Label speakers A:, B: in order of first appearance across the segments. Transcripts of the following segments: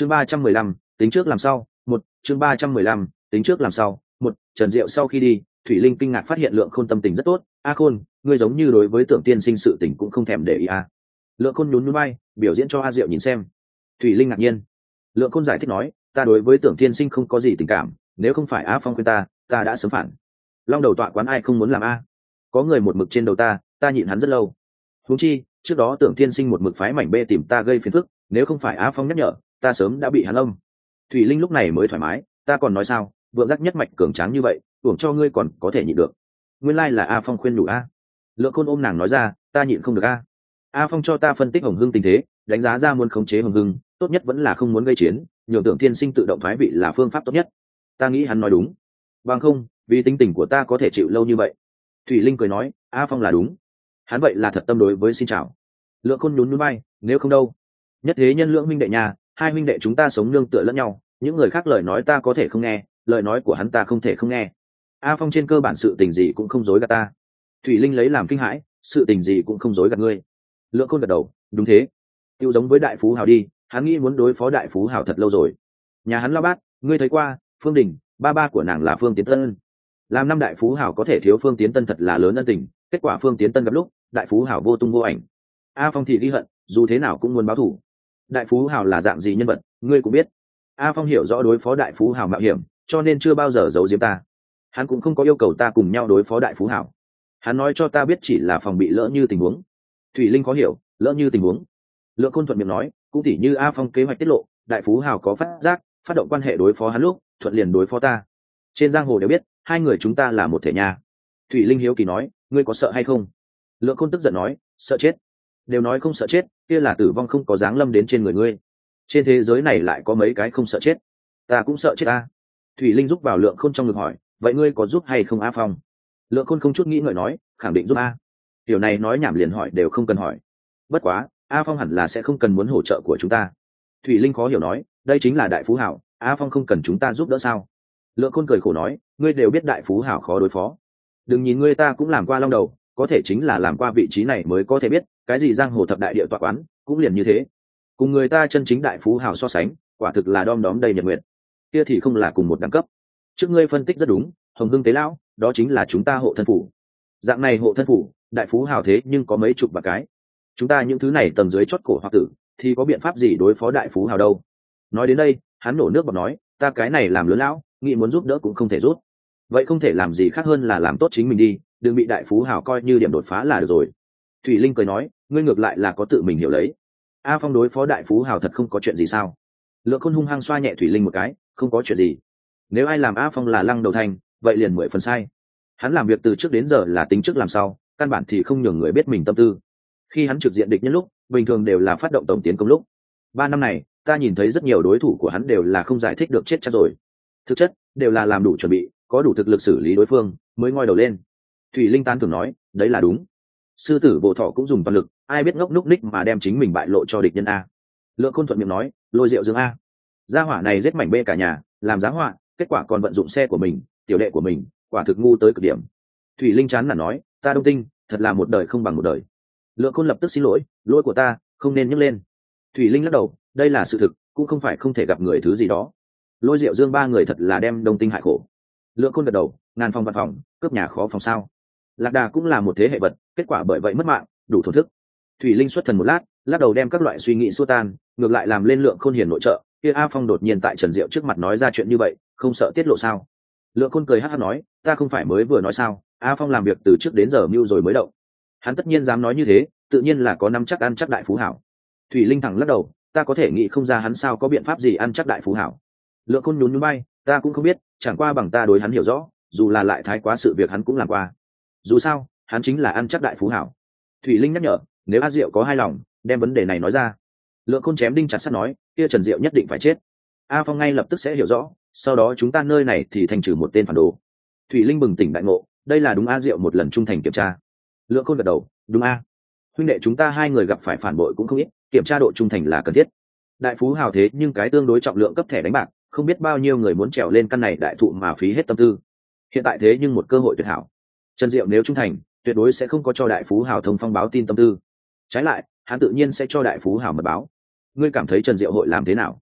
A: chương ba trăm mười lăm, tính trước làm sau, một, chương ba trăm mười lăm, tính trước làm sau, một, trần diệu sau khi đi, thủy linh kinh ngạc phát hiện lượng khôn tâm tình rất tốt. A khôn, ngươi giống như đối với tưởng tiên sinh sự tình cũng không thèm để ý a lượng khôn nhún núi bay biểu diễn cho a diệu nhìn xem. Thủy linh ngạc nhiên. Lượng khôn giải thích nói, ta đối với tưởng tiên sinh không có gì tình cảm, nếu không phải a phong khuyên ta ta đã sớm phản. Long đầu tọa quán ai không muốn làm a? Có người một mực trên đầu ta ta nhịn hắn rất lâu. Huống chi, trước đó tưởng tiên sinh một mực phái mảnh bê tìm ta gây phiền phức, nếu không phải a phong nhắc nhở ta sớm đã bị hắn âm. Thủy linh lúc này mới thoải mái, ta còn nói sao, vượng giác nhất mạch cường tráng như vậy tưởng cho ngươi còn có thể nhịn được. Nguyên lai là a phong khuyên đủ a. Lượng khôn ôm nàng nói ra, ta nhịn không được a. A phong cho ta phân tích hồng hưng tình thế, đánh giá ra muốn khống chế hồng hưng, tốt nhất vẫn là không muốn gây chiến, nhường tưởng thiên sinh tự động thoái vị là phương pháp tốt nhất. Ta nghĩ hắn nói đúng. Bằng không, vì tính tình của ta có thể chịu lâu như vậy. Thủy linh cười nói, a phong là đúng. Hắn vậy là thật tâm đối với xin chào. Lượng khôn nhún nhún bay nếu không đâu. Nhất thế nhân lượng minh đệ nhà hai minh đệ chúng ta sống nương tựa lẫn nhau, những người khác lời nói ta có thể không nghe, lời nói của hắn ta không thể không nghe. A phong trên cơ bản sự tình gì cũng không dối gạt ta. Thủy linh lấy làm kinh hãi, sự tình gì cũng không dối gạt ngươi. Lượng khôn gật đầu, đúng thế. Tiêu giống với đại phú hào đi, hắn nghĩ muốn đối phó đại phú hào thật lâu rồi. Nhà hắn lao bát, ngươi thấy qua, phương đình, ba ba của nàng là phương tiến tân. Làm năm đại phú hảo có thể thiếu phương tiến tân thật là lớn ân tình, kết quả phương tiến tân gặp lúc, đại phú hảo vô tung vô ảnh. A phong thì ghi hận, dù thế nào cũng muốn báo thủ đại phú Hào là dạng gì nhân vật, ngươi cũng biết. A phong hiểu rõ đối phó đại phú Hào mạo hiểm, cho nên chưa bao giờ giấu diếm ta. Hắn cũng không có yêu cầu ta cùng nhau đối phó đại phú hảo hắn nói cho ta biết chỉ là phòng bị lỡ như tình huống. Thủy linh có hiểu, lỡ như tình huống. Lượng côn thuận miệng nói, cũng tỉ như a phong kế hoạch tiết lộ, đại phú hảo có phát giác, phát động quan hệ đối phó hắn lúc, thuận liền đối phó ta. Trên giang hồ đều biết, hai người chúng ta là một thể nhà thủy linh hiếu kỳ nói, ngươi có sợ hay không? Lượng khôn tức giận nói, sợ chết đều nói không sợ chết, kia là tử vong không có dáng lâm đến trên người ngươi. Trên thế giới này lại có mấy cái không sợ chết? Ta cũng sợ chết ta thủy linh giúp vào lượng khôn trong ngực hỏi, vậy ngươi có giúp hay không a phong? Lượng khôn không chút nghĩ ngợi nói, khẳng định giúp a. Điều này nói nhảm liền hỏi đều không cần hỏi. Bất quá, a phong hẳn là sẽ không cần muốn hỗ trợ của chúng ta. Thủy linh khó hiểu nói, đây chính là đại phú hảo, a phong không cần chúng ta giúp đỡ sao? Lượng khôn cười khổ nói, ngươi đều biết đại phú hảo khó đối phó. Đừng nhìn ngươi ta cũng làm qua long đầu, có thể chính là làm qua vị trí này mới có thể biết cái gì giang hồ thập đại địa tọa quán cũng liền như thế. Cùng người ta chân chính đại phú hảo so sánh, quả thực là đom đóm đầy nhật nguyện kia thì không là cùng một đẳng cấp. Trước ngươi phân tích rất đúng, hồng hưng tế lão, đó chính là chúng ta hộ thân phủ. Dạng này hộ thân phủ, đại phú hào thế nhưng có mấy chục và cái. Chúng ta những thứ này tầng dưới chót cổ hoặc tử, thì có biện pháp gì đối phó đại phú hào đâu? Nói đến đây, hắn nổ nước bọt nói, ta cái này làm lớn lão, nghĩ muốn giúp đỡ cũng không thể rút vậy không thể làm gì khác hơn là làm tốt chính mình đi, đừng bị đại phú hào coi như điểm đột phá là được rồi. Thủy linh cười nói ngươi ngược lại là có tự mình hiểu lấy. A phong đối phó đại phú hào thật không có chuyện gì sao? Lượng khôn hung hăng xoa nhẹ thủy linh một cái, không có chuyện gì. Nếu ai làm a phong là lăng đầu thành, vậy liền mười phần sai. Hắn làm việc từ trước đến giờ là tính trước làm sao căn bản thì không nhường người biết mình tâm tư. Khi hắn trực diện địch nhân lúc, bình thường đều là phát động tổng tiến công lúc. Ba năm này, ta nhìn thấy rất nhiều đối thủ của hắn đều là không giải thích được chết chắc rồi. Thực chất, đều là làm đủ chuẩn bị, có đủ thực lực xử lý đối phương, mới ngoi đầu lên. Thủy linh tán thường nói, đấy là đúng. Sư tử bộ thọ cũng dùng toàn lực ai biết ngốc núc ních mà đem chính mình bại lộ cho địch nhân a. Lượng khôn thuận miệng nói, lôi rượu dương a, gia hỏa này giết mảnh bê cả nhà, làm giá họa, kết quả còn vận dụng xe của mình, tiểu đệ của mình, quả thực ngu tới cực điểm. Thủy linh chán là nói, ta đông tinh, thật là một đời không bằng một đời. Lượng khôn lập tức xin lỗi lỗi của ta, không nên nhấc lên. Thủy linh lắc đầu, đây là sự thực, cũng không phải không thể gặp người thứ gì đó. Lôi rượu dương ba người thật là đem đông tinh hại khổ. Lượng khôn gật đầu, ngàn phòng văn phòng, cướp nhà khó phòng sao? Lạc đà cũng là một thế hệ vật, kết quả bởi vậy mất mạng, đủ thổ thức thủy linh xuất thần một lát, lắc đầu đem các loại suy nghĩ xua tan, ngược lại làm lên lượng khôn hiền nội trợ. Kia a phong đột nhiên tại trần diệu trước mặt nói ra chuyện như vậy, không sợ tiết lộ sao? Lượng khôn cười hát hát nói, ta không phải mới vừa nói sao? A phong làm việc từ trước đến giờ mưu rồi mới đậu hắn tất nhiên dám nói như thế, tự nhiên là có năm chắc ăn chắc đại phú hảo. Thủy linh thẳng lắc đầu, ta có thể nghĩ không ra hắn sao có biện pháp gì ăn chắc đại phú hảo. Lượng khôn nhún nhún bay, ta cũng không biết, chẳng qua bằng ta đối hắn hiểu rõ, dù là lại thái quá sự việc hắn cũng làm qua. Dù sao, hắn chính là ăn chắc đại phú hảo. Thủy linh nhắc nhở nếu a diệu có hai lòng, đem vấn đề này nói ra. Lượng khôn chém đinh chặt sắt nói, kia trần diệu nhất định phải chết. A phong ngay lập tức sẽ hiểu rõ, sau đó chúng ta nơi này thì thành trừ một tên phản đồ. Thủy linh bừng tỉnh đại ngộ, đây là đúng a diệu một lần trung thành kiểm tra. Lượng khôn gật đầu, đúng a. Huynh đệ chúng ta hai người gặp phải phản bội cũng không ít, kiểm tra độ trung thành là cần thiết. Đại phú hào thế nhưng cái tương đối trọng lượng cấp thẻ đánh bạc, không biết bao nhiêu người muốn trèo lên căn này đại thụ mà phí hết tâm tư. Hiện tại thế nhưng một cơ hội tuyệt hảo. Trần diệu nếu trung thành, tuyệt đối sẽ không có cho đại phú hào thông phong báo tin tâm tư trái lại, hắn tự nhiên sẽ cho đại phú hào mật báo. Ngươi cảm thấy trần diệu hội làm thế nào?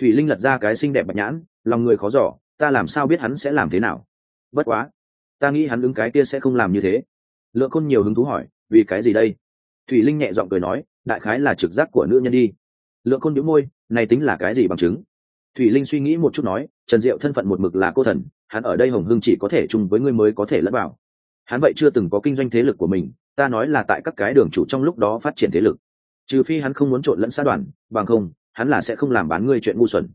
A: Thủy linh lật ra cái xinh đẹp bạch nhãn, lòng người khó giỏ ta làm sao biết hắn sẽ làm thế nào? Bất quá, ta nghĩ hắn ứng cái kia sẽ không làm như thế. Lượng khôn nhiều hứng thú hỏi, vì cái gì đây? Thủy linh nhẹ giọng cười nói, đại khái là trực giác của nữ nhân đi. Lượng khôn nhíu môi, này tính là cái gì bằng chứng? Thủy linh suy nghĩ một chút nói, trần diệu thân phận một mực là cô thần, hắn ở đây hồng hưng chỉ có thể chung với ngươi mới có thể lẫn vào hắn vậy chưa từng có kinh doanh thế lực của mình, ta nói là tại các cái đường chủ trong lúc đó phát triển thế lực. Trừ phi hắn không muốn trộn lẫn xã đoàn, bằng không, hắn là sẽ không làm bán ngươi chuyện ngu xuẩn.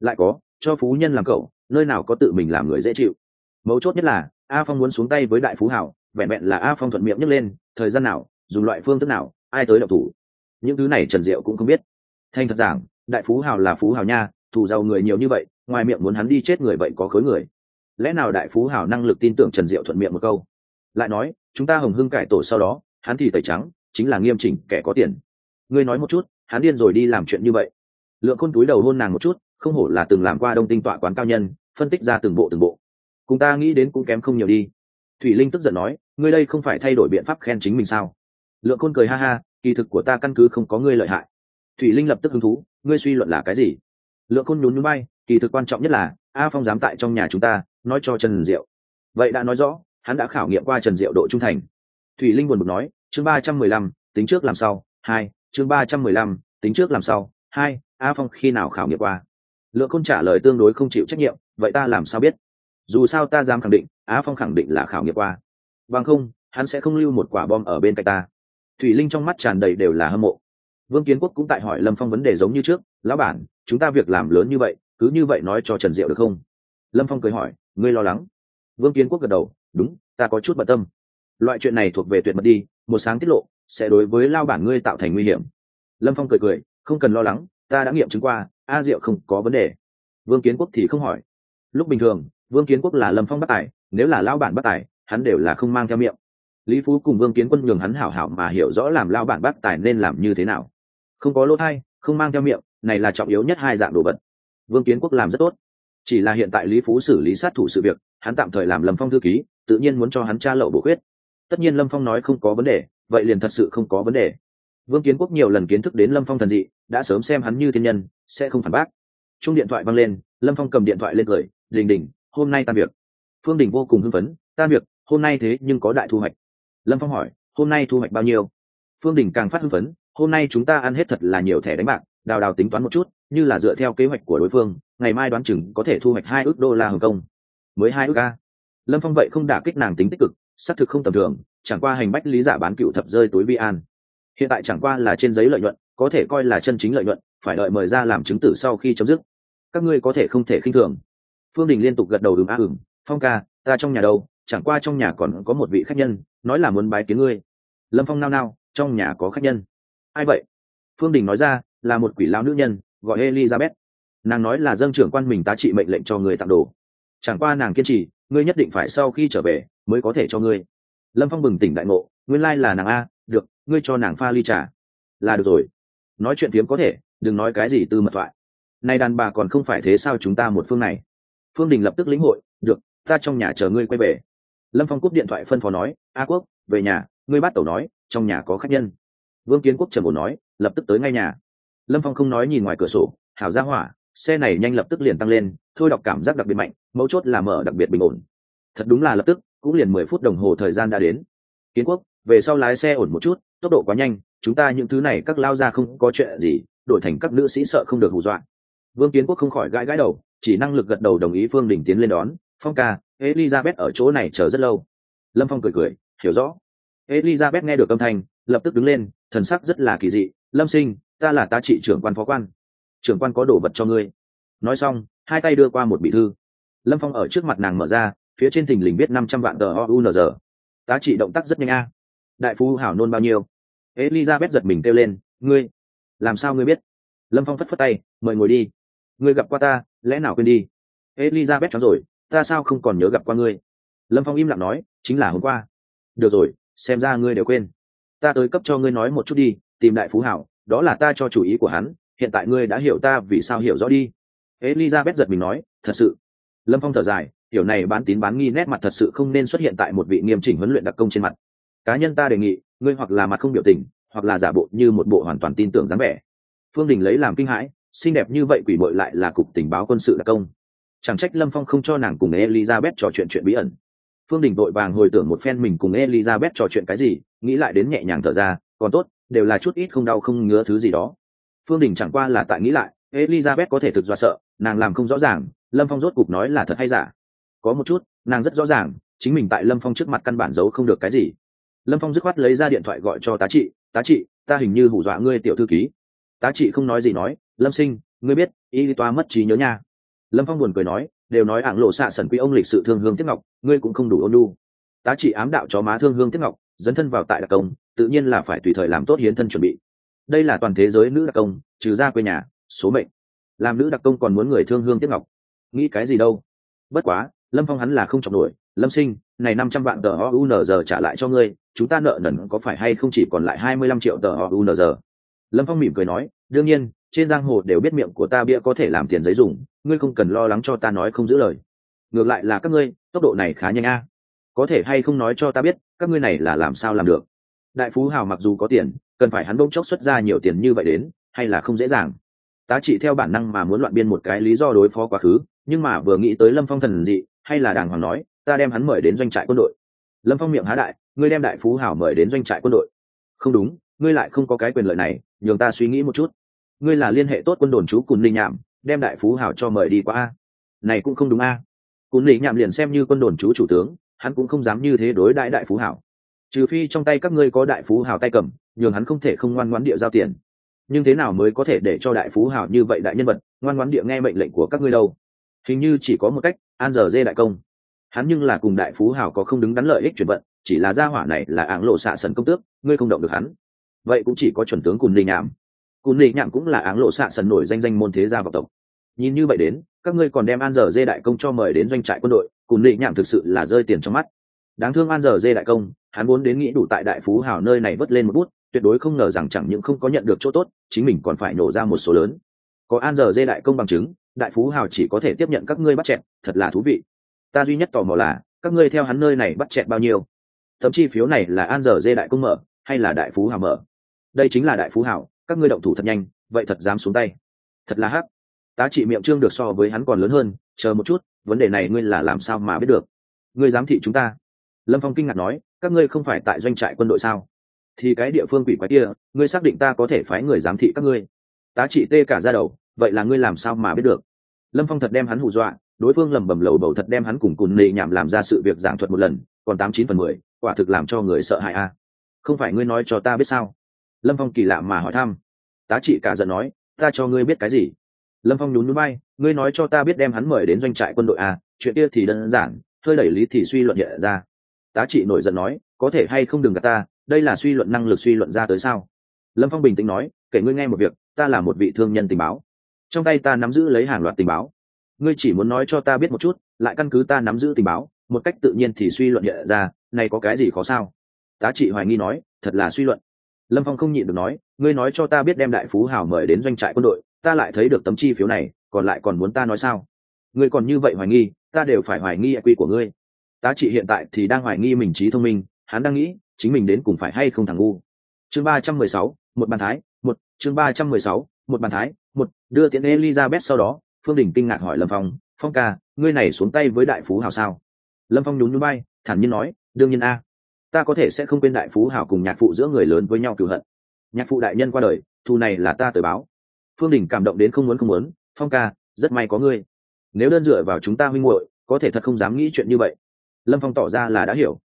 A: Lại có, cho phú nhân làm cậu, nơi nào có tự mình làm người dễ chịu. Mấu chốt nhất là, a phong muốn xuống tay với đại phú hảo vẹn vẹn là a phong thuận miệng nhấc lên, thời gian nào, dùng loại phương thức nào, ai tới đậu thủ. Những thứ này trần diệu cũng không biết. Thành thật giảng, đại phú hào là phú hào nha, thù giàu người nhiều như vậy, ngoài miệng muốn hắn đi chết người vậy có khối người. Lẽ nào đại phú hào năng lực tin tưởng trần diệu thuận miệng một câu? Lại nói, chúng ta hồng hưng cải tổ sau đó, hắn thì tẩy trắng, chính là nghiêm chỉnh, kẻ có tiền. Ngươi nói một chút, hắn điên rồi đi làm chuyện như vậy. Lượng khôn túi đầu hôn nàng một chút, không hổ là từng làm qua đông tinh tọa quán cao nhân, phân tích ra từng bộ từng bộ. Cùng ta nghĩ đến cũng kém không nhiều đi. Thủy linh tức giận nói, ngươi đây không phải thay đổi biện pháp khen chính mình sao? Lượng khôn cười ha ha, kỳ thực của ta căn cứ không có ngươi lợi hại. Thủy linh lập tức hứng thú, ngươi suy luận là cái gì? Lượng khôn nhún nhún bay, kỳ thực quan trọng nhất là, a phong dám tại trong nhà chúng ta, nói cho trần diệu. Vậy đã nói rõ hắn đã khảo nghiệm qua trần diệu độ trung thành. Thủy linh buồn bực nói, chương ba trăm mười lăm, tính trước làm sau, hai, chương ba trăm mười lăm, tính trước làm sau, hai, a phong khi nào khảo nghiệm qua? Lượng khôn trả lời tương đối không chịu trách nhiệm, vậy ta làm sao biết? Dù sao ta dám khẳng định, a phong khẳng định là khảo nghiệm qua. Bằng không, hắn sẽ không lưu một quả bom ở bên cạnh ta. Thủy linh trong mắt tràn đầy đều là hâm mộ. Vương kiến quốc cũng tại hỏi lâm phong vấn đề giống như trước, lão bản, chúng ta việc làm lớn như vậy, cứ như vậy nói cho trần diệu được không? Lâm phong cười hỏi, ngươi lo lắng. Vương kiến quốc gật đầu đúng, ta có chút bận tâm. Loại chuyện này thuộc về tuyệt mật đi, một sáng tiết lộ, sẽ đối với lao bản ngươi tạo thành nguy hiểm. Lâm phong cười cười, không cần lo lắng, ta đã nghiệm chứng qua, a diệu không có vấn đề. Vương kiến quốc thì không hỏi. Lúc bình thường, vương kiến quốc là lâm phong bắt tài, nếu là lao bản bắt tài, hắn đều là không mang theo miệng. Lý phú cùng vương kiến quân nhường hắn hảo hảo mà hiểu rõ làm lao bản bắt tài nên làm như thế nào. Không có lỗ thai, không mang theo miệng, này là trọng yếu nhất hai dạng đồ vật. Vương kiến quốc làm rất tốt. Chỉ là hiện tại lý phú xử lý sát thủ sự việc, hắn tạm thời làm lâm phong thư ký tự nhiên muốn cho hắn tra lậu bổ khuyết. Tất nhiên lâm phong nói không có vấn đề, vậy liền thật sự không có vấn đề. Vương kiến quốc nhiều lần kiến thức đến lâm phong thần dị, đã sớm xem hắn như thiên nhân, sẽ không phản bác. Chung điện thoại văng lên, lâm phong cầm điện thoại lên cười, đình đình, hôm nay tan việc. Phương đình vô cùng hưng phấn, tan việc, hôm nay thế nhưng có đại thu hoạch. Lâm phong hỏi, hôm nay thu hoạch bao nhiêu? Phương đình càng phát hưng phấn, hôm nay chúng ta ăn hết thật là nhiều thẻ đánh bạc, đào đào tính toán một chút, như là dựa theo kế hoạch của đối phương, ngày mai đoán chừng có thể thu hoạch hai ước đô la hồng kông. Mới hai ước ca lâm phong vậy không đả kích nàng tính tích cực, xác thực không tầm thường, chẳng qua hành bách lý giả bán cựu thập rơi túi vi an. Hiện tại chẳng qua là trên giấy lợi nhuận, có thể coi là chân chính lợi nhuận, phải đợi mời ra làm chứng tử sau khi chấm dứt. Các ngươi có thể không thể khinh thường. Phương đình liên tục gật đầu đường a ửng phong ca, ta trong nhà đâu, chẳng qua trong nhà còn có một vị khách nhân, nói là muốn bái kiến ngươi. Lâm phong nao nao, trong nhà có khách nhân. Ai vậy? Phương đình nói ra, là một quỷ lao nữ nhân, gọi elizabeth. Nàng nói là dâng trưởng quan mình tá trị mệnh lệnh cho người tặng đồ. Chẳng qua nàng kiên trì ngươi nhất định phải sau khi trở về mới có thể cho ngươi. Lâm phong bừng tỉnh đại ngộ, nguyên lai là nàng a, được, ngươi cho nàng pha ly trà. Là được rồi. Nói chuyện phiếm có thể, đừng nói cái gì từ mật thoại. Nay đàn bà còn không phải thế sao chúng ta một phương này? Phương đình lập tức lĩnh hội, được, ta trong nhà chờ ngươi quay về. Lâm phong cúp điện thoại phân phó nói, a quốc, về nhà, ngươi bắt tẩu nói, trong nhà có khách nhân. Vương kiến quốc trần bổ nói, lập tức tới ngay nhà. Lâm phong không nói nhìn ngoài cửa sổ, hảo ra hỏa xe này nhanh lập tức liền tăng lên, thôi đọc cảm giác đặc biệt mạnh, mấu chốt là mở đặc biệt bình ổn. Thật đúng là lập tức, cũng liền mười phút đồng hồ thời gian đã đến. Kiến quốc, về sau lái xe ổn một chút, tốc độ quá nhanh, chúng ta những thứ này các lao ra không có chuyện gì, đổi thành các nữ sĩ sợ không được hù dọa. Vương kiến quốc không khỏi gãi gãi đầu, chỉ năng lực gật đầu đồng ý phương đình tiến lên đón. Phong ca, elizabeth ở chỗ này chờ rất lâu. Lâm phong cười cười, hiểu rõ. Elizabeth nghe được âm thanh, lập tức đứng lên, thần sắc rất là kỳ dị. Lâm sinh, ta là tá trị trưởng quan phó quan trưởng quan có đồ vật cho ngươi. Nói xong, hai tay đưa qua một bị thư. Lâm phong ở trước mặt nàng mở ra, phía trên thình lình viết năm trăm vạn tờ o tá trị động tác rất nhanh a. Đại phú hảo nôn bao nhiêu? Elizabeth giật mình kêu lên, ngươi, làm sao ngươi biết? Lâm phong phất phất tay, mời ngồi đi. Ngươi gặp qua ta, lẽ nào quên đi? Elizabeth chóng rồi, ta sao không còn nhớ gặp qua ngươi? Lâm phong im lặng nói, chính là hôm qua. Được rồi, xem ra ngươi đều quên. Ta tới cấp cho ngươi nói một chút đi, tìm đại phú hảo, đó là ta cho chủ ý của hắn hiện tại ngươi đã hiểu ta vì sao hiểu rõ đi. Elizabeth giật mình nói, thật sự. Lâm phong thở dài, hiểu này bán tín bán nghi nét mặt thật sự không nên xuất hiện tại một vị nghiêm chỉnh huấn luyện đặc công trên mặt. Cá nhân ta đề nghị, ngươi hoặc là mặt không biểu tình, hoặc là giả bộ như một bộ hoàn toàn tin tưởng dáng vẻ. Phương đình lấy làm kinh hãi, xinh đẹp như vậy quỷ bội lại là cục tình báo quân sự đặc công. Chẳng trách lâm phong không cho nàng cùng elizabeth trò chuyện chuyện bí ẩn. Phương đình vội vàng hồi tưởng một phen mình cùng elizabeth trò chuyện cái gì, nghĩ lại đến nhẹ nhàng thở ra, còn tốt, đều là chút ít không đau không ngứa thứ gì đó phương đình chẳng qua là tại nghĩ lại, elizabeth có thể thực do sợ, nàng làm không rõ ràng, lâm phong rốt cục nói là thật hay giả. Có một chút, nàng rất rõ ràng, chính mình tại lâm phong trước mặt căn bản giấu không được cái gì. Lâm phong dứt khoát lấy ra điện thoại gọi cho tá trị tá trị, ta hình như hủ dọa ngươi tiểu thư ký. Tá trị không nói gì nói, lâm sinh, ngươi biết, y toa mất trí nhớ nha. Lâm phong buồn cười nói, đều nói ảng lộ xạ sần quý ông lịch sự thương hương tiếp ngọc, ngươi cũng không đủ ôn lu tá trị ám đạo chó má thương hương tiếp ngọc, dấn thân vào tại đặc công, tự nhiên là phải tùy thời làm tốt hiến thân chuẩn bị đây là toàn thế giới nữ đặc công, trừ ra quê nhà, số mệnh. Làm nữ đặc công còn muốn người thương hương tiếp ngọc. Nghĩ cái gì đâu? Bất quá, lâm phong hắn là không chọc nổi. Lâm sinh, này năm trăm vạn tờ giờ trả lại cho ngươi, chúng ta nợ nần có phải hay không chỉ còn lại hai mươi lăm triệu tờ giờ. lâm phong mỉm cười nói, đương nhiên, trên giang hồ đều biết miệng của ta bia có thể làm tiền giấy dùng, ngươi không cần lo lắng cho ta nói không giữ lời. Ngược lại là các ngươi, tốc độ này khá nhanh a. Có thể hay không nói cho ta biết, các ngươi này là làm sao làm được? Đại phú hào mặc dù có tiền cần phải hắn bỗng chốc xuất ra nhiều tiền như vậy đến, hay là không dễ dàng. Tá trị theo bản năng mà muốn loạn biên một cái lý do đối phó quá khứ, nhưng mà vừa nghĩ tới lâm phong thần dị, hay là đàng hoàng nói, ta đem hắn mời đến doanh trại quân đội. Lâm phong miệng há đại, ngươi đem đại phú hảo mời đến doanh trại quân đội. Không đúng, ngươi lại không có cái quyền lợi này, nhường ta suy nghĩ một chút. Ngươi là liên hệ tốt quân đồn chú cùn linh nhạm, đem đại phú hảo cho mời đi qua a. Này cũng không đúng a. Cùn linh nhạm liền xem như quân đồn chú chủ tướng, hắn cũng không dám như thế đối đại đại phú hảo. Trừ phi trong tay các ngươi có đại phú hảo tay cầm nhường hắn không thể không ngoan ngoãn địa giao tiền. Nhưng thế nào mới có thể để cho đại phú hảo như vậy đại nhân vật ngoan ngoãn địa nghe mệnh lệnh của các ngươi đâu? Hình như chỉ có một cách, an giờ dê đại công. Hắn nhưng là cùng đại phú hảo có không đứng đắn lợi ích chuyển vận, chỉ là gia hỏa này là áng lộ xạ sần công tước, ngươi không động được hắn. Vậy cũng chỉ có chuẩn tướng cùn lì nhảm cùn lì nhảm cũng là áng lộ xạ sần nổi danh danh môn thế gia vọng tộc. Nhìn như vậy đến, các ngươi còn đem an giờ dê đại công cho mời đến doanh trại quân đội, cùn lì nhảm thực sự là rơi tiền trong mắt. Đáng thương an giờ dê đại công, hắn muốn đến nghĩ đủ tại đại phú hảo nơi này vớt lên một bút tuyệt đối không ngờ rằng chẳng những không có nhận được chỗ tốt, chính mình còn phải nổ ra một số lớn. Có an giờ dê đại công bằng chứng, đại phú hào chỉ có thể tiếp nhận các ngươi bắt chẹt, thật là thú vị. Ta duy nhất tò mò là, các ngươi theo hắn nơi này bắt chẹt bao nhiêu? Tấm chi phiếu này là an giờ dê đại công mở, hay là đại phú hào mở? Đây chính là đại phú hào, các ngươi động thủ thật nhanh, vậy thật dám xuống tay. Thật là hắc. Tá trị miệng trương được so với hắn còn lớn hơn, chờ một chút, vấn đề này ngươi là làm sao mà biết được? Ngươi giám thị chúng ta. Lâm phong kinh ngạc nói, các ngươi không phải tại doanh trại quân đội sao? Thì cái địa phương quỷ quái kia, ngươi xác định ta có thể phái người giám thị các ngươi. Tá trị tê cả ra đầu, vậy là ngươi làm sao mà biết được? Lâm phong thật đem hắn hù dọa, đối phương lầm bầm lầu bầu thật đem hắn cùng cùn nệ nhảm làm ra sự việc giảng thuật một lần, còn tám chín phần mười, quả thực làm cho người sợ hãi a. Không phải ngươi nói cho ta biết sao? Lâm phong kỳ lạ mà hỏi thăm. Tá trị cả giận nói, ta cho ngươi biết cái gì? Lâm phong nhún núi bay ngươi nói cho ta biết đem hắn mời đến doanh trại quân đội a, chuyện kia thì đơn giản, hơi đẩy lý thì suy luận hiện ra. Tá trị nổi giận nói, có thể hay không đừng gạt ta đây là suy luận năng lực suy luận ra tới sao? Lâm phong bình tĩnh nói, kể ngươi nghe một việc, ta là một vị thương nhân tình báo. Trong tay ta nắm giữ lấy hàng loạt tình báo. Ngươi chỉ muốn nói cho ta biết một chút, lại căn cứ ta nắm giữ tình báo, một cách tự nhiên thì suy luận hiện ra, này có cái gì khó sao? Tá trị hoài nghi nói, thật là suy luận. Lâm phong không nhịn được nói, ngươi nói cho ta biết đem đại phú hào mời đến doanh trại quân đội, ta lại thấy được tấm chi phiếu này, còn lại còn muốn ta nói sao? Ngươi còn như vậy hoài nghi, ta đều phải hoài nghi quy của ngươi. Tá trị hiện tại thì đang hoài nghi mình trí thông minh, hắn đang nghĩ chính mình đến cùng phải hay không thằng ngu. Chương ba trăm mười sáu, một bàn thái, một, chương ba trăm mười sáu, một bàn thái, một, đưa tiễn elizabeth sau đó, phương đình kinh ngạc hỏi lâm phong phong ca, ngươi này xuống tay với đại phú hào sao? Lâm phong nhún núi bay thản nhiên nói, đương nhiên a. Ta có thể sẽ không quên đại phú hào cùng nhạc phụ giữa người lớn với nhau cựu hận. Nhạc phụ đại nhân qua đời thu này là ta tới báo. Phương đình cảm động đến không muốn không muốn, phong ca, rất may có ngươi. Nếu đơn dựa vào chúng ta huynh muội, có thể thật không dám nghĩ chuyện như vậy. Lâm phong tỏ ra là đã hiểu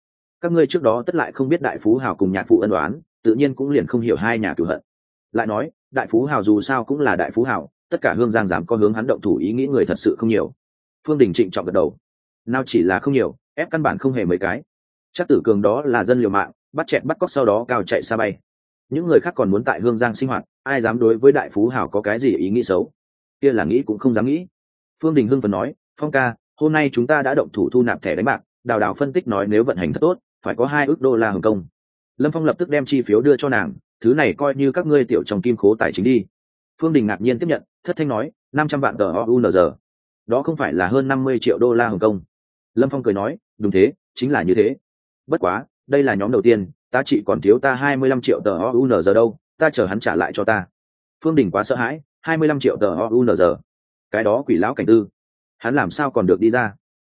A: các ngươi trước đó tất lại không biết đại phú hào cùng nhạc phụ ân đoán tự nhiên cũng liền không hiểu hai nhà cửu hận. Lại nói, đại phú hào dù sao cũng là đại phú hào, tất cả hương giang dám có hướng hắn động thủ ý nghĩ người thật sự không nhiều. Phương đình trịnh trọng gật đầu. Nào chỉ là không nhiều, ép căn bản không hề mấy cái. Chắc tử cường đó là dân liều mạng, bắt chẹt bắt cóc sau đó cao chạy xa bay. Những người khác còn muốn tại hương giang sinh hoạt, ai dám đối với đại phú hào có cái gì ý nghĩ xấu? Kia là nghĩ cũng không dám nghĩ. Phương đình hưng phần nói, phong ca, hôm nay chúng ta đã động thủ thu nạp thẻ đánh bạc, đào đào phân tích nói nếu vận hành thật tốt phải có hai ước đô la hồng kông. Lâm phong lập tức đem chi phiếu đưa cho nàng, thứ này coi như các ngươi tiểu trong kim khố tài chính đi. Phương đình ngạc nhiên tiếp nhận, thất thanh nói, năm trăm vạn tờ ounz đó không phải là hơn năm mươi triệu đô la hồng kông. Lâm phong cười nói, đúng thế, chính là như thế. Bất quá, đây là nhóm đầu tiên, ta chỉ còn thiếu ta hai mươi lăm triệu tờ ounz đâu, ta chờ hắn trả lại cho ta. Phương đình quá sợ hãi, hai mươi lăm triệu tờ ounz cái đó quỷ lão cảnh tư. Hắn làm sao còn được đi ra?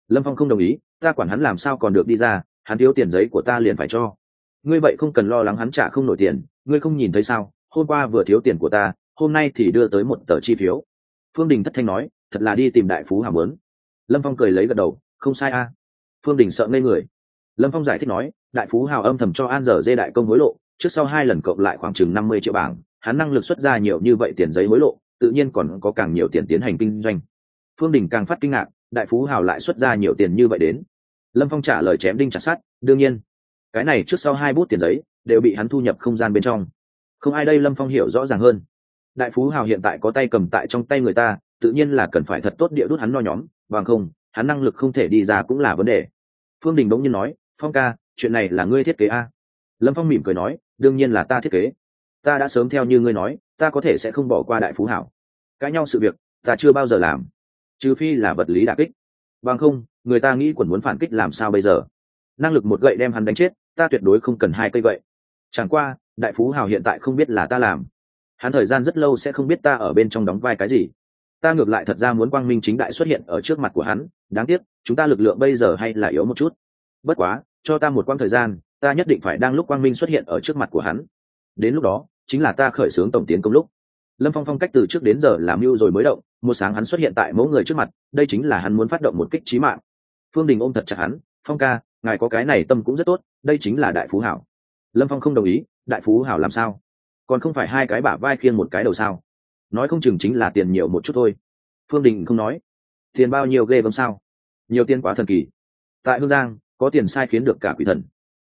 A: Lâm phong không đồng ý, ta quản hắn làm sao còn được đi ra hắn thiếu tiền giấy của ta liền phải cho. Ngươi vậy không cần lo lắng hắn trả không nổi tiền, ngươi không nhìn thấy sao? Hôm qua vừa thiếu tiền của ta, hôm nay thì đưa tới một tờ chi phiếu. Phương đình thất thanh nói, thật là đi tìm đại phú hàm lớn lâm phong cười lấy gật đầu, không sai a. Phương đình sợ ngây người. Lâm phong giải thích nói, đại phú hào âm thầm cho an dở dê đại công hối lộ, trước sau hai lần cộng lại khoảng chừng năm mươi triệu bảng, hắn năng lực xuất ra nhiều như vậy tiền giấy hối lộ, tự nhiên còn có càng nhiều tiền tiến hành kinh doanh. Phương đình càng phát kinh ngạc, đại phú hào lại xuất ra nhiều tiền như vậy đến lâm phong trả lời chém đinh chặt sát đương nhiên, cái này trước sau hai bút tiền giấy đều bị hắn thu nhập không gian bên trong. Không ai đây lâm phong hiểu rõ ràng hơn. Đại phú hào hiện tại có tay cầm tại trong tay người ta, tự nhiên là cần phải thật tốt địa đút hắn no nhóm, bằng không, hắn năng lực không thể đi ra cũng là vấn đề. Phương đình bỗng nhiên nói, phong ca, chuyện này là ngươi thiết kế a? Lâm phong mỉm cười nói, đương nhiên là ta thiết kế. Ta đã sớm theo như ngươi nói, ta có thể sẽ không bỏ qua đại phú hảo cãi nhau sự việc, ta chưa bao giờ làm, trừ phi là vật lý đà kích. Bằng không người ta nghĩ quần muốn phản kích làm sao bây giờ? Năng lực một gậy đem hắn đánh chết, ta tuyệt đối không cần hai cây gậy. Chẳng qua, đại phú hào hiện tại không biết là ta làm. Hắn thời gian rất lâu sẽ không biết ta ở bên trong đóng vai cái gì. Ta ngược lại thật ra muốn quang minh chính đại xuất hiện ở trước mặt của hắn, đáng tiếc, chúng ta lực lượng bây giờ hay là yếu một chút. Bất quá, cho ta một quang thời gian, ta nhất định phải đang lúc quang minh xuất hiện ở trước mặt của hắn. Đến lúc đó, chính là ta khởi xướng tổng tiến công lúc. Lâm phong phong cách từ trước đến giờ làm mưu rồi mới động, một sáng hắn xuất hiện tại mẫu người trước mặt, đây chính là hắn muốn phát động một kích trí mạng phương đình ôm thật chặt hắn, phong ca, ngài có cái này tâm cũng rất tốt, đây chính là đại phú hảo. Lâm phong không đồng ý, đại phú hảo làm sao? Còn không phải hai cái bả vai khiêng một cái đầu sao? Nói không chừng chính là tiền nhiều một chút thôi. Phương đình không nói, tiền bao nhiêu ghê gớm sao? Nhiều tiền quá thần kỳ. Tại hương giang, có tiền sai khiến được cả quỷ thần.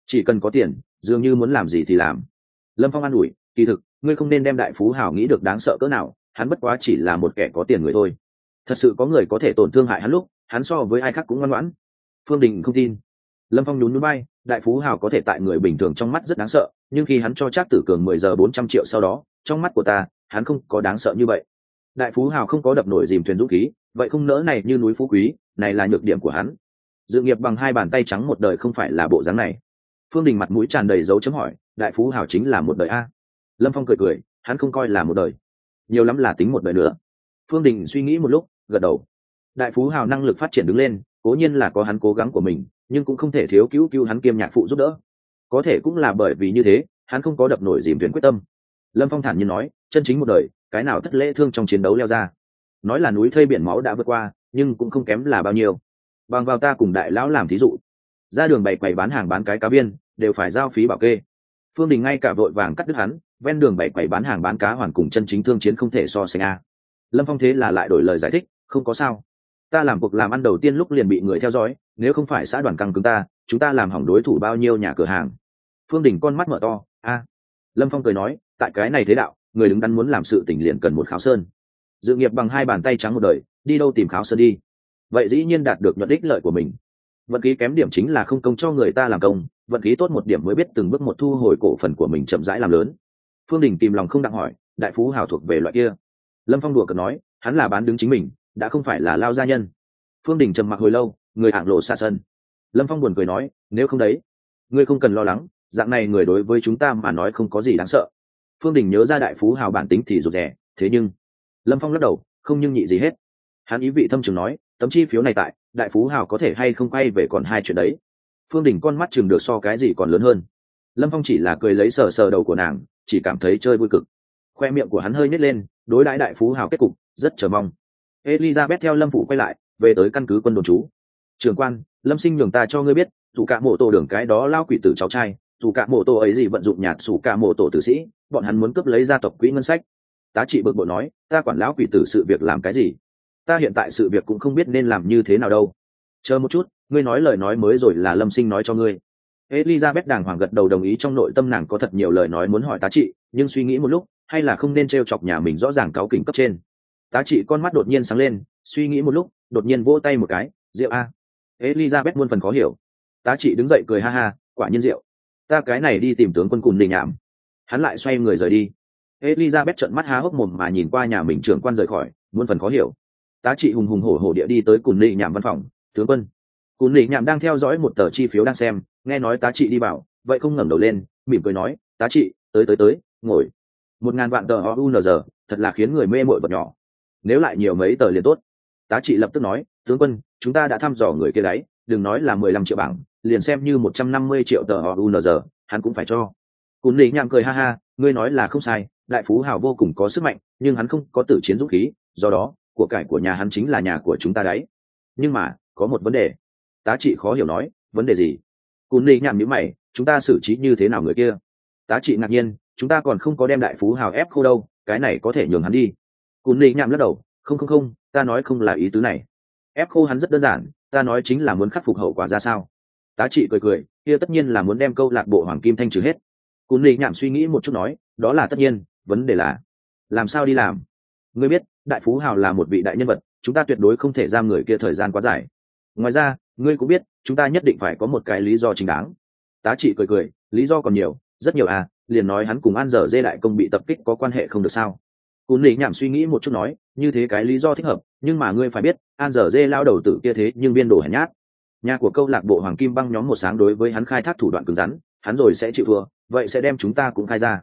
A: Chỉ cần có tiền, dường như muốn làm gì thì làm. Lâm phong an ủi, kỳ thực, ngươi không nên đem đại phú hảo nghĩ được đáng sợ cỡ nào, hắn bất quá chỉ là một kẻ có tiền người thôi. Thật sự có người có thể tổn thương hại hắn lúc hắn so với ai khác cũng ngoan ngoãn. Phương đình không tin. Lâm phong nhún núi bay đại phú hào có thể tại người bình thường trong mắt rất đáng sợ, nhưng khi hắn cho trác tử cường mười giờ bốn trăm triệu sau đó, trong mắt của ta, hắn không có đáng sợ như vậy. Đại phú hào không có đập nổi dìm thuyền dũng khí, vậy không nỡ này như núi phú quý, này là nhược điểm của hắn. Dự nghiệp bằng hai bàn tay trắng một đời không phải là bộ dáng này. Phương đình mặt mũi tràn đầy dấu chấm hỏi, đại phú hào chính là một đời a. Lâm phong cười cười, hắn không coi là một đời. Nhiều lắm là tính một đời nữa. Phương đình suy nghĩ một lúc, gật đầu đại phú hào năng lực phát triển đứng lên, cố nhiên là có hắn cố gắng của mình, nhưng cũng không thể thiếu cứu cứu hắn kiêm nhạc phụ giúp đỡ. Có thể cũng là bởi vì như thế, hắn không có đập nổi dìm thuyền quyết tâm. Lâm phong thản nhiên nói, chân chính một đời, cái nào thất lễ thương trong chiến đấu leo ra. Nói là núi thây biển máu đã vượt qua, nhưng cũng không kém là bao nhiêu. Bằng vào ta cùng đại lão làm thí dụ, ra đường bày quầy bán hàng bán cái cá viên, đều phải giao phí bảo kê. Phương đình ngay cả vội vàng cắt đứt hắn, ven đường bày quầy bán hàng bán cá hoàn cùng chân chính thương chiến không thể so sánh a. Lâm phong thế là lại đổi lời giải thích, không có sao ta làm cuộc làm ăn đầu tiên lúc liền bị người theo dõi, nếu không phải xã đoàn căng cứng ta, chúng ta làm hỏng đối thủ bao nhiêu nhà cửa hàng. Phương đình con mắt mở to, a. Lâm phong cười nói, tại cái này thế đạo, người đứng đắn muốn làm sự tỉnh liền cần một kháo sơn. Dự nghiệp bằng hai bàn tay trắng một đời, đi đâu tìm kháo sơn đi. Vậy dĩ nhiên đạt được nhuận đích lợi của mình. Vận khí kém điểm chính là không công cho người ta làm công, vận khí tốt một điểm mới biết từng bước một thu hồi cổ phần của mình chậm rãi làm lớn. Phương đình tìm lòng không đặng hỏi, đại phú hào thuộc về loại kia? Lâm phong đùa cần nói, hắn là bán đứng chính mình đã không phải là lao gia nhân. Phương đình trầm mặc hồi lâu, người hạng lộ xa sân. Lâm phong buồn cười nói, nếu không đấy, ngươi không cần lo lắng, dạng này người đối với chúng ta mà nói không có gì đáng sợ. Phương đình nhớ ra đại phú hào bản tính thì rụt rè, thế nhưng, lâm phong lắc đầu, không nhưng nhị gì hết. Hắn ý vị thâm trường nói, tấm chi phiếu này tại, đại phú hào có thể hay không quay về còn hai chuyện đấy. Phương đình con mắt chừng được so cái gì còn lớn hơn. Lâm phong chỉ là cười lấy sờ sờ đầu của nàng, chỉ cảm thấy chơi vui cực. Khoe miệng của hắn hơi nhét lên, đối đãi đại phú hào kết cục, rất chờ mong elizabeth theo lâm phủ quay lại, về tới căn cứ quân đồn trú. Trường quan, lâm sinh nhường ta cho ngươi biết, dù cả mộ tổ đường cái đó lao quỷ tử cháu trai, dù cả mộ tổ ấy gì vận dụng nhạt dù cả mộ tổ tử sĩ, bọn hắn muốn cướp lấy gia tộc quỹ ngân sách. Tá trị bực bội nói, ta quản lão quỷ tử sự việc làm cái gì? Ta hiện tại sự việc cũng không biết nên làm như thế nào đâu. Chờ một chút, ngươi nói lời nói mới rồi là lâm sinh nói cho ngươi. Elizabeth đàng hoàng gật đầu đồng ý trong nội tâm nàng có thật nhiều lời nói muốn hỏi tá trị, nhưng suy nghĩ một lúc, hay là không nên t r e o chọc nhà mình rõ ràng cáo kỉnh cấp trên tá trị con mắt đột nhiên sáng lên suy nghĩ một lúc đột nhiên vỗ tay một cái rượu a. Elizabeth muôn phần khó hiểu. Tá trị đứng dậy cười ha ha quả nhiên rượu. Ta cái này đi tìm tướng quân cùng đình nhảm. Hắn lại xoay người rời đi. Elizabeth trợn mắt há hốc mồm mà nhìn qua nhà mình trưởng quan rời khỏi muôn phần khó hiểu. Tá trị hùng hùng hổ hổ địa đi tới cùng đình nhảm văn phòng tướng quân. Cùng đình nhảm đang theo dõi một tờ chi phiếu đang xem nghe nói tá trị đi bảo, vậy không ngẩng đầu lên mỉm cười nói tá trị tới tới tới ngồi. Một ngàn vạn tờ o u n g thật là khiến người mê mội vật nhỏ nếu lại nhiều mấy tờ liền tốt. Tá trị lập tức nói, tướng quân, chúng ta đã thăm dò người kia đấy, đừng nói là mười lăm triệu bảng, liền xem như một trăm năm mươi triệu tờ họ unz hắn cũng phải cho. Cún lý nham cười ha ha, ngươi nói là không sai, đại phú hào vô cùng có sức mạnh, nhưng hắn không có tử chiến dũng khí, do đó, của cải của nhà hắn chính là nhà của chúng ta đấy. Nhưng mà, có một vấn đề. Tá trị khó hiểu nói, vấn đề gì? Cún lý nham nhữ mày, chúng ta xử trí như thế nào người kia? Tá trị ngạc nhiên, chúng ta còn không có đem đại phú hào ép khô đâu, cái này có thể nhường hắn đi cún lì nhạm lắc đầu, không không không, ta nói không là ý tứ này. Ép khô hắn rất đơn giản, ta nói chính là muốn khắc phục hậu quả ra sao. Tá trị cười cười, kia tất nhiên là muốn đem câu lạc bộ hoàng kim thanh trừ hết. Cún lì nhảm suy nghĩ một chút nói, đó là tất nhiên, vấn đề là, làm sao đi làm? Ngươi biết, đại phú hào là một vị đại nhân vật, chúng ta tuyệt đối không thể giam người kia thời gian quá dài. Ngoài ra, ngươi cũng biết, chúng ta nhất định phải có một cái lý do chính đáng. Tá trị cười cười, lý do còn nhiều, rất nhiều à liền nói hắn cùng an dở dê đại công bị tập kích có quan hệ không được sao? Cún lì nhảm suy nghĩ một chút nói, như thế cái lý do thích hợp, nhưng mà ngươi phải biết, an dở dê lao đầu tử kia thế nhưng biên đồ hèn nhát. Nhà của câu lạc bộ hoàng kim băng nhóm một sáng đối với hắn khai thác thủ đoạn cứng rắn, hắn rồi sẽ chịu thua, vậy sẽ đem chúng ta cũng khai ra.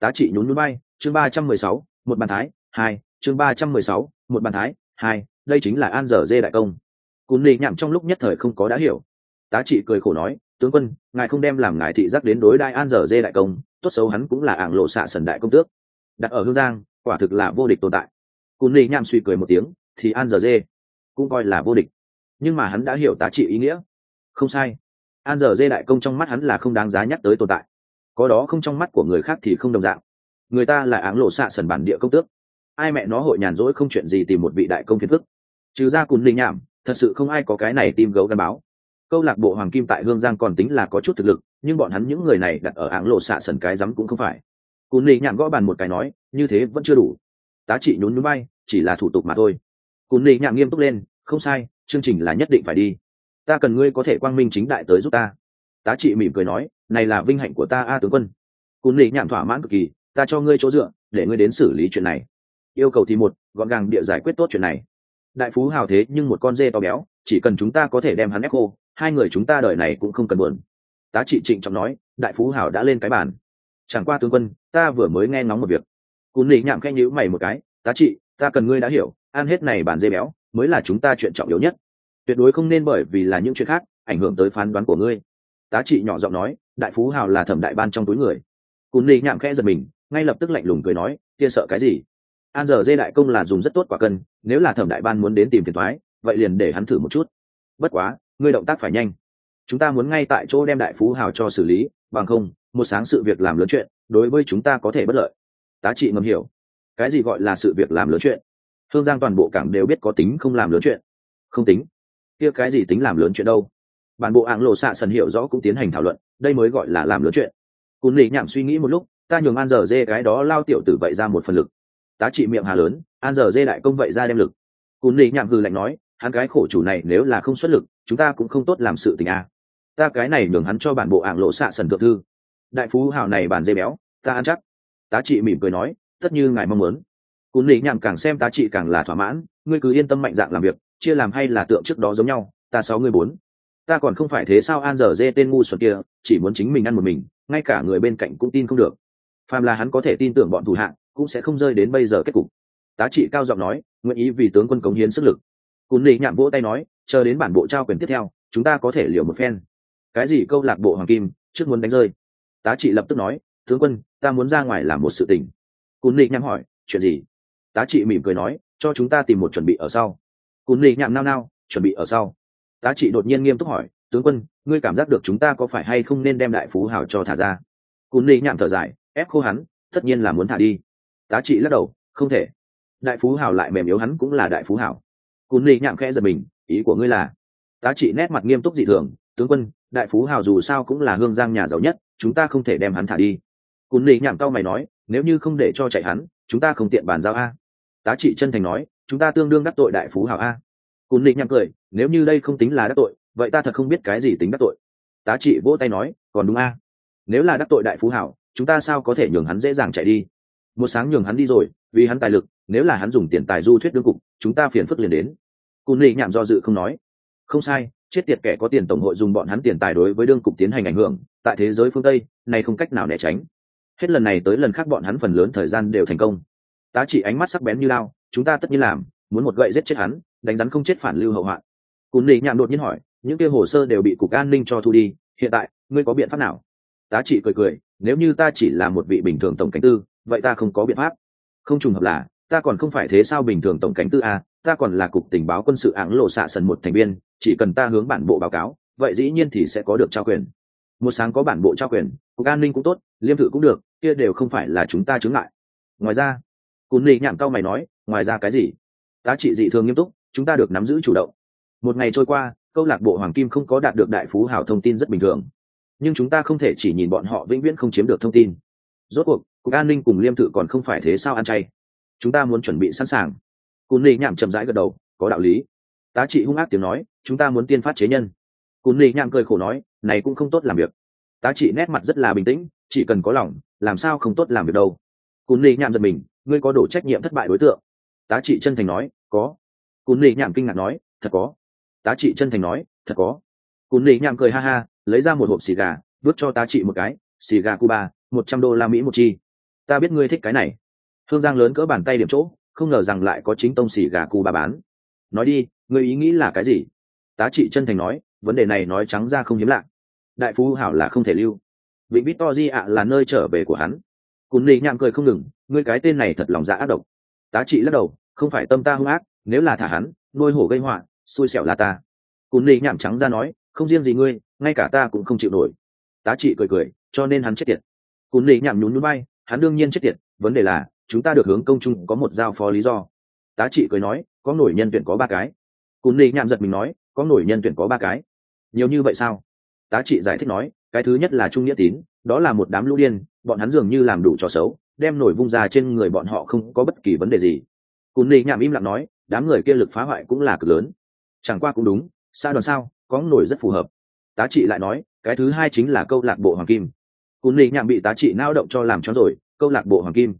A: Tá trị nhún núi bay, chương ba trăm mười sáu, một bàn thái, hai, chương ba trăm mười sáu, một bàn thái, hai, đây chính là an dở dê đại công. Cún lì nhảm trong lúc nhất thời không có đã hiểu. Tá trị cười khổ nói, tướng quân, ngài không đem làm ngài thị giác đến đối đại an dở dê đại công, tốt xấu hắn cũng là ảng lộ xạ sần đại công tước. Đặt ở hương giang quả thực là vô địch tồn tại. Cún lì nhảm suy cười một tiếng, thì an giờ dê cũng coi là vô địch. Nhưng mà hắn đã hiểu tá trị ý nghĩa. Không sai. An giờ dê đại công trong mắt hắn là không đáng giá nhắc tới tồn tại. Có đó không trong mắt của người khác thì không đồng dạng. Người ta là áng lộ xạ sần bản địa công tước. Ai mẹ nó hội nhàn rỗi không chuyện gì tìm một vị đại công phiền phức. Trừ ra cùn linh nhảm thật sự không ai có cái này tìm gấu gắn báo. Câu lạc bộ hoàng kim tại hương giang còn tính là có chút thực lực, nhưng bọn hắn những người này đặt ở áng lộ xạ sần cái rắm cũng không phải cún lì nhảm gõ bàn một cái nói, như thế vẫn chưa đủ. Tá trị nhún núi bay chỉ là thủ tục mà thôi. Cún lì nhảm nghiêm túc lên, không sai, chương trình là nhất định phải đi. Ta cần ngươi có thể quang minh chính đại tới giúp ta. Tá trị mỉm cười nói, này là vinh hạnh của ta a tướng quân. Cún lì nhảm thỏa mãn cực kỳ, ta cho ngươi chỗ dựa, để ngươi đến xử lý chuyện này. Yêu cầu thì một, gọn gàng địa giải quyết tốt chuyện này. Đại phú hào thế nhưng một con dê to béo, chỉ cần chúng ta có thể đem hắn ép khô, hai người chúng ta đợi này cũng không cần buồn. Tá trị trịnh trọng nói, đại phú hào đã lên cái bàn. Chẳng qua tướng quân ta vừa mới nghe ngóng một việc. Cún lý nhảm khẽ nhữ mày một cái, tá trị, ta cần ngươi đã hiểu, ăn hết này bàn dê béo mới là chúng ta chuyện trọng yếu nhất. Tuyệt đối không nên bởi vì là những chuyện khác ảnh hưởng tới phán đoán của ngươi. Tá trị nhỏ giọng nói, đại phú hào là thẩm đại ban trong túi người. Cún ly nhảm khẽ giật mình, ngay lập tức lạnh lùng cười nói, kia sợ cái gì? An giờ dê đại công là dùng rất tốt quả cân, nếu là thẩm đại ban muốn đến tìm phiền thoái, vậy liền để hắn thử một chút. Bất quá, ngươi động tác phải nhanh. Chúng ta muốn ngay tại chỗ đem đại phú hào cho xử lý, bằng không một sáng sự việc làm lớn chuyện, đối với chúng ta có thể bất lợi. Tá trị ngầm hiểu. Cái gì gọi là sự việc làm lớn chuyện? Hương giang toàn bộ cảng đều biết có tính không làm lớn chuyện. Không tính. Kia cái gì tính làm lớn chuyện đâu? Bản bộ áng lộ xạ sần hiểu rõ cũng tiến hành thảo luận, đây mới gọi là làm lớn chuyện. Cún lì nhảm suy nghĩ một lúc, ta nhường an giờ dê cái đó lao tiểu tử vậy ra một phần lực. Tá trị miệng hà lớn, an giờ dê đại công vậy ra đem lực. Cún lì nhảm hư lạnh nói, hắn cái khổ chủ này nếu là không xuất lực, chúng ta cũng không tốt làm sự tình à. ta cái này nhường hắn cho bản bộ ảng lộ xạ sần thượng thư đại phú hào này bản dê béo, ta ăn chắc. Tá trị mỉm cười nói, tất như ngài mong muốn. Cún lì nhảm càng xem tá trị càng là thỏa mãn, ngươi cứ yên tâm mạnh dạng làm việc, chia làm hay là tượng trước đó giống nhau, ta sáu người bốn. Ta còn không phải thế sao an giờ dê tên ngu xuẩn kia, chỉ muốn chính mình ăn một mình, ngay cả người bên cạnh cũng tin không được. Phàm là hắn có thể tin tưởng bọn thủ hạng, cũng sẽ không rơi đến bây giờ kết cục. Tá trị cao giọng nói, nguyện ý vì tướng quân cống hiến sức lực. Cún lì nhảm vỗ tay nói, chờ đến bản bộ trao quyền tiếp theo, chúng ta có thể liều một phen. Cái gì? Câu lạc bộ hoàng kim, trước muốn đánh rơi tá trị lập tức nói, tướng quân, ta muốn ra ngoài làm một sự tình. Cún lịch nhắm hỏi, chuyện gì? Tá trị mỉm cười nói, cho chúng ta tìm một chuẩn bị ở sau. Cún lịch nhạm nao nao, chuẩn bị ở sau. Tá trị đột nhiên nghiêm túc hỏi, tướng quân, ngươi cảm giác được chúng ta có phải hay không nên đem đại phú hào cho thả ra? Cún lịch nhạm thở dài, ép khô hắn, tất nhiên là muốn thả đi. Tá trị lắc đầu, không thể. Đại phú hào lại mềm yếu hắn cũng là đại phú hào. Cún lịch nhạm khẽ giật mình, ý của ngươi là? Tá trị nét mặt nghiêm túc dị thường, tướng quân, đại phú hào dù sao cũng là hương giang nhà giàu nhất chúng ta không thể đem hắn thả đi. Cún lì nhảm cao mày nói, nếu như không để cho chạy hắn, chúng ta không tiện bàn giao a. Tá trị chân thành nói, chúng ta tương đương đắc tội đại phú hào a. Cún lì nhảm cười, nếu như đây không tính là đắc tội, vậy ta thật không biết cái gì tính đắc tội. Tá trị vỗ tay nói, còn đúng a. Nếu là đắc tội đại phú hảo chúng ta sao có thể nhường hắn dễ dàng chạy đi? Một sáng nhường hắn đi rồi, vì hắn tài lực, nếu là hắn dùng tiền tài du thuyết đương cục, chúng ta phiền phức liền đến. Cún lì nhảm do dự không nói. Không sai, chết tiệt kẻ có tiền tổng hội dùng bọn hắn tiền tài đối với đương cục tiến hành ảnh hưởng tại thế giới phương tây, này không cách nào né tránh. Hết lần này tới lần khác bọn hắn phần lớn thời gian đều thành công. Tá chỉ ánh mắt sắc bén như lao, chúng ta tất nhiên làm, muốn một gậy giết chết hắn, đánh rắn không chết phản lưu hậu hoạn. Cún lì nhạm đột nhiên hỏi, những kia hồ sơ đều bị cục an ninh cho thu đi, hiện tại, ngươi có biện pháp nào? Tá trị cười cười, nếu như ta chỉ là một vị bình thường tổng cảnh tư, vậy ta không có biện pháp. Không trùng hợp là, ta còn không phải thế sao bình thường tổng cảnh tư a ta còn là cục tình báo quân sự áng lộ xạ sần một thành viên, chỉ cần ta hướng bản bộ báo cáo, vậy dĩ nhiên thì sẽ có được trao quyền một sáng có bản bộ trao quyền, cục an ninh cũng tốt, liêm thự cũng được, kia đều không phải là chúng ta chứng lại ngoài ra, cún lì nhảm cao mày nói, ngoài ra cái gì? Tá trị dị thường nghiêm túc, chúng ta được nắm giữ chủ động. Một ngày trôi qua, câu lạc bộ hoàng kim không có đạt được đại phú hảo thông tin rất bình thường. Nhưng chúng ta không thể chỉ nhìn bọn họ vĩnh viễn không chiếm được thông tin. Rốt cuộc, cục an ninh cùng liêm thự còn không phải thế sao ăn chay? Chúng ta muốn chuẩn bị sẵn sàng. Cún lì nhảm chậm rãi gật đầu, có đạo lý. Tá trị hung ác tiếng nói, chúng ta muốn tiên phát chế nhân cún lì nhảm cười khổ nói, này cũng không tốt làm việc. Tá trị nét mặt rất là bình tĩnh, chỉ cần có lòng, làm sao không tốt làm việc đâu. Cún lì nhảm giật mình, ngươi có đủ trách nhiệm thất bại đối tượng. Tá trị chân thành nói, có. Cún lì nhảm kinh ngạc nói, thật có. Tá trị chân thành nói, thật có. Cún lì nhảm cười ha ha, lấy ra một hộp xì gà, vứt cho tá trị một cái, xì gà cuba, một trăm đô la mỹ một chi. Ta biết ngươi thích cái này. Hương giang lớn cỡ bàn tay điểm chỗ, không ngờ rằng lại có chính tông xì gà cuba bán. Nói đi, ngươi ý nghĩ là cái gì? Tá trị chân thành nói vấn đề này nói trắng ra không hiếm lạ. Đại phú hảo là không thể lưu. Vịnh di ạ là nơi trở về của hắn. Cún lì nhảm cười không ngừng, ngươi cái tên này thật lòng dạ ác độc. Tá trị lắc đầu, không phải tâm ta hung ác, nếu là thả hắn, nuôi hổ gây họa, xui xẻo là ta. Cún lì nhảm trắng ra nói, không riêng gì ngươi, ngay cả ta cũng không chịu nổi. Tá trị cười cười, cho nên hắn chết tiệt. Cún lì nhảm nhún núi bay, hắn đương nhiên chết tiệt, vấn đề là, chúng ta được hướng công chung có một giao phó lý do. Tá trị cười nói, có nổi nhân tuyển có ba cái. Cún lì nhảm giật mình nói, có nổi nhân tuyển có ba cái nhiều như vậy sao? Tá trị giải thích nói, cái thứ nhất là trung nghĩa tín, đó là một đám lũ điên, bọn hắn dường như làm đủ trò xấu, đem nổi vung ra trên người bọn họ không có bất kỳ vấn đề gì. Cún lì nhảm im lặng nói, đám người kia lực phá hoại cũng là cực lớn. Chẳng qua cũng đúng, xa đoàn sao, có nổi rất phù hợp. Tá trị lại nói, cái thứ hai chính là câu lạc bộ hoàng kim. Cún lì nhảm bị tá trị nao động cho làm cho rồi, câu lạc bộ hoàng kim.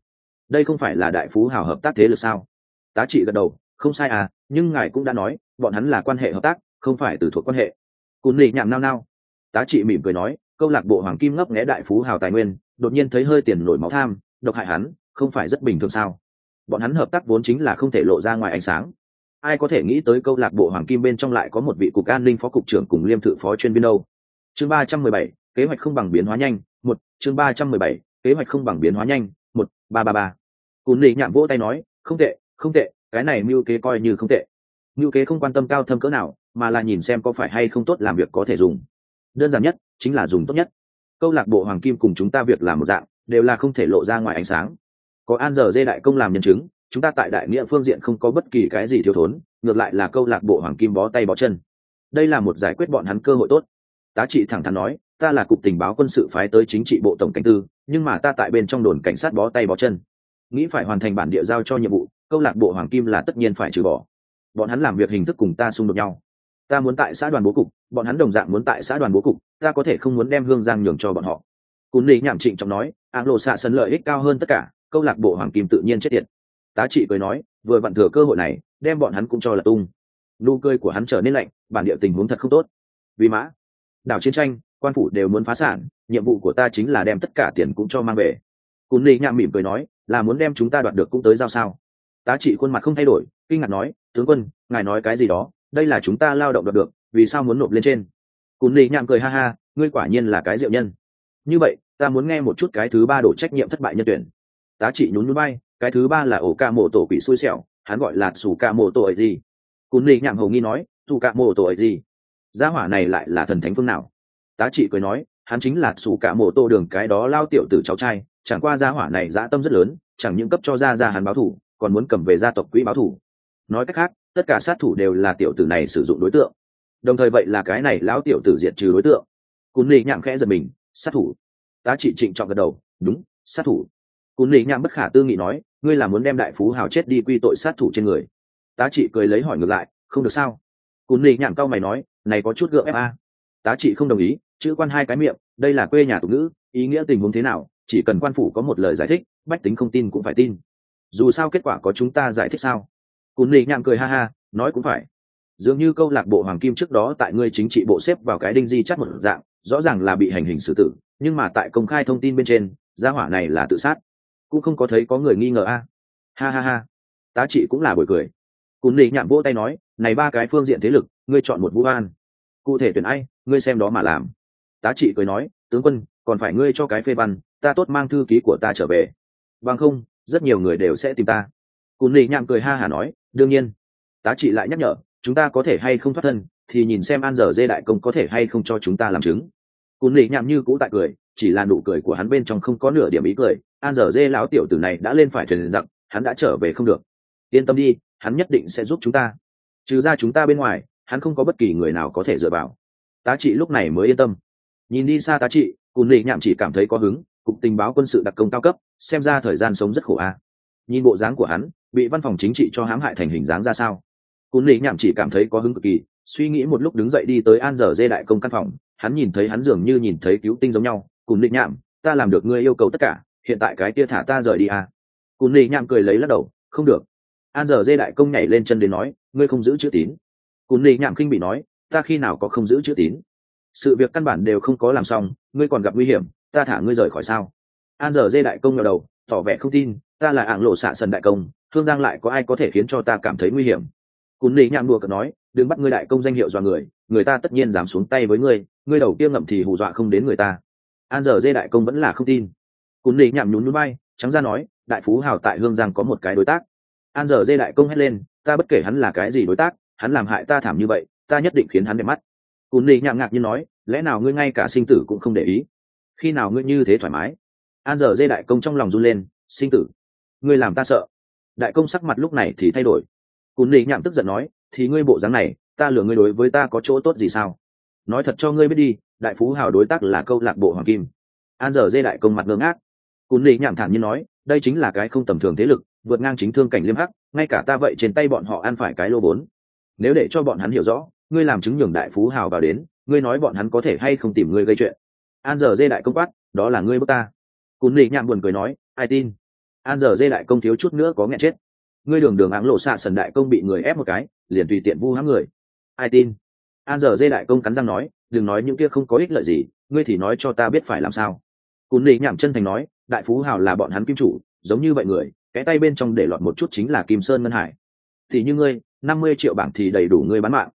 A: Đây không phải là đại phú hào hợp tác thế lực sao? Tá trị gật đầu, không sai à nhưng ngài cũng đã nói, bọn hắn là quan hệ hợp tác, không phải từ thuộc quan hệ cún lì nhảm nao nao. Tá trị mỉm cười nói, câu lạc bộ hoàng kim ngấp nghẽ đại phú hào tài nguyên, đột nhiên thấy hơi tiền nổi máu tham, độc hại hắn, không phải rất bình thường sao? Bọn hắn hợp tác vốn chính là không thể lộ ra ngoài ánh sáng. Ai có thể nghĩ tới câu lạc bộ hoàng kim bên trong lại có một vị cục an ninh phó cục trưởng cùng liêm thự phó chuyên viên đâu? Chương ba trăm mười bảy, kế hoạch không bằng biến hóa nhanh, một, chương ba trăm mười bảy, kế hoạch không bằng biến hóa nhanh, một, ba ba ba. Cún lì nhảm vỗ tay nói, không tệ không tệ, cái này mưu kế coi như không tệ. Mưu kế không quan tâm cao thâm cỡ nào mà là nhìn xem có phải hay không tốt làm việc có thể dùng. Đơn giản nhất chính là dùng tốt nhất. Câu lạc bộ hoàng kim cùng chúng ta việc làm một dạng, đều là không thể lộ ra ngoài ánh sáng. Có an giờ dê đại công làm nhân chứng, chúng ta tại đại nghĩa phương diện không có bất kỳ cái gì thiếu thốn, ngược lại là câu lạc bộ hoàng kim bó tay bó chân. Đây là một giải quyết bọn hắn cơ hội tốt. Tá trị thẳng thắn nói, ta là cục tình báo quân sự phái tới chính trị bộ tổng cảnh tư, nhưng mà ta tại bên trong đồn cảnh sát bó tay bó chân. Nghĩ phải hoàn thành bản địa giao cho nhiệm vụ, câu lạc bộ hoàng kim là tất nhiên phải trừ bỏ. Bọn hắn làm việc hình thức cùng ta xung đột nhau ta muốn tại xã đoàn bố cục, bọn hắn đồng dạng muốn tại xã đoàn bố cục, ta có thể không muốn đem hương giang nhường cho bọn họ. Cún lý nhảm trịnh trọng nói, áng lộ xạ sân lợi ích cao hơn tất cả, câu lạc bộ hoàng kim tự nhiên chết tiệt. Tá trị cười nói, vừa vặn thừa cơ hội này, đem bọn hắn cũng cho là tung. Nụ cười của hắn trở nên lạnh, bản địa tình huống thật không tốt. Vì mã, đảo chiến tranh, quan phủ đều muốn phá sản, nhiệm vụ của ta chính là đem tất cả tiền cũng cho mang về. Cún lý nhảm mỉm cười nói, là muốn đem chúng ta đoạt được cũng tới giao sao? Tá trị khuôn mặt không thay đổi, kinh ngạc nói, tướng quân, ngài nói cái gì đó? Đây là chúng ta lao động đoạt được, vì sao muốn nộp lên trên? Cún lý nhảm cười ha ha, ngươi quả nhiên là cái diệu nhân. Như vậy, ta muốn nghe một chút cái thứ ba đổ trách nhiệm thất bại nhân tuyển. Tá trị nhún núi bay cái thứ ba là ổ ca mộ tổ quỷ xui xẻo, hắn gọi là sủ ca mộ tổ ấy gì? Cún lì nhảm hầu nghi nói sủ ca mộ tổ ấy gì? Gia hỏa này lại là thần thánh phương nào? Tá trị cười nói, hắn chính là sủ ca mộ tổ đường cái đó lao tiểu tử cháu trai, chẳng qua gia hỏa này dã tâm rất lớn, chẳng những cấp cho gia gia hắn báo thủ, còn muốn cầm về gia tộc quỹ báo thủ. Nói cách khác tất cả sát thủ đều là tiểu tử này sử dụng đối tượng. Đồng thời vậy là cái này lão tiểu tử diệt trừ đối tượng. Cún lì nhạm khẽ giật mình, sát thủ? Tá trị trịnh trọng gật đầu, đúng, sát thủ. Cún lì nhạm bất khả tư nghị nói, ngươi là muốn đem đại phú hào chết đi quy tội sát thủ trên người. Tá trị cười lấy hỏi ngược lại, không được sao? Cún lì nhạm cau mày nói, này có chút gượng ép a. Tá trị không đồng ý, chữ quan hai cái miệng, đây là quê nhà tục ngữ, ý nghĩa tình huống thế nào, chỉ cần quan phủ có một lời giải thích, bách tính không tin cũng phải tin. Dù sao kết quả có chúng ta giải thích sao? Cún lì nhạm cười ha ha, nói cũng phải. Dường như câu lạc bộ hoàng kim trước đó tại ngươi chính trị bộ xếp vào cái đinh di chắt một dạng, rõ ràng là bị hành hình xử tử, nhưng mà tại công khai thông tin bên trên, gia hỏa này là tự sát. Cũng không có thấy có người nghi ngờ a. Ha ha ha. Tá trị cũng là buổi cười. Cún lì nhạm vỗ tay nói, này ba cái phương diện thế lực, ngươi chọn một vũ an. Cụ thể tuyển ai, ngươi xem đó mà làm. Tá trị cười nói, tướng quân, còn phải ngươi cho cái phê văn, ta tốt mang thư ký của ta trở về. Bằng không, rất nhiều người đều sẽ tìm ta cún lì nhạm cười ha hả nói đương nhiên tá trị lại nhắc nhở chúng ta có thể hay không thoát thân thì nhìn xem an giờ dê đại công có thể hay không cho chúng ta làm chứng. Cún lì nhạm như cũ tại cười chỉ là nụ cười của hắn bên trong không có nửa điểm ý cười. An giờ dê lão tiểu tử này đã lên phải thuyền rằng, hắn đã trở về không được. Yên tâm đi hắn nhất định sẽ giúp chúng ta. Trừ ra chúng ta bên ngoài hắn không có bất kỳ người nào có thể dựa vào. Tá trị lúc này mới yên tâm. Nhìn đi xa tá trị Cún lì nhạm chỉ cảm thấy có hứng cục tình báo quân sự đặc công cao cấp xem ra thời gian sống rất khổ a. Nhìn bộ dáng của hắn bị văn phòng chính trị cho hãm hại thành hình dáng ra sao? Cún lý nhạm chỉ cảm thấy có hứng cực kỳ, suy nghĩ một lúc đứng dậy đi tới an giờ dê đại công căn phòng, hắn nhìn thấy hắn dường như nhìn thấy cứu tinh giống nhau. Cún lý nhạm, ta làm được ngươi yêu cầu tất cả, hiện tại cái kia thả ta rời đi à. cún lý nhạm cười lấy lắc đầu, không được. An giờ dê đại công nhảy lên chân đến nói, ngươi không giữ chữ tín. Cún lý nhạm kinh bị nói, ta khi nào có không giữ chữ tín? Sự việc căn bản đều không có làm xong, ngươi còn gặp nguy hiểm, ta thả ngươi rời khỏi sao? An giờ dê đại công ngờ đầu, tỏ vẻ không tin, ta là ảng lộ xạ sần đại công thương giang lại có ai có thể khiến cho ta cảm thấy nguy hiểm? Cún lý nhạn đùa cợt nói, đừng bắt ngươi đại công danh hiệu dọa người người ta tất nhiên dám xuống tay với ngươi ngươi đầu kia ngậm thì hù dọa không đến người ta. An giờ dê đại công vẫn là không tin. Cún lý nhạn nhún nhún bay trắng ra nói, đại phú hào tại hương giang có một cái đối tác. An giờ dê đại công hét lên, ta bất kể hắn là cái gì đối tác, hắn làm hại ta thảm như vậy, ta nhất định khiến hắn đẹp mắt. Cún lý nhạn ngạc như nói, lẽ nào ngươi ngay cả sinh tử cũng không để ý? Khi nào ngươi như thế thoải mái? An giờ dê đại công trong lòng run lên, sinh tử, ngươi làm ta sợ đại công sắc mặt lúc này thì thay đổi. Cún lì nhạm tức giận nói, thì ngươi bộ dáng này, ta lừa ngươi đối với ta có chỗ tốt gì sao? Nói thật cho ngươi biết đi, đại phú hào đối tác là câu lạc bộ hoàng kim. An giờ dê đại công mặt ngơ ngác. Cún lì nhạm thản nhiên nói, đây chính là cái không tầm thường thế lực, vượt ngang chính thương cảnh liêm hắc, ngay cả ta vậy trên tay bọn họ ăn phải cái lô vốn nếu để cho bọn hắn hiểu rõ, ngươi làm chứng nhường đại phú hào vào đến, ngươi nói bọn hắn có thể hay không tìm ngươi gây chuyện. An giờ dê đại công quát, đó là ngươi bước ta. Cún lì nhạm buồn cười nói, ai tin? An giờ dê đại công thiếu chút nữa có nghẹn chết. Ngươi đường đường áng lộ xạ sần đại công bị người ép một cái, liền tùy tiện vu hãm người. Ai tin? An giờ dê đại công cắn răng nói, đừng nói những kia không có ích lợi gì, ngươi thì nói cho ta biết phải làm sao. Cún lì nhảm chân thành nói, đại phú hào là bọn hắn kim chủ, giống như vậy người, cái tay bên trong để lọt một chút chính là kim sơn ngân hải. Thì như ngươi, năm mươi triệu bảng thì đầy đủ ngươi bán mạng.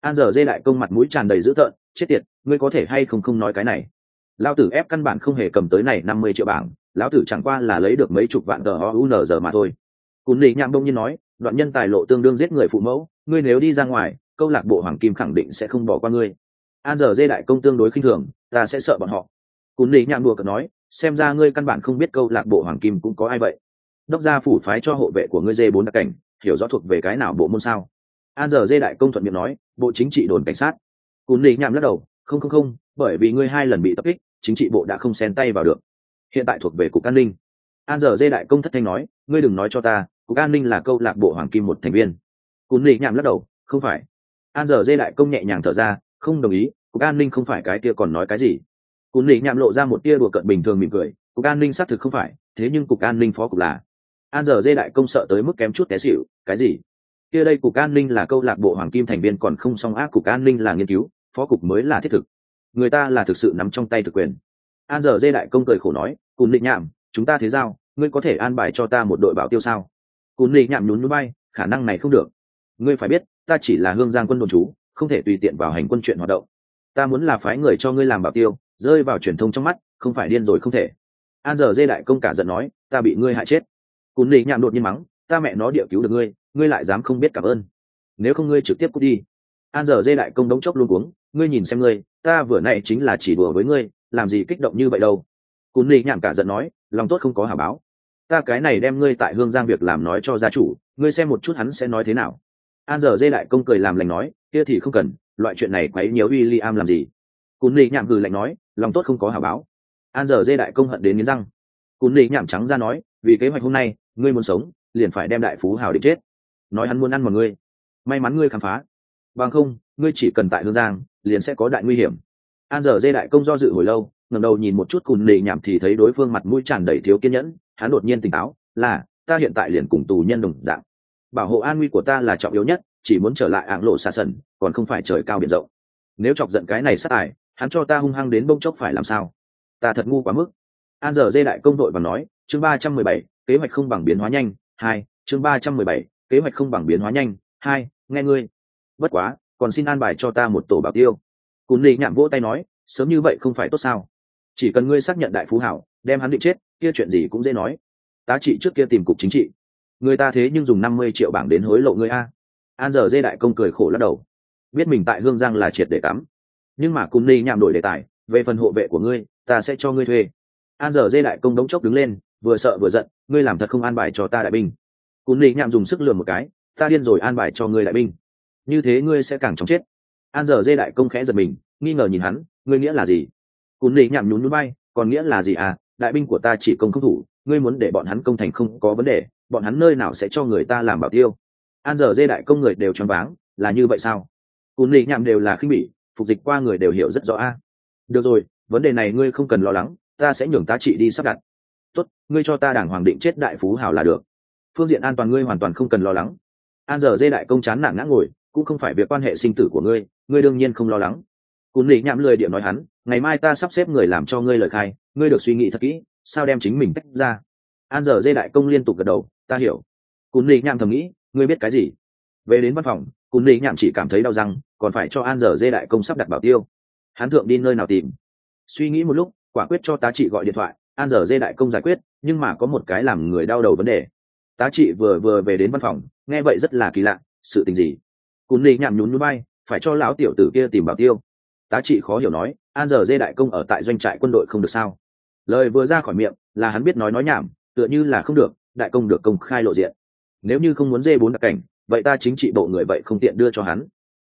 A: An giờ dê đại công mặt mũi tràn đầy dữ tợn, chết tiệt, ngươi có thể hay không không nói cái này? Lao tử ép căn bản không hề cầm tới này năm mươi triệu bảng lão tử chẳng qua là lấy được mấy chục vạn tờ o u n giờ mà thôi. Cún lì nhạm đông nhiên nói, đoạn nhân tài lộ tương đương giết người phụ mẫu, ngươi nếu đi ra ngoài, câu lạc bộ hoàng kim khẳng định sẽ không bỏ qua ngươi. An giờ dê đại công tương đối khinh thường, ta sẽ sợ bọn họ. Cún lì nhạm đùa cợt nói, xem ra ngươi căn bản không biết câu lạc bộ hoàng kim cũng có ai vậy. Đốc gia phủ phái cho hộ vệ của ngươi dê bốn đặc cảnh, hiểu rõ thuộc về cái nào bộ môn sao? An giờ dê đại công thuận miệng nói, bộ chính trị đồn cảnh sát. Cún lì nhạm lắc đầu, không không không, bởi vì ngươi hai lần bị tập kích, chính trị bộ đã không xen tay vào được hiện tại thuộc về cục an ninh. An giờ dê đại công thất thanh nói, ngươi đừng nói cho ta, cục an ninh là câu lạc bộ hoàng kim một thành viên. Cún lì nhảm lắc đầu, không phải. An giờ dê đại công nhẹ nhàng thở ra, không đồng ý, cục an ninh không phải cái kia còn nói cái gì? Cún lì nhảm lộ ra một tia đùa cận bình thường mỉm cười, cục an ninh xác thực không phải, thế nhưng cục an ninh phó cục là. An giờ dê đại công sợ tới mức kém chút té xịu cái gì? Kia đây cục an ninh là câu lạc bộ hoàng kim thành viên còn không song ác cục an ninh là nghiên cứu, phó cục mới là thiết thực. Người ta là thực sự nắm trong tay thực quyền an giờ dê đại công cười khổ nói cùng định nhảm chúng ta thế giao, ngươi có thể an bài cho ta một đội bảo tiêu sao? Cún định nhảm nhún núi bay, khả năng này không được. Ngươi phải biết, ta chỉ là hương giang quân đồn chú không thể tùy tiện vào hành quân chuyện hoạt động. Ta muốn là phái người cho ngươi làm bảo tiêu, rơi vào truyền thông trong mắt, không phải điên rồi không thể. An giờ dê đại công cả giận nói, ta bị ngươi hại chết. Cún định nhảm đột nhiên mắng, ta mẹ nó địa cứu được ngươi ngươi lại dám không biết cảm ơn. Nếu không ngươi trực tiếp cút đi. An giờ dê đại công đống chốc luôn cuống, ngươi nhìn xem ngươi, ta vừa nãy chính là chỉ đùa với ngươi làm gì kích động như vậy đâu? Cún lì nhảm cả giận nói, lòng tốt không có hả báo. Ta cái này đem ngươi tại hương giang việc làm nói cho gia chủ, ngươi xem một chút hắn sẽ nói thế nào. An giờ dê đại công cười làm lành nói, kia thì không cần, loại chuyện này quấy nhiều w i l l i am làm gì? Cún lì nhảm hừ lạnh nói, lòng tốt không có hả báo. An giờ dê đại công hận đến nghiến răng. Cún lì nhảm trắng ra nói, vì kế hoạch hôm nay, ngươi muốn sống, liền phải đem đại phú hào định chết. Nói hắn muốn ăn một ngươi. May mắn ngươi khám phá. Bằng không, ngươi chỉ cần tại hương giang, liền sẽ có đại nguy hiểm an giờ dê đại công do dự hồi lâu, ngẩng đầu nhìn một chút cùn lì nhảm thì thấy đối phương mặt mũi tràn đầy thiếu kiên nhẫn, hắn đột nhiên tỉnh táo, là, ta hiện tại liền cùng tù nhân đồng dạng. Bảo hộ an nguy của ta là trọng yếu nhất, chỉ muốn trở lại ảng lộ xa sần, còn không phải trời cao biển rộng. Nếu chọc giận cái này sát tài, hắn cho ta hung hăng đến bông chốc phải làm sao? Ta thật ngu quá mức. An giờ dê đại công đội và nói, chương ba trăm mười bảy, kế hoạch không bằng biến hóa nhanh, hai, chương ba trăm mười bảy, kế hoạch không bằng biến hóa nhanh, hai, nghe ngươi. Bất quá, còn xin an bài cho ta một tổ bạc tiêu cún lì nhạm vỗ tay nói, sớm như vậy không phải tốt sao? Chỉ cần ngươi xác nhận đại phú hảo, đem hắn định chết, kia chuyện gì cũng dễ nói. Tá trị trước kia tìm cục chính trị. Người ta thế nhưng dùng năm mươi triệu bảng đến hối lộ ngươi a. An giờ dê đại công cười khổ lắc đầu. Biết mình tại hương giang là triệt để tắm nhưng mà cún lì nhạm đổi đề tài, về phần hộ vệ của ngươi, ta sẽ cho ngươi thuê. An giờ dê đại công đống chốc đứng lên, vừa sợ vừa giận, ngươi làm thật không an bài cho ta đại binh? Cún lì nhạm dùng sức lừa một cái, ta điên rồi an bài cho ngươi đại binh. Như thế ngươi sẽ càng chóng chết an giờ dê đại công khẽ giật mình, nghi ngờ nhìn hắn, ngươi nghĩa là gì? Cún lì nhảm nhún núi bay còn nghĩa là gì à? Đại binh của ta chỉ công không thủ, ngươi muốn để bọn hắn công thành không có vấn đề, bọn hắn nơi nào sẽ cho người ta làm bảo tiêu? An giờ dê đại công người đều choáng váng, là như vậy sao? Cún lì nhảm đều là khinh bỉ, phục dịch qua người đều hiểu rất rõ a. Được rồi, vấn đề này ngươi không cần lo lắng, ta sẽ nhường tá trị đi sắp đặt. Tốt, ngươi cho ta đảng hoàng định chết đại phú hảo là được. Phương diện an toàn ngươi hoàn toàn không cần lo lắng. An giờ dê đại công chán nản ngã ngồi cũng không phải việc quan hệ sinh tử của ngươi ngươi đương nhiên không lo lắng. Cún lì nhạm lười điểm nói hắn, ngày mai ta sắp xếp người làm cho ngươi lời khai, ngươi được suy nghĩ thật kỹ, sao đem chính mình tách ra? An giờ dê đại công liên tục gật đầu, ta hiểu. Cún lì nhạm thầm nghĩ, ngươi biết cái gì? Về đến văn phòng, cún lì nhạm chỉ cảm thấy đau răng, còn phải cho an giờ dê đại công sắp đặt bảo tiêu. Hắn thượng đi nơi nào tìm? Suy nghĩ một lúc, quả quyết cho tá trị gọi điện thoại, an giờ dê đại công giải quyết, nhưng mà có một cái làm người đau đầu vấn đề. Tá trị vừa vừa về đến văn phòng, nghe vậy rất là kỳ lạ, sự tình gì? Cún lì nhảm nhún núi bay, phải cho lão tiểu tử kia tìm bảo tiêu. Tá trị khó hiểu nói, an giờ dê đại công ở tại doanh trại quân đội không được sao? Lời vừa ra khỏi miệng, là hắn biết nói nói nhảm, tựa như là không được, đại công được công khai lộ diện. Nếu như không muốn dê bốn đặc cảnh, vậy ta chính trị bộ người vậy không tiện đưa cho hắn.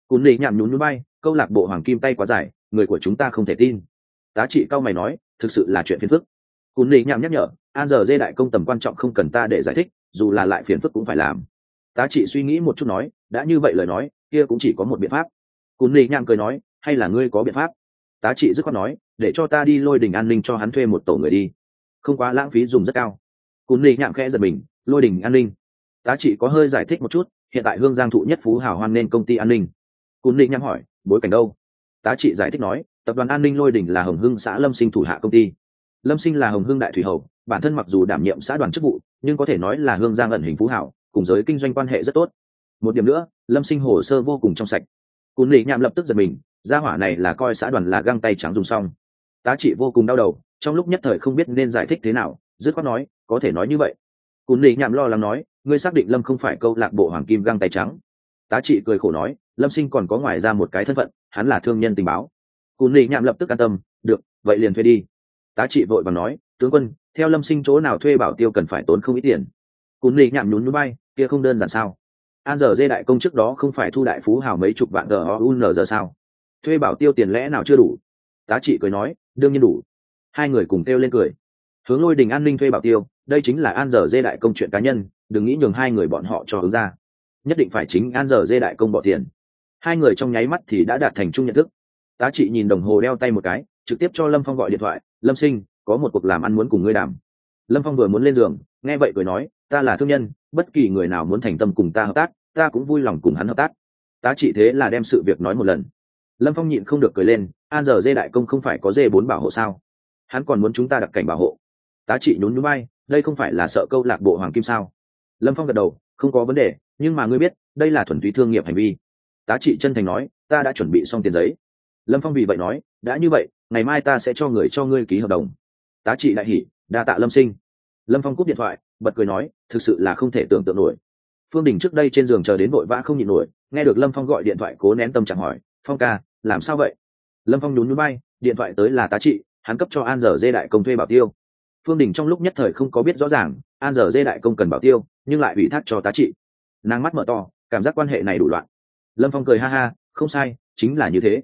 A: Cún lì nhảm nhún núi bay, câu lạc bộ hoàng kim tay quá dài, người của chúng ta không thể tin. Tá trị cao mày nói, thực sự là chuyện phiền phức. Cún lì nhảm nhắc nhở, an giờ dê đại công tầm quan trọng không cần ta để giải thích, dù là lại phiền phức cũng phải làm. Tá trị suy nghĩ một chút nói đã như vậy lời nói, kia cũng chỉ có một biện pháp. Cún lì nhang cười nói, hay là ngươi có biện pháp? Tá trị dứt khoát nói, để cho ta đi lôi đình an ninh cho hắn thuê một tổ người đi. Không quá lãng phí dùng rất cao. Cún lì nhang khẽ giật mình, lôi đình an ninh, tá trị có hơi giải thích một chút, hiện tại hương giang thụ nhất phú hào hoan nên công ty an ninh. Cún lì nhang hỏi, bối cảnh đâu? Tá trị giải thích nói, tập đoàn an ninh lôi đình là hồng hưng xã lâm sinh thủ hạ công ty. Lâm sinh là hồng hưng đại thủy hầu, bản thân mặc dù đảm nhiệm xã đoàn chức vụ, nhưng có thể nói là hương giang ẩn hình phú hảo cùng giới kinh doanh quan hệ rất tốt một điểm nữa, lâm sinh hồ sơ vô cùng trong sạch. Cún lì nhạm lập tức giật mình, gia hỏa này là coi xã đoàn là găng tay trắng dùng xong. Tá trị vô cùng đau đầu, trong lúc nhất thời không biết nên giải thích thế nào, dứt khoát nói, có thể nói như vậy. Cún lì nhạm lo lắng nói, ngươi xác định lâm không phải câu lạc bộ hoàng kim găng tay trắng? Tá trị cười khổ nói, lâm sinh còn có ngoài ra một cái thân phận, hắn là thương nhân tình báo. Cún lì nhạm lập tức an tâm, được, vậy liền thuê đi. Tá trị vội và nói, tướng quân, theo lâm sinh chỗ nào thuê bảo tiêu cần phải tốn không ít tiền? Cún lì nhạm nhún núi bay kia không đơn giản sao? An giờ dê đại công trước đó không phải thu đại phú hào mấy chục vạn gờ un giờ sao? Thuê bảo tiêu tiền lẽ nào chưa đủ? Tá trị cười nói, đương nhiên đủ. Hai người cùng kêu lên cười. Hướng lôi đình an ninh thuê bảo tiêu, đây chính là an giờ dê đại công chuyện cá nhân, đừng nghĩ nhường hai người bọn họ cho hướng ra. Nhất định phải chính an giờ dê đại công bỏ tiền. Hai người trong nháy mắt thì đã đạt thành chung nhận thức. Tá trị nhìn đồng hồ đeo tay một cái, trực tiếp cho lâm phong gọi điện thoại, lâm sinh, có một cuộc làm ăn muốn cùng ngươi đàm lâm phong vừa muốn lên giường, nghe vậy cười nói, ta là thương nhân, bất kỳ người nào muốn thành tâm cùng ta hợp tác, ta cũng vui lòng cùng hắn hợp tác. Tá trị thế là đem sự việc nói một lần. Lâm phong nhịn không được cười lên, an giờ dê đại công không phải có dê bốn bảo hộ sao? Hắn còn muốn chúng ta đặc cảnh bảo hộ. Tá trị nhún núi bay đây không phải là sợ câu lạc bộ hoàng kim sao? Lâm phong gật đầu, không có vấn đề, nhưng mà ngươi biết, đây là thuần túy thương nghiệp hành vi. Tá trị chân thành nói, ta đã chuẩn bị xong tiền giấy. Lâm phong vì vậy nói, đã như vậy, ngày mai ta sẽ cho người cho ngươi ký hợp đồng. Tá trị đại hỉ đa tạ lâm sinh lâm phong cúp điện thoại bật cười nói thực sự là không thể tưởng tượng nổi phương đình trước đây trên giường chờ đến vội vã không nhịn nổi nghe được lâm phong gọi điện thoại cố nén tâm trạng hỏi phong ca làm sao vậy lâm phong nhún núi bay điện thoại tới là tá trị hắn cấp cho an giờ dê đại công thuê bảo tiêu phương đình trong lúc nhất thời không có biết rõ ràng an giờ dê đại công cần bảo tiêu nhưng lại ủy thác cho tá trị nàng mắt mở to cảm giác quan hệ này đủ loạn lâm phong cười ha ha không sai chính là như thế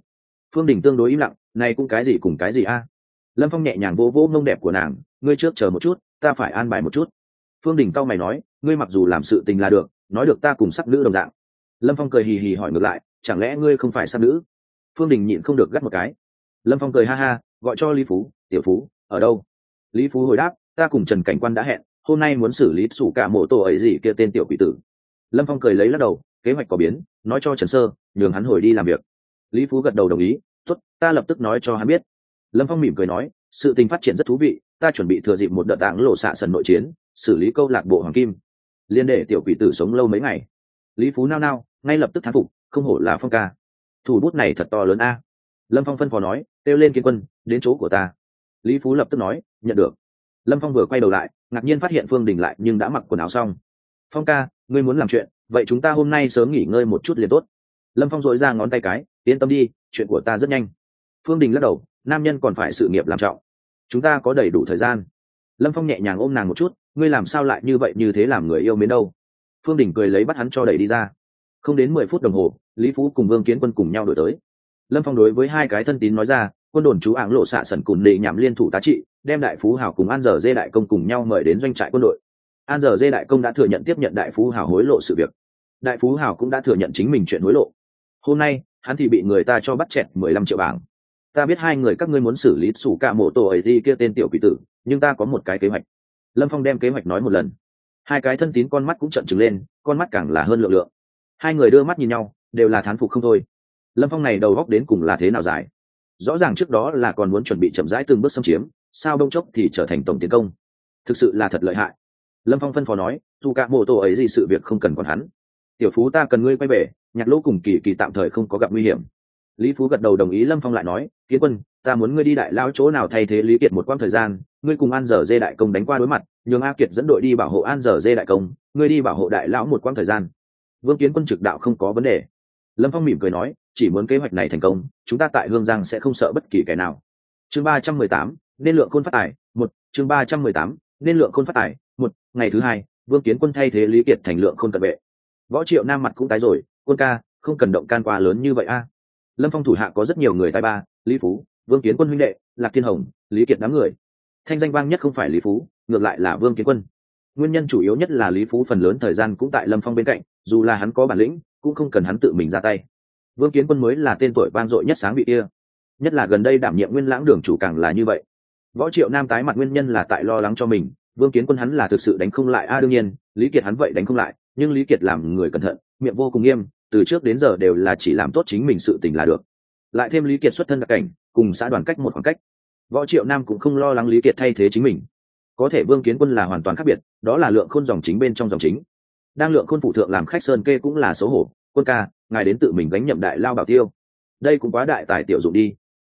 A: phương đình tương đối im lặng này cũng cái gì cùng cái gì a lâm phong nhẹ nhàng vỗ vỗ mông đẹp của nàng, ngươi trước chờ một chút, ta phải an bài một chút. Phương đình cau mày nói, ngươi mặc dù làm sự tình là được, nói được ta cùng sắc nữ đồng dạng. Lâm phong cười hì hì hỏi ngược lại, chẳng lẽ ngươi không phải sắc nữ? Phương đình nhịn không được gắt một cái. Lâm phong cười ha ha, gọi cho lý phú, tiểu phú, ở đâu? Lý phú hồi đáp, ta cùng trần cảnh quan đã hẹn, hôm nay muốn xử lý sủ cả mộ tổ ấy gì kia tên tiểu quỷ tử. Lâm phong cười lấy lắc đầu, kế hoạch có biến, nói cho trần sơ, nhường hắn hồi đi làm việc. Lý phú gật đầu đồng ý t ố t ta lập tức nói cho hắn biết lâm phong mỉm cười nói, sự tình phát triển rất thú vị, ta chuẩn bị thừa dịp một đợt tảng lộ xạ sần nội chiến, xử lý câu lạc bộ hoàng kim. Liên để tiểu quỷ tử sống lâu mấy ngày. Lý phú nao nao, ngay lập tức thán phục, không hổ là phong ca. Thủ bút này thật to lớn a. Lâm phong phân phò nói, kêu lên kiến quân, đến chỗ của ta. Lý phú lập tức nói, nhận được. Lâm phong vừa quay đầu lại, ngạc nhiên phát hiện phương đình lại nhưng đã mặc quần áo xong. Phong ca, ngươi muốn làm chuyện, vậy chúng ta hôm nay sớm nghỉ ngơi một chút liền tốt. Lâm phong dội ra ngón tay cái, yên tâm đi, chuyện của ta rất nhanh. Phương đình lắc đầu nam nhân còn phải sự nghiệp làm trọng. Chúng ta có đầy đủ thời gian. Lâm phong nhẹ nhàng ôm nàng một chút, ngươi làm sao lại như vậy, như thế làm người yêu mến đâu? Phương đình cười lấy bắt hắn cho đẩy đi ra. Không đến mười phút đồng hồ, lý phú cùng vương kiến quân cùng nhau đổi tới. Lâm phong đối với hai cái thân tín nói ra, quân đồn chú áng lộ xạ sẩn cùn đệ nhằm liên thủ tá trị, đem đại phú hào cùng an giờ dê đại công cùng nhau mời đến doanh trại quân đội. An giờ dê đại công đã thừa nhận tiếp nhận đại phú hào hối lộ sự việc. Đại phú hào cũng đã thừa nhận chính mình chuyện hối lộ. Hôm nay, hắn thì bị người ta cho bắt chẹt mười lăm triệu bảng ta biết hai người các ngươi muốn xử lý sủ cả mộ tổ ấy gì kia tên tiểu quỷ tử, nhưng ta có một cái kế hoạch. Lâm phong đem kế hoạch nói một lần. Hai cái thân tín con mắt cũng trận trừng lên, con mắt càng là hơn lượng lượng. Hai người đưa mắt nhìn nhau, đều là thán phục không thôi. Lâm phong này đầu góc đến cùng là thế nào dài? Rõ ràng trước đó là còn muốn chuẩn bị chậm rãi từng bước xâm chiếm, sao đông chốc thì trở thành tổng tiến công. Thực sự là thật lợi hại. Lâm phong phân phó nói, dù cả mộ tổ ấy gì sự việc không cần còn hắn. Tiểu phú ta cần ngươi quay về, nhạc lỗ cùng kỳ kỳ tạm thời không có gặp nguy hiểm lý phú gật đầu đồng ý lâm phong lại nói, kiến quân, ta muốn ngươi đi đại lao chỗ nào thay thế lý kiệt một quãng thời gian, ngươi cùng an dở dê đại công đánh qua đối mặt, nhường a kiệt dẫn đội đi bảo hộ an dở dê đại công, ngươi đi bảo hộ đại lão một quãng thời gian. Vương kiến quân trực đạo không có vấn đề. Lâm phong mỉm cười nói, chỉ muốn kế hoạch này thành công, chúng ta tại hương giang sẽ không sợ bất kỳ kẻ nào. Chương ba trăm mười tám, nên lượng khôn phát tài, một, chương ba trăm mười tám, nên lượng khôn phát tài, một, ngày thứ hai, vương kiến quân thay thế lý kiệt thành lượng khôn cận vệ. Võ triệu nam mặt cũng tái rồi, quân ca, không cần động can qua lớn như vậy a lâm phong thủ hạ có rất nhiều người tài ba, lý phú, vương kiến quân huynh đệ, lạc thiên hồng, lý kiệt đám người. Thanh danh vang nhất không phải lý phú, ngược lại là vương kiến quân. Nguyên nhân chủ yếu nhất là lý phú phần lớn thời gian cũng tại lâm phong bên cạnh, dù là hắn có bản lĩnh, cũng không cần hắn tự mình ra tay. Vương kiến quân mới là tên tuổi vang dội nhất sáng bị kia. Nhất là gần đây đảm nhiệm nguyên lãng đường chủ càng là như vậy. Võ triệu nam tái mặt nguyên nhân là tại lo lắng cho mình, vương kiến quân hắn là thực sự đánh không lại. A đương nhiên, lý kiệt hắn vậy đánh không lại, nhưng lý kiệt làm người cẩn thận, miệng vô cùng nghiêm từ trước đến giờ đều là chỉ làm tốt chính mình sự tình là được. Lại thêm lý kiệt xuất thân đặc cảnh, cùng xã đoàn cách một khoảng cách. Võ triệu nam cũng không lo lắng lý kiệt thay thế chính mình. Có thể vương kiến quân là hoàn toàn khác biệt, đó là lượng khôn dòng chính bên trong dòng chính. Đang lượng khôn phụ thượng làm khách sơn kê cũng là xấu hổ, quân ca, ngài đến tự mình gánh nhậm đại lao bảo tiêu. Đây cũng quá đại tài tiểu dụng đi.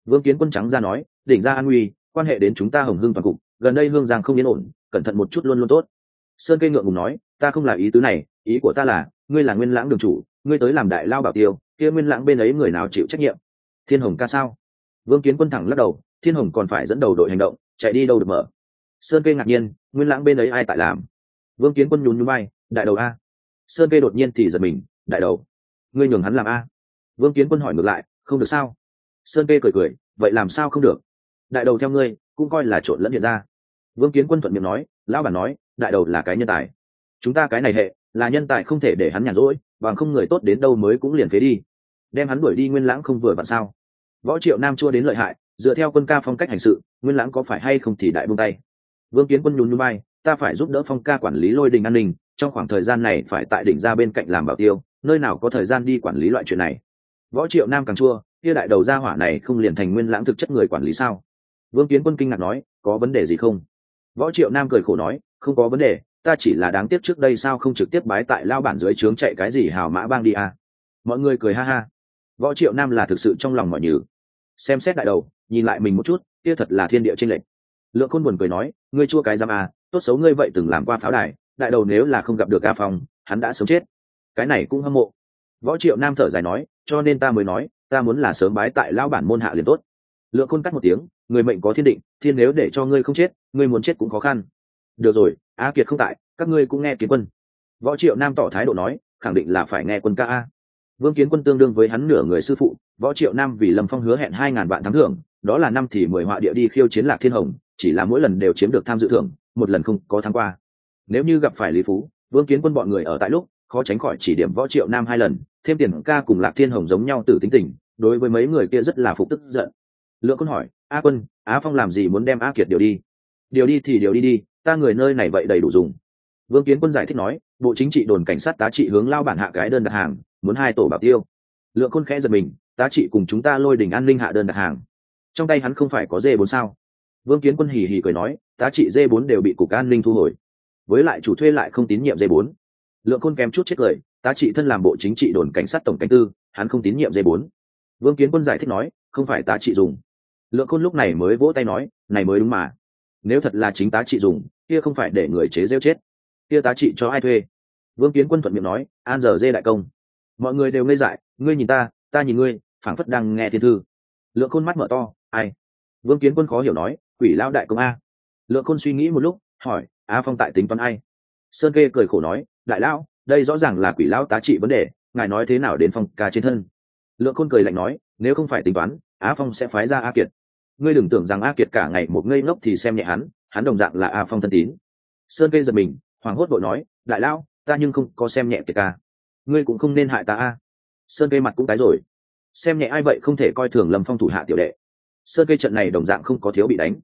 A: Vương kiến quân trắng ra nói, đỉnh ra an nguy quan hệ đến chúng ta hồng hưng toàn cục, gần đây hương giang không yên ổn, cẩn thận một chút luôn luôn tốt. Sơn kê ngượng ngùng nói, ta không là ý tứ này, ý của ta là, ngươi là nguyên lãng đường chủ ngươi tới làm đại lao bảo tiêu, kia nguyên lãng bên ấy người nào chịu trách nhiệm? Thiên hồng ca sao? Vương kiến quân thẳng lắc đầu, thiên hồng còn phải dẫn đầu đội hành động, chạy đi đâu được mở? Sơn kê ngạc nhiên, nguyên lãng bên ấy ai tại làm? Vương kiến quân nhún nhún bay đại đầu a. Sơn kê đột nhiên thì giật mình, đại đầu, ngươi nhường hắn làm a. Vương kiến quân hỏi ngược lại, không được sao? Sơn kê cười cười, vậy làm sao không được? Đại đầu theo ngươi, cũng coi là trộn lẫn hiện ra. Vương kiến quân thuận miệng nói, lão bản nói, đại đầu là cái nhân tài. Chúng ta cái này hệ là nhân tài không thể để hắn nhàn rỗi, bằng không người tốt đến đâu mới cũng liền phế đi. Đem hắn đuổi đi nguyên lãng không vừa vặn sao? Võ triệu nam chua đến lợi hại, dựa theo quân ca phong cách hành sự, nguyên lãng có phải hay không thì đại buông tay. Vương kiến quân nhún nhún bay ta phải giúp đỡ phong ca quản lý lôi đình an ninh, trong khoảng thời gian này phải tại đỉnh ra bên cạnh làm bảo tiêu, nơi nào có thời gian đi quản lý loại chuyện này. Võ triệu nam càng chua, kia đại đầu gia hỏa này không liền thành nguyên lãng thực chất người quản lý sao? Vương kiến quân kinh ngạc nói, có vấn đề gì không? Võ triệu nam cười khổ nói, không có vấn đề ta chỉ là đáng tiếc trước đây sao không trực tiếp bái tại lao bản dưới trướng chạy cái gì hào mã bang đi à. mọi người cười ha ha. Võ triệu nam là thực sự trong lòng mọi nhử xem xét đại đầu, nhìn lại mình một chút, kia thật là thiên địa tranh lệch. Lượng khôn buồn cười nói, ngươi chua cái giam à tốt xấu ngươi vậy từng làm qua pháo đài, đại đầu nếu là không gặp được ca phòng hắn đã sớm chết. Cái này cũng hâm mộ. Võ triệu nam thở dài nói, cho nên ta mới nói, ta muốn là sớm bái tại lao bản môn hạ liền tốt. Lượng khôn cắt một tiếng, người mệnh có thiên định, thiên nếu để cho ngươi không chết, ngươi muốn chết cũng khó khăn được rồi, a kiệt không tại, các ngươi cũng nghe kiến quân. Võ triệu nam tỏ thái độ nói, khẳng định là phải nghe quân ca a. Vương kiến quân tương đương với hắn nửa người sư phụ, võ triệu nam vì lâm phong hứa hẹn hai ngàn vạn thắng thưởng, đó là năm thì mười họa địa đi khiêu chiến lạc thiên hồng, chỉ là mỗi lần đều chiếm được tham dự thưởng, một lần không có thắng qua. Nếu như gặp phải lý phú, vương kiến quân bọn người ở tại lúc, khó tránh khỏi chỉ điểm võ triệu nam hai lần, thêm tiền ca cùng lạc thiên hồng giống nhau từ tính tình, đối với mấy người kia rất là phục tức giận. Lượng quân hỏi, a quân á phong làm gì muốn đem a kiệt điều đi? Điều đi thì điều đi đi ta người nơi này vậy đầy đủ dùng. Vương kiến quân giải thích nói, bộ chính trị đồn cảnh sát tá trị hướng lao bản hạ cái đơn đặt hàng, muốn hai tổ bảo tiêu. Lượng khôn khẽ giật mình, tá trị cùng chúng ta lôi đỉnh an ninh hạ đơn đặt hàng. Trong tay hắn không phải có dê bốn sao? Vương kiến quân hì hì cười nói, tá trị dê bốn đều bị cục an ninh thu hồi. Với lại chủ thuê lại không tín nhiệm dây bốn. Lượng khôn kém chút chết cười, tá trị thân làm bộ chính trị đồn cảnh sát tổng cảnh tư, hắn không tín nhiệm dây bốn. Vương kiến quân giải thích nói, không phải tá trị dùng. Lượng khôn lúc này mới vỗ tay nói, này mới đúng mà nếu thật là chính tá trị dùng, kia không phải để người chế rêu chết. Kia tá trị cho ai thuê? Vương kiến quân thuận miệng nói, an giờ dê đại công. Mọi người đều ngây dại, ngươi nhìn ta ta nhìn ngươi, phảng phất đang nghe thiên thư. Lượng khôn mắt mở to, ai? Vương kiến quân khó hiểu nói, quỷ lão đại công a. Lượng khôn suy nghĩ một lúc, hỏi, a phong tại tính toán ai? Sơn kê cười khổ nói, đại lão, đây rõ ràng là quỷ lão tá trị vấn đề, ngài nói thế nào đến phong ca trên thân? Lượng khôn cười lạnh nói, nếu không phải tính toán á phong sẽ phái ra a kiệt ngươi đừng tưởng rằng a kiệt cả ngày một ngây ngốc thì xem nhẹ hắn hắn đồng dạng là a phong thân tín. Sơn kê giật mình hoảng hốt vội nói đại lao, ta nhưng không có xem nhẹ kiệt ca. Ngươi cũng không nên hại ta a. Sơn kê mặt cũng tái rồi. Xem nhẹ ai vậy không thể coi thường lâm phong thủ hạ tiểu đệ. Sơn kê trận này đồng dạng không có thiếu bị đánh.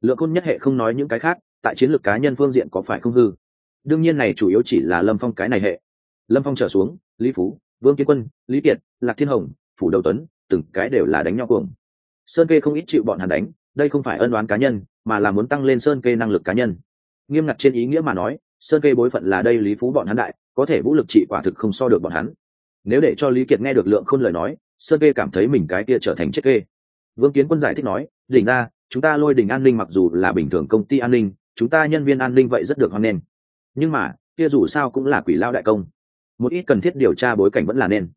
A: Lượng khôn nhất hệ không nói những cái khác tại chiến lược cá nhân phương diện có phải không hư? Đương nhiên này chủ yếu chỉ là lâm phong cái này hệ. Lâm phong trở xuống lý phú vương kiến quân lý kiệt lạc thiên hồng phủ đầu tuấn từng cái đều là đánh nhau cuồng sơn kê không ít chịu bọn hắn đánh, đây không phải ân đoán cá nhân, mà là muốn tăng lên sơn kê năng lực cá nhân. Nghiêm ngặt trên ý nghĩa mà nói, sơn kê bối phận là đây lý phú bọn hắn đại, có thể vũ lực trị quả thực không so được bọn hắn. Nếu để cho lý kiệt nghe được lượng khôn lời nói, sơn kê cảm thấy mình cái kia trở thành chết kê. Vương kiến quân giải thích nói, đỉnh ra, chúng ta lôi đình an ninh mặc dù là bình thường công ty an ninh, chúng ta nhân viên an ninh vậy rất được hoan nghênh. Nhưng mà, kia dù sao cũng là quỷ lao đại công. Một ít cần thiết điều tra bối cảnh vẫn là nên.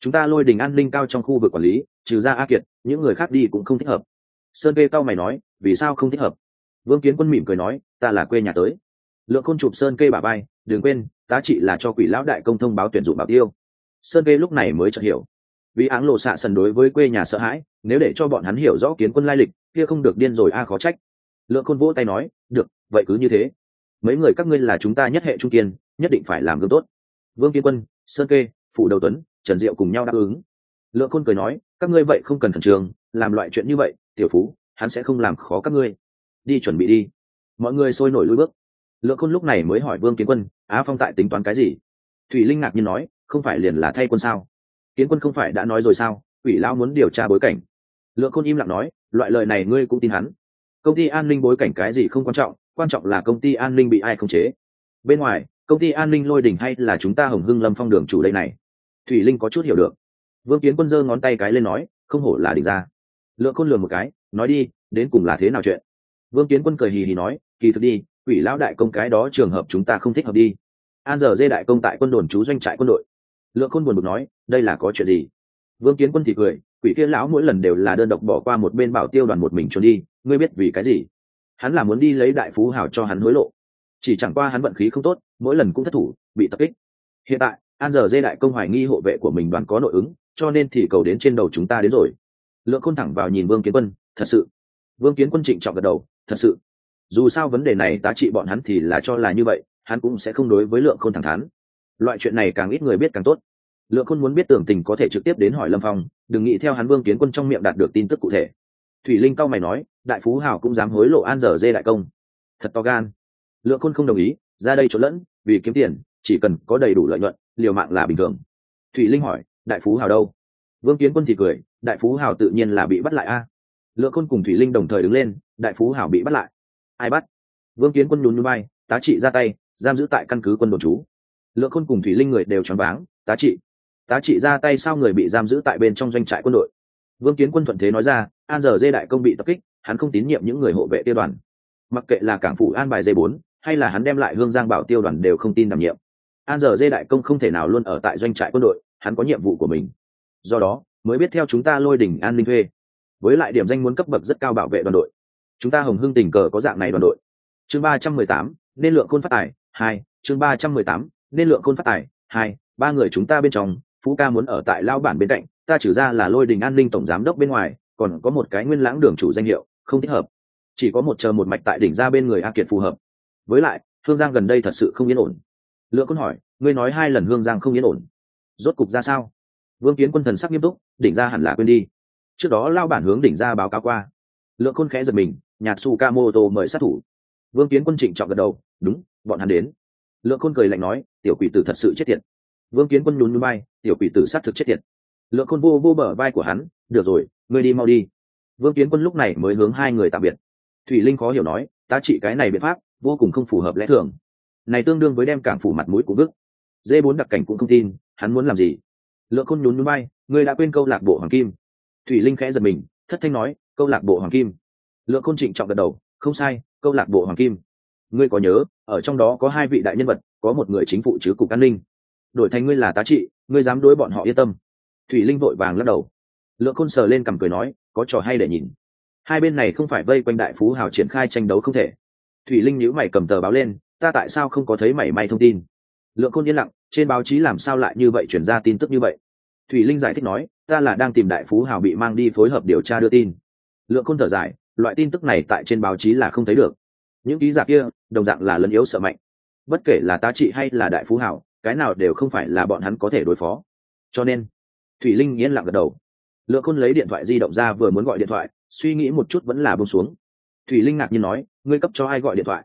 A: Chúng ta lôi đình an ninh cao trong khu vực quản lý trừ ra a kiệt, những người khác đi cũng không thích hợp. Sơn kê cao mày nói, vì sao không thích hợp? Vương kiến quân mỉm cười nói, ta là quê nhà tới. Lượng khôn chụp sơn kê bà bay đừng quên, tá trị là cho quỷ lão đại công thông báo tuyển dụng bảo tiêu. Sơn kê lúc này mới chợt hiểu. Vì áng lộ xạ sần đối với quê nhà sợ hãi, nếu để cho bọn hắn hiểu rõ kiến quân lai lịch, kia không được điên rồi a, khó trách. Lượng khôn vỗ tay nói, được, vậy cứ như thế. Mấy người các ngươi là chúng ta nhất hệ trung kiên, nhất định phải làm gương tốt. Vương kiến quân, sơn kê phụ đầu tuấn, trần diệu cùng nhau đáp ứng lượng khôn cười nói, các ngươi vậy không cần thần trường làm loại chuyện như vậy, tiểu phú, hắn sẽ không làm khó các ngươi. Đi chuẩn bị đi. Mọi người sôi nổi lui bước. Lượng khôn lúc này mới hỏi vương kiến quân, á phong tại tính toán cái gì? Thủy linh ngạc nhiên nói, không phải liền là thay quân sao? Kiến quân không phải đã nói rồi sao? Ủy lao muốn điều tra bối cảnh. Lượng khôn im lặng nói, loại lời này ngươi cũng tin hắn. Công ty an ninh bối cảnh cái gì không quan trọng quan trọng là công ty an ninh bị ai khống chế. Bên ngoài, công ty an ninh lôi đỉnh hay là chúng ta hồng hưng lâm phong đường chủ đây này? Thủy linh có chút hiểu được vương kiến quân giơ ngón tay cái lên nói, không hổ là đỉnh ra lượng khôn lường một cái, nói đi, đến cùng là thế nào chuyện? Vương kiến quân cười hì hì nói, kỳ thực đi, quỷ lão đại công cái đó trường hợp chúng ta không thích hợp đi. An giờ dê đại công tại quân đồn chú doanh trại quân đội. Lượng khôn buồn bực nói, đây là có chuyện gì? Vương kiến quân thì cười, quỷ kia lão mỗi lần đều là đơn độc bỏ qua một bên bảo tiêu đoàn một mình trốn đi, ngươi biết vì cái gì? Hắn là muốn đi lấy đại phú hảo cho hắn hối lộ. Chỉ chẳng qua hắn vận khí không tốt, mỗi lần cũng thất thủ, bị tập kích. Hiện tại, an giờ dê đại công hoài nghi hộ vệ của mình đoàn có nội ứng cho nên thì cầu đến trên đầu chúng ta đến rồi. Lượng khôn thẳng vào nhìn vương kiến quân, thật sự? Vương kiến quân trịnh trọng gật đầu, thật sự. Dù sao vấn đề này tá trị bọn hắn thì là cho là như vậy, hắn cũng sẽ không đối với lượng khôn thẳng thắn. Loại chuyện này càng ít người biết càng tốt. Lượng khôn muốn biết tưởng tình có thể trực tiếp đến hỏi lâm phong, đừng nghĩ theo hắn vương kiến quân trong miệng đạt được tin tức cụ thể. Thủy linh cao mày nói, đại phú hào cũng dám hối lộ an dở dê đại công. Thật to gan. Lượng khôn không đồng ý, ra đây trộn lẫn, vì kiếm tiền, chỉ cần có đầy đủ lợi nhuận, liều mạng là bình thường. Thủy linh hỏi đại phú hào đâu? Vương kiến quân thì cười, đại phú hào tự nhiên là bị bắt lại a. Lượng khôn cùng thủy linh đồng thời đứng lên, đại phú hào bị bắt lại. Ai bắt? Vương kiến quân nhún núi bay tá trị ra tay, giam giữ tại căn cứ quân đồn trú. Lượng khôn cùng thủy linh người đều choáng váng, tá trị. Tá trị ra tay sao người bị giam giữ tại bên trong doanh trại quân đội. Vương kiến quân thuận thế nói ra, an giờ dê đại công bị tập kích, hắn không tín nhiệm những người hộ vệ tiêu đoàn. Mặc kệ là cảng phủ an bài dê bốn, hay là hắn đem lại hương giang bảo tiêu đoàn đều không tin đảm nhiệm. An giờ dê đại công không thể nào luôn ở tại doanh trại quân đội hắn có nhiệm vụ của mình. Do đó, mới biết theo chúng ta lôi đỉnh an ninh thuê. Với lại điểm danh muốn cấp bậc rất cao bảo vệ đoàn đội. Chúng ta hồng hưng tình cờ có dạng này đoàn đội. Chương ba trăm mười tám, nên lượng khôn phát tài, hai, chương ba trăm mười tám, nên lượng khôn phát tài, hai, ba người chúng ta bên trong, phú ca muốn ở tại lao bản bên cạnh, ta trừ ra là lôi đình an ninh tổng giám đốc bên ngoài, còn có một cái nguyên lãng đường chủ danh hiệu, không thích hợp. Chỉ có một chờ một mạch tại đỉnh ra bên người a kiệt phù hợp. Với lại, hương giang gần đây thật sự không yên ổn. Lượng quân hỏi, ngươi nói hai lần hương giang không yên ổn rốt cục ra sao? Vương kiến quân thần sắc nghiêm túc, đỉnh ra hẳn là quên đi. Trước đó lao bản hướng đỉnh ra báo cáo qua. Lượng khôn khẽ giật mình, nhạt su ca mô tô mời sát thủ. Vương kiến quân trịnh trọng gật đầu, đúng, bọn hắn đến. Lượng khôn cười lạnh nói, tiểu quỷ tử thật sự chết tiệt. Vương kiến quân nhún núi bay tiểu quỷ tử sát thực chết tiệt. Lượng khôn vô vô bờ vai của hắn, được rồi, ngươi đi mau đi. Vương kiến quân lúc này mới hướng hai người tạm biệt. Thủy linh khó hiểu nói, ta trị cái này biện pháp, vô cùng không phù hợp lẽ thường. Này tương đương với đem cảng phủ mặt mũi của bức dê bốn đặc cảnh cũng không tin hắn muốn làm gì? Lượng khôn nhún núi bay ngươi đã quên câu lạc bộ hoàng kim. Thủy linh khẽ giật mình, thất thanh nói, câu lạc bộ hoàng kim. Lượng khôn trịnh trọng gật đầu, không sai, câu lạc bộ hoàng kim. Ngươi có nhớ, ở trong đó có hai vị đại nhân vật, có một người chính phủ chứ cục an ninh. Đổi thành ngươi là tá trị, ngươi dám đối bọn họ yên tâm. Thủy linh vội vàng lắc đầu. Lượng khôn sờ lên cầm cười nói, có trò hay để nhìn. Hai bên này không phải vây quanh đại phú hào triển khai tranh đấu không thể. Thủy linh nhíu mày cầm tờ báo lên, ta tại sao không có thấy mảy may thông tin? Lượng khôn yên lặng trên báo chí làm sao lại như vậy chuyển ra tin tức như vậy? Thủy linh giải thích nói, ta là đang tìm đại phú hào bị mang đi phối hợp điều tra đưa tin. Lượng khôn thở dài, loại tin tức này tại trên báo chí là không thấy được. Những ký giả kia, đồng dạng là lấn yếu sợ mạnh. Bất kể là tá trị hay là đại phú hảo cái nào đều không phải là bọn hắn có thể đối phó. Cho nên, thủy linh yên lặng gật đầu. Lượng khôn lấy điện thoại di động ra vừa muốn gọi điện thoại, suy nghĩ một chút vẫn là bông xuống. Thủy linh ngạc nhiên nói, ngươi cấp cho ai gọi điện thoại?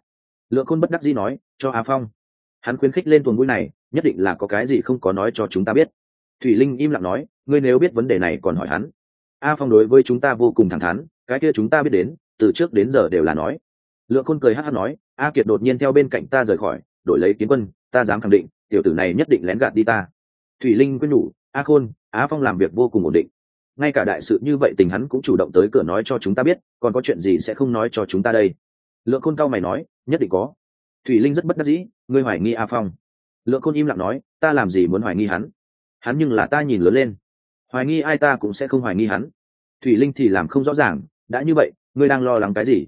A: Lượng khôn bất đắc dĩ nói, cho a phong. Hắn khuyến khích lên tuần vui này nhất định là có cái gì không có nói cho chúng ta biết. Thủy linh im lặng nói, ngươi nếu biết vấn đề này còn hỏi hắn. A phong đối với chúng ta vô cùng thẳng thắn, cái kia chúng ta biết đến, từ trước đến giờ đều là nói. Lượng khôn cười hát hát nói, a kiệt đột nhiên theo bên cạnh ta rời khỏi, đổi lấy kiến quân, ta dám khẳng định, tiểu tử này nhất định lén gạt đi ta. Thủy linh quyết nhủ, a khôn á phong làm việc vô cùng ổn định. Ngay cả đại sự như vậy tình hắn cũng chủ động tới cửa nói cho chúng ta biết, còn có chuyện gì sẽ không nói cho chúng ta đây? Lượng khôn cao mày nói, nhất định có. Thủy linh rất bất đắc dĩ, ngươi hoài nghi a phong lượng khôn im lặng nói, ta làm gì muốn hoài nghi hắn? Hắn nhưng là ta nhìn lớn lên. Hoài nghi ai ta cũng sẽ không hoài nghi hắn. Thủy linh thì làm không rõ ràng, đã như vậy, ngươi đang lo lắng cái gì?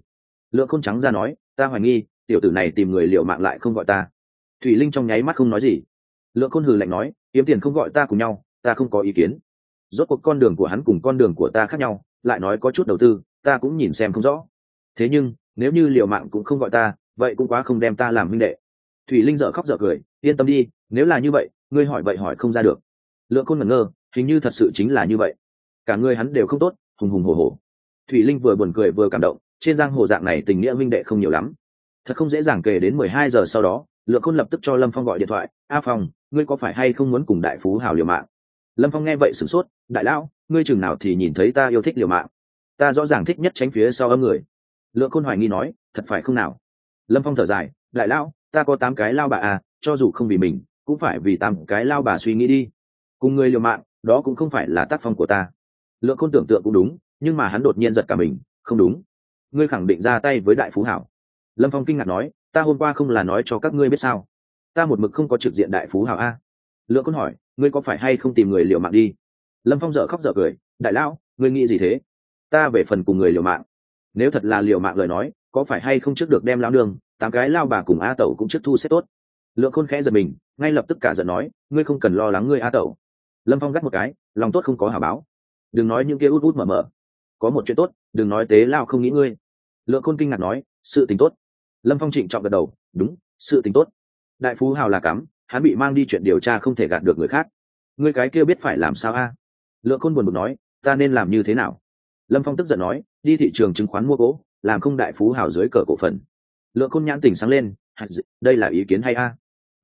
A: Lượng khôn trắng ra nói, ta hoài nghi, tiểu tử này tìm người liệu mạng lại không gọi ta. Thủy linh trong nháy mắt không nói gì. Lượng khôn hừ lạnh nói, kiếm tiền không gọi ta cùng nhau, ta không có ý kiến. Rốt cuộc con đường của hắn cùng con đường của ta khác nhau, lại nói có chút đầu tư, ta cũng nhìn xem không rõ. Thế nhưng, nếu như liệu mạng cũng không gọi ta, vậy cũng quá không đem ta làm minh đệ thủy linh dở khóc dở cười, yên tâm đi, nếu là như vậy, ngươi hỏi vậy hỏi không ra được. Lượng Côn ngẩn ngơ, hình như thật sự chính là như vậy. Cả người hắn đều không tốt, hùng hùng hồ hồ thủy linh vừa buồn cười vừa cảm động, trên giang hồ dạng này tình nghĩa minh đệ không nhiều lắm. Thật không dễ dàng kể đến mười hai giờ sau đó, lượng khôn lập tức cho lâm phong gọi điện thoại, a phong, ngươi có phải hay không muốn cùng đại phú hào liều mạng? Lâm phong nghe vậy sửng sốt, đại lão, ngươi chừng nào thì nhìn thấy ta yêu thích liều mạng? Ta rõ ràng thích nhất tránh phía sau âm người. Lượng khôn hoài nghi nói, thật phải không nào? Lâm phong thở dài, đại lão ta có tám cái lao bà à cho dù không vì mình, cũng phải vì tám cái lao bà suy nghĩ đi. Cùng người liều mạng, đó cũng không phải là tác phong của ta. Lượng khôn tưởng tượng cũng đúng, nhưng mà hắn đột nhiên giật cả mình, không đúng. Ngươi khẳng định ra tay với đại phú hảo. Lâm phong kinh ngạc nói, ta hôm qua không là nói cho các ngươi biết sao? Ta một mực không có trực diện đại phú hảo a. Lượng côn hỏi, ngươi có phải hay không tìm người liều mạng đi? Lâm phong dở khóc dở cười, đại lão, ngươi nghĩ gì thế? Ta về phần cùng người liều mạng. Nếu thật là liều mạng lời nói, có phải hay không trước được đem lao đường tám cái lao bà cùng a tẩu cũng trước thu xếp tốt. Lượng khôn khẽ giật mình, ngay lập tức cả giận nói, ngươi không cần lo lắng ngươi a tẩu. Lâm phong gắt một cái, lòng tốt không có hả báo. Đừng nói những kia út út mở mở. Có một chuyện tốt, đừng nói tế lao không nghĩ ngươi. Lượng khôn kinh ngạc nói, sự tình tốt. Lâm phong trịnh chọn gật đầu, đúng, sự tình tốt. Đại phú hào là cắm, hắn bị mang đi chuyện điều tra không thể gạt được người khác. Ngươi cái kia biết phải làm sao a? Lượng khôn buồn bực nói, ta nên làm như thế nào? Lâm phong tức giận nói, đi thị trường chứng khoán mua gỗ, làm không đại phú hào dưới cờ cổ phần lượng khôn nhãn tỉnh sáng lên đây là ý kiến hay a?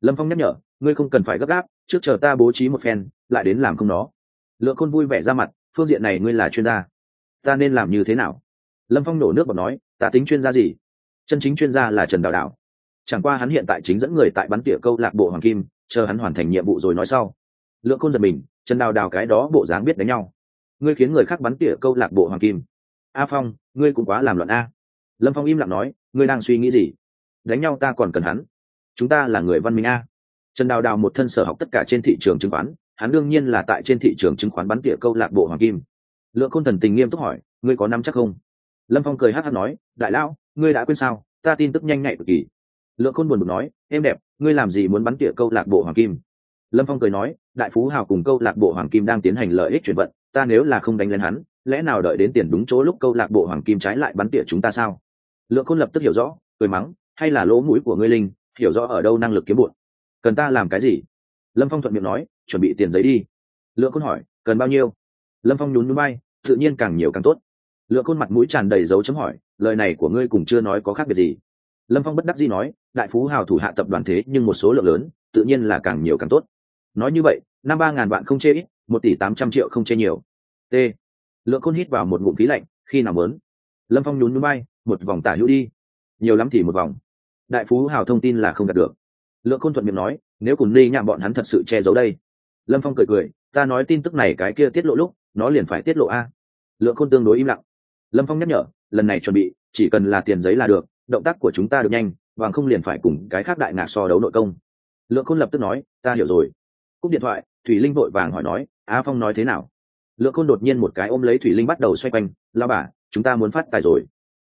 A: Lâm phong nhắc nhở, ngươi không cần phải gấp gáp, trước chờ ta bố trí một phen, lại đến làm không nó. Lượng khôn vui vẻ ra mặt, phương diện này ngươi là chuyên gia. Ta nên làm như thế nào? Lâm phong nổ nước và nói, ta tính chuyên gia gì? Chân chính chuyên gia là trần đào đào chẳng qua hắn hiện tại chính dẫn người tại bắn tỉa câu lạc bộ hoàng kim, chờ hắn hoàn thành nhiệm vụ rồi nói sau. Lượng côn giật mình, trần đào đào cái đó bộ dáng biết đánh nhau. Ngươi khiến người khác bắn tỉa câu lạc bộ hoàng kim. A phong, ngươi cũng quá làm loạn a lâm phong im lặng nói, ngươi đang suy nghĩ gì? Đánh nhau ta còn cần hắn. Chúng ta là người văn minh a. Trần đào đào một thân sở học tất cả trên thị trường chứng khoán, hắn đương nhiên là tại trên thị trường chứng khoán bắn tỉa câu lạc bộ hoàng kim. Lượng khôn thần tình nghiêm túc hỏi, ngươi có nắm chắc không? Lâm phong cười hát hát nói, đại lão, ngươi đã quên sao? Ta tin tức nhanh nhạy cực kỳ. Lượng khôn buồn bực nói, em đẹp, ngươi làm gì muốn bắn tỉa câu lạc bộ hoàng kim? Lâm phong cười nói, đại phú hào cùng câu lạc bộ hoàng kim đang tiến hành lợi ích chuyển vận, ta nếu là không đánh lên hắn, lẽ nào đợi đến tiền đúng chỗ lúc câu lạc bộ hoàng kim trái lại bắn tỉa chúng ta sao? Lượng khôn lập tức hiểu rõ, cười mắng, hay là lỗ mũi của ngươi linh, hiểu rõ ở đâu năng lực kiếm bụn cần ta làm cái gì? Lâm phong thuận miệng nói, chuẩn bị tiền giấy đi. Lượng khôn hỏi, cần bao nhiêu? Lâm phong nhún núi bay tự nhiên càng nhiều càng tốt. Lượng côn mặt mũi tràn đầy dấu chấm hỏi, lời này của ngươi cùng chưa nói có khác biệt gì? Lâm phong bất đắc dĩ nói, đại phú hào thủ hạ tập đoàn thế nhưng một số lượng lớn, tự nhiên là càng nhiều càng tốt. Nói như vậy, năm ba ngàn vạn không chê ít, một tỷ tám trăm triệu không chê nhiều. T. Lượng côn hít vào một ngụm khí lạnh, khi nào lớn lâm phong nhún núi bay một vòng tả hữu đi. Nhiều lắm thì một vòng. Đại phú hào thông tin là không đạt được. Lượng khôn thuận miệng nói, nếu cùng ni nhạm bọn hắn thật sự che giấu đây. Lâm phong cười cười, ta nói tin tức này cái kia tiết lộ lúc, nó liền phải tiết lộ a. Lượng khôn tương đối im lặng. Lâm phong nhắc nhở, lần này chuẩn bị, chỉ cần là tiền giấy là được, động tác của chúng ta được nhanh và không liền phải cùng cái khác đại ngạc so đấu nội công. Lượng khôn lập tức nói, ta hiểu rồi. Cúp điện thoại, thủy linh vội vàng hỏi nói, á phong nói thế nào? Lượng khôn đột nhiên một cái ôm lấy thủy linh bắt đầu xoay quanh lao bà chúng ta muốn phát tài rồi.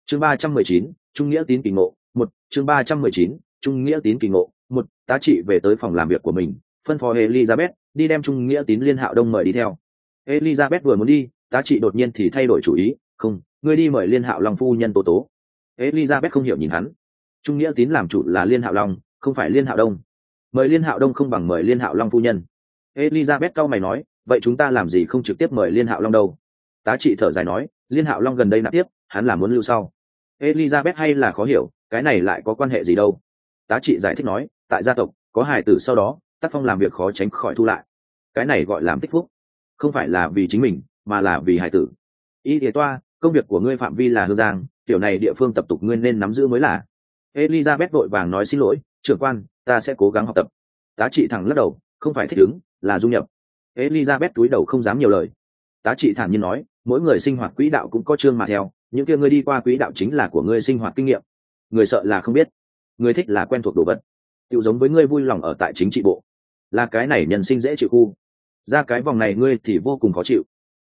A: Chương ba trăm mười chín, trung nghĩa tín kỳ ngộ, một. Chương ba trăm mười chín, trung nghĩa tín kỳ ngộ, một. Tá trị về tới phòng làm việc của mình, phân phó elizabeth, đi đem trung nghĩa tín liên hạo đông mời đi theo. Elizabeth vừa muốn đi, tá trị đột nhiên thì thay đổi chủ ý, không, ngươi đi mời liên hạo long phu nhân tố tố. Elizabeth không hiểu nhìn hắn. Trung nghĩa tín làm chủ là liên hạo long, không phải liên hạo đông. Mời liên hạo đông không bằng mời liên hạo long phu nhân. Elizabeth cau mày nói, vậy chúng ta làm gì không trực tiếp mời liên hạo long đâu? Tá trị thở dài nói liên hạo long gần đây nạp tiếp, hắn là muốn lưu sau. Elizabeth hay là khó hiểu, cái này lại có quan hệ gì đâu? Tá trị giải thích nói, tại gia tộc, có hài tử sau đó, tác phong làm việc khó tránh khỏi thu lại. Cái này gọi làm tích phúc. Không phải là vì chính mình, mà là vì hài tử. Y tế toa, công việc của ngươi phạm vi là hương giang, tiểu này địa phương tập tục ngươi nên nắm giữ mới là. Elizabeth vội vàng nói xin lỗi, trưởng quan, ta sẽ cố gắng học tập. Tá trị thẳng lắc đầu, không phải thích ứng, là du nhập. Elizabeth túi đầu không dám nhiều lời. Tá trị thản nhiên nói mỗi người sinh hoạt quỹ đạo cũng có chương mà theo, những kia ngươi đi qua quỹ đạo chính là của ngươi sinh hoạt kinh nghiệm. Người sợ là không biết, người thích là quen thuộc đồ vật. Tự giống với ngươi vui lòng ở tại chính trị bộ. Là cái này nhân sinh dễ chịu khu. Ra cái vòng này ngươi thì vô cùng khó chịu.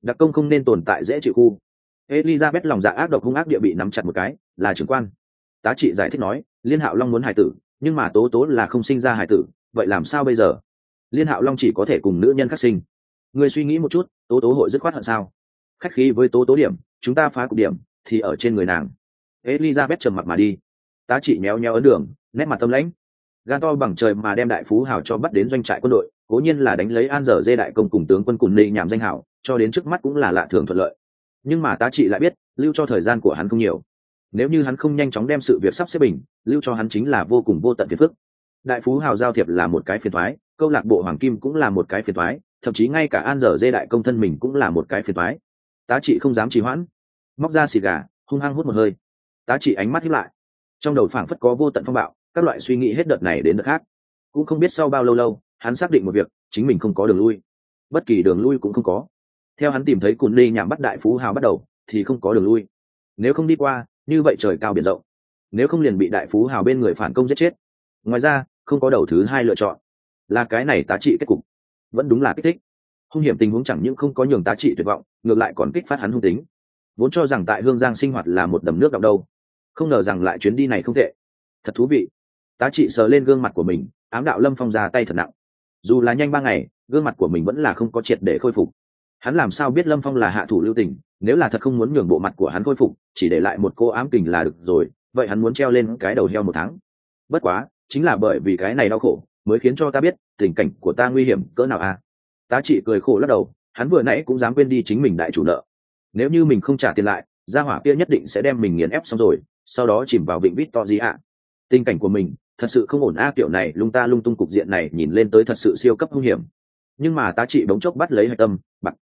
A: Đặc công không nên tồn tại dễ chịu khu. Elizabeth lòng dạ ác độc hung ác địa bị nắm chặt một cái, là trưởng quan. Tá trị giải thích nói, liên hạo long muốn hải tử, nhưng mà tố tố là không sinh ra hải tử, vậy làm sao bây giờ? Liên hạo long chỉ có thể cùng nữ nhân khắc sinh. Ngươi suy nghĩ một chút, tố tố hội dứt khoát hận sao? Khách khí với tố tố điểm, chúng ta phá cục điểm, thì ở trên người nàng. Elizabeth trầm mặt mà đi. Tá trị méo nheo ấn đường, nét mặt tâm lãnh. Gan to bằng trời mà đem đại phú hào cho bắt đến doanh trại quân đội, cố nhiên là đánh lấy an dở dê đại công cùng tướng quân cùng nị nhảm danh hảo cho đến trước mắt cũng là lạ thường thuận lợi. Nhưng mà tá trị lại biết, lưu cho thời gian của hắn không nhiều. Nếu như hắn không nhanh chóng đem sự việc sắp xếp bình, lưu cho hắn chính là vô cùng vô tận phiền phức. Đại phú hào giao thiệp là một cái phiền thoái câu lạc bộ hoàng kim cũng là một cái phiền thoái thậm chí ngay cả an dở dê đại công thân mình cũng là một cái phiền thoái tá trị không dám trì hoãn. Móc ra xì gà, hung hăng hút một hơi. Tá trị ánh mắt hiếp lại. Trong đầu phảng phất có vô tận phong bạo, các loại suy nghĩ hết đợt này đến đợt khác. Cũng không biết sau bao lâu lâu, hắn xác định một việc, chính mình không có đường lui. Bất kỳ đường lui cũng không có. Theo hắn tìm thấy cùn ly nhằm bắt đại phú hào bắt đầu, thì không có đường lui. Nếu không đi qua, như vậy trời cao biển rộng. Nếu không liền bị đại phú hào bên người phản công giết chết. Ngoài ra, không có đầu thứ hai lựa chọn. Là cái này tá trị kết cục. Vẫn đúng là kích thích hung hiểm tình huống chẳng những không có nhường tá trị tuyệt vọng, ngược lại còn kích phát hắn hung tính. Vốn cho rằng tại hương giang sinh hoạt là một đầm nước đọng đâu, không ngờ rằng lại chuyến đi này không tệ. Thật thú vị. Tá trị sờ lên gương mặt của mình, ám đạo lâm phong ra tay thật nặng. Dù là nhanh ba ngày, gương mặt của mình vẫn là không có triệt để khôi phục. Hắn làm sao biết lâm phong là hạ thủ lưu tình, nếu là thật không muốn nhường bộ mặt của hắn khôi phục, chỉ để lại một cô ám kình là được rồi, vậy hắn muốn treo lên cái đầu heo một tháng. Bất quá, chính là bởi vì cái này đau khổ, mới khiến cho ta biết tình cảnh của ta nguy hiểm cỡ nào à tá trị cười khổ lắc đầu, hắn vừa nãy cũng dám quên đi chính mình đại chủ nợ. Nếu như mình không trả tiền lại, gia hỏa kia nhất định sẽ đem mình nghiền ép xong rồi, sau đó chìm vào vịnh vít to gì ạ. Tình cảnh của mình, thật sự không ổn a, kiểu này, lung ta lung tung cục diện này nhìn lên tới thật sự siêu cấp hung hiểm. Nhưng mà tá trị bỗng chốc bắt lấy hạch tâm, bạc.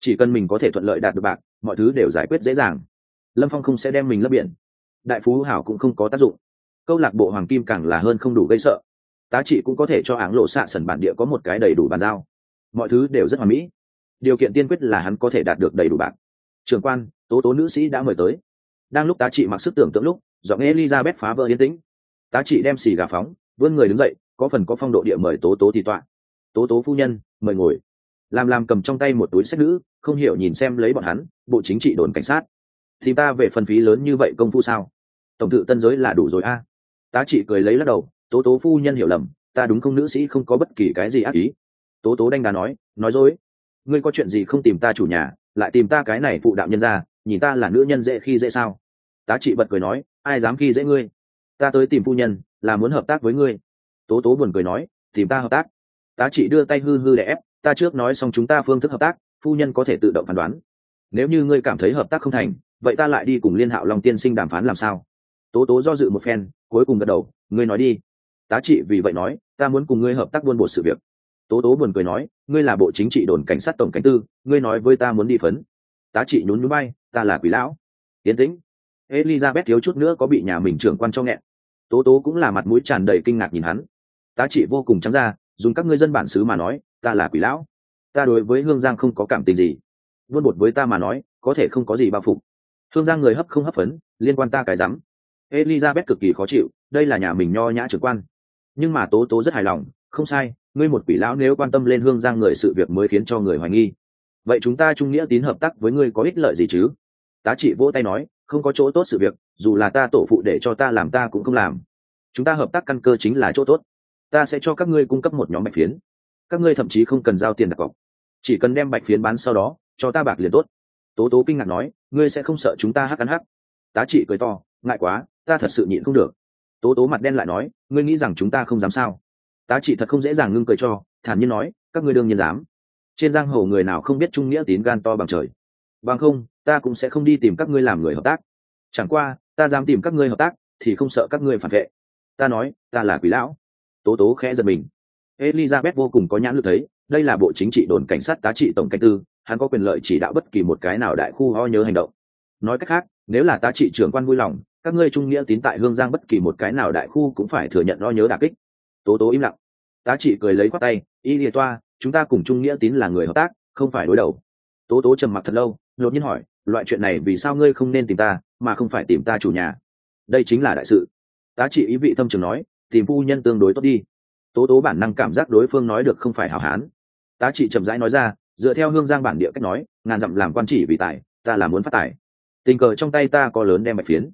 A: Chỉ cần mình có thể thuận lợi đạt được bạc, mọi thứ đều giải quyết dễ dàng. Lâm phong không sẽ đem mình lấp biển. Đại phú hảo cũng không có tác dụng. Câu lạc bộ hoàng kim càng là hơn không đủ gây sợ. Tá trị cũng có thể cho áng lộ xạ sần bản địa có một cái đầy đủ bàn giao mọi thứ đều rất hoàn mỹ. Điều kiện tiên quyết là hắn có thể đạt được đầy đủ bạc trường quan, tố tố nữ sĩ đã mời tới. Đang lúc tá trị mặc sức tưởng tượng lúc, giọng elizabeth phá vỡ yên tĩnh. Tá trị đem xì gà phóng, vươn người đứng dậy, có phần có phong độ địa mời tố tố thì tọa. Tố tố phu nhân, mời ngồi. Làm làm cầm trong tay một túi sách nữ, không hiểu nhìn xem lấy bọn hắn, bộ chính trị đồn cảnh sát. Thì ta về phần phí lớn như vậy công phu sao? Tổng tự tân giới là đủ rồi a. Tá trị cười lấy lắc đầu, tố tố phu nhân hiểu lầm, ta đúng không nữ sĩ không có bất kỳ cái gì ác ý tố tố đanh đá nói nói dối. Ngươi có chuyện gì không tìm ta chủ nhà, lại tìm ta cái này phụ đạo nhân ra, nhìn ta là nữ nhân dễ khi dễ sao? Tá trị bật cười nói, ai dám khi dễ ngươi? Ta tới tìm phu nhân, là muốn hợp tác với ngươi. Tố tố buồn cười nói, tìm ta hợp tác. Tá trị đưa tay hư hư để ép, ta trước nói xong chúng ta phương thức hợp tác, phu nhân có thể tự động phán đoán. Nếu như ngươi cảm thấy hợp tác không thành, vậy ta lại đi cùng liên hạo long tiên sinh đàm phán làm sao? Tố tố do dự một phen, cuối cùng gật đầu, ngươi nói đi. Tá trị vì vậy nói, ta muốn cùng ngươi hợp tác buôn bột sự việc tố tố buồn cười nói, ngươi là bộ chính trị đồn cảnh sát tổng cảnh tư, ngươi nói với ta muốn đi phấn. Tá trị nhún núi bay ta là quỷ lão. Tiến tĩnh. Elizabeth thiếu chút nữa có bị nhà mình trưởng quan cho nghẹn. Tố tố cũng là mặt mũi tràn đầy kinh ngạc nhìn hắn. Tá trị vô cùng trắng ra, dùng các ngươi dân bản xứ mà nói, ta là quỷ lão. Ta đối với hương giang không có cảm tình gì. Vươn bột với ta mà nói, có thể không có gì bao phục hương giang người hấp không hấp phấn, liên quan ta cái rắm. Elizabeth cực kỳ khó chịu, đây là nhà mình nho nhã trưởng quan. Nhưng mà tố tố rất hài lòng, không sai ngươi một quỷ lão nếu quan tâm lên hương giang người sự việc mới khiến cho người hoài nghi. Vậy chúng ta trung nghĩa tín hợp tác với ngươi có ích lợi gì chứ? Tá trị vỗ tay nói, không có chỗ tốt sự việc, dù là ta tổ phụ để cho ta làm ta cũng không làm. Chúng ta hợp tác căn cơ chính là chỗ tốt. Ta sẽ cho các ngươi cung cấp một nhóm bạch phiến. Các ngươi thậm chí không cần giao tiền đặt cọc. Chỉ cần đem bạch phiến bán sau đó, cho ta bạc liền tốt. Tố tố kinh ngạc nói, ngươi sẽ không sợ chúng ta hắc cắn hắc? Tá trị cười to, ngại quá, ta thật sự nhịn không được. Tố tố mặt đen lại nói, ngươi nghĩ rằng chúng ta không dám sao? Tá trị thật không dễ dàng ngưng cười cho, thản nhiên nói, các ngươi đương nhiên dám. Trên giang hồ người nào không biết trung nghĩa tín gan to bằng trời. Bằng không, ta cũng sẽ không đi tìm các ngươi làm người hợp tác. Chẳng qua, ta dám tìm các ngươi hợp tác, thì không sợ các ngươi phản vệ. Ta nói, ta là quỷ lão. Tố tố khẽ giật mình. Elizabeth vô cùng có nhãn lực thấy, đây là bộ chính trị đồn cảnh sát tá trị tổng cảnh tư, hắn có quyền lợi chỉ đạo bất kỳ một cái nào đại khu ho nhớ hành động. Nói cách khác, nếu là tá trị trưởng quan vui lòng, các ngươi trung nghĩa tín tại hương giang bất kỳ một cái nào đại khu cũng phải thừa nhận lo nhớ đà kích tố tố im lặng. Tá trị cười lấy khoác tay, y lìa toa, chúng ta cùng trung nghĩa tín là người hợp tác, không phải đối đầu. Tố tố trầm mặc thật lâu, đột nhiên hỏi, loại chuyện này vì sao ngươi không nên tìm ta, mà không phải tìm ta chủ nhà? Đây chính là đại sự. Tá trị ý vị thâm trường nói, tìm phu nhân tương đối tốt đi. Tố tố bản năng cảm giác đối phương nói được không phải hảo hán. Tá trị chậm rãi nói ra, dựa theo hương giang bản địa cách nói, ngàn dặm làm quan chỉ vì tài, ta là muốn phát tài. Tình cờ trong tay ta có lớn đem bạch phiến.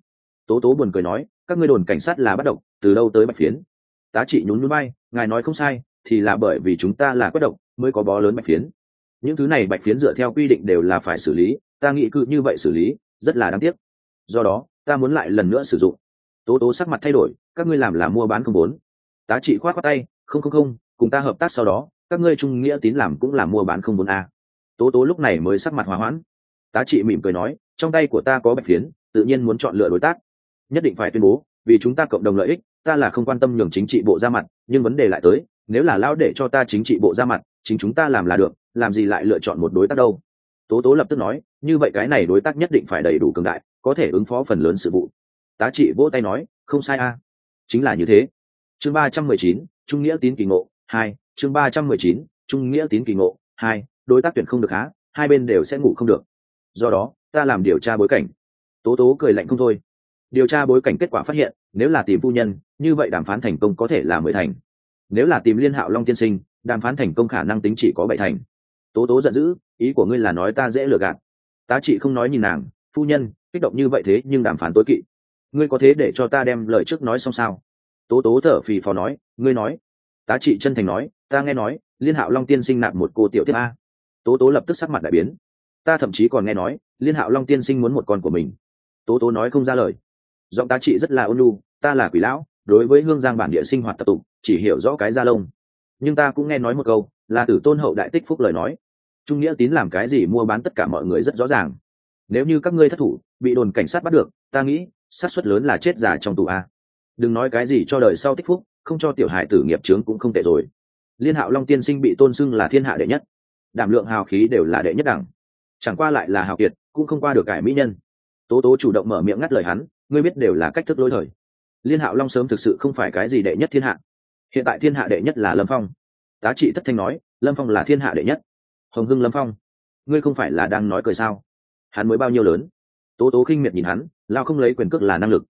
A: Tố tố buồn cười nói, các ngươi đồn cảnh sát là bắt độc từ đâu tới bạch phiến? Tá trị nhún nhún bay ngài nói không sai thì là bởi vì chúng ta là quất động, mới có bó lớn bạch phiến. Những thứ này bạch phiến dựa theo quy định đều là phải xử lý ta nghĩ cự như vậy xử lý rất là đáng tiếc. Do đó ta muốn lại lần nữa sử dụng. Tố tố sắc mặt thay đổi các ngươi làm là mua bán không vốn. tá trị khoát khoát tay không không không cùng ta hợp tác sau đó các ngươi trung nghĩa tín làm cũng là mua bán không vốn a tố tố lúc này mới sắc mặt hòa hoãn. Tá trị mỉm cười nói trong tay của ta có bạch phiến tự nhiên muốn chọn lựa đối tác. Nhất định phải tuyên bố vì chúng ta cộng đồng lợi ích ta là không quan tâm nhường chính trị bộ ra mặt, nhưng vấn đề lại tới, nếu là lão để cho ta chính trị bộ ra mặt, chính chúng ta làm là được, làm gì lại lựa chọn một đối tác đâu? Tố tố lập tức nói, như vậy cái này đối tác nhất định phải đầy đủ cường đại, có thể ứng phó phần lớn sự vụ. Tá trị vỗ tay nói, không sai a. Chính là như thế. Chương ba trăm mười chín, trung nghĩa tín kỳ ngộ, hai. Chương ba trăm mười chín, trung nghĩa tín kỳ ngộ, hai. Đối tác tuyển không được há, hai bên đều sẽ ngủ không được. Do đó, ta làm điều tra bối cảnh. Tố tố cười lạnh không thôi điều tra bối cảnh kết quả phát hiện, nếu là tìm phu nhân, như vậy đàm phán thành công có thể là mười thành. Nếu là tìm liên hạo long tiên sinh, đàm phán thành công khả năng tính chỉ có bảy thành. Tố tố giận dữ, ý của ngươi là nói ta dễ lừa gạt. Tá trị không nói nhìn nàng, phu nhân, kích động như vậy thế nhưng đàm phán tối kỵ. Ngươi có thế để cho ta đem lời trước nói xong sao? Tố tố thở phì phò nói, ngươi nói. Tá trị chân thành nói, ta nghe nói, liên hạo long tiên sinh nạp một cô tiểu tiếp a. Tố tố lập tức sắc mặt đại biến. Ta thậm chí còn nghe nói, liên hạo long tiên sinh muốn một con của mình. Tố tố nói không ra lời giọng tá trị rất là ôn nhu, ta là quỷ lão, đối với hương giang bản địa sinh hoạt tập tục, chỉ hiểu rõ cái da lông. Nhưng ta cũng nghe nói một câu, là tử tôn hậu đại tích phúc lời nói. Trung nghĩa tín làm cái gì mua bán tất cả mọi người rất rõ ràng. Nếu như các ngươi thất thủ, bị đồn cảnh sát bắt được, ta nghĩ, xác suất lớn là chết già trong tù a. Đừng nói cái gì cho đời sau tích phúc, không cho tiểu hại tử nghiệp trướng cũng không tệ rồi. Liên hạo long tiên sinh bị tôn xưng là thiên hạ đệ nhất. Đảm lượng hào khí đều là đệ nhất đẳng. Chẳng qua lại là hào kiệt, cũng không qua được cải mỹ nhân. Tố tố chủ động mở miệng ngắt lời hắn ngươi biết đều là cách thức lối thời. Liên hạo long sớm thực sự không phải cái gì đệ nhất thiên hạ. Hiện tại thiên hạ đệ nhất là lâm phong. Tá trị thất thanh nói, lâm phong là thiên hạ đệ nhất. Hồng hưng lâm phong, ngươi không phải là đang nói cười sao? Hắn mới bao nhiêu lớn? Tố tố khinh miệt nhìn hắn, lao không lấy quyền cước là năng lực.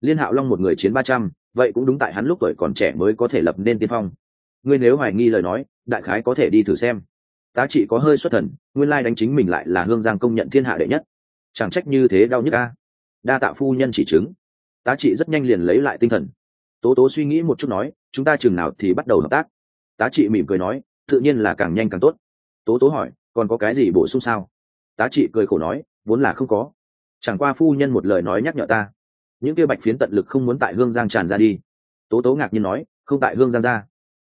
A: Liên hạo long một người chiến ba trăm, vậy cũng đúng tại hắn lúc tuổi còn trẻ mới có thể lập nên tiên phong. Ngươi nếu hoài nghi lời nói, đại khái có thể đi thử xem. Tá trị có hơi xuất thần, nguyên lai đánh chính mình lại là hương giang công nhận thiên hạ đệ nhất. Chẳng trách như thế đau nhức a đa tạ phu nhân chỉ chứng. Tá trị rất nhanh liền lấy lại tinh thần. Tố tố suy nghĩ một chút nói, chúng ta chừng nào thì bắt đầu hợp tác. Tá trị mỉm cười nói, tự nhiên là càng nhanh càng tốt. Tố tố hỏi, còn có cái gì bổ sung sao? Tá trị cười khổ nói, vốn là không có. Chẳng qua phu nhân một lời nói nhắc nhở ta. Những kia bạch phiến tận lực không muốn tại hương giang tràn ra đi. Tố tố ngạc nhiên nói, không tại hương giang ra.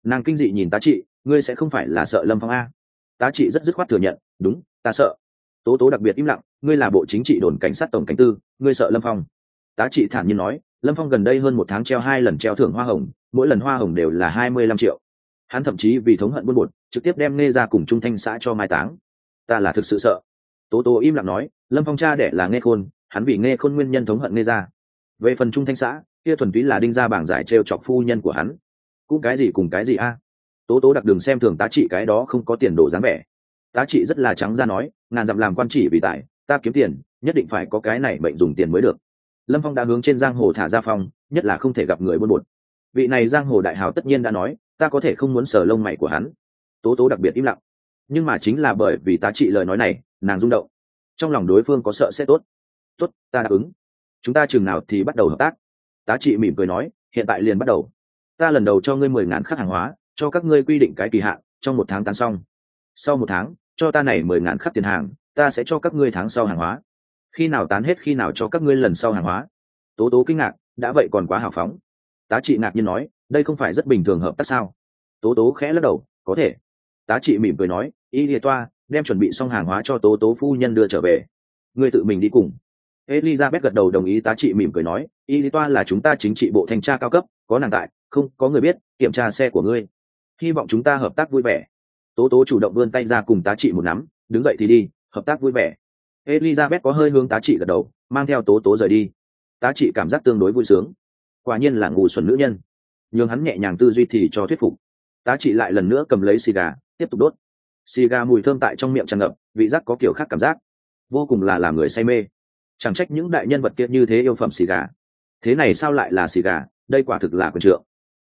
A: Nàng kinh dị nhìn tá trị, ngươi sẽ không phải là sợ lâm phong a. Tá trị rất dứt khoát thừa nhận, đúng, ta sợ tố tố đặc biệt im lặng, ngươi là bộ chính trị đồn cảnh sát tổng cảnh tư, ngươi sợ lâm phong? Tá trị thản nhiên nói, lâm phong gần đây hơn một tháng treo hai lần treo thưởng hoa hồng, mỗi lần hoa hồng đều là hai mươi lăm triệu. Hắn thậm chí vì thống hận buôn bột, trực tiếp đem nghe ra cùng trung thanh xã cho mai táng. Ta là thực sự sợ. Tố tố im lặng nói, lâm phong cha đẻ là nghe khôn, hắn vì nghe khôn nguyên nhân thống hận nghe ra về phần trung thanh xã, kia thuần túy là đinh ra bảng giải trêu chọc phu nhân của hắn. Cũng cái gì cùng cái gì a? Tố tố đặc đường xem thường tá trị cái đó không có tiền đồ dáng vẻ. Tá trị rất là trắng ra nói ngàn dặm làm quan chỉ vì tài, ta kiếm tiền, nhất định phải có cái này mệnh dùng tiền mới được. Lâm phong đã hướng trên giang hồ thả ra phong, nhất là không thể gặp người buôn bột. Vị này giang hồ đại hào tất nhiên đã nói, ta có thể không muốn sờ lông mày của hắn. Tố tố đặc biệt im lặng. Nhưng mà chính là bởi vì tá trị lời nói này, nàng rung động. Trong lòng đối phương có sợ sẽ tốt. Tốt, ta đáp ứng. Chúng ta chừng nào thì bắt đầu hợp tác. Tá trị mỉm cười nói, hiện tại liền bắt đầu. Ta lần đầu cho ngươi mười ngàn khắc hàng hóa, cho các ngươi quy định cái kỳ hạn, trong một tháng tán xong. Sau một tháng cho ta này mười ngàn khắc tiền hàng, ta sẽ cho các ngươi tháng sau hàng hóa. Khi nào tán hết, khi nào cho các ngươi lần sau hàng hóa. Tố tố kinh ngạc, đã vậy còn quá hào phóng. Tá trị ngạc nhiên nói, đây không phải rất bình thường hợp tác sao? Tố tố khẽ lắc đầu, có thể. Tá trị mỉm cười nói, y lìa toa, đem chuẩn bị xong hàng hóa cho tố tố phu nhân đưa trở về. Ngươi tự mình đi cùng. Elizabeth gật đầu đồng ý, tá trị mỉm cười nói, y lìa toa là chúng ta chính trị bộ thanh tra cao cấp, có nàng tại, không có người biết, kiểm tra xe của ngươi. Hy vọng chúng ta hợp tác vui vẻ tố tố chủ động vươn tay ra cùng tá trị một nắm, đứng dậy thì đi, hợp tác vui vẻ. Elizabeth có hơi hướng tá trị gật đầu, mang theo tố tố rời đi. Tá trị cảm giác tương đối vui sướng. Quả nhiên là ngủ xuẩn nữ nhân. Nhưng hắn nhẹ nhàng tư duy thì cho thuyết phục. Tá trị lại lần nữa cầm lấy xì gà, tiếp tục đốt. Xì gà mùi thơm tại trong miệng tràn ngập, vị giác có kiểu khác cảm giác. Vô cùng là làm người say mê. Chẳng trách những đại nhân vật kia như thế yêu phẩm xì gà. Thế này sao lại là xì gà? Đây quả thực là quần trượng.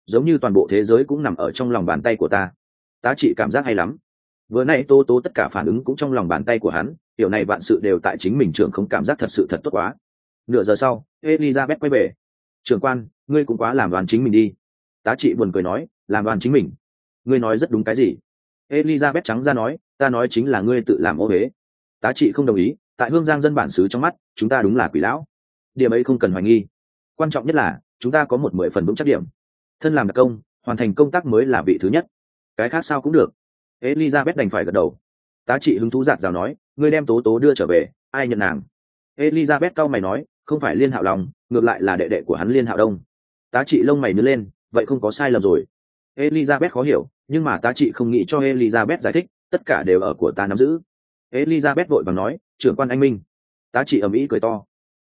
A: Giống như toàn bộ thế giới cũng nằm ở trong lòng bàn tay của ta tá trị cảm giác hay lắm. Vừa nay tô tố tất cả phản ứng cũng trong lòng bàn tay của hắn kiểu này vạn sự đều tại chính mình trường không cảm giác thật sự thật tốt quá. Nửa giờ sau, elizabeth quay về. Trường quan, ngươi cũng quá làm đoàn chính mình đi. Tá trị buồn cười nói, làm đoàn chính mình? Ngươi nói rất đúng cái gì? Elizabeth trắng ra nói, ta nói chính là ngươi tự làm ô huế tá trị không đồng ý, tại hương giang dân bản xứ trong mắt, chúng ta đúng là quỷ lão. Điểm ấy không cần hoài nghi. Quan trọng nhất là, chúng ta có một mười phần vững chắc điểm. Thân làm đặc công, hoàn thành công tác mới là vị thứ nhất cái khác sao cũng được. Elizabeth đành phải gật đầu. Tá trị hứng thú giạt rào nói, ngươi đem tố tố đưa trở về, ai nhận nàng? Elizabeth cau mày nói, không phải liên hạo lòng ngược lại là đệ đệ của hắn liên hạo đông. Tá trị lông mày nứa lên, vậy không có sai lầm rồi. Elizabeth khó hiểu, nhưng mà tá trị không nghĩ cho elizabeth giải thích, tất cả đều ở của ta nắm giữ. Elizabeth vội vàng nói, trưởng quan anh minh. Tá trị ầm ĩ cười to.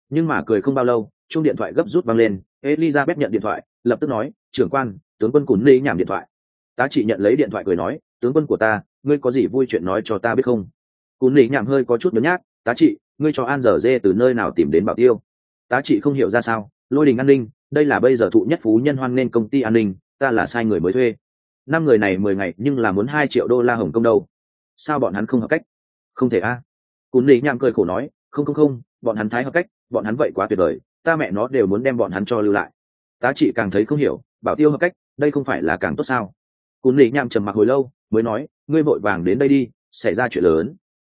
A: Nhưng mà cười không bao lâu chung điện thoại gấp rút vang lên. Elizabeth nhận điện thoại, lập tức nói, trưởng quan, tướng quân cún ly nhảm điện thoại tá trị nhận lấy điện thoại cười nói, tướng quân của ta, ngươi có gì vui chuyện nói cho ta biết không? Cún lì nhảm hơi có chút nhớ nhác, tá trị, ngươi cho an dở dê từ nơi nào tìm đến bảo tiêu? Tá trị không hiểu ra sao, lôi đình an ninh, đây là bây giờ thụ nhất phú nhân hoan nên công ty an ninh, ta là sai người mới thuê. Năm người này mười ngày nhưng là muốn hai triệu đô la hồng công đâu. Sao bọn hắn không hợp cách? Không thể a. À? cún lì nhảm cười khổ nói, không không không, bọn hắn thái hợp cách, bọn hắn vậy quá tuyệt vời, ta mẹ nó đều muốn đem bọn hắn cho lưu lại. Tá trị càng thấy không hiểu, bảo tiêu hợp cách, đây không phải là càng tốt sao? Cún lý nham trầm mặc hồi lâu, mới nói, ngươi vội vàng đến đây đi, xảy ra chuyện lớn.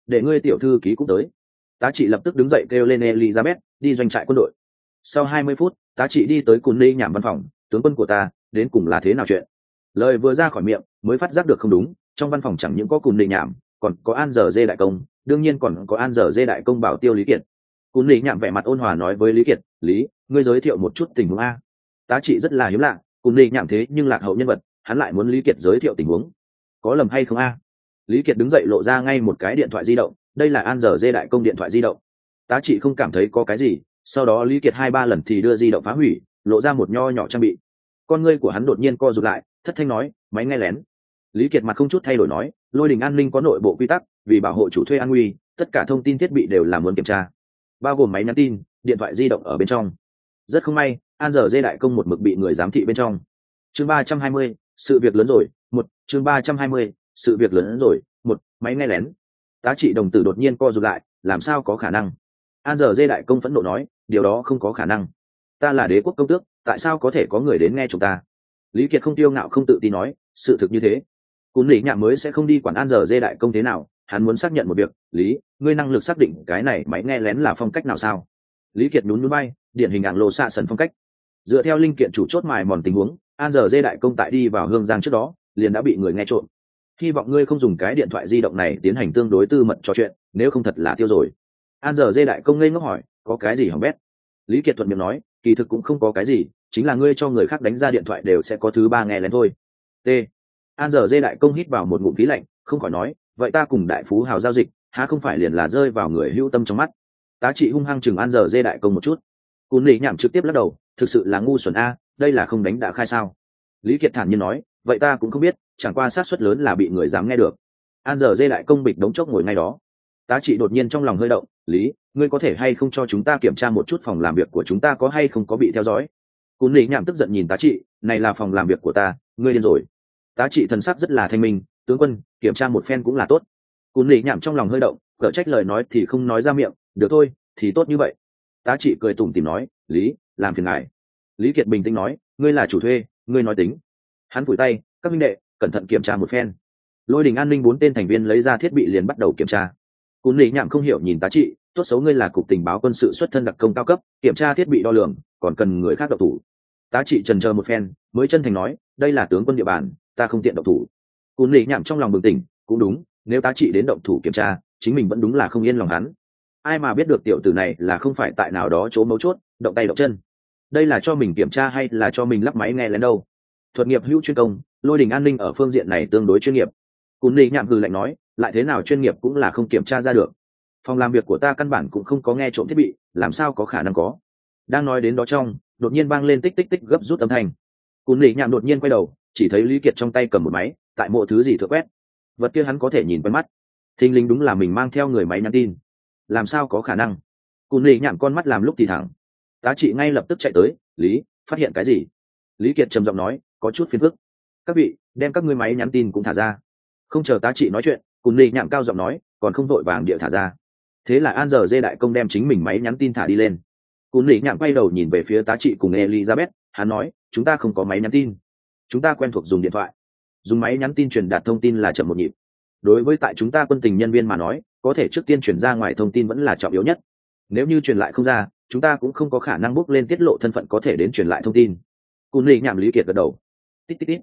A: Để ngươi tiểu thư ký cũng tới. Tá trị lập tức đứng dậy kêu lên elizabeth, đi doanh trại quân đội. Sau hai mươi phút, tá trị đi tới cún lý nhảm văn phòng, tướng quân của ta, đến cùng là thế nào chuyện? Lời vừa ra khỏi miệng, mới phát giác được không đúng, trong văn phòng chẳng những có cùn lì nhảm còn có an giờ dê đại công, đương nhiên còn có an giờ dê đại công bảo tiêu lý kiệt. Cùn lì nhảm vẻ mặt ôn hòa nói với lý kiệt, lý, ngươi giới thiệu một chút tình huống a. Tá trị rất là hiếm lạ cùn lì nhảm thế nhưng lạc hậu nhân vật hắn lại muốn lý kiệt giới thiệu tình huống. Có lầm hay không a? Lý kiệt đứng dậy lộ ra ngay một cái điện thoại di động, đây là an giờ dê đại công điện thoại di động. Tá trị không cảm thấy có cái gì, sau đó lý kiệt hai ba lần thì đưa di động phá hủy, lộ ra một nho nhỏ trang bị. Con ngươi của hắn đột nhiên co rụt lại, thất thanh nói, máy nghe lén. Lý kiệt mặt không chút thay đổi nói, lôi đình an ninh có nội bộ quy tắc, vì bảo hộ chủ thuê an nguy, tất cả thông tin thiết bị đều là muốn kiểm tra. Bao gồm máy nhắn tin, điện thoại di động ở bên trong. Rất không may, an giờ dê đại công một mực bị người giám thị bên trong. Chương ba trăm hai mươi sự việc lớn rồi, một, chương ba trăm hai mươi, sự việc lớn rồi, một, máy nghe lén. Tá trị đồng tử đột nhiên co rụt lại, làm sao có khả năng? An giờ dê đại công phẫn nộ nói, điều đó không có khả năng. Ta là đế quốc công tước, tại sao có thể có người đến nghe chúng ta? Lý kiệt không tiêu ngạo không tự tin nói, sự thực như thế. Cún lý nhạc mới sẽ không đi quản an giờ dê đại công thế nào, hắn muốn xác nhận một việc, lý, ngươi năng lực xác định cái này máy nghe lén là phong cách nào sao? Lý kiệt nhún núi bay, điển hình ảng lộ xạ sần phong cách. Dựa theo linh kiện chủ chốt mài mòn tình huống an giờ dê đại công tại đi vào hương giang trước đó, liền đã bị người nghe trộm. Hy vọng ngươi không dùng cái điện thoại di động này tiến hành tương đối tư mật trò chuyện, nếu không thật là tiêu rồi. An giờ dê đại công ngây ngốc hỏi, có cái gì hỏng bét? Lý kiệt thuận miệng nói, kỳ thực cũng không có cái gì, chính là ngươi cho người khác đánh ra điện thoại đều sẽ có thứ ba nghe lén thôi. T. An giờ dê đại công hít vào một ngụm khí lạnh, không khỏi nói, vậy ta cùng đại phú hào giao dịch, há không phải liền là rơi vào người hữu tâm trong mắt? Tá trị hung hăng chừng an giờ dê đại công một chút cún lì nhảm trực tiếp lắc đầu, thực sự là ngu xuẩn a, đây là không đánh đã khai sao? Lý kiệt thản nhiên nói, vậy ta cũng không biết, chẳng qua sát suất lớn là bị người dám nghe được. An giờ dê lại công bịch đống chốc ngồi ngay đó. Tá trị đột nhiên trong lòng hơi động, lý, ngươi có thể hay không cho chúng ta kiểm tra một chút phòng làm việc của chúng ta có hay không có bị theo dõi? Cún lý nhảm tức giận nhìn tá trị, này là phòng làm việc của ta, ngươi điên rồi. Tá trị thần sắc rất là thanh minh, tướng quân, kiểm tra một phen cũng là tốt. Cún lý nhảm trong lòng hơi động cỡ trách lời nói thì không nói ra miệng, được thôi, thì tốt như vậy tá trị cười tủm tìm nói, lý, làm phiền ngài. Lý kiệt bình tĩnh nói, ngươi là chủ thuê, ngươi nói tính. Hắn vùi tay, các minh đệ, cẩn thận kiểm tra một phen. Lôi đình an ninh bốn tên thành viên lấy ra thiết bị liền bắt đầu kiểm tra. Cún lý nhảm không hiểu nhìn tá trị, tốt xấu ngươi là cục tình báo quân sự xuất thân đặc công cao cấp, kiểm tra thiết bị đo lường, còn cần người khác độc thủ. Tá trị trần chờ một phen, mới chân thành nói, đây là tướng quân địa bàn, ta không tiện độc thủ. Cún lý nhảm trong lòng bừng tỉnh, cũng đúng, nếu tá trị đến động thủ kiểm tra, chính mình vẫn đúng là không yên lòng hắn ai mà biết được tiểu tử này là không phải tại nào đó chỗ mấu chốt, động tay động chân. Đây là cho mình kiểm tra hay là cho mình lắp máy nghe lén đâu? Thuật nghiệp hữu chuyên công, lôi đình an ninh ở phương diện này tương đối chuyên nghiệp. Cún lý nhảm hư lạnh nói, lại thế nào chuyên nghiệp cũng là không kiểm tra ra được. Phòng làm việc của ta căn bản cũng không có nghe trộm thiết bị, làm sao có khả năng có? Đang nói đến đó trong, đột nhiên vang lên tích tích tích gấp rút âm thanh. Cún Lý nhạm đột nhiên quay đầu, chỉ thấy lý kiệt trong tay cầm một máy, tại mộ thứ gì thượng quét. Vật kia hắn có thể nhìn quen mắt. Thình lình đúng là mình mang theo người máy nhắn tin làm sao có khả năng? Cùn lì nhảm con mắt làm lúc thì thẳng. Tá trị ngay lập tức chạy tới, lý, phát hiện cái gì? Lý kiệt trầm giọng nói, có chút phiền phức. Các vị, đem các ngươi máy nhắn tin cũng thả ra. Không chờ tá trị nói chuyện, Cùn lì nhảm cao giọng nói, còn không vội vàng địa thả ra. Thế là an giờ dê đại công đem chính mình máy nhắn tin thả đi lên. Cùn lì nhảm quay đầu nhìn về phía tá trị cùng elizabeth, hắn nói, chúng ta không có máy nhắn tin. Chúng ta quen thuộc dùng điện thoại. Dùng máy nhắn tin truyền đạt thông tin là chậm một nhịp. Đối với tại chúng ta quân tình nhân viên mà nói có thể trước tiên chuyển ra ngoài thông tin vẫn là trọng yếu nhất. Nếu như truyền lại không ra, chúng ta cũng không có khả năng bước lên tiết lộ thân phận có thể đến truyền lại thông tin. Cún lì nhảm lý kiệt gật đầu. Tít tít tít.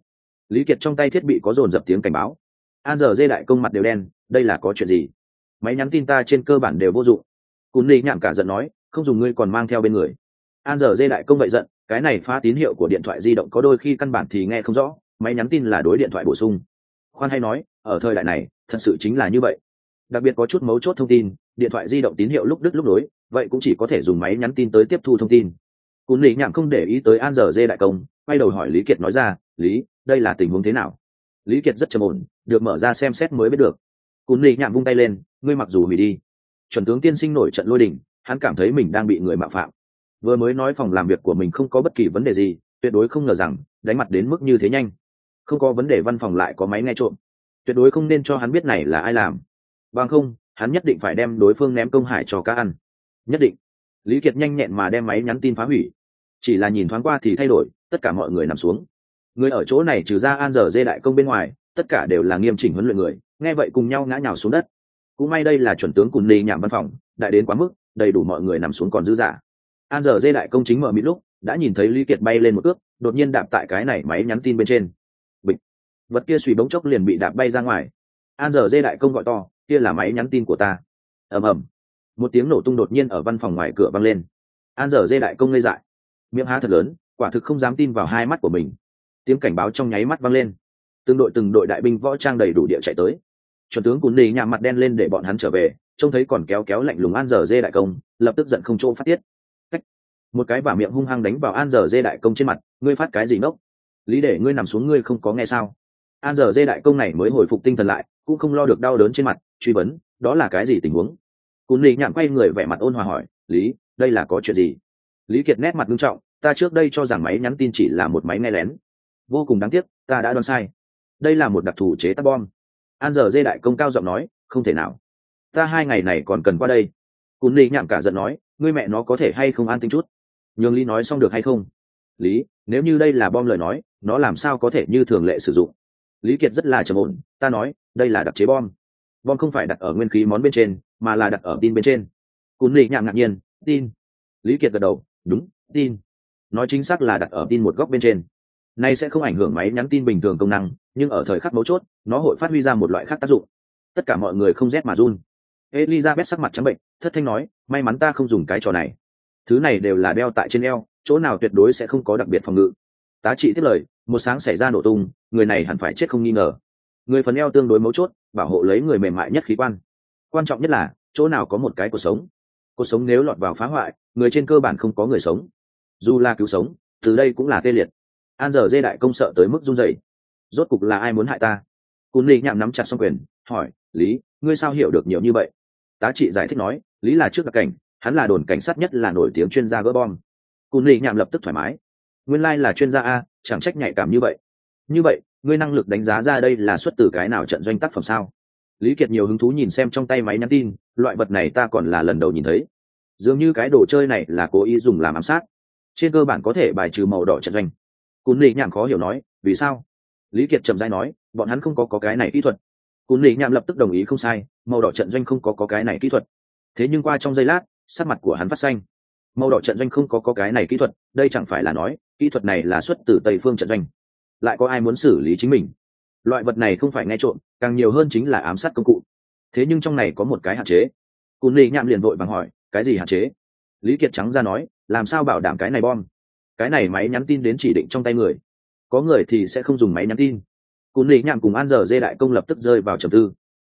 A: Lý kiệt trong tay thiết bị có dồn dập tiếng cảnh báo. An giờ dê đại công mặt đều đen, đây là có chuyện gì? Máy nhắn tin ta trên cơ bản đều vô dụng. Cún lì nhảm cả giận nói, không dùng ngươi còn mang theo bên người. An giờ dê đại công vậy giận, cái này phá tín hiệu của điện thoại di động có đôi khi căn bản thì nghe không rõ, máy nhắn tin là đối điện thoại bổ sung. Khoan hay nói, ở thời đại này, thật sự chính là như vậy đặc biệt có chút mấu chốt thông tin, điện thoại di động tín hiệu lúc đứt lúc nối, vậy cũng chỉ có thể dùng máy nhắn tin tới tiếp thu thông tin. Cún lý nhảm không để ý tới an giờ dê đại công, quay đầu hỏi lý kiệt nói ra, lý, đây là tình huống thế nào? Lý kiệt rất trầm ổn, được mở ra xem xét mới biết được. Cún lý nhảm vung tay lên, ngươi mặc dù hủy đi, chuẩn tướng tiên sinh nổi trận lôi đình, hắn cảm thấy mình đang bị người mạo phạm. Vừa mới nói phòng làm việc của mình không có bất kỳ vấn đề gì, tuyệt đối không ngờ rằng, đánh mặt đến mức như thế nhanh. Không có vấn đề văn phòng lại có máy nghe trộm. Tuyệt đối không nên cho hắn biết này là ai làm bằng không, hắn nhất định phải đem đối phương ném công hải cho cá ăn. Nhất định. Lý kiệt nhanh nhẹn mà đem máy nhắn tin phá hủy. Chỉ là nhìn thoáng qua thì thay đổi, tất cả mọi người nằm xuống. Người ở chỗ này trừ ra an giờ dê đại công bên ngoài, tất cả đều là nghiêm chỉnh huấn luyện người, nghe vậy cùng nhau ngã nhào xuống đất. Cũng may đây là chuẩn tướng cùn ni nhảm văn phòng, đại đến quá mức, đầy đủ mọi người nằm xuống còn dư giả. An giờ dê đại công chính mở mịt lúc, đã nhìn thấy lý kiệt bay lên một ước đột nhiên đạp tại cái này máy nhắn tin bên trên. Bịch. Vật kia suy bỗng chốc liền bị đạp bay ra ngoài. An giờ dê đại công gọi to kia là máy nhắn tin của ta. Ầm ầm. Một tiếng nổ tung đột nhiên ở văn phòng ngoài cửa vang lên. An dở dê đại công ngây dại. Miệng há thật lớn, quả thực không dám tin vào hai mắt của mình. Tiếng cảnh báo trong nháy mắt vang lên. Từng đội từng đội đại binh võ trang đầy đủ địa chạy tới. Chuẩn tướng cún đi nhà mặt đen lên để bọn hắn trở về, trông thấy còn kéo kéo lạnh lùng an dở dê đại công, lập tức giận không chỗ phát tiết. Cách. một cái vả miệng hung hăng đánh vào an dở dê đại công trên mặt, ngươi phát cái gì nốc lý để ngươi nằm xuống ngươi không có nghe sao? An dở dê đại công này mới hồi phục tinh thần lại cũng không lo được đau đớn trên mặt, truy vấn, đó là cái gì tình huống? Cún lì nhảm quay người vẻ mặt ôn hòa hỏi, lý, đây là có chuyện gì? Lý kiệt nét mặt nghiêm trọng, ta trước đây cho rằng máy nhắn tin chỉ là một máy nghe lén. Vô cùng đáng tiếc, ta đã đoán sai. Đây là một đặc thù chế tác bom. An giờ dê đại công cao giọng nói, không thể nào. Ta hai ngày này còn cần qua đây. Cún lì nhạm cả giận nói, ngươi mẹ nó có thể hay không an tính chút? Nhường lý nói xong được hay không? Lý, nếu như đây là bom lời nói, nó làm sao có thể như thường lệ sử dụng? Lý kiệt rất là trầm ổn, ta nói, đây là đặc chế bom. Bom không phải đặt ở nguyên khí món bên trên, mà là đặt ở tin bên trên. Cún lì nhạc ngạc nhiên, tin. Lý kiệt gật đầu, đúng, tin. Nói chính xác là đặt ở tin một góc bên trên. Nay sẽ không ảnh hưởng máy nhắn tin bình thường công năng, nhưng ở thời khắc mấu chốt, nó hội phát huy ra một loại khác tác dụng. Tất cả mọi người không rét mà run. Elizabeth sắc mặt trắng bệnh, thất thanh nói, may mắn ta không dùng cái trò này. Thứ này đều là đeo tại trên eo, chỗ nào tuyệt đối sẽ không có đặc biệt phòng ngự. Tá trị tiếp lời, một sáng xảy ra nổ tung người này hẳn phải chết không nghi ngờ. Người phần eo tương đối mấu chốt, bảo hộ lấy người mềm mại nhất khí quan. Quan trọng nhất là, chỗ nào có một cái cuộc sống. Cuộc sống nếu lọt vào phá hoại, người trên cơ bản không có người sống. Dù là cứu sống, từ đây cũng là tê liệt. An giờ dê đại công sợ tới mức run rẩy. Rốt cục là ai muốn hại ta? Cún lý nhạm nắm chặt xong quyền, hỏi, lý, ngươi sao hiểu được nhiều như vậy? Tá trị giải thích nói, lý là trước đặc cảnh, hắn là đồn cảnh sát nhất là nổi tiếng chuyên gia gỡ bom. Cún lý nhạm lập tức thoải mái. Nguyên lai là chuyên gia a, chẳng trách nhạy cảm như vậy như vậy ngươi năng lực đánh giá ra đây là xuất từ cái nào trận doanh tác phẩm sao? Lý kiệt nhiều hứng thú nhìn xem trong tay máy nhắn tin loại vật này ta còn là lần đầu nhìn thấy. Dường như cái đồ chơi này là cố ý dùng làm ám sát. Trên cơ bản có thể bài trừ màu đỏ trận doanh. Cún lý nhảm khó hiểu nói vì sao? Lý kiệt trầm dai nói bọn hắn không có, có cái này kỹ thuật. Cún lý nhảm lập tức đồng ý không sai màu đỏ trận doanh không có, có cái này kỹ thuật. Thế nhưng qua trong giây lát sắc mặt của hắn phát xanh. Màu đỏ trận doanh không có, có cái này kỹ thuật đây chẳng phải là nói kỹ thuật này là xuất từ tây phương trận doanh lại có ai muốn xử lý chính mình. Loại vật này không phải nghe trộm, càng nhiều hơn chính là ám sát công cụ. Thế nhưng trong này có một cái hạn chế. Cún lì nhạm liền vội vàng hỏi, cái gì hạn chế? Lý kiệt trắng ra nói, làm sao bảo đảm cái này bom? Cái này máy nhắn tin đến chỉ định trong tay người. Có người thì sẽ không dùng máy nhắn tin. Cún lì nhạm cùng an giờ dê đại công lập tức rơi vào trầm tư.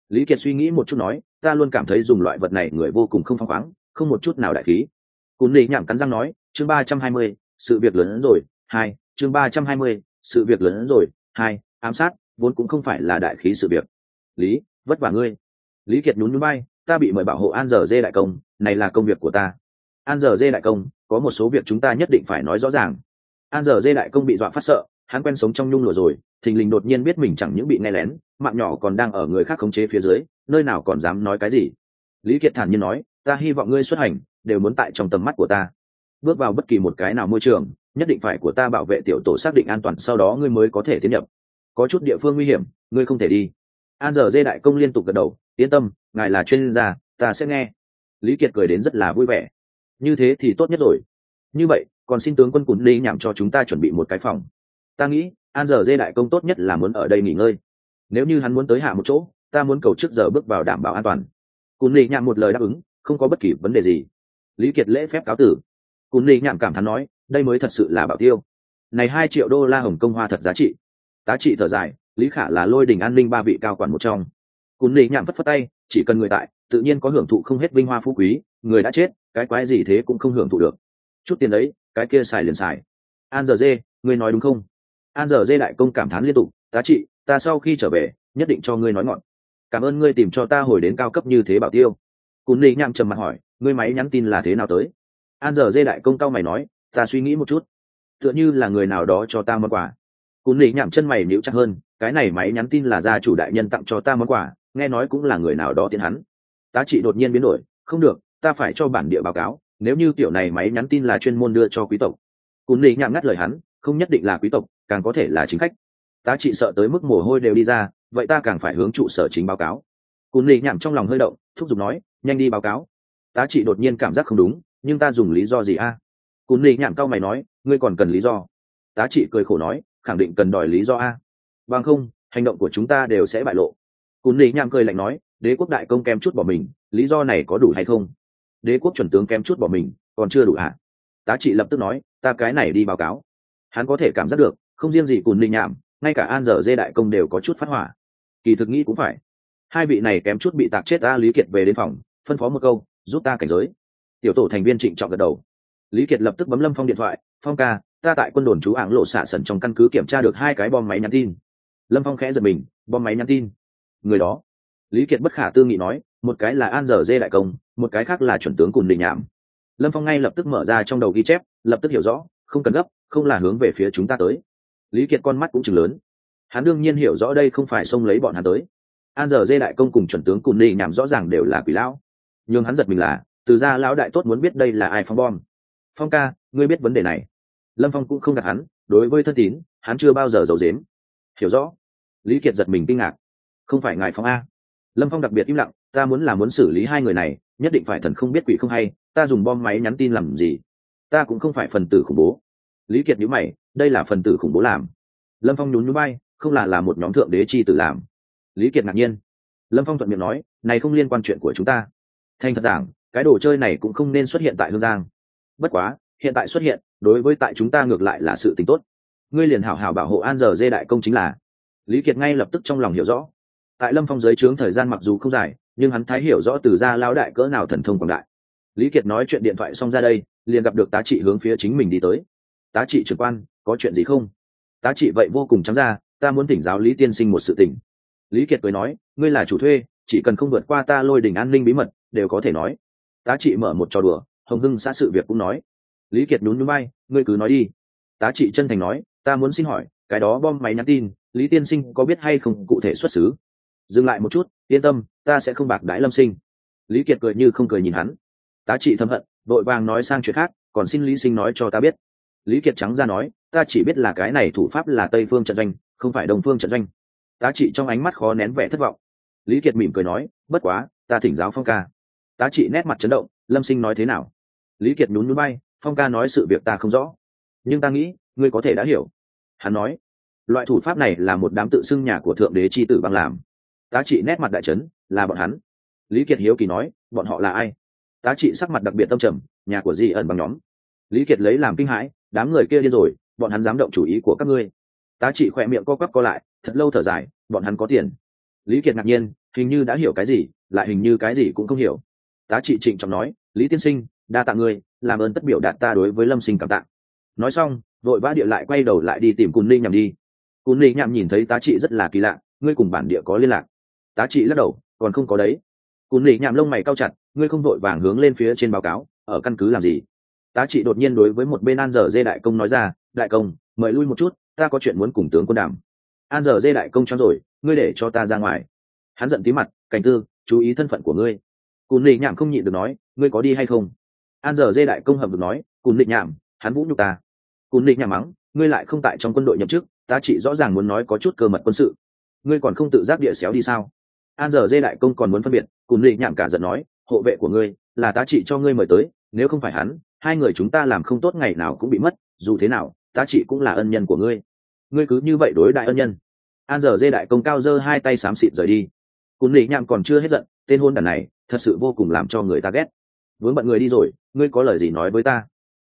A: Lý kiệt suy nghĩ một chút nói, ta luôn cảm thấy dùng loại vật này người vô cùng không phăng khoáng, không một chút nào đại khí. Cún lì nhạm cắn răng nói, chương ba trăm hai mươi, sự việc lớn hơn rồi, hai, chương ba trăm hai mươi sự việc lớn hơn rồi, hai, ám sát vốn cũng không phải là đại khí sự việc. Lý, vất vả ngươi. Lý kiệt nhún nhún bay ta bị mời bảo hộ an giờ dê đại công, này là công việc của ta. An giờ dê đại công, có một số việc chúng ta nhất định phải nói rõ ràng. An giờ dê đại công bị dọa phát sợ, hắn quen sống trong nhung lụa rồi, thình lình đột nhiên biết mình chẳng những bị nghe lén, mạng nhỏ còn đang ở người khác khống chế phía dưới, nơi nào còn dám nói cái gì. Lý kiệt thản nhiên nói, ta hy vọng ngươi xuất hành, đều muốn tại trong tầm mắt của ta. Bước vào bất kỳ một cái nào môi trường nhất định phải của ta bảo vệ tiểu tổ xác định an toàn, sau đó ngươi mới có thể tiến nhập. Có chút địa phương nguy hiểm, ngươi không thể đi. An giờ dê đại công liên tục gật đầu, yên tâm, ngài là chuyên gia, ta sẽ nghe. Lý kiệt cười đến rất là vui vẻ. Như thế thì tốt nhất rồi. Như vậy, còn xin tướng quân cún ly nhảm cho chúng ta chuẩn bị một cái phòng. Ta nghĩ, an giờ dê đại công tốt nhất là muốn ở đây nghỉ ngơi. Nếu như hắn muốn tới hạ một chỗ, ta muốn cầu trước giờ bước vào đảm bảo an toàn. Cún ly nhảm một lời đáp ứng, không có bất kỳ vấn đề gì. Lý kiệt lễ phép cáo tử. Cún ly nhảm cảm thán nói đây mới thật sự là bảo tiêu. Này hai triệu đô la hồng công hoa thật giá trị. Tá trị thở dài, lý khả là lôi đình an ninh ba vị cao quản một trong. Cún lý nhạm phất phất tay, chỉ cần người tại, tự nhiên có hưởng thụ không hết vinh hoa phú quý, người đã chết, cái quái gì thế cũng không hưởng thụ được. Chút tiền đấy, cái kia xài liền xài. An giờ dê, ngươi nói đúng không? An giờ dê đại công cảm thán liên tục, tá trị, ta sau khi trở về, nhất định cho ngươi nói ngọn. Cảm ơn ngươi tìm cho ta hồi đến cao cấp như thế bảo tiêu. Cún lý nhạm trầm mặt hỏi, ngươi máy nhắn tin là thế nào tới? An giờ dê đại công cao mày nói ta suy nghĩ một chút. Tựa như là người nào đó cho ta món quà. Cún lý nhảm chân mày níu chặt hơn, cái này máy nhắn tin là gia chủ đại nhân tặng cho ta món quà, nghe nói cũng là người nào đó tiến hắn. Tá trị đột nhiên biến đổi, không được, ta phải cho bản địa báo cáo, nếu như kiểu này máy nhắn tin là chuyên môn đưa cho quý tộc. Cún lý nhảm ngắt lời hắn, không nhất định là quý tộc, càng có thể là chính khách. Tá trị sợ tới mức mồ hôi đều đi ra, vậy ta càng phải hướng trụ sở chính báo cáo. Cún lý nhảm trong lòng hơi động, thúc giục nói, nhanh đi báo cáo. Tá trị đột nhiên cảm giác không đúng, nhưng ta dùng lý do gì a? à? Cún lì nhảm cao mày nói, ngươi còn cần lý do? Tá trị cười khổ nói, khẳng định cần đòi lý do a. Bằng không, hành động của chúng ta đều sẽ bại lộ. Cún lì nhảm cười lạnh nói, đế quốc đại công kém chút bỏ mình, lý do này có đủ hay không? Đế quốc chuẩn tướng kém chút bỏ mình, còn chưa đủ hả? Tá trị lập tức nói, ta cái này đi báo cáo. Hắn có thể cảm giác được, không riêng gì cùn linh nhảm ngay cả an dở dê đại công đều có chút phát hỏa. Kỳ thực nghĩ cũng phải. Hai vị này kém chút bị tạc chết ta lý kiệt về đến phòng, phân phó một câu, giúp ta cảnh giới. Tiểu tổ thành viên trịnh trọng gật đầu lý kiệt lập tức bấm lâm phong điện thoại, phong ca, ta tại quân đồn chú ảng lộ xạ sần trong căn cứ kiểm tra được hai cái bom máy nhắn tin. Lâm phong khẽ giật mình, bom máy nhắn tin? Người đó. Lý kiệt bất khả tư nghị nói, một cái là an dở dê đại công, một cái khác là chuẩn tướng cùn đình nhảm. Lâm phong ngay lập tức mở ra trong đầu ghi chép, lập tức hiểu rõ, không cần gấp, không là hướng về phía chúng ta tới. Lý kiệt con mắt cũng chừng lớn. Hắn đương nhiên hiểu rõ đây không phải xông lấy bọn hắn tới. An giờ dê đại công cùng chuẩn tướng cùn đình nhảm rõ ràng đều là quỷ lão. Nhưng hắn giật mình là, từ ra lão đại tốt muốn biết đây là ai phong bom phong ca, ngươi biết vấn đề này. Lâm phong cũng không đặt hắn, đối với thân tín, hắn chưa bao giờ giấu dếm hiểu rõ. Lý kiệt giật mình kinh ngạc. Không phải ngài phong a. Lâm phong đặc biệt im lặng, ta muốn là muốn xử lý hai người này, nhất định phải thần không biết quỷ không hay, ta dùng bom máy nhắn tin làm gì? Ta cũng không phải phần tử khủng bố. Lý kiệt nhữ mày, đây là phần tử khủng bố làm. Lâm phong nhún nhún bay không là là một nhóm thượng đế chi tử làm. Lý kiệt ngạc nhiên. Lâm phong thuận miệng nói, này không liên quan chuyện của chúng ta. Thành thật giảng, cái đồ chơi này cũng không nên xuất hiện tại hương giang bất quá, hiện tại xuất hiện, đối với tại chúng ta ngược lại là sự tính tốt. Ngươi liền hảo hảo bảo hộ an giờ dê đại công chính là. Lý kiệt ngay lập tức trong lòng hiểu rõ. Tại lâm phong giới trướng thời gian mặc dù không dài, nhưng hắn thái hiểu rõ từ gia lao đại cỡ nào thần thông quảng đại. Lý kiệt nói chuyện điện thoại xong ra đây, liền gặp được tá trị hướng phía chính mình đi tới. Tá trị trực quan, có chuyện gì không? Tá trị vậy vô cùng trắng ra, ta muốn tỉnh giáo lý tiên sinh một sự tỉnh lý kiệt cười nói, ngươi là chủ thuê, chỉ cần không vượt qua ta lôi đình an ninh bí mật, đều có thể nói. Tá trị mở một trò đùa hồng hưng xã sự việc cũng nói. Lý kiệt nhún nhún bay ngươi cứ nói đi. Tá trị chân thành nói, ta muốn xin hỏi, cái đó bom máy nhắn tin, lý tiên sinh có biết hay không cụ thể xuất xứ? Dừng lại một chút, yên tâm, ta sẽ không bạc đái lâm sinh. Lý kiệt cười như không cười nhìn hắn. Tá trị thâm hận, vội vàng nói sang chuyện khác, còn xin lý sinh nói cho ta biết. Lý kiệt trắng ra nói, ta chỉ biết là cái này thủ pháp là tây phương trận doanh, không phải đông phương trận doanh. Tá trị trong ánh mắt khó nén vẻ thất vọng. Lý kiệt mỉm cười nói, bất quá, ta thỉnh giáo phong ca. Tá trị nét mặt chấn động, lâm sinh nói thế nào? Lý kiệt nhún núi bay phong ca nói sự việc ta không rõ, nhưng ta nghĩ, ngươi có thể đã hiểu. Hắn nói, loại thủ pháp này là một đám tự xưng nhà của thượng đế c h i tử băng làm. Tá trị nét mặt đại trấn là bọn hắn. Lý kiệt hiếu kỳ nói, bọn họ là ai? Tá trị sắc mặt đặc biệt tâm trầm, nhà của di ẩn bằng nhóm. Lý kiệt lấy làm kinh hãi, đám người kia điên rồi, bọn hắn dám động chủ ý của các ngươi. Tá trị khỏe miệng co quắp co lại, thật lâu thở dài, bọn hắn có tiền. Lý kiệt ngạc nhiên, hình như đã hiểu cái gì, lại hình như cái gì cũng không hiểu. Tá trị trịnh trọng nói, lý tiên sinh đa tạ ngươi, làm ơn tất biểu đạt ta đối với lâm sinh cảm tạ. Nói xong, vội vã địa lại quay đầu lại đi tìm cùn ninh nhằm đi. Cùn ninh nhằm nhìn thấy tá trị rất là kỳ lạ, ngươi cùng bản địa có liên lạc. Tá trị lắc đầu, còn không có đấy. Cùn ninh nhằm lông mày cao chặt, ngươi không vội vàng hướng lên phía trên báo cáo, ở căn cứ làm gì? Tá trị đột nhiên đối với một bên an dở dê đại công nói ra, đại công, mời lui một chút, ta có chuyện muốn cùng tướng quân đàm. An dở dê đại công cho rồi, ngươi để cho ta ra ngoài. Hắn giận tí mặt, cảnh tư, chú ý thân phận của ngươi. Cùn lì nhảm không nhịn được nói, ngươi có đi hay không? An giờ dê đại công hầm được nói, cùn định nhảm hắn vũ nhục ta. Cùn định nhảm mắng, ngươi lại không tại trong quân đội nhậm chức, ta chỉ rõ ràng muốn nói có chút cơ mật quân sự. Ngươi còn không tự giác địa xéo đi sao? An giờ dê đại công còn muốn phân biệt, cùn định nhảm cả giận nói, hộ vệ của ngươi, là ta chỉ cho ngươi mời tới, nếu không phải hắn, hai người chúng ta làm không tốt ngày nào cũng bị mất, dù thế nào, ta chỉ cũng là ân nhân của ngươi. Ngươi cứ như vậy đối đại ân nhân. An giờ dê đại công cao giơ hai tay xám xịt rời đi. Cún lì nhạm còn chưa hết giận, tên hôn đàn này thật sự vô cùng làm cho người ta ghét. Vướng bận người đi rồi ngươi có lời gì nói với ta?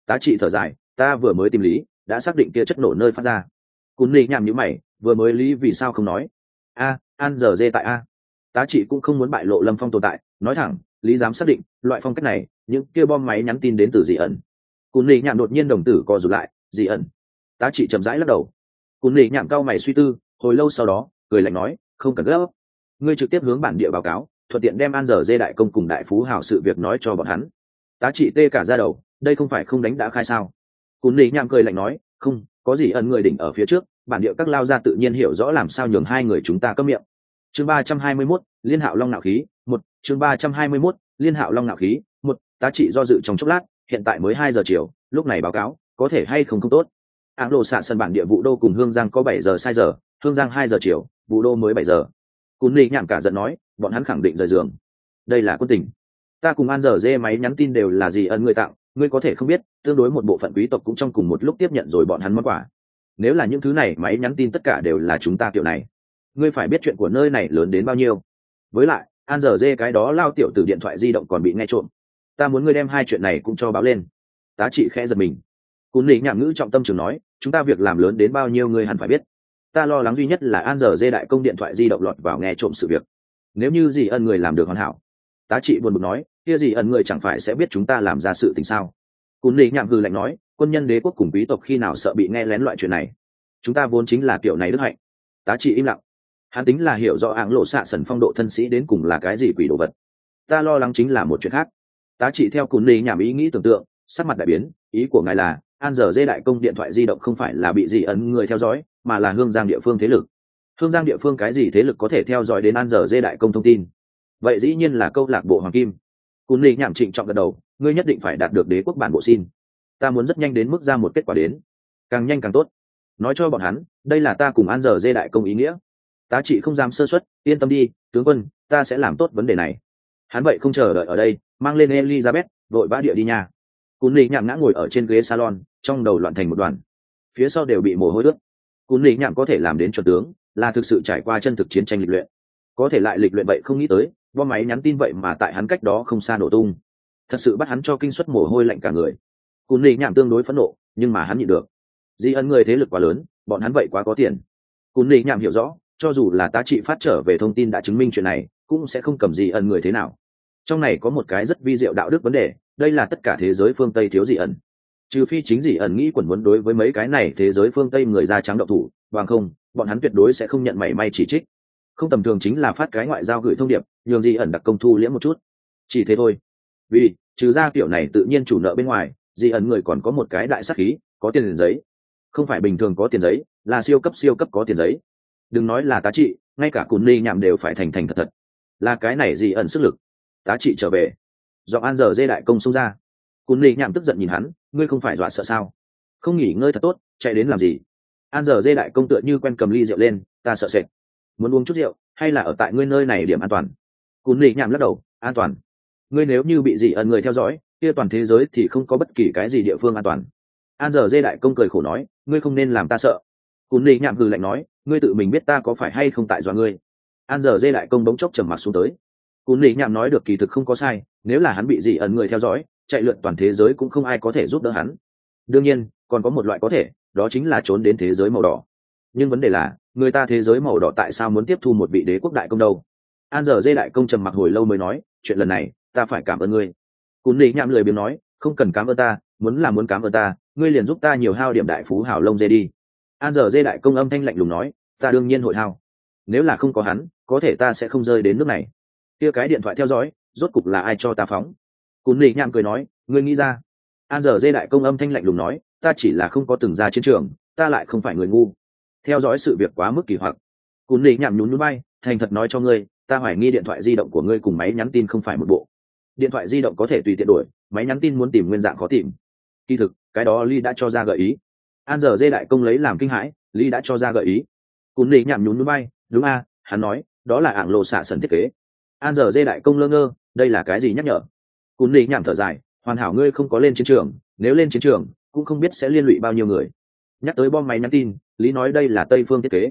A: Tá trị thở dài, ta vừa mới tìm lý, đã xác định kia chất nổ nơi phát ra. Cún lì nhảm nhữ mày, vừa mới lý vì sao không nói? A, an giờ dê tại a. Tá trị cũng không muốn bại lộ lâm phong tồn tại, nói thẳng, lý dám xác định, loại phong cách này, những kia bom máy nhắn tin đến từ dị ẩn. Cún lì nhảm đột nhiên đồng tử co rụt lại, dị ẩn. Tá trị chậm rãi lắc đầu. Cún lì nhảm cao mày suy tư, hồi lâu sau đó, cười lạnh nói, không cần gấp. Ngươi trực tiếp hướng bản địa báo cáo, thuận tiện đem an giờ dê đại công cùng đại phú hào sự việc nói cho bọn hắn tá trị tê cả ra đầu đây không phải không đánh đã khai sao? Cún lý nhạm cười lạnh nói không có gì ẩn người đỉnh ở phía trước bản địa các lao ra tự nhiên hiểu rõ làm sao nhường hai người chúng ta cấm miệng. Chương ba trăm hai mươi 321, liên hạo long nạo khí một chương ba trăm hai mươi 321, liên hạo long nạo khí một tá trị do dự trong chốc lát hiện tại mới hai giờ chiều lúc này báo cáo có thể hay không không tốt. Áng lộ xạ sân bản địa vụ đô cùng hương giang có bảy giờ sai giờ hương giang hai giờ chiều vụ đô mới bảy giờ. Cún ly nhảm cả giận nói bọn hắn khẳng định rời giường. Đây là quân tình ta cùng an giờ dê máy nhắn tin đều là gì ân người tặng ngươi có thể không biết, tương đối một bộ phận quý tộc cũng trong cùng một lúc tiếp nhận rồi bọn hắn món quà. Nếu là những thứ này, máy nhắn tin tất cả đều là chúng ta kiểu này. Ngươi phải biết chuyện của nơi này lớn đến bao nhiêu. Với lại, an giờ dê cái đó lao tiểu từ điện thoại di động còn bị nghe trộm. Ta muốn ngươi đem hai chuyện này cũng cho báo lên. Tá trị khẽ giật mình. Cún lý nhảm ngữ trọng tâm trường nói, chúng ta việc làm lớn đến bao nhiêu ngươi hẳn phải biết. Ta lo lắng duy nhất là an giờ dê đại công điện thoại di động lọt vào nghe trộm sự việc. Nếu như gì ân người làm được hoàn hảo. Tá trị buồn bực nói kia gì ẩn người chẳng phải sẽ biết chúng ta làm ra sự tình sao? Cún lý nhảm hư lạnh nói, quân nhân đế quốc cùng quý tộc khi nào sợ bị nghe lén loại chuyện này? Chúng ta vốn chính là kiểu này đức hạnh. Tá trị im lặng. Hắn tính là hiểu rõ áng lộ xạ sần phong độ thân sĩ đến cùng là cái gì quỷ đồ vật. Ta lo lắng chính là một chuyện khác. Tá trị theo cún lý nhảm ý nghĩ tưởng tượng, sắc mặt đại biến, ý của ngài là, an giờ dê đại công điện thoại di động không phải là bị gì ấn người theo dõi, mà là hương giang địa phương thế lực. Hương giang địa phương cái gì thế lực có thể theo dõi đến an giờ dê đại công thông tin? Vậy dĩ nhiên là câu lạc bộ hoàng kim cún lì nhảm trịnh trọng gật đầu, ngươi nhất định phải đạt được đế quốc bản bộ xin. Ta muốn rất nhanh đến mức ra một kết quả đến. Càng nhanh càng tốt. Nói cho bọn hắn, đây là ta cùng an giờ dê đại công ý nghĩa. Tá trị không dám sơ xuất yên tâm đi, tướng quân, ta sẽ làm tốt vấn đề này. Hắn vậy không chờ đợi ở đây, mang lên elizabeth đội vã địa đi nhà cún lì nhảm ngã ngồi ở trên ghế salon, trong đầu loạn thành một đoàn. Phía sau đều bị mồ hôi ướt. Cún lì nhảm có thể làm đến chuẩn tướng, là thực sự trải qua chân thực chiến tranh lịch luyện. Có thể lại lịch luyện vậy không nghĩ tới bom máy nhắn tin vậy mà tại hắn cách đó không xa nổ tung. Thật sự bắt hắn cho kinh suất mồ hôi lạnh cả người. Cún lì nhảm tương đối phẫn nộ, nhưng mà hắn nhịn được. Di ân người thế lực quá lớn, bọn hắn vậy quá có tiền. Cún lì nhảm hiểu rõ, cho dù là tá trị phát trở về thông tin đã chứng minh chuyện này, cũng sẽ không cầm gì ân người thế nào. Trong này có một cái rất vi diệu đạo đức vấn đề, đây là tất cả thế giới phương tây thiếu dị ẩn trừ phi chính dị ẩn nghĩ quẩn muốn đối với mấy cái này thế giới phương tây người da trắng độc thủ, bằng không, bọn hắn tuyệt đối sẽ không nhận mảy may chỉ trích. Không tầm thường chính là phát cái ngoại giao gửi thông điệp nhường gì ẩn đặc công thu liễm một chút. Chỉ thế thôi. Vì, trừ ra kiểu này tự nhiên chủ nợ bên ngoài dị ẩn người còn có một cái đại sắc khí, có tiền giấy. Không phải bình thường có tiền giấy, là siêu cấp siêu cấp có tiền giấy. Đừng nói là tá trị, ngay cả cùn ly nhảm đều phải thành thành thật thật. Là cái này dị ẩn sức lực. Tá trị trở về. Do an giờ dê đại công xông ra. Cùn ly nhảm tức giận nhìn hắn, ngươi không phải dọa sợ sao? Không nghỉ ngơi thật tốt, chạy đến làm gì? An giờ dê đại công tựa như quen cầm ly rượu lên, ta sợ sệt. Muốn uống chút rượu, hay là ở tại ngươi nơi này điểm an toàn? Cún lì nhảm lắc đầu, an toàn. Ngươi nếu như bị dị ẩn người theo dõi, kia toàn thế giới thì không có bất kỳ cái gì địa phương an toàn. An giờ dê đại công cười khổ nói, ngươi không nên làm ta sợ. Cún lì nhảm hừ lạnh nói, ngươi tự mình biết ta có phải hay không tại do ngươi. An giờ dê đại công bỗng chốc trầm mặc xuống tới. Cún lì nhảm nói được kỳ thực không có sai, nếu là hắn bị dị ẩn người theo dõi, chạy lượn toàn thế giới cũng không ai có thể giúp đỡ hắn. Đương nhiên, còn có một loại có thể, đó chính là trốn đến thế giới màu đỏ. Nhưng vấn đề là, người ta thế giới màu đỏ tại sao muốn tiếp thu một vị đế quốc đại công đâu? An giờ dê đại công trầm mặc hồi lâu mới nói, chuyện lần này, ta phải cảm ơn ngươi. Cún lý nhạm lười biếng nói, không cần cảm ơn ta, muốn là muốn cảm ơn ta, ngươi liền giúp ta nhiều hao điểm đại phú hảo lông dê đi. An giờ dê đại công âm thanh lạnh lùng nói, ta đương nhiên hội hao. Nếu là không có hắn, có thể ta sẽ không rơi đến nước này. Kia cái điện thoại theo dõi, rốt cục là ai cho ta phóng? Cún lý nhạm cười nói, ngươi nghĩ ra. An giờ dê đại công âm thanh lạnh lùng nói, ta chỉ là không có từng ra chiến trường, ta lại không phải người ngu. Theo dõi sự việc quá mức kỳ hoặc. Cún lý nhạm nhún núi bay, thành thật nói cho ngươi ta hoài nghi điện thoại di động của ngươi cùng máy nhắn tin không phải một bộ. Điện thoại di động có thể tùy tiện đổi, máy nhắn tin muốn tìm nguyên dạng khó tìm. Kỳ thực, cái đó ly đã cho ra gợi ý. An giờ dê đại công lấy làm kinh hãi ly đã cho ra gợi ý. Cún lý nhảm nhún núi bay, đúng a, hắn nói, đó là ảng lộ xạ sần thiết kế. An giờ dê đại công lơ ngơ, đây là cái gì nhắc nhở? Cún lý nhảm thở dài, hoàn hảo ngươi không có lên chiến trường, nếu lên chiến trường, cũng không biết sẽ liên lụy bao nhiêu người. Nhắc tới bom máy nhắn tin lý nói đây là tây phương thiết kế.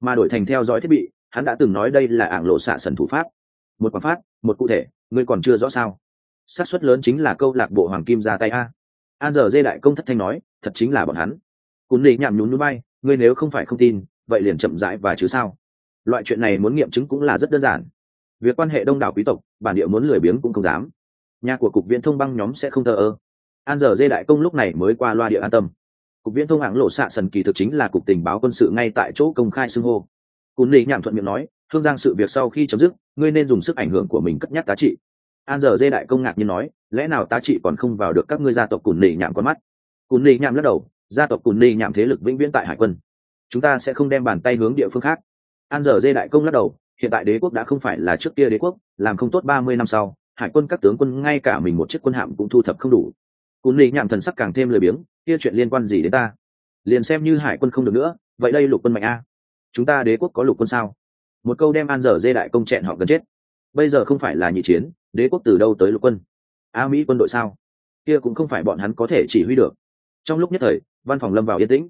A: Mà đổi thành theo dõi thiết bị hắn đã từng nói đây là ảng lộ xạ sần thủ pháp. Một quảng phát, một cụ thể, ngươi còn chưa rõ sao? Xác suất lớn chính là câu lạc bộ hoàng kim ra tay a. An giờ dê đại công thất thanh nói, thật chính là bọn hắn. Cún lì nhảm nhún núi bay, ngươi nếu không phải không tin, vậy liền chậm rãi và chứ sao? Loại chuyện này muốn nghiệm chứng cũng là rất đơn giản. Việc quan hệ đông đảo quý tộc, bản địa muốn lười biếng cũng không dám. Nhà của cục viễn thông băng nhóm sẽ không thờ ơ. An giờ dê đại công lúc này mới qua loa địa an tâm. Cục viễn thông hãng lộ xạ sần kỳ thực chính là cục tình báo quân sự ngay tại chỗ công khai xưng hô cún lì nhảm thuận miệng nói, thương giang sự việc sau khi chấm dứt, ngươi nên dùng sức ảnh hưởng của mình cất nhắc tá trị. An giờ dê đại công ngạc nhiên nói, lẽ nào tá trị còn không vào được các ngươi gia tộc cùn lì nhảm con mắt? Cùn lì nhảm lắc đầu, gia tộc cùn lì nhảm thế lực vĩnh viễn tại hải quân. Chúng ta sẽ không đem bàn tay hướng địa phương khác. An giờ dê đại công lắc đầu, hiện tại đế quốc đã không phải là trước kia đế quốc, làm không tốt ba mươi năm sau, hải quân các tướng quân ngay cả mình một chiếc quân hạm cũng thu thập không đủ. Cùn lì nhảm thần sắc càng thêm lười biếng, kia chuyện liên quan gì đến ta? Liền xem như hải quân không được nữa, vậy đây lục quân mạnh a chúng ta đế quốc có lục quân sao? Một câu đem an dở dê đại công chẹn họ gần chết. Bây giờ không phải là nhị chiến, đế quốc từ đâu tới lục quân? A mỹ quân đội sao? Kia cũng không phải bọn hắn có thể chỉ huy được. Trong lúc nhất thời, văn phòng lâm vào yên tĩnh.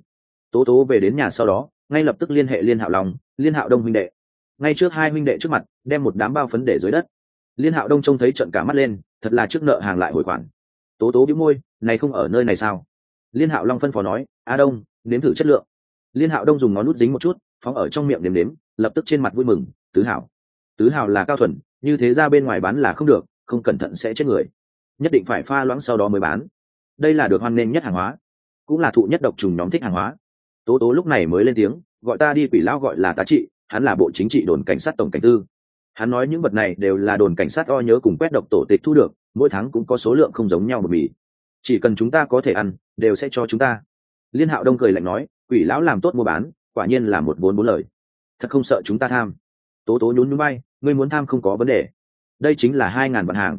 A: Tố tố về đến nhà sau đó, ngay lập tức liên hệ liên hạo lòng liên hạo đông huynh đệ. Ngay trước hai huynh đệ trước mặt, đem một đám bao phấn để dưới đất. Liên hạo đông trông thấy trận cả mắt lên, thật là trước nợ hàng lại hồi khoản. Tố tố bĩu môi, này không ở nơi này sao? Liên hạo long phân phó nói, a đông, nếm thử chất lượng. Liên hạo đông dùng ngón nút dính một chút phóng ở trong miệng nếm nếm, lập tức trên mặt vui mừng, tứ hảo tứ hảo là cao thuần, như thế ra bên ngoài bán là không được, không cẩn thận sẽ chết người. Nhất định phải pha loãng sau đó mới bán. Đây là được hoan nghênh nhất hàng hóa, cũng là thụ nhất độc trùng nhóm thích hàng hóa. Tố tố lúc này mới lên tiếng, gọi ta đi quỷ lão gọi là tá trị, hắn là bộ chính trị đồn cảnh sát tổng cảnh tư. Hắn nói những vật này đều là đồn cảnh sát o nhớ cùng quét độc tổ tịch thu được, mỗi tháng cũng có số lượng không giống nhau một mì. Chỉ cần chúng ta có thể ăn, đều sẽ cho chúng ta. Liên hạo đông cười lạnh nói, quỷ lão làm tốt mua bán quả nhiên là một vốn bốn lời. Thật không sợ chúng ta tham. Tố tố nhún nhún bay, ngươi muốn tham không có vấn đề. Đây chính là hai ngàn vạn hàng.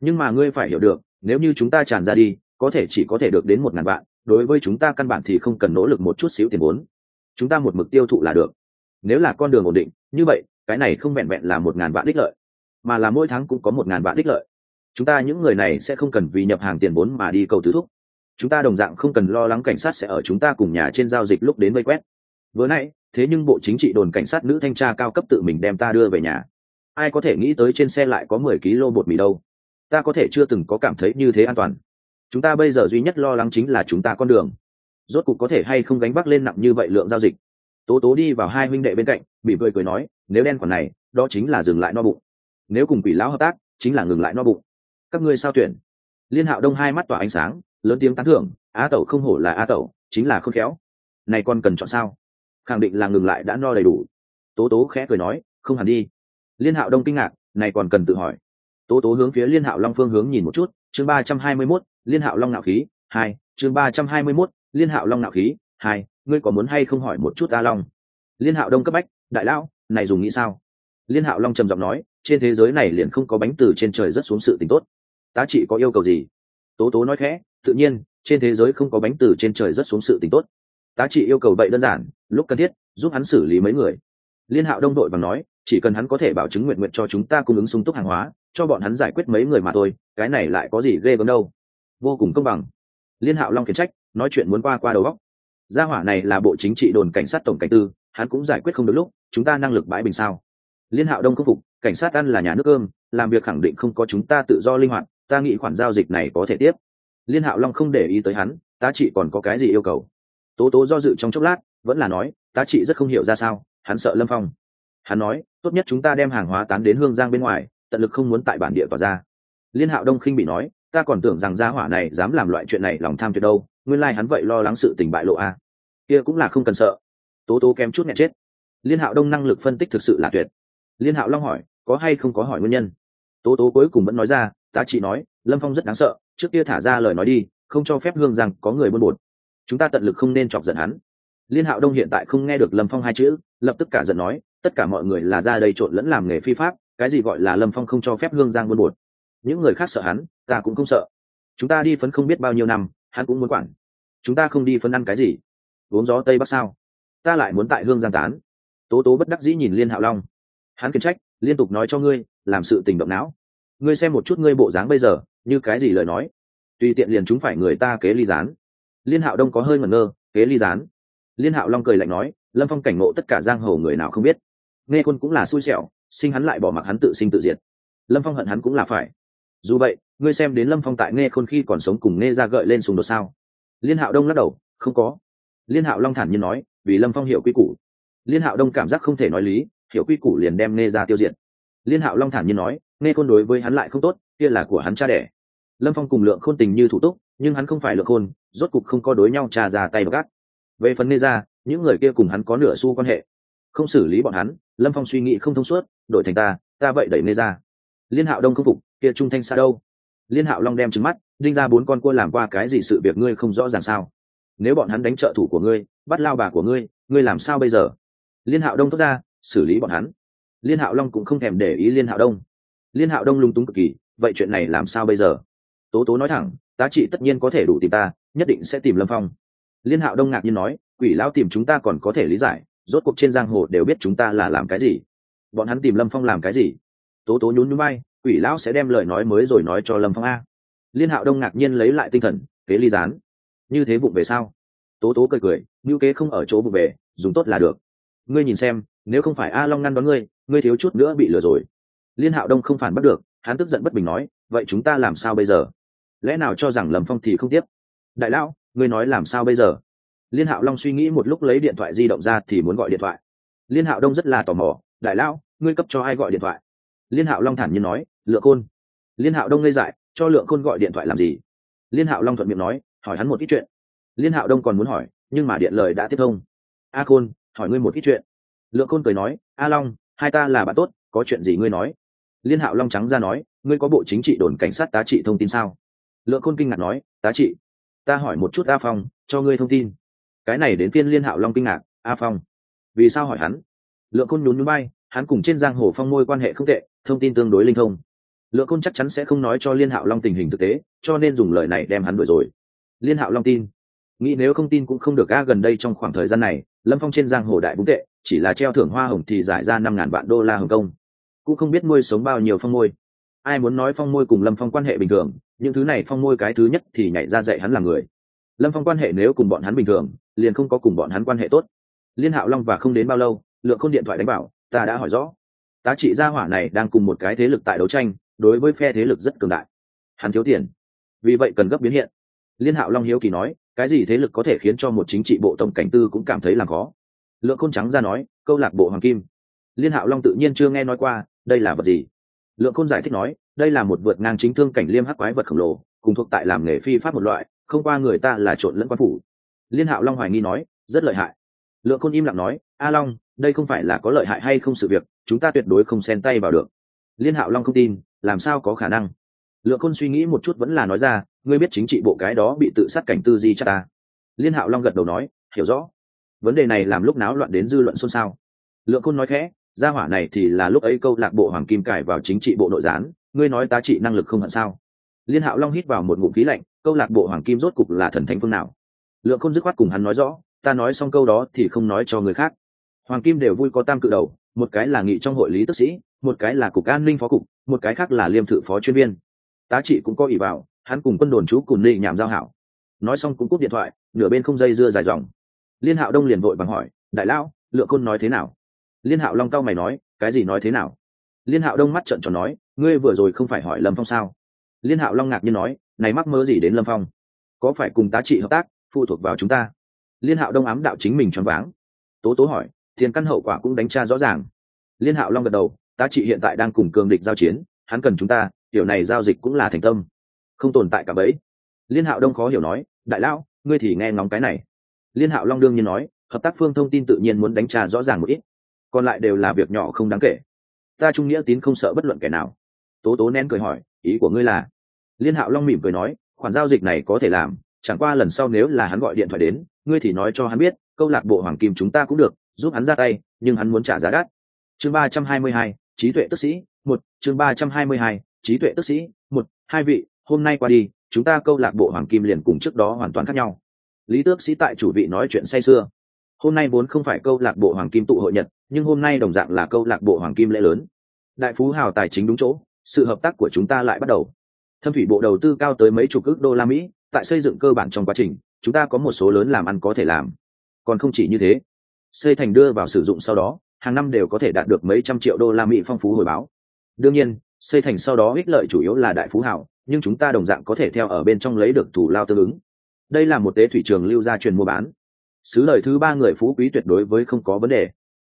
A: Nhưng mà ngươi phải hiểu được, nếu như chúng ta tràn ra đi, có thể chỉ có thể được đến một ngàn vạn, đối với chúng ta căn bản thì không cần nỗ lực một chút xíu tiền vốn. Chúng ta một mực tiêu thụ là được. Nếu là con đường ổn định, như vậy, cái này không vẹn vẹn là một ngàn vạn đích lợi, mà là mỗi tháng cũng có một ngàn vạn đích lợi. Chúng ta những người này sẽ không cần vì nhập hàng tiền vốn mà đi cầu tứ thúc. Chúng ta đồng dạng không cần lo lắng cảnh sát sẽ ở chúng ta cùng nhà trên giao dịch lúc đến vây quét vừa nãy, thế nhưng bộ chính trị đồn cảnh sát nữ thanh tra cao cấp tự mình đem ta đưa về nhà. Ai có thể nghĩ tới trên xe lại có mười kg bột mì đâu? Ta có thể chưa từng có cảm thấy như thế an toàn. Chúng ta bây giờ duy nhất lo lắng chính là chúng ta con đường. Rốt cục có thể hay không gánh vác lên nặng như vậy lượng giao dịch? Tố tố đi vào hai huynh đệ bên cạnh bị cười cười nói, nếu đen còn này, đó chính là dừng lại no bụng. Nếu cùng quỷ lão hợp tác, chính là ngừng lại no bụng. Các ngươi sao tuyển? Liên hạo đông hai mắt tỏa ánh sáng, lớn tiếng tán thưởng, á tẩu không hổ là á tẩu, chính là khôn khéo. Này còn cần chọn sao? Khẳng định là ngừng lại đã no đầy đủ. Tố tố khẽ cười nói, không hẳn đi. Liên hạo đông kinh ngạc, này còn cần tự hỏi. Tố tố hướng phía liên hạo long phương hướng nhìn một chút, chương ba trăm hai mươi mốt, liên hạo long nạo khí, hai, chương ba trăm hai mươi mốt, liên hạo long nạo khí, hai, ngươi có muốn hay không hỏi một chút a long? Liên hạo đông cấp bách, đại lão, này dùng nghĩ sao? Liên hạo long trầm giọng nói, trên thế giới này liền không có bánh từ trên trời rất xuống sự tình tốt. Tá trị có yêu cầu gì? Tố tố nói khẽ, tự nhiên, trên thế giới không có bánh từ trên trời rất xuống sự tình tốt tá trị yêu cầu vậy đơn giản, lúc cần thiết, giúp hắn xử lý mấy người. Liên hạo đông đội và nói, chỉ cần hắn có thể bảo chứng nguyện nguyện cho chúng ta cung ứng sung túc hàng hóa, cho bọn hắn giải quyết mấy người mà thôi, cái này lại có gì ghê gớm đâu. Vô cùng công bằng. Liên hạo long khiển trách, nói chuyện muốn qua qua đầu góc gia hỏa này là bộ chính trị đồn cảnh sát tổng cảnh tư, hắn cũng giải quyết không được lúc, chúng ta năng lực bãi bình sao? Liên hạo đông khâm phục, cảnh sát ăn là nhà nước cơm, làm việc khẳng định không có chúng ta tự do linh hoạt, ta nghĩ khoản giao dịch này có thể tiếp. Liên hạo long không để ý tới hắn, tá trị còn có cái gì yêu cầu? Tố tố do dự trong chốc lát, vẫn là nói, tá trị rất không hiểu ra sao, hắn sợ lâm phong. Hắn nói, tốt nhất chúng ta đem hàng hóa tán đến hương giang bên ngoài, tận lực không muốn tại bản địa tỏ ra. Liên hạo đông khinh bị nói, ta còn tưởng rằng gia hỏa này dám làm loại chuyện này, lòng tham tuyệt đâu, nguyên lai hắn vậy lo lắng sự tình bại lộ a. À. kia cũng là không cần sợ. Tố tố kém chút nhẹ chết. Liên hạo đông năng lực phân tích thực sự là tuyệt. Liên hạo long hỏi, có hay không có hỏi nguyên nhân? Tố tố cuối cùng vẫn nói ra ta chỉ nói, lâm phong rất đáng sợ, trước kia thả ra lời nói đi, không cho phép hương rằng có người buôn bột chúng ta tận lực không nên chọc giận hắn. Liên hạo đông hiện tại không nghe được lâm phong hai chữ, lập tức cả giận nói, tất cả mọi người là ra đây trộn lẫn làm nghề phi pháp, cái gì gọi là lâm phong không cho phép hương giang buôn bột những người khác sợ hắn, ta cũng không sợ. Chúng ta đi phấn không biết bao nhiêu năm, hắn cũng muốn quản. Chúng ta không đi phấn ăn cái gì. Uống gió tây bắc sao? Ta lại muốn tại hương giang tán. Tố tố bất đắc dĩ nhìn liên hạo long. Hắn kiên trách, liên tục nói cho ngươi, làm sự tình động não. Ngươi xem một chút ngươi bộ dáng bây giờ, như cái gì lời nói? Tùy tiện liền chúng phải người ta kế ly gián liên hạo đông có hơi ngẩn ngơ, kế ly gián. Liên hạo long cười lạnh nói, lâm phong cảnh ngộ tất cả giang hồ người nào không biết. Nghe quân cũng là xui xẻo, sinh hắn lại bỏ mặc hắn tự sinh tự diệt. Lâm phong hận hắn cũng là phải. Dù vậy, ngươi xem đến lâm phong tại nghe khôn khi còn sống cùng nghe ra gợi lên xung đột sao? Liên hạo đông lắc đầu, không có. Liên hạo long thản nhiên nói, vì lâm phong hiểu quy củ. Liên hạo đông cảm giác không thể nói lý, hiểu quy củ liền đem nghe ra tiêu diệt. Liên hạo long thản nhiên nói, nghe khôn đối với hắn lại không tốt, kia là của hắn cha đẻ. Lâm phong cùng lượng khôn tình như thủ túc nhưng hắn không phải lược hôn, rốt cục không có đối nhau trà ra tay gắt. Về phần nê ra những người kia cùng hắn có nửa xu quan hệ. Không xử lý bọn hắn lâm phong suy nghĩ không thông suốt đổi thành ta ta vậy đẩy nê ra liên hạo đông không phục kia trung thanh xa đâu? Liên hạo long đem trứng mắt đinh ra bốn con cua làm qua cái gì sự việc ngươi không rõ ràng sao? Nếu bọn hắn đánh trợ thủ của ngươi bắt lao bà của ngươi ngươi làm sao bây giờ? Liên hạo đông thốt ra xử lý bọn hắn. Liên hạo long cũng không thèm để ý liên hạo đông. Liên hạo đông lung túng cực kỳ vậy chuyện này làm sao bây giờ? Tố tố nói thẳng tá trị tất nhiên có thể đủ tìm ta, nhất định sẽ tìm lâm phong. Liên hạo đông ngạc nhiên nói, quỷ lão tìm chúng ta còn có thể lý giải, rốt cuộc trên giang hồ đều biết chúng ta là làm cái gì. Bọn hắn tìm lâm phong làm cái gì? Tố tố nhún nhún bay quỷ lão sẽ đem lời nói mới rồi nói cho lâm phong a. Liên hạo đông ngạc nhiên lấy lại tinh thần, kế ly gián. Như thế bụng về sao? Tố tố cười cười ngữ kế không ở chỗ bụng về, dùng tốt là được. Ngươi nhìn xem, nếu không phải a long ngăn đón ngươi ngươi thiếu chút nữa bị lừa rồi. Liên hạo đông không phản bắt được, hắn tức giận bất bình nói, vậy chúng ta làm sao bây giờ? Lẽ nào cho rằng lâm phong thì không tiếp? Đại lão, ngươi nói làm sao bây giờ? Liên hạo long suy nghĩ một lúc lấy điện thoại di động ra thì muốn gọi điện thoại. Liên hạo đông rất là tò mò, đại lão, ngươi cấp cho ai gọi điện thoại? Liên hạo long thản nhiên nói, lượng khôn. Liên hạo đông ngây dại, cho lượng khôn gọi điện thoại làm gì? Liên hạo long thuận miệng nói, hỏi hắn một ít chuyện. Liên hạo đông còn muốn hỏi, nhưng mà điện lời đã tiếp thông. A khôn, hỏi ngươi một ít chuyện. Lượng khôn cười nói, a long, hai ta là bạn tốt, có chuyện gì ngươi nói? Liên hạo long trắng ra nói, ngươi có bộ chính trị đồn cảnh sát tá trị thông tin sao? Lượng khôn kinh ngạc nói, tá trị, ta hỏi một chút a phong, cho ngươi thông tin. Cái này đến tiên liên hạo long kinh ngạc, a phong, vì sao hỏi hắn? Lượng khôn nhún núi bay hắn cùng trên giang hồ phong môi quan hệ không tệ, thông tin tương đối linh thông. Lượng khôn chắc chắn sẽ không nói cho liên hạo long tình hình thực tế, cho nên dùng lời này đem hắn đuổi rồi. Liên hạo long tin. Nghĩ nếu không tin cũng không được a gần đây trong khoảng thời gian này, lâm phong trên giang hồ đại búng tệ, chỉ là treo thưởng hoa hồng thì giải ra năm ngàn vạn đô la hồng công cũng không biết môi sống bao nhiêu phong môi. Ai muốn nói phong môi cùng lâm phong quan hệ bình thường những thứ này phong môi cái thứ nhất thì nhảy ra dạy hắn là người. Lâm phong quan hệ nếu cùng bọn hắn bình thường, liền không có cùng bọn hắn quan hệ tốt. Liên hạo long và không đến bao lâu, lượng khôn điện thoại đánh bảo ta đã hỏi rõ. Tá trị gia hỏa này đang cùng một cái thế lực tại đấu tranh, đối với phe thế lực rất cường đại. Hắn thiếu tiền. Vì vậy cần gấp biến hiện. Liên hạo long hiếu kỳ nói, cái gì thế lực có thể khiến cho một chính trị bộ tổng cảnh tư cũng cảm thấy làm khó. Lượng khôn trắng ra nói, câu lạc bộ hoàng kim. Liên hạo long tự nhiên chưa nghe nói qua, đây là vật gì? Lượng khôn giải thích nói, đây là một vượt ngang chính thương cảnh liêm hắc quái vật khổng lồ, cùng thuộc tại làm nghề phi pháp một loại, không qua người ta là trộn lẫn quan phủ. Liên hạo long hoài nghi nói, rất lợi hại. Lượng khôn im lặng nói, a long, đây không phải là có lợi hại hay không sự việc, chúng ta tuyệt đối không xen tay vào được. Liên hạo long không tin, làm sao có khả năng? Lượng khôn suy nghĩ một chút vẫn là nói ra, ngươi biết chính trị bộ cái đó bị tự sát cảnh tư di chắc ta. Liên hạo long gật đầu nói, hiểu rõ. Vấn đề này làm lúc náo loạn đến dư luận xôn xao. Lượng khôn nói khẽ gia hỏa này thì là lúc ấy câu lạc bộ hoàng kim cải vào chính trị bộ nội gián, ngươi nói tá trị năng lực không hận sao? Liên hạo long hít vào một ngụm khí lạnh, câu lạc bộ hoàng kim rốt cục là thần thánh phương nào? Lượng không dứt khoát cùng hắn nói rõ, ta nói xong câu đó thì không nói cho người khác. Hoàng kim đều vui có tam cự đầu, một cái là nghị trong hội lý tức sĩ, một cái là cục an ninh phó cục, một cái khác là liêm thự phó chuyên viên. Tá trị cũng có ỷ vào, hắn cùng quân đồn chú cùng nị nhảm giao hảo. Nói xong cũng cúp điện thoại, nửa bên không dây dưa dài dòng. Liên hạo đông liền vội bằng hỏi, đại lão, lượng khôn nói thế nào? Liên hạo long cao mày nói, cái gì nói thế nào? Liên hạo đông mắt trận tròn nói, ngươi vừa rồi không phải hỏi lâm phong sao? Liên hạo long ngạc nhiên nói, này mắc mơ gì đến lâm phong? Có phải cùng tá trị hợp tác, phụ thuộc vào chúng ta? Liên hạo đông ám đạo chính mình choáng váng. Tố tố hỏi, tiền căn hậu quả cũng đánh tra rõ ràng. Liên hạo long gật đầu, tá trị hiện tại đang cùng cường địch giao chiến, hắn cần chúng ta hiểu này giao dịch cũng là thành tâm, không tồn tại cả bấy liên hạo đông khó hiểu nói, đại lão, ngươi thì nghe ngóng cái này. Liên hạo long đương nhiên nói, hợp tác phương thông tin tự nhiên muốn đánh tra rõ ràng một ít còn lại đều là việc nhỏ không đáng kể. Ta trung nghĩa tín không sợ bất luận kẻ nào. Tố tố nén cười hỏi, ý của ngươi là? Liên hạo long mỉm cười nói, khoản giao dịch này có thể làm, chẳng qua lần sau nếu là hắn gọi điện thoại đến, ngươi thì nói cho hắn biết, câu lạc bộ hoàng kim chúng ta cũng được, giúp hắn ra tay, nhưng hắn muốn trả giá đắt. Chương ba trăm hai mươi hai, trí tuệ tức sĩ, một, chương ba trăm hai mươi hai, trí tuệ tức sĩ, một, hai vị, hôm nay qua đi, chúng ta câu lạc bộ hoàng kim liền cùng trước đó hoàn toàn khác nhau. Lý tước sĩ tại chủ vị nói chuyện say sưa. Hôm nay vốn không phải câu lạc bộ hoàng kim tụ hội nhật nhưng hôm nay đồng dạng là câu lạc bộ hoàng kim lễ lớn. Đại phú hào tài chính đúng chỗ, sự hợp tác của chúng ta lại bắt đầu. Thâm thủy bộ đầu tư cao tới mấy chục ước đô la mỹ, tại xây dựng cơ bản trong quá trình, chúng ta có một số lớn làm ăn có thể làm. Còn không chỉ như thế xây thành đưa vào sử dụng sau đó, hàng năm đều có thể đạt được mấy trăm triệu đô la mỹ phong phú hồi báo. Đương nhiên xây thành sau đó ích lợi chủ yếu là đại phú hảo nhưng chúng ta đồng dạng có thể theo ở bên trong lấy được thủ lao tương ứng. Đây là một tế thủy trường lưu gia truyền mua bán. Sứ lời thứ ba người phú quý tuyệt đối với không có vấn đề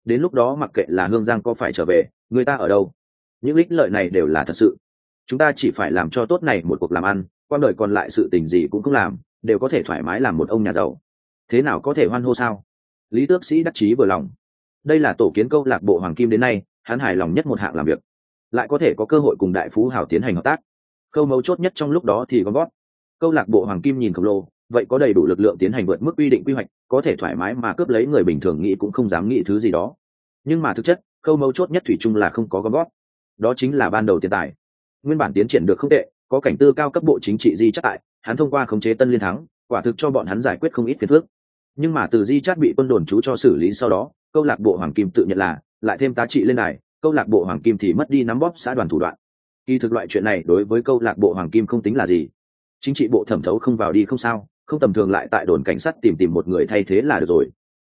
A: đến lúc đó mặc kệ là hương giang có phải trở về, người ta ở đâu. Những ích lợi này đều là thật sự. Chúng ta chỉ phải làm cho tốt này một cuộc làm ăn qua đời còn lại sự tình gì cũng không làm, đều có thể thoải mái làm một ông nhà giàu. Thế nào có thể hoan hô sao? Lý tước sĩ đắc chí vừa lòng. Đây là tổ kiến câu lạc bộ hoàng kim đến nay, hắn hài lòng nhất một hạng làm việc. Lại có thể có cơ hội cùng đại phú hào tiến hành hợp tác. Khâu mấu chốt nhất trong lúc đó thì gom gót câu lạc bộ hoàng kim nhìn khổng lồ vậy có đầy đủ lực lượng tiến hành vượt mức quy định quy hoạch có thể thoải mái mà cướp lấy người bình thường nghĩ cũng không dám nghĩ thứ gì đó. Nhưng mà thực chất khâu mấu chốt nhất thủy chung là không có gom góp, đó chính là ban đầu tiền tài. Nguyên bản tiến triển được không tệ có cảnh tư cao cấp bộ chính trị di chắc tại hắn thông qua khống chế tân liên thắng quả thực cho bọn hắn giải quyết không ít phiền phước nhưng mà từ di chát bị quân đồn chú cho xử lý sau đó câu lạc bộ hoàng kim tự nhận là lại thêm tá trị lên này câu lạc bộ hoàng kim thì mất đi nắm bóp xã đoàn thủ đoạn. Kỳ thực loại chuyện này đối với câu lạc bộ hoàng kim không tính là gì. Chính trị bộ thẩm thấu không vào đi không sao không tầm thường lại tại đồn cảnh sát tìm tìm một người thay thế là được rồi.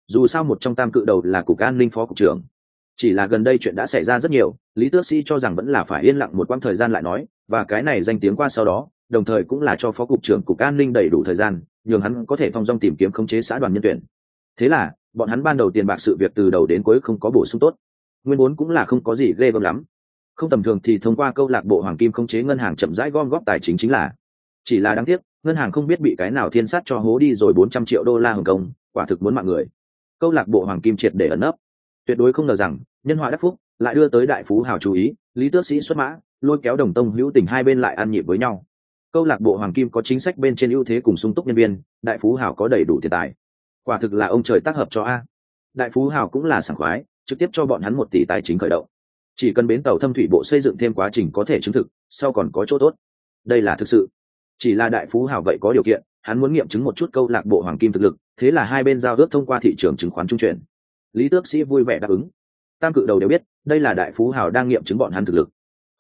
A: Dù sao một trong tam cự đầu là cục an ninh phó cục trưởng. Chỉ là gần đây chuyện đã xảy ra rất nhiều, lý tước sĩ cho rằng vẫn là phải yên lặng một quãng thời gian lại nói, và cái này danh tiếng qua sau đó, đồng thời cũng là cho phó cục trưởng cục an ninh đầy đủ thời gian, nhường hắn có thể thong dong tìm kiếm khống chế xã đoàn nhân tuyển. Thế là, bọn hắn ban đầu tiền bạc sự việc từ đầu đến cuối không có bổ sung tốt. Nguyên vốn cũng là không có gì ghê gớm lắm. Không tầm thường thì thông qua câu lạc bộ hoàng kim khống chế ngân hàng chậm rãi gom góp tài chính chính là. Chỉ là đáng tiếc ngân hàng không biết bị cái nào thiên sát cho hố đi rồi bốn trăm triệu đô la hồng kông, quả thực muốn mạng người. Câu lạc bộ hoàng kim triệt để ẩn nấp. Tuyệt đối không ngờ rằng, nhân họa đắc phúc lại đưa tới đại phú hào chú ý, lý tước sĩ xuất mã, lôi kéo đồng tông hữu tình hai bên lại ăn nhịp với nhau. Câu lạc bộ hoàng kim có chính sách bên trên ưu thế cùng sung túc nhân viên, đại phú hảo có đầy đủ tiền tài. Quả thực là ông trời tác hợp cho a. Đại phú hảo cũng là sảng khoái, trực tiếp cho bọn hắn một tỷ tài chính khởi động. Chỉ cần bến tàu thâm thủy bộ xây dựng thêm quá trình có thể chứng thực, sau còn có chỗ tốt. Đây là thực sự chỉ là đại phú hảo vậy có điều kiện, hắn muốn nghiệm chứng một chút câu lạc bộ hoàng kim thực lực, thế là hai bên giao ước thông qua thị trường chứng khoán trung chuyển. Lý tước sĩ vui vẻ đáp ứng. Tam cự đầu đều biết, đây là đại phú hảo đang nghiệm chứng bọn hắn thực lực.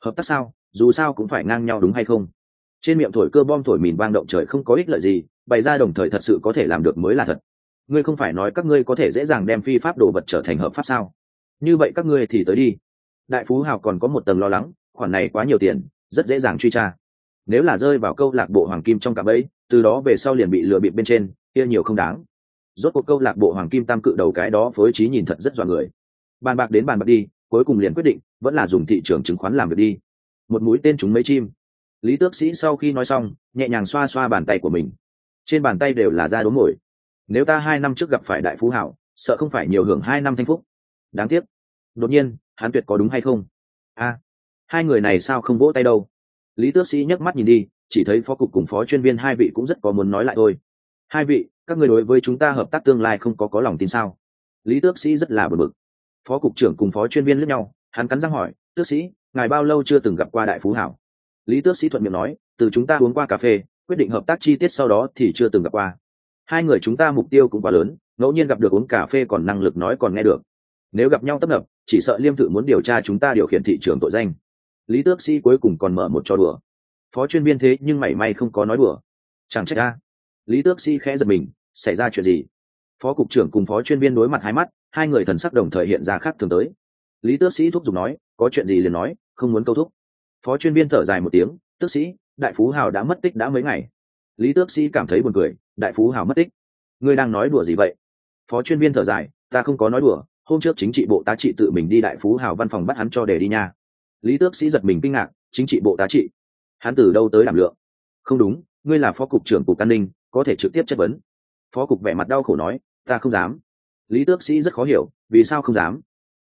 A: Hợp tác sao, dù sao cũng phải ngang nhau đúng hay không? Trên miệng thổi cơ bom thổi mìn vang động trời không có ích lợi gì, bày ra đồng thời thật sự có thể làm được mới là thật. Ngươi không phải nói các ngươi có thể dễ dàng đem phi pháp đồ vật trở thành hợp pháp sao? Như vậy các ngươi thì tới đi. Đại phú hào còn có một tầng lo lắng, khoản này quá nhiều tiền, rất dễ dàng truy tra nếu là rơi vào câu lạc bộ hoàng kim trong cả bẫy từ đó về sau liền bị lừa bịp bên trên, kia nhiều không đáng. Rốt cuộc câu lạc bộ hoàng kim tam cự đầu cái đó phối trí nhìn thật rất dọa người. Bàn bạc đến bàn bạc đi, cuối cùng liền quyết định, vẫn là dùng thị trường chứng khoán làm việc đi. Một mũi tên chúng mấy chim. Lý tước sĩ sau khi nói xong, nhẹ nhàng xoa xoa bàn tay của mình. Trên bàn tay đều là da đốm mồi. Nếu ta hai năm trước gặp phải đại phú hảo, sợ không phải nhiều hưởng hai năm thanh phúc. Đáng tiếc. Đột nhiên, hắn tuyệt có đúng hay không? A, hai người này sao không vỗ tay đâu? Lý tước sĩ nhấc mắt nhìn đi, chỉ thấy phó cục cùng phó chuyên viên hai vị cũng rất có muốn nói lại thôi. Hai vị, các người đối với chúng ta hợp tác tương lai không có có lòng tin sao? Lý tước sĩ rất là bực bực. Phó cục trưởng cùng phó chuyên viên lướt nhau, hắn cắn răng hỏi, tước sĩ, ngài bao lâu chưa từng gặp qua đại phú hảo? Lý tước sĩ thuận miệng nói, từ chúng ta uống qua cà phê, quyết định hợp tác chi tiết sau đó thì chưa từng gặp qua. Hai người chúng ta mục tiêu cũng quá lớn, ngẫu nhiên gặp được uống cà phê còn năng lực nói còn nghe được. Nếu gặp nhau tấp nập, chỉ sợ liêm thự muốn điều tra chúng ta điều khiển thị trường tội danh lý tước sĩ cuối cùng còn mở một trò đùa. Phó chuyên viên thế nhưng mảy may không có nói đùa. Chẳng trách ta lý tước sĩ khẽ giật mình, xảy ra chuyện gì? Phó cục trưởng cùng phó chuyên viên đối mặt hai mắt, hai người thần sắc đồng thời hiện ra khác thường tới. Lý tước sĩ thúc giục nói, có chuyện gì liền nói, không muốn câu thúc. Phó chuyên viên thở dài một tiếng, tước sĩ, đại phú hào đã mất tích đã mấy ngày. Lý tước sĩ cảm thấy buồn cười, đại phú hào mất tích? Ngươi đang nói đùa gì vậy? Phó chuyên viên thở dài, ta không có nói đùa, hôm trước chính trị bộ tá trị tự mình đi đại phú hào văn phòng bắt hắn cho để đi nha lý tước sĩ giật mình kinh ngạc, chính trị bộ tá trị. Hắn từ đâu tới đảm lượng? Không đúng, ngươi là phó cục trưởng cục an ninh, có thể trực tiếp chất vấn. Phó cục vẻ mặt đau khổ nói, ta không dám. Lý tước sĩ rất khó hiểu, vì sao không dám?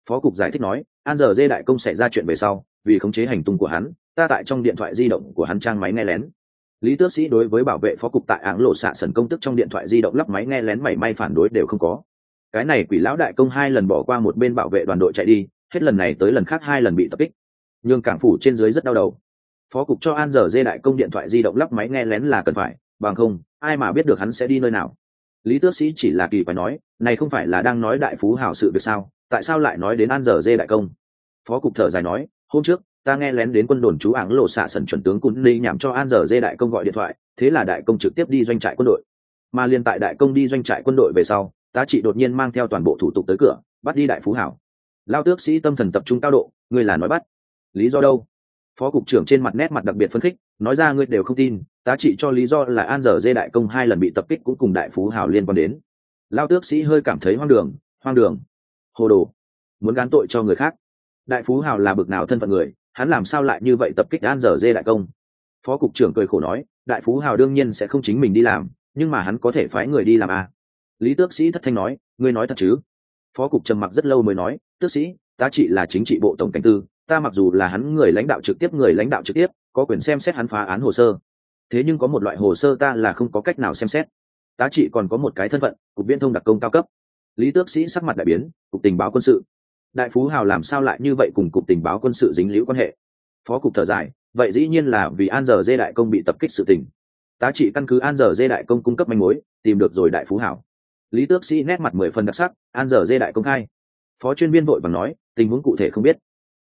A: Phó cục giải thích nói, an giờ dê đại công xảy ra chuyện về sau, vì khống chế hành tung của hắn, ta tại trong điện thoại di động của hắn trang máy nghe lén. Lý tước sĩ đối với bảo vệ phó cục tại áng lộ xạ sần công tức trong điện thoại di động lắp máy nghe lén mảy may phản đối đều không có. Cái này quỷ lão đại công hai lần bỏ qua một bên bảo vệ đoàn đội chạy đi, hết lần này tới lần khác hai lần bị tập kích nhưng cảng phủ trên dưới rất đau đầu. Phó cục cho an giờ dê đại công điện thoại di động lắp máy nghe lén là cần phải, bằng không, ai mà biết được hắn sẽ đi nơi nào. Lý tước sĩ chỉ là kỳ phải nói, này không phải là đang nói đại phú hảo sự việc sao? Tại sao lại nói đến an giờ dê đại công? Phó cục thở dài nói, hôm trước, ta nghe lén đến quân đồn chú áng lộ xạ sần chuẩn tướng cún ly nhảm cho an giờ dê đại công gọi điện thoại, thế là đại công trực tiếp đi doanh trại quân đội. Mà liên tại đại công đi doanh trại quân đội về sau, tá trị đột nhiên mang theo toàn bộ thủ tục tới cửa, bắt đi đại phú hảo lao tước sĩ tâm thần tập trung cao độ ngươi là nói bắt lý do đâu? Phó cục trưởng trên mặt nét mặt đặc biệt phấn khích, nói ra, ngươi đều không tin tá trị cho lý do là an dở dê đại công hai lần bị tập kích cũng cùng đại phú hào liên quan đến. Lao tước sĩ hơi cảm thấy hoang đường hoang đường. Hồ đồ, muốn gán tội cho người khác. Đại phú hào là bực nào thân phận người, hắn làm sao lại như vậy tập kích an dở dê đại công? Phó cục trưởng cười khổ nói, đại phú hào đương nhiên sẽ không chính mình đi làm, nhưng mà hắn có thể phái người đi làm à. lý tước sĩ thất thanh nói, ngươi nói thật chứ? Phó cục trầm mặc rất lâu mới nói, tước sĩ, ta chỉ là chính trị bộ tổng cảnh tư ta mặc dù là hắn người lãnh đạo trực tiếp, người lãnh đạo trực tiếp, có quyền xem xét hắn phá án hồ sơ. Thế nhưng có một loại hồ sơ ta là không có cách nào xem xét. Tá trị còn có một cái thân phận, cục viễn thông đặc công cao cấp. Lý tước sĩ sắc mặt đại biến, cục tình báo quân sự. Đại phú hào làm sao lại như vậy cùng cục tình báo quân sự dính liễu quan hệ? Phó cục thở dài, vậy dĩ nhiên là vì an giờ dê đại công bị tập kích sự tình. Tá trị căn cứ an giờ dê đại công cung cấp manh mối, tìm được rồi đại phú hảo lý tước sĩ nét mặt mười phần đặc sắc, an giờ dê đại công khai. Phó chuyên viên vội bằng nói, tình huống cụ thể không biết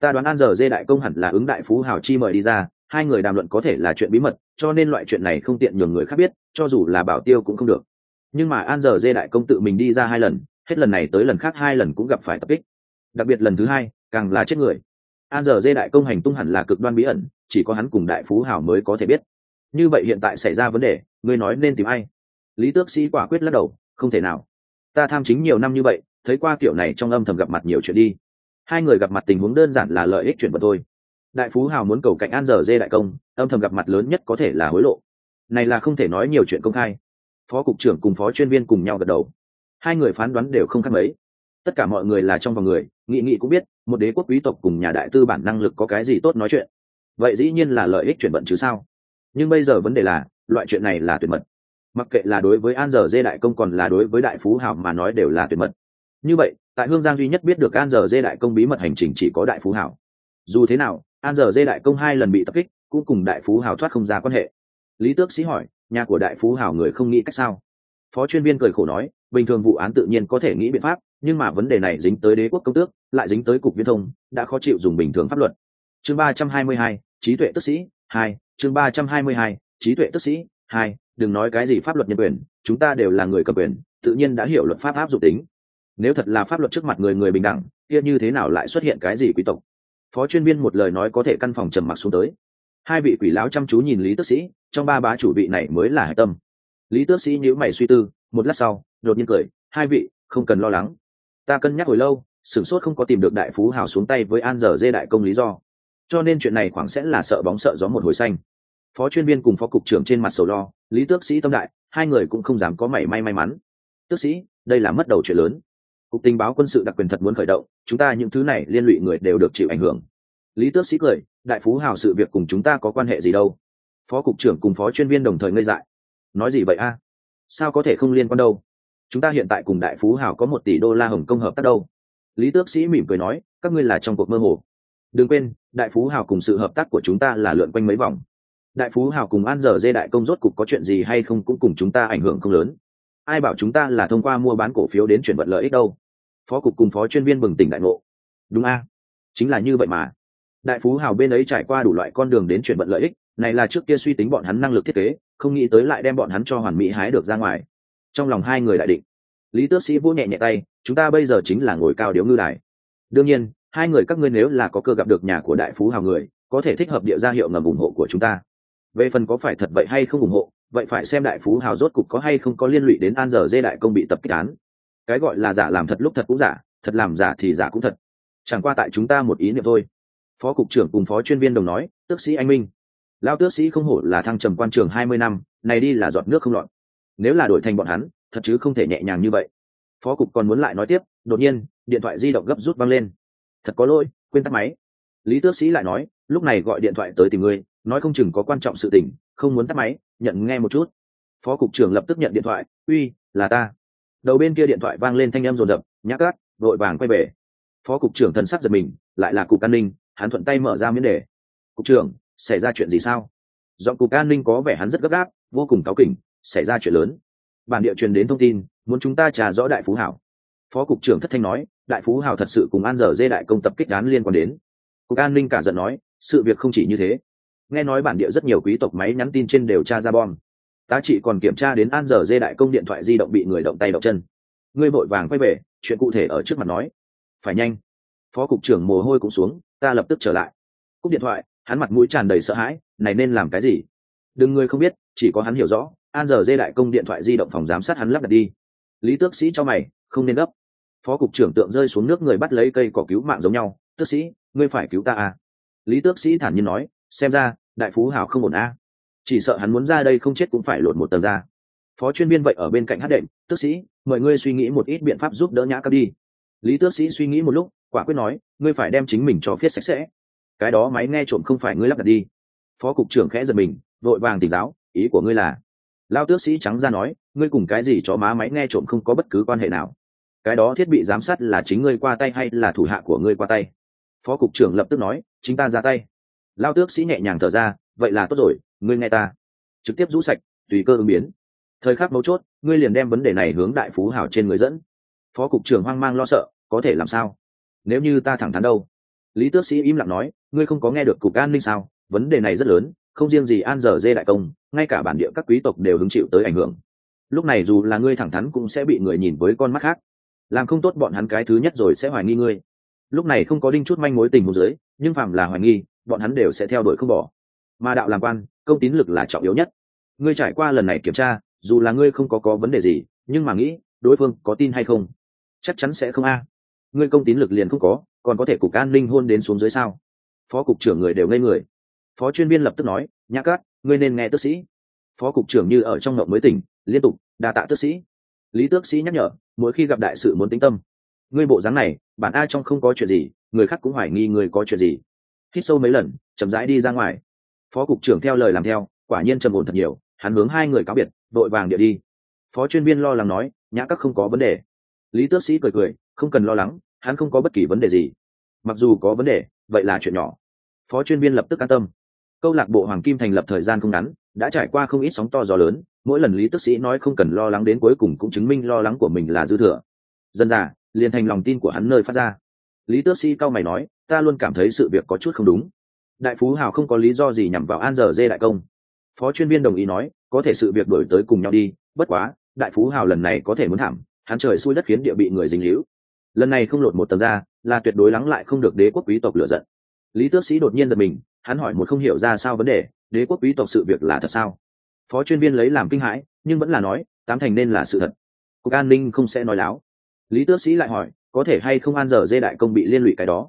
A: ta đoán an giờ dê đại công hẳn là ứng đại phú hảo chi mời đi ra, hai người đàm luận có thể là chuyện bí mật, cho nên loại chuyện này không tiện nhường người khác biết, cho dù là bảo tiêu cũng không được. Nhưng mà an giờ dê đại công tự mình đi ra hai lần, hết lần này tới lần khác hai lần cũng gặp phải tập kích. Đặc biệt lần thứ hai, càng là chết người. An giờ dê đại công hành tung hẳn là cực đoan bí ẩn, chỉ có hắn cùng đại phú hảo mới có thể biết. Như vậy hiện tại xảy ra vấn đề, ngươi nói nên tìm ai? Lý tước sĩ quả quyết lắc đầu, không thể nào. Ta tham chính nhiều năm như vậy, thấy qua kiểu này trong âm thầm gặp mặt nhiều chuyện đi hai người gặp mặt tình huống đơn giản là lợi ích chuyển vật thôi. Đại phú hào muốn cầu cạnh an giờ dê đại công, âm thầm gặp mặt lớn nhất có thể là hối lộ. Này là không thể nói nhiều chuyện công khai. Phó cục trưởng cùng phó chuyên viên cùng nhau gật đầu. Hai người phán đoán đều không khác mấy. Tất cả mọi người là trong vòng người, nghị nghị cũng biết, một đế quốc quý tộc cùng nhà đại tư bản năng lực có cái gì tốt nói chuyện. Vậy dĩ nhiên là lợi ích chuyển vận chứ sao? Nhưng bây giờ vấn đề là, loại chuyện này là tuyệt mật. Mặc kệ là đối với an giờ dê đại công còn là đối với đại phú hào mà nói đều là tuyệt mật. Như vậy tại hương giang duy nhất biết được an giờ dê đại công bí mật hành trình chỉ có đại phú Hảo. dù thế nào, an giờ dê đại công hai lần bị tập kích, cũng cùng đại phú Hảo thoát không ra quan hệ. Lý tước sĩ hỏi, nhà của đại phú Hảo người không nghĩ cách sao? Phó chuyên viên cười khổ nói, bình thường vụ án tự nhiên có thể nghĩ biện pháp, nhưng mà vấn đề này dính tới đế quốc công tước, lại dính tới cục viễn thông, đã khó chịu dùng bình thường pháp luật. Chương ba trăm hai mươi hai, trí tuệ tức sĩ, hai, chương ba trăm hai mươi hai, trí tuệ tức sĩ, hai, đừng nói cái gì pháp luật nhân quyền, chúng ta đều là người cầm quyền, tự nhiên đã hiểu luật pháp áp dụng tính nếu thật là pháp luật trước mặt người người bình đẳng, kia như thế nào lại xuất hiện cái gì quý tộc? Phó chuyên viên một lời nói có thể căn phòng trầm mặc xuống tới. Hai vị quỷ láo chăm chú nhìn lý tước sĩ, trong ba bá chủ vị này mới là hạnh tâm. Lý tước sĩ nhíu mày suy tư, một lát sau, đột nhiên cười, hai vị, không cần lo lắng. Ta cân nhắc hồi lâu, sửng sốt không có tìm được đại phú hào xuống tay với an giờ dê đại công lý do. Cho nên chuyện này khoảng sẽ là sợ bóng sợ gió một hồi xanh. Phó chuyên viên cùng phó cục trưởng trên mặt sầu lo, lý tước sĩ tâm đại, hai người cũng không dám có mảy may may mắn. Tước sĩ, đây là mất đầu chuyện lớn cục tình báo quân sự đặc quyền thật muốn khởi động, chúng ta những thứ này liên lụy người đều được chịu ảnh hưởng. Lý tước sĩ cười, đại phú hào sự việc cùng chúng ta có quan hệ gì đâu? Phó cục trưởng cùng phó chuyên viên đồng thời ngây dại. Nói gì vậy a? Sao có thể không liên quan đâu? Chúng ta hiện tại cùng đại phú hào có một tỷ đô la hồng công hợp tác đâu? Lý tước sĩ mỉm cười nói, các ngươi là trong cuộc mơ hồ. Đừng quên, đại phú hào cùng sự hợp tác của chúng ta là lượn quanh mấy vòng. Đại phú hào cùng an giờ dê đại công rốt cục có chuyện gì hay không cũng cùng chúng ta ảnh hưởng không lớn ai bảo chúng ta là thông qua mua bán cổ phiếu đến chuyển vận lợi ích đâu? Phó cục cùng phó chuyên viên bừng tỉnh đại ngộ. Đúng a. Chính là như vậy mà. Đại phú hào bên ấy trải qua đủ loại con đường đến chuyển vận lợi ích, này là trước kia suy tính bọn hắn năng lực thiết kế, không nghĩ tới lại đem bọn hắn cho hoàn mỹ hái được ra ngoài. Trong lòng hai người đại định. Lý tước sĩ vỗ nhẹ nhẹ tay, chúng ta bây giờ chính là ngồi cao điếu ngư đài. Đương nhiên, hai người các ngươi nếu là có cơ gặp được nhà của đại phú hào người, có thể thích hợp địa ra hiệu ngầm ủng hộ của chúng ta. Về phần có phải thật vậy hay không ủng hộ vậy phải xem đại phú hào rốt cục có hay không có liên lụy đến an giờ dê đại công bị tập kích án. Cái gọi là giả làm thật lúc thật cũng giả, thật làm giả thì giả cũng thật. Chẳng qua tại chúng ta một ý niệm thôi. Phó cục trưởng cùng phó chuyên viên đồng nói, tước sĩ anh minh. Lao tước sĩ không hổ là thăng trầm quan trường hai mươi năm, này đi là giọt nước không lọt. Nếu là đổi thành bọn hắn, thật chứ không thể nhẹ nhàng như vậy. Phó cục còn muốn lại nói tiếp, đột nhiên, điện thoại di động gấp rút văng lên. Thật có lỗi, quên tắt máy. Lý tước sĩ lại nói, lúc này gọi điện thoại tới tìm ngươi nói không chừng có quan trọng sự tình, không muốn tắt máy, nhận nghe một chút. Phó cục trưởng lập tức nhận điện thoại, uy, là ta. Đầu bên kia điện thoại vang lên thanh âm rồn rập nhắc gắt vội vàng quay về. Phó cục trưởng thần sắc giật mình, lại là cục an ninh, hắn thuận tay mở ra miếng đề. Cục trưởng, xảy ra chuyện gì sao? Giọng cục an ninh có vẻ hắn rất gấp gáp, vô cùng cáu kỉnh, xảy ra chuyện lớn. Bản địa truyền đến thông tin, muốn chúng ta trả rõ đại phú hảo. Phó cục trưởng thất thanh nói, đại phú hào thật sự cùng an dở dê đại công tập kích án liên quan đến. Cục an ninh cả giận nói, sự việc không chỉ như thế nghe nói bản địa rất nhiều quý tộc máy nhắn tin trên đều tra ra bom. Tá trị còn kiểm tra đến an giờ dê đại công điện thoại di động bị người động tay động chân. Ngươi vội vàng quay về, chuyện cụ thể ở trước mặt nói. Phải nhanh. Phó cục trưởng mồ hôi cũng xuống, ta lập tức trở lại. Cúp điện thoại, hắn mặt mũi tràn đầy sợ hãi, này nên làm cái gì? Đừng ngươi không biết, chỉ có hắn hiểu rõ, an giờ dê đại công điện thoại di động phòng giám sát hắn lắp đặt đi. Lý tước sĩ cho mày, không nên gấp. Phó cục trưởng tượng rơi xuống nước người bắt lấy cây cỏ cứu mạng giống nhau. Tước sĩ, ngươi phải cứu ta à? Lý tước sĩ thản nhiên nói, xem ra đại phú hào không ổn a. À. chỉ sợ hắn muốn ra đây không chết cũng phải lột một tầng ra. Phó chuyên viên vậy ở bên cạnh hát đệm, tước sĩ, mời ngươi suy nghĩ một ít biện pháp giúp đỡ nhã cấp đi. Lý tước sĩ suy nghĩ một lúc, quả quyết nói, ngươi phải đem chính mình cho phiết sạch sẽ. Cái đó máy nghe trộm không phải ngươi lắp đặt đi. Phó cục trưởng khẽ giật mình, vội vàng tỉnh giáo, ý của ngươi là? Lao tước sĩ trắng ra nói, ngươi cùng cái gì cho má máy nghe trộm không có bất cứ quan hệ nào. Cái đó thiết bị giám sát là chính ngươi qua tay hay là thủ hạ của ngươi qua tay? Phó cục trưởng lập tức nói, chính ta ra tay lao tước sĩ nhẹ nhàng thở ra, vậy là tốt rồi, ngươi nghe ta. Trực tiếp rũ sạch, tùy cơ ứng biến. Thời khắc mấu chốt, ngươi liền đem vấn đề này hướng đại phú hảo trên người dẫn. Phó cục trưởng hoang mang lo sợ, có thể làm sao? Nếu như ta thẳng thắn đâu? Lý tước sĩ im lặng nói, ngươi không có nghe được cục an ninh sao? Vấn đề này rất lớn, không riêng gì an Dở dê đại công, ngay cả bản địa các quý tộc đều hứng chịu tới ảnh hưởng. Lúc này dù là ngươi thẳng thắn cũng sẽ bị người nhìn với con mắt khác. Làm không tốt bọn hắn cái thứ nhất rồi sẽ hoài nghi ngươi. Lúc này không có đinh chút manh mối tình hồ dưới, nhưng phạm là hoài nghi bọn hắn đều sẽ theo đuổi không bỏ. Mà đạo làm quan, công tín lực là trọng yếu nhất. Ngươi trải qua lần này kiểm tra, dù là ngươi không có có vấn đề gì, nhưng mà nghĩ, đối phương có tin hay không? Chắc chắn sẽ không a. Ngươi công tín lực liền không có, còn có thể cục an ninh hôn đến xuống dưới sao? Phó cục trưởng người đều ngây người. Phó chuyên viên lập tức nói, nhã cát, ngươi nên nghe tước sĩ. Phó cục trưởng như ở trong ngộng mới tỉnh, liên tục, đa tạ tước sĩ. Lý tước sĩ nhắc nhở, mỗi khi gặp đại sự muốn tính tâm. Ngươi bộ dáng này, bản a trong không có chuyện gì, người khác cũng hoài nghi người có chuyện gì hít sâu mấy lần, chậm rãi đi ra ngoài. Phó cục trưởng theo lời làm theo, quả nhiên trầm ổn thật nhiều, hắn hướng hai người cáo biệt đội vàng địa đi. Phó chuyên viên lo lắng nói, nhã các không có vấn đề. Lý tước sĩ cười cười, không cần lo lắng, hắn không có bất kỳ vấn đề gì. Mặc dù có vấn đề, vậy là chuyện nhỏ. Phó chuyên viên lập tức an tâm. Câu lạc bộ hoàng kim thành lập thời gian không ngắn, đã trải qua không ít sóng to gió lớn, mỗi lần lý tức sĩ nói không cần lo lắng đến cuối cùng cũng chứng minh lo lắng của mình là dư thừa. Dân già, liền thành lòng tin của hắn nơi phát ra. Lý tước sĩ cao mày nói ta luôn cảm thấy sự việc có chút không đúng. Đại phú hào không có lý do gì nhằm vào an giờ dê đại công. Phó chuyên viên đồng ý nói, có thể sự việc đổi tới cùng nhau đi, bất quá, đại phú hào lần này có thể muốn thảm, hắn trời xui đất khiến địa bị người dính líu. Lần này không lột một tầng ra, là tuyệt đối lắng lại không được đế quốc quý tộc lựa giận. Lý tước sĩ đột nhiên giật mình, hắn hỏi một không hiểu ra sao vấn đề, đế quốc quý tộc sự việc là thật sao? Phó chuyên viên lấy làm kinh hãi, nhưng vẫn là nói, tám thành nên là sự thật. Cục an ninh không sẽ nói láo. Lý tước sĩ lại hỏi, có thể hay không an giờ dê đại công bị liên lụy cái đó?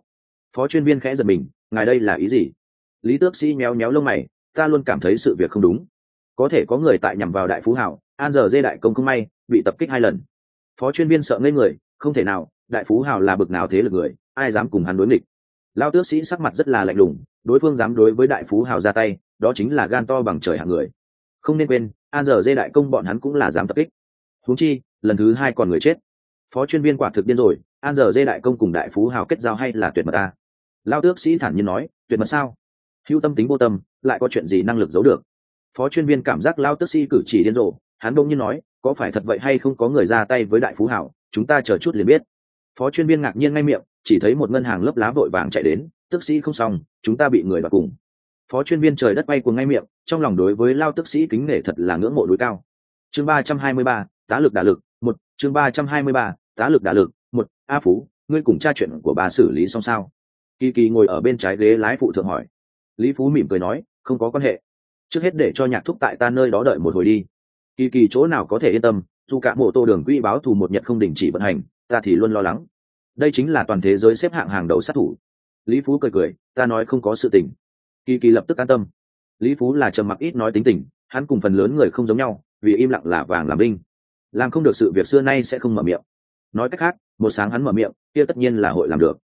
A: Phó chuyên viên khẽ giật mình, ngài đây là ý gì? Lý tước sĩ méo méo lông mày, ta luôn cảm thấy sự việc không đúng. Có thể có người tại nhằm vào đại phú hảo, an giờ dê đại công không may, bị tập kích hai lần. Phó chuyên viên sợ ngây người, không thể nào, đại phú hào là bực nào thế lực người, ai dám cùng hắn đối nghịch? Lao tước sĩ sắc mặt rất là lạnh lùng, đối phương dám đối với đại phú hào ra tay, đó chính là gan to bằng trời hạng người. Không nên quên, an giờ dê đại công bọn hắn cũng là dám tập kích. Huống chi, lần thứ hai còn người chết. Phó chuyên viên quả thực điên rồi, an giờ dê đại công cùng đại phú hào kết giao hay là tuyệt mật ta? Lao tước sĩ thản nhiên nói, tuyệt mật sao? Hữu tâm tính vô tâm, lại có chuyện gì năng lực giấu được? Phó chuyên viên cảm giác lao tước sĩ cử chỉ điên rồ, hắn đông nhiên nói, có phải thật vậy hay không có người ra tay với đại phú hảo, chúng ta chờ chút liền biết. Phó chuyên viên ngạc nhiên ngay miệng, chỉ thấy một ngân hàng lớp lá vội vàng chạy đến tức sĩ không xong, chúng ta bị người đoạt cùng. Phó chuyên viên trời đất bay cuồng ngay miệng, trong lòng đối với lao tức sĩ kính nể thật là ngưỡng mộ đối cao. Chương ba trăm hai mươi ba, tá lực đả lực, một, chương ba trăm hai mươi ba, tá lực đả lực, một, a phú, ngươi cùng tra chuyện của bà xử lý xong sao? Kỳ kỳ ngồi ở bên trái ghế lái phụ thượng hỏi. Lý phú mỉm cười nói, không có quan hệ. Trước hết để cho nhạc thúc tại ta nơi đó đợi một hồi đi. Kỳ kỳ chỗ nào có thể yên tâm, dù cả mộ tô đường quỹ báo thù một nhật không đình chỉ vận hành, ta thì luôn lo lắng. Đây chính là toàn thế giới xếp hạng hàng đầu sát thủ. Lý phú cười cười, ta nói không có sự tình. Kỳ kỳ lập tức an tâm. Lý phú là trầm mặc ít nói tính tình, hắn cùng phần lớn người không giống nhau, vì im lặng là vàng làm linh làm không được sự việc xưa nay sẽ không mở miệng. Nói cách khác, một sáng hắn mở miệng, kia tất nhiên là hội làm được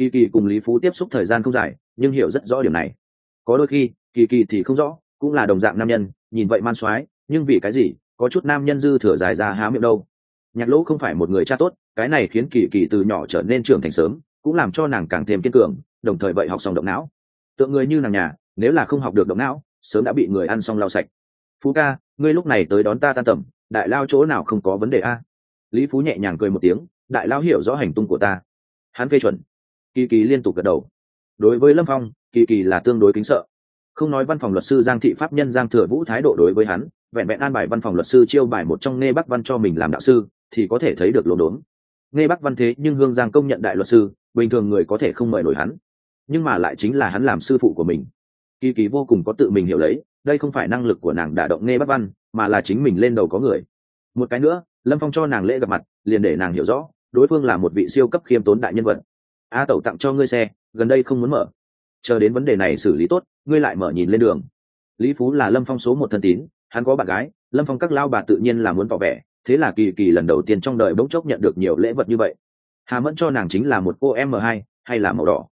A: kỳ kỳ cùng lý phú tiếp xúc thời gian không dài, nhưng hiểu rất rõ điểm này. Có đôi khi, kỳ kỳ thì không rõ, cũng là đồng dạng nam nhân, nhìn vậy man soái nhưng vì cái gì, có chút nam nhân dư thừa dài ra há miệng đâu. Nhạc lỗ không phải một người cha tốt, cái này khiến kỳ kỳ từ nhỏ trở nên trưởng thành sớm, cũng làm cho nàng càng thêm kiên cường, đồng thời vậy học xong động não. Tượng người như nàng nhà, nếu là không học được động não, sớm đã bị người ăn xong lau sạch. Phú ca, ngươi lúc này tới đón ta tan tầm, đại lao chỗ nào không có vấn đề a? Lý phú nhẹ nhàng cười một tiếng, đại lao hiểu rõ hành tung của ta. Hắn phê chuẩn kỳ kỳ liên tục gật đầu. Đối với lâm phong, kỳ kỳ là tương đối kính sợ. Không nói văn phòng luật sư giang thị pháp nhân giang thừa vũ thái độ đối với hắn, vẹn vẹn an bài văn phòng luật sư chiêu bài một trong nghe bắc văn cho mình làm đạo sư, thì có thể thấy được lỗ đốn. Nghe bắc văn thế nhưng hương giang công nhận đại luật sư, bình thường người có thể không mời nổi hắn. Nhưng mà lại chính là hắn làm sư phụ của mình. Kỳ kỳ vô cùng có tự mình hiểu lấy, đây không phải năng lực của nàng đả động nghe bắc văn, mà là chính mình lên đầu có người. Một cái nữa, lâm phong cho nàng lễ gặp mặt, liền để nàng hiểu rõ, đối phương là một vị siêu cấp khiêm tốn đại nhân vật a tẩu tặng cho ngươi xe, gần đây không muốn mở. Chờ đến vấn đề này xử lý tốt, ngươi lại mở nhìn lên đường. Lý phú là lâm phong số một thân tín, hắn có bạn gái, lâm phong các lao bà tự nhiên là muốn tỏ vẻ, thế là kỳ kỳ lần đầu tiên trong đời bỗng chốc nhận được nhiều lễ vật như vậy. Hà mẫn cho nàng chính là một cô m 2 hay là màu đỏ?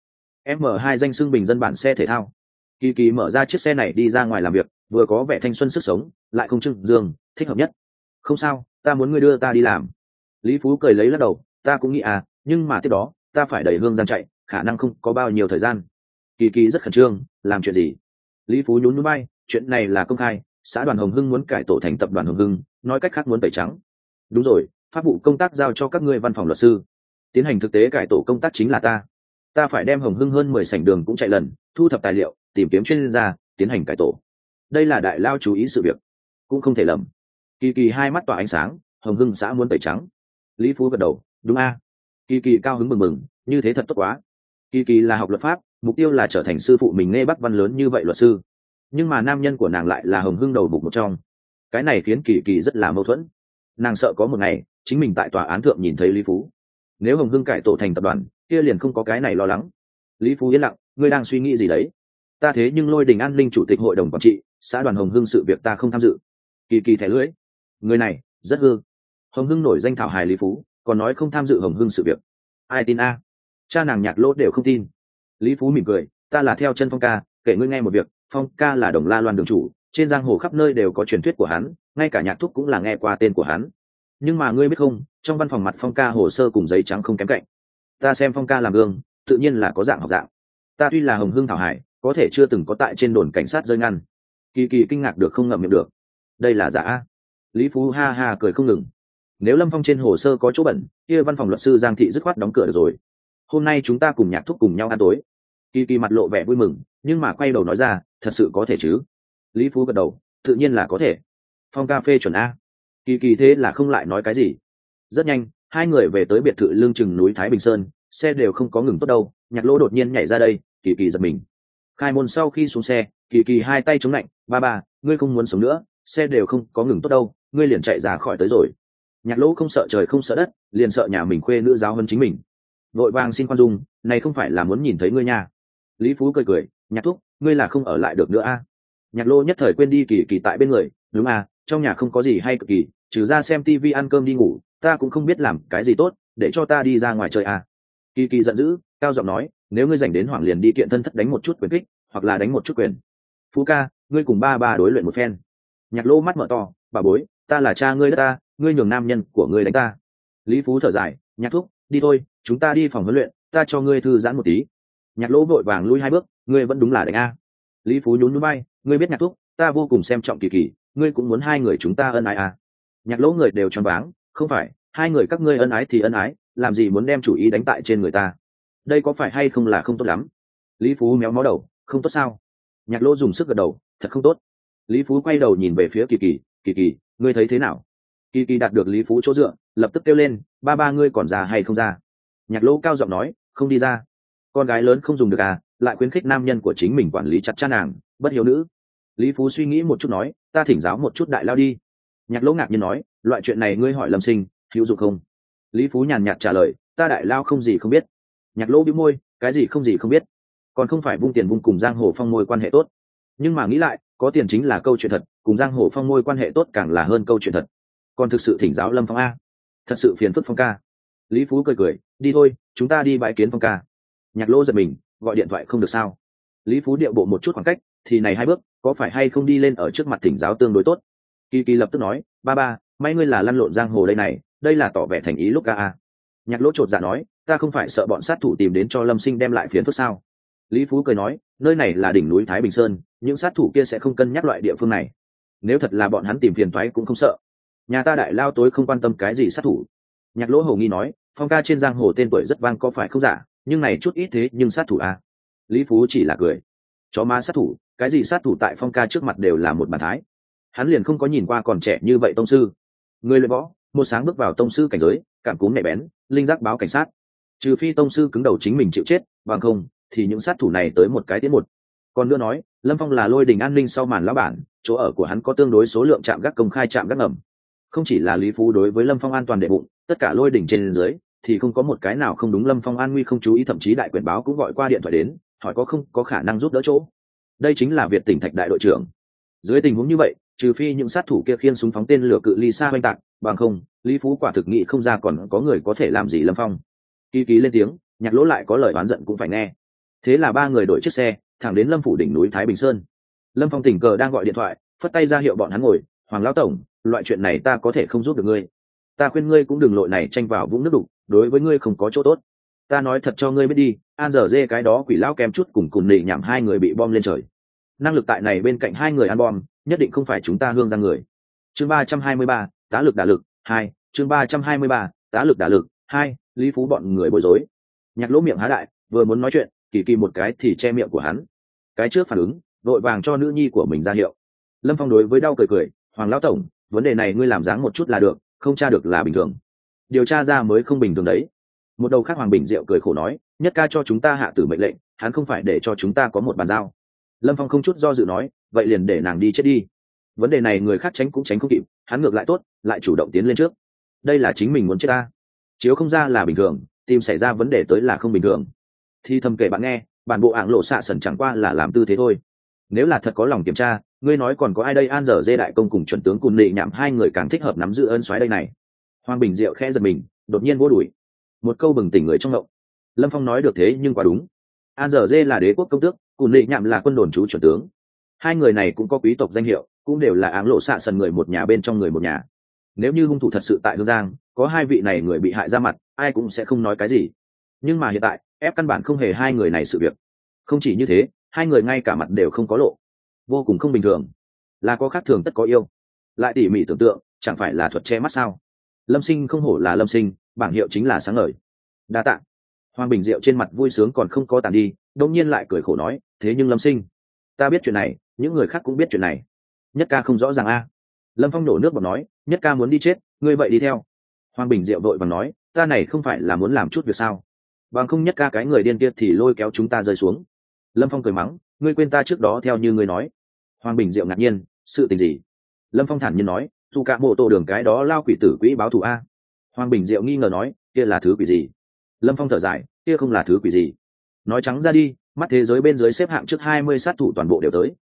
A: M 2 danh xưng bình dân bản xe thể thao. Kỳ kỳ mở ra chiếc xe này đi ra ngoài làm việc, vừa có vẻ thanh xuân sức sống, lại không trưng dương, thích hợp nhất. Không sao, ta muốn ngươi đưa ta đi làm. Lý phú cười lấy lắc đầu, ta cũng nghĩ à nhưng mà tiếp đó ta phải đẩy hương giang chạy, khả năng không có bao nhiêu thời gian. Kỳ kỳ rất khẩn trương, làm chuyện gì? Lý phú nhún núi bay chuyện này là công khai, xã đoàn hồng hưng muốn cải tổ thành tập đoàn hồng hưng, nói cách khác muốn tẩy trắng. Đúng rồi, pháp vụ công tác giao cho các ngươi văn phòng luật sư. Tiến hành thực tế cải tổ công tác chính là ta. Ta phải đem hồng hưng hơn mười sảnh đường cũng chạy lần, thu thập tài liệu, tìm kiếm chuyên gia, tiến hành cải tổ. Đây là đại lao chú ý sự việc. Cũng không thể lầm. Kỳ kỳ hai mắt tỏa ánh sáng, hồng hưng xã muốn tẩy trắng. Lý phú gật đầu, đúng a kỳ kỳ cao hứng mừng mừng, như thế thật tốt quá. Kỳ kỳ là học luật pháp, mục tiêu là trở thành sư phụ mình nghe bắc văn lớn như vậy luật sư. Nhưng mà nam nhân của nàng lại là hồng hưng đầu bục một trong. Cái này khiến kỳ kỳ rất là mâu thuẫn. Nàng sợ có một ngày, chính mình tại tòa án thượng nhìn thấy lý phú. Nếu hồng hưng cải tổ thành tập đoàn, kia liền không có cái này lo lắng. Lý phú yên lặng, ngươi đang suy nghĩ gì đấy? Ta thế nhưng lôi đình an ninh chủ tịch hội đồng quản trị, xã đoàn hồng hưng sự việc ta không tham dự. Kỳ kỳ thẻ lưỡi. Người này, rất hư. Hồng hưng nổi danh thảo hài lý phú còn nói không tham dự hồng hưng sự việc. Ai tin a? Cha nàng nhạc lỗ đều không tin. Lý phú mỉm cười, ta là theo chân phong ca, kể ngươi nghe một việc, phong ca là đồng la loan đường chủ, trên giang hồ khắp nơi đều có truyền thuyết của hắn, ngay cả nhạc thúc cũng là nghe qua tên của hắn. Nhưng mà ngươi biết không, trong văn phòng mặt phong ca hồ sơ cùng giấy trắng không kém cạnh. Ta xem phong ca làm gương, tự nhiên là có dạng học dạng. Ta tuy là hồng hưng thảo hải, có thể chưa từng có tại trên đồn cảnh sát rơi ngăn. Kỳ kỳ kinh ngạc được không ngậm miệng được. Đây là giả lý phú ha ha cười không ngừng nếu lâm phong trên hồ sơ có chỗ bẩn, kia văn phòng luật sư giang thị dứt khoát đóng cửa được rồi. Hôm nay chúng ta cùng nhạc thúc cùng nhau ăn tối. Kỳ kỳ mặt lộ vẻ vui mừng, nhưng mà quay đầu nói ra, thật sự có thể chứ? Lý phú gật đầu, tự nhiên là có thể. Phong cà phê chuẩn a. Kỳ kỳ thế là không lại nói cái gì. Rất nhanh, hai người về tới biệt thự lương chừng núi thái bình sơn, xe đều không có ngừng tốt đâu, nhạc lỗ đột nhiên nhảy ra đây, kỳ kỳ giật mình. Khai môn sau khi xuống xe, kỳ kỳ hai tay chống lạnh, ba ba, ngươi không muốn sống nữa, xe đều không có ngừng tốt đâu, ngươi liền chạy ra khỏi tới rồi nhạc lỗ không sợ trời không sợ đất, liền sợ nhà mình khuê nữ giáo hơn chính mình. Vội vàng xin khoan dung, này không phải là muốn nhìn thấy ngươi nha. Lý phú cười cười, nhạc thúc, ngươi là không ở lại được nữa a. Nhạc lô nhất thời quên đi kỳ kỳ tại bên người, đúng a trong nhà không có gì hay cực kỳ, trừ ra xem tv ăn cơm đi ngủ, ta cũng không biết làm cái gì tốt, để cho ta đi ra ngoài chơi à. kỳ kỳ giận dữ, cao giọng nói, nếu ngươi dành đến hoảng liền đi kiện thân thất đánh một chút quyền kích, hoặc là đánh một chút quyền. Phú ca, ngươi cùng ba ba đối luyện một phen. Nhạc lô mắt mở to, bà bối, ta là cha ngươi đất ta ngươi nhường nam nhân của ngươi đánh ta. Lý phú thở dài, nhạc thúc, đi thôi, chúng ta đi phòng huấn luyện, ta cho ngươi thư giãn một tí. Nhạc lỗ vội vàng lui hai bước, ngươi vẫn đúng là đánh a. Lý phú nhún núi bay ngươi biết nhạc thúc, ta vô cùng xem trọng kỳ kỳ, ngươi cũng muốn hai người chúng ta ân ái à nhạc lỗ người đều choáng váng, không phải, hai người các ngươi ân ái thì ân ái, làm gì muốn đem chủ ý đánh tại trên người ta? Đây có phải hay không là không tốt lắm? Lý phú méo mó đầu, không tốt sao? Nhạc lỗ dùng sức gật đầu, thật không tốt. Lý phú quay đầu nhìn về phía kỳ kỳ kỳ kỳ, ngươi thấy thế nào? Kỳ kỳ đạt được lý phú chỗ dựa, lập tức kêu lên, ba ba ngươi còn già hay không ra? Nhạc lỗ cao giọng nói, không đi ra. Con gái lớn không dùng được à lại khuyến khích nam nhân của chính mình quản lý chặt cha nàng, bất hiếu nữ. Lý phú suy nghĩ một chút nói, ta thỉnh giáo một chút đại lao đi. Nhạc lỗ ngạc nhiên nói, loại chuyện này ngươi hỏi lâm sinh, hữu dụng không? Lý phú nhàn nhạt trả lời, ta đại lao không gì không biết. Nhạc lỗ bị môi, cái gì không gì không biết? Còn không phải vung tiền vung cùng giang hồ phong môi quan hệ tốt. Nhưng mà nghĩ lại, có tiền chính là câu chuyện thật, cùng giang hồ phong môi quan hệ tốt càng là hơn câu chuyện thật còn thực sự thỉnh giáo lâm phong a. Thật sự phiền phức phong ca. Lý phú cười cười, đi thôi, chúng ta đi bãi kiến phong ca. Nhạc lô giật mình, gọi điện thoại không được sao. Lý phú điệu bộ một chút khoảng cách, thì này hai bước, có phải hay không đi lên ở trước mặt thỉnh giáo tương đối tốt? Kỳ kỳ lập tức nói, ba ba, may ngươi là lăn lộn giang hồ đây này, đây là tỏ vẻ thành ý lúc ca a. Nhạc lỗ chột dạ nói, ta không phải sợ bọn sát thủ tìm đến cho lâm sinh đem lại phiến phức sao? Lý phú cười nói, nơi này là đỉnh núi thái bình sơn, những sát thủ kia sẽ không cân nhắc loại địa phương này. Nếu thật là bọn hắn tìm phiền thoái cũng không sợ nhà ta đại lao tối không quan tâm cái gì sát thủ. Nhạc lỗ hầu nghi nói, phong ca trên giang hồ tên tuổi rất vang có phải không giả nhưng này chút ít thế nhưng sát thủ a lý phú chỉ là cười. Chó ma sát thủ, cái gì sát thủ tại phong ca trước mặt đều là một bàn thái. Hắn liền không có nhìn qua còn trẻ như vậy tông sư. Người luyện võ, một sáng bước vào tông sư cảnh giới, cảm cúm nhạy bén, linh giác báo cảnh sát. Trừ phi tông sư cứng đầu chính mình chịu chết, bằng không, thì những sát thủ này tới một cái tiến một. Còn nữa nói, lâm phong là lôi đình an ninh sau màn lão bản, chỗ ở của hắn có tương đối số lượng trạm gác công khai trạm gác ngầm không chỉ là lý phú đối với lâm phong an toàn đệ bụng, tất cả lôi đỉnh trên dưới, thì không có một cái nào không đúng. Lâm phong an nguy không chú ý, thậm chí đại quyền báo cũng gọi qua điện thoại đến, hỏi có không, có khả năng giúp đỡ chỗ. Đây chính là việt tỉnh thạch đại đội trưởng. Dưới tình huống như vậy, trừ phi những sát thủ kia khiên súng phóng tên lửa cự ly xa oanh tạc, bằng không, lý phú quả thực nghị không ra còn có người có thể làm gì lâm phong. Kỳ ký lên tiếng, nhạc lỗ lại có lời oán giận cũng phải nghe. Thế là ba người đổi chiếc xe, thẳng đến lâm phủ đỉnh núi thái bình sơn. Lâm phong tình cờ đang gọi điện thoại, phất tay ra hiệu bọn hắn ngồi, hoàng lão tổng loại chuyện này ta có thể không giúp được ngươi. Ta khuyên ngươi cũng đừng lội này tranh vào vũng nước đục, đối với ngươi không có chỗ tốt. Ta nói thật cho ngươi biết đi, an dở dê cái đó quỷ lão kém chút cùng cùng nỉ nhảm hai người bị bom lên trời. Năng lực tại này bên cạnh hai người ăn bom, nhất định không phải chúng ta hương ra người. Chương ba trăm hai mươi ba, tá lực đả lực, hai, chương ba trăm hai mươi ba, tá lực đả lực, hai, lý phú bọn người bối rối. Nhạc lỗ miệng há đại vừa muốn nói chuyện, kỳ kỳ một cái thì che miệng của hắn. Cái trước phản ứng, vội vàng cho nữ nhi của mình ra hiệu. Lâm phong đối với đau cười cười, hoàng lão tổng vấn đề này ngươi làm dáng một chút là được, không tra được là bình thường. Điều tra ra mới không bình thường đấy. Một đầu khác hoàng bình diệu cười khổ nói, nhất ca cho chúng ta hạ tử mệnh lệnh, hắn không phải để cho chúng ta có một bàn giao. Lâm phong không chút do dự nói, vậy liền để nàng đi chết đi. Vấn đề này người khác tránh cũng tránh không kịp, hắn ngược lại tốt, lại chủ động tiến lên trước. Đây là chính mình muốn chết ta. Chiếu không ra là bình thường, tìm xảy ra vấn đề tới là không bình thường. Thì thầm kể bạn nghe, bản bộ ảng lộ xạ sần chẳng qua là làm tư thế thôi. Nếu là thật có lòng kiểm tra ngươi nói còn có ai đây? An dở dê đại công cùng chuẩn tướng cùng nị nhảm hai người càng thích hợp nắm giữ ơn xoáy đây này. Hoàng bình diệu khẽ giật mình, đột nhiên vô đuổi một câu bừng tỉnh người trong ngộng. Lâm phong nói được thế nhưng quả đúng. An dở dê là đế quốc công tước cùng nị nhảm là quân đồn chú chuẩn tướng. Hai người này cũng có quý tộc danh hiệu, cũng đều là áng lộ xạ sần người một nhà bên trong người một nhà. Nếu như hung thủ thật sự tại hương giang, có hai vị này người bị hại ra mặt, ai cũng sẽ không nói cái gì. Nhưng mà hiện tại, ép căn bản không hề hai người này sự việc. Không chỉ như thế, hai người ngay cả mặt đều không có lộ vô cùng không bình thường. Là có khác thường tất có yêu. Lại tỉ mỉ tưởng tượng, chẳng phải là thuật che mắt sao? Lâm sinh không hổ là lâm sinh, bảng hiệu chính là sáng ngời. Đa t ạ hoàng bình diệu trên mặt vui sướng còn không có tàn đi đông nhiên lại cười khổ nói, thế nhưng lâm sinh, ta biết chuyện này, những người khác cũng biết chuyện này. Nhất ca không rõ ràng a. Lâm phong nổ nước và nói, nhất ca muốn đi chết, ngươi vậy đi theo. Hoàng bình diệu vội và nói, ta này không phải là muốn làm chút việc sao? Bằng không nhất ca cái người điên kia thì lôi kéo chúng ta rơi xuống. Lâm phong cười mắng, ngươi quên ta trước đó theo như ngươi nói hoàng bình diệu ngạc nhiên, sự tình gì? Lâm phong thản nhiên nói dù cả bộ tổ đường cái đó lao quỷ tử quỹ báo thù a. Hoàng bình diệu nghi ngờ nói, kia là thứ quỷ gì? Lâm phong thở dài, kia không là thứ quỷ gì. Nói trắng ra đi, mắt thế giới bên dưới xếp hạng trước hai mươi sát thủ toàn bộ đều tới.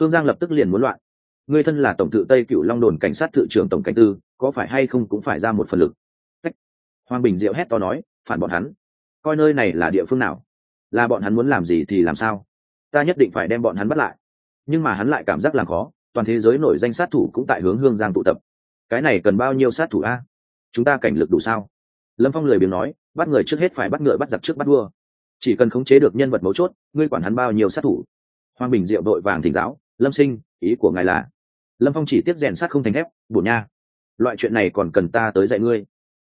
A: Thương giang lập tức liền muốn loạn. Ngươi thân là tổng tự tây cựu long đồn cảnh sát thự trưởng tổng cảnh tư, có phải hay không cũng phải ra một phần lực? Cách. hoàng bình diệu hét to nói, phản bọn hắn. Coi nơi này là địa phương nào? Là bọn hắn muốn làm gì thì làm sao? Ta nhất định phải đem bọn hắn bắt lại nhưng mà hắn lại cảm giác là khó, toàn thế giới nổi danh sát thủ cũng tại hướng hương giang tụ tập. Cái này cần bao nhiêu sát thủ a? Chúng ta cảnh lực đủ sao? Lâm phong lười biếng nói, bắt người trước hết phải bắt ngựa bắt giặc trước bắt đua chỉ cần khống chế được nhân vật mấu chốt, ngươi quản hắn bao nhiêu sát thủ? Hoàng bình diệu đội vàng thỉnh giáo, lâm sinh, ý của ngài là lâm phong chỉ tiếp rèn sát không thành thép, bổn nha, loại chuyện này còn cần ta tới dạy ngươi.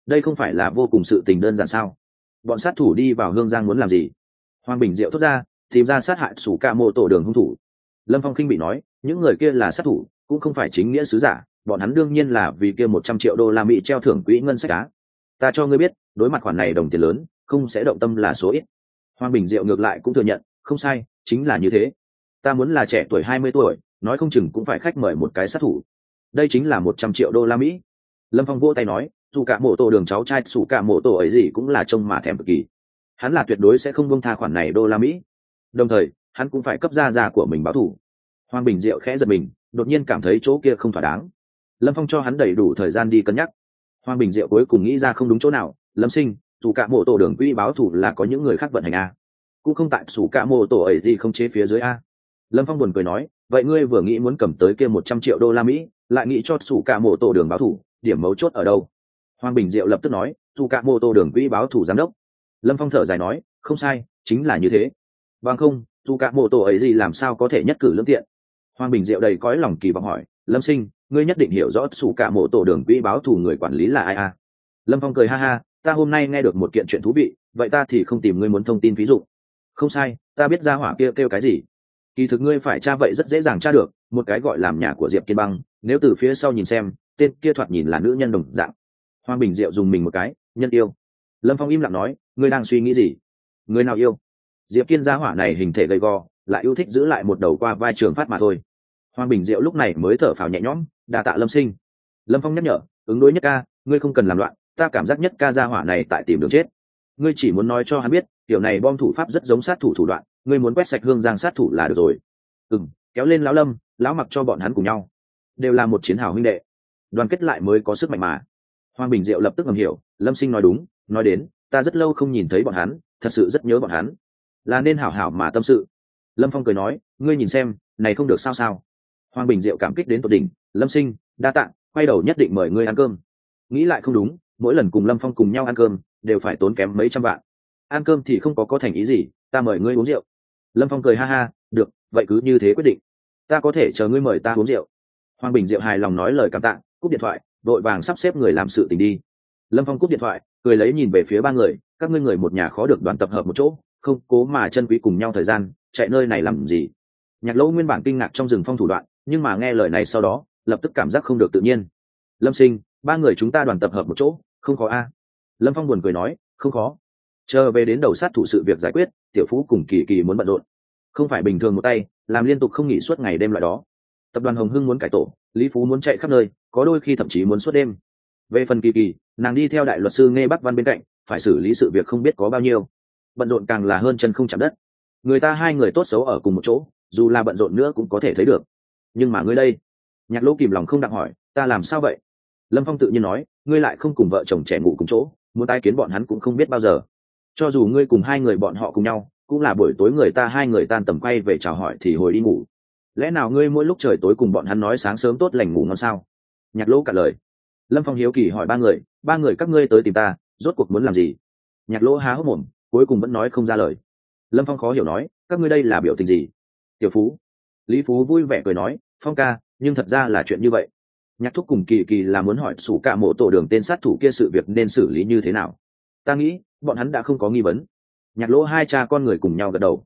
A: Đây không phải là vô cùng sự tình đơn giản sao? Bọn sát thủ đi vào hương giang muốn làm gì? Hoàng bình diệu thốt ra, tìm ra sát hại sủ ca mô tổ đường hung thủ lâm phong khinh bị nói, những người kia là sát thủ, cũng không phải chính nghĩa sứ giả, bọn hắn đương nhiên là vì kia một trăm triệu đô la mỹ treo thưởng quỹ ngân sách á. Ta cho ngươi biết, đối mặt khoản này đồng tiền lớn, không sẽ động tâm là số ít. Hoàng bình diệu ngược lại cũng thừa nhận, không sai, chính là như thế. Ta muốn là trẻ tuổi hai mươi tuổi, nói không chừng cũng phải khách mời một cái sát thủ. Đây chính là một trăm triệu đô la mỹ. Lâm phong vỗ tay nói, dù cả mộ tổ đường cháu trai, dù cả mộ tổ ấy gì cũng là trông mà thèm cực kỳ. Hắn là tuyệt đối sẽ không buông tha khoản này đô la mỹ. Đồng thời hắn cũng phải cấp ra già của mình báo thủ. Hoàng bình diệu khẽ giật mình, đột nhiên cảm thấy chỗ kia không thỏa đáng. Lâm phong cho hắn đầy đủ thời gian đi cân nhắc. Hoàng bình diệu cuối cùng nghĩ ra không đúng chỗ nào, lâm sinh, dù cả mộ tổ đường quỹ báo thủ là có những người khác vận hành a cũng không tại sủ cả mộ tổ ấy gì không chế phía dưới a lâm phong buồn cười nói, vậy ngươi vừa nghĩ muốn cầm tới kia một trăm triệu đô la mỹ, lại nghĩ cho sủ cả mộ tổ đường báo thủ, điểm mấu chốt ở đâu? Hoàng bình diệu lập tức nói, dù cả mô tô đường quỹ báo thủ giám đốc. Lâm phong thở dài nói, không sai, chính là như thế. Bằng không dù cả mô tô ấy gì làm sao có thể nhất cử lương tiện? Hoàng bình diệu đầy cõi lòng kỳ vọng hỏi lâm sinh ngươi nhất định hiểu rõ sủ cả mộ tổ đường quỹ báo thù người quản lý là ai à? Lâm phong cười ha ha ta hôm nay nghe được một kiện chuyện thú vị vậy ta thì không tìm ngươi muốn thông tin ví dụ. Không sai ta biết ra hỏa kia kêu, kêu cái gì. Kỳ thực ngươi phải tra vậy rất dễ dàng tra được một cái gọi làm nhà của diệp kiên băng nếu từ phía sau nhìn xem tên kia thoạt nhìn là nữ nhân đồng dạng. Hoàng bình diệu dùng mình một cái nhân yêu. Lâm phong im lặng nói ngươi đang suy nghĩ gì? Người nào yêu? Diệp kiên gia hỏa này hình thể gầy gò, lại yêu thích giữ lại một đầu qua vai trường phát mà thôi. Hoàng bình diệu lúc này mới thở phào nhẹ nhõm đà tạ lâm sinh. Lâm phong nhắc nhở, ứng đối nhất ca, ngươi không cần làm loạn, ta cảm giác nhất ca gia hỏa này tại tìm đường chết. Ngươi chỉ muốn nói cho hắn biết kiểu này bom thủ pháp rất giống sát thủ thủ đoạn, ngươi muốn quét sạch hương giang sát thủ là được rồi. Ừ kéo lên lão lâm, lão mặc cho bọn hắn cùng nhau. Đều là một chiến hào huynh đệ. Đoàn kết lại mới có sức mạnh mà. Hoàng bình diệu lập tức ngầm hiểu, lâm sinh nói đúng, nói đến, ta rất lâu không nhìn thấy bọn hắn, thật sự rất nhớ bọn hắn là nên hảo hảo mà tâm sự. Lâm phong cười nói, ngươi nhìn xem, này không được sao sao. Hoàng bình diệu cảm kích đến tột đỉnh, lâm sinh, đa tạng quay đầu nhất định mời ngươi ăn cơm. Nghĩ lại không đúng, mỗi lần cùng lâm phong cùng nhau ăn cơm, đều phải tốn kém mấy trăm vạn. Ăn cơm thì không có có thành ý gì, ta mời ngươi uống rượu. Lâm phong cười ha ha, được, vậy cứ như thế quyết định. Ta có thể chờ ngươi mời ta uống rượu. Hoàng bình diệu hài lòng nói lời cảm tạ, cúp điện thoại, vội vàng sắp xếp người làm sự tình đi. Lâm phong cúp điện thoại, cười lấy nhìn về phía ba người, các ngươi người một nhà khó được đoàn tập hợp một chỗ không cố mà chân quý cùng nhau thời gian, chạy nơi này làm gì? Nhạc lỗ nguyên bản kinh ngạc trong rừng phong thủ đoạn, nhưng mà nghe lời này sau đó, lập tức cảm giác không được tự nhiên. Lâm sinh, ba người chúng ta đoàn tập hợp một chỗ, không có a. Lâm phong buồn cười nói, không khó. Chờ về đến đầu sát thủ sự việc giải quyết, tiểu phú cùng kỳ kỳ muốn bận rộn. Không phải bình thường một tay, làm liên tục không nghỉ suốt ngày đêm loại đó. Tập đoàn hồng hưng muốn cải tổ, lý phú muốn chạy khắp nơi, có đôi khi thậm chí muốn suốt đêm. Về phần kỳ kỳ, nàng đi theo đại luật sư nghe bắc văn bên cạnh, phải xử lý sự việc không biết có bao nhiêu bận rộn càng là hơn chân không chạm đất. Người ta hai người tốt xấu ở cùng một chỗ, dù là bận rộn nữa cũng có thể thấy được. Nhưng mà ngươi đây? Nhạc lỗ kìm lòng không đặng hỏi, ta làm sao vậy? Lâm phong tự nhiên nói, ngươi lại không cùng vợ chồng trẻ ngủ cùng chỗ, muốn tai kiến bọn hắn cũng không biết bao giờ. Cho dù ngươi cùng hai người bọn họ cùng nhau, cũng là buổi tối người ta hai người tan tầm quay về chào hỏi thì hồi đi ngủ. Lẽ nào ngươi mỗi lúc trời tối cùng bọn hắn nói sáng sớm tốt lành ngủ ngon sao? Nhạc lỗ cả lời. Lâm phong hiếu kỳ hỏi ba người ba người các ngươi tới tìm ta, rốt cuộc muốn làm gì? Nhạc lỗ há hốc mồm cuối cùng vẫn nói không ra lời. Lâm phong khó hiểu nói, các ngươi đây là biểu tình gì? Tiểu phú. Lý phú vui vẻ cười nói, phong ca, nhưng thật ra là chuyện như vậy. Nhạc thúc cùng kỳ kỳ là muốn hỏi sủ cả mộ tổ đường tên sát thủ kia sự việc nên xử lý như thế nào. Ta nghĩ, bọn hắn đã không có nghi vấn. Nhạc lỗ hai cha con người cùng nhau gật đầu.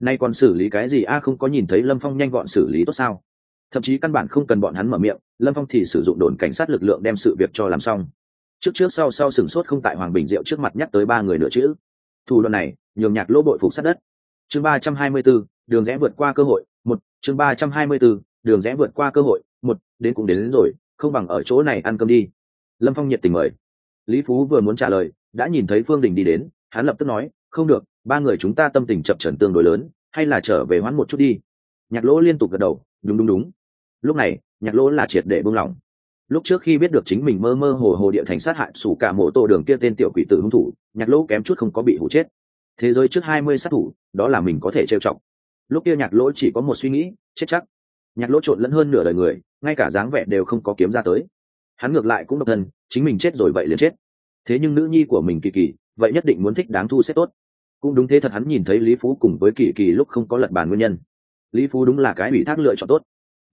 A: Nay còn xử lý cái gì? A, không có nhìn thấy lâm phong nhanh gọn xử lý tốt sao? Thậm chí căn bản không cần bọn hắn mở miệng, lâm phong thì sử dụng đồn cảnh sát lực lượng đem sự việc cho làm xong. Trước trước sau sau sửng sốt không tại hoàng bình diệu trước mặt nhắc tới ba người nữa chứ thủ đoạn này nhường nhạc lỗ bội phục sát đất. Chương ba trăm hai mươi b ố đường rẽ vượt qua cơ hội một chương ba trăm hai mươi b ố đường rẽ vượt qua cơ hội một đến cũng đến, đến rồi không bằng ở chỗ này ăn cơm đi. Lâm phong nhiệt tình mời. Lý phú vừa muốn trả lời đã nhìn thấy phương đình đi đến hắn lập tức nói không được ba người chúng ta tâm tình chập trần tương đối lớn hay là trở về hoãn một chút đi. Nhạc lỗ liên tục gật đầu đúng đúng đúng. Lúc này nhạc lỗ là triệt để buông lỏng lúc trước khi biết được chính mình mơ mơ hồ hồ địa thành sát hại sủ cả mộ tổ đường kia tên tiểu quỷ tử hung thủ, nhạc lỗ kém chút không có bị hụ chết. Thế giới trước hai mươi sát thủ, đó là mình có thể trêu chọc. Lúc kia nhạc lỗ chỉ có một suy nghĩ, chết chắc. Nhạc lỗ trộn lẫn hơn nửa đời người, ngay cả dáng vẻ đều không có kiếm ra tới. Hắn ngược lại cũng độc thân, chính mình chết rồi vậy liền chết. Thế nhưng nữ nhi của mình kỳ kỳ, vậy nhất định muốn thích đáng thu xếp tốt. Cũng đúng thế thật hắn nhìn thấy lý phú cùng với kỳ kỳ lúc không có lật bàn nguyên nhân. Lý phú đúng là cái ủy thác lựa chọn tốt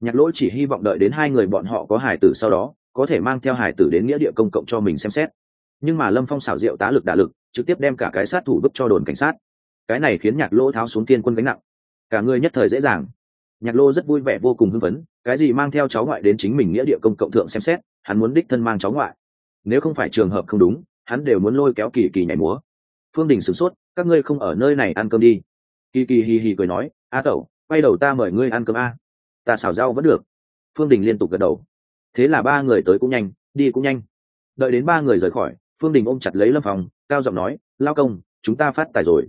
A: nhạc lỗi chỉ hy vọng đợi đến hai người bọn họ có hải tử sau đó, có thể mang theo hải tử đến nghĩa địa công cộng cho mình xem xét. Nhưng mà lâm phong xảo diệu tá lực đả lực, trực tiếp đem cả cái sát thủ vứt cho đồn cảnh sát. Cái này khiến nhạc lỗ tháo xuống tiên quân gánh nặng. Cả người nhất thời dễ dàng. Nhạc lô rất vui vẻ vô cùng hưng phấn, cái gì mang theo cháu ngoại đến chính mình nghĩa địa công cộng thượng xem xét, hắn muốn đích thân mang cháu ngoại. Nếu không phải trường hợp không đúng, hắn đều muốn lôi kéo kỳ kỳ nhảy múa. Phương đình sửng sốt, các ngươi không ở nơi này ăn cơm đi. Kỳ kỳ hì hì cười nói, a tẩu, quay đầu ta mời ngươi ăn cơm a ta xào rau vẫn được. Phương đình liên tục gật đầu. Thế là ba người tới cũng nhanh, đi cũng nhanh. Đợi đến ba người rời khỏi, phương đình ôm chặt lấy lâm phòng cao giọng nói, lao công, chúng ta phát tài rồi.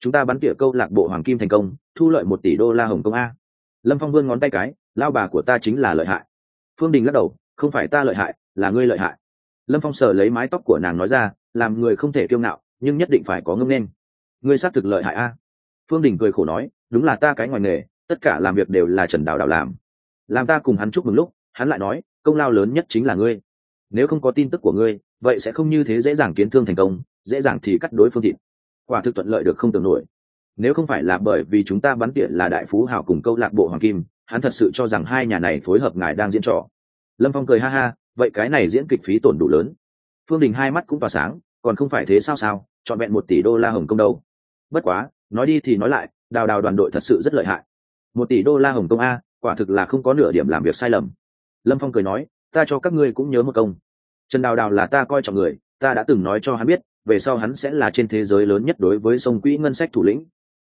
A: Chúng ta bắn tỉa câu lạc bộ hoàng kim thành công, thu lợi một tỷ đô la hồng công a. Lâm phong vươn ngón tay cái, lao bà của ta chính là lợi hại. Phương đình lắc đầu, không phải ta lợi hại, là ngươi lợi hại. Lâm phong sờ lấy mái tóc của nàng nói ra, làm người không thể kiêu ngạo, nhưng nhất định phải có ngâm nên. Ngươi xác thực lợi hại a. Phương đình cười khổ nói, đúng là ta cái ngoài nghề tất cả làm việc đều là trần đào đào làm. Làm ta cùng hắn chúc mừng lúc, hắn lại nói, công lao lớn nhất chính là ngươi. Nếu không có tin tức của ngươi, vậy sẽ không như thế dễ dàng kiến thương thành công, dễ dàng thì cắt đối phương thịt. Quả thực thuận lợi được không tưởng nổi. Nếu không phải là bởi vì chúng ta bắn tiện là đại phú hào cùng câu lạc bộ hoàng kim, hắn thật sự cho rằng hai nhà này phối hợp ngài đang diễn trò. Lâm phong cười ha ha, vậy cái này diễn kịch phí tổn đủ lớn. Phương đình hai mắt cũng tỏa sáng, còn không phải thế sao sao chọn vẹn một tỷ đô la hồng công đâu. Bất quá, nói đi thì nói lại, đào đào đoàn đội thật sự rất lợi hại một tỷ đô la hồng công a, quả thực là không có nửa điểm làm việc sai lầm. Lâm phong cười nói, ta cho các ngươi cũng nhớ một công. Trần đào đào là ta coi trọng người, ta đã từng nói cho hắn biết, về sau hắn sẽ là trên thế giới lớn nhất đối với sông quỹ ngân sách thủ lĩnh.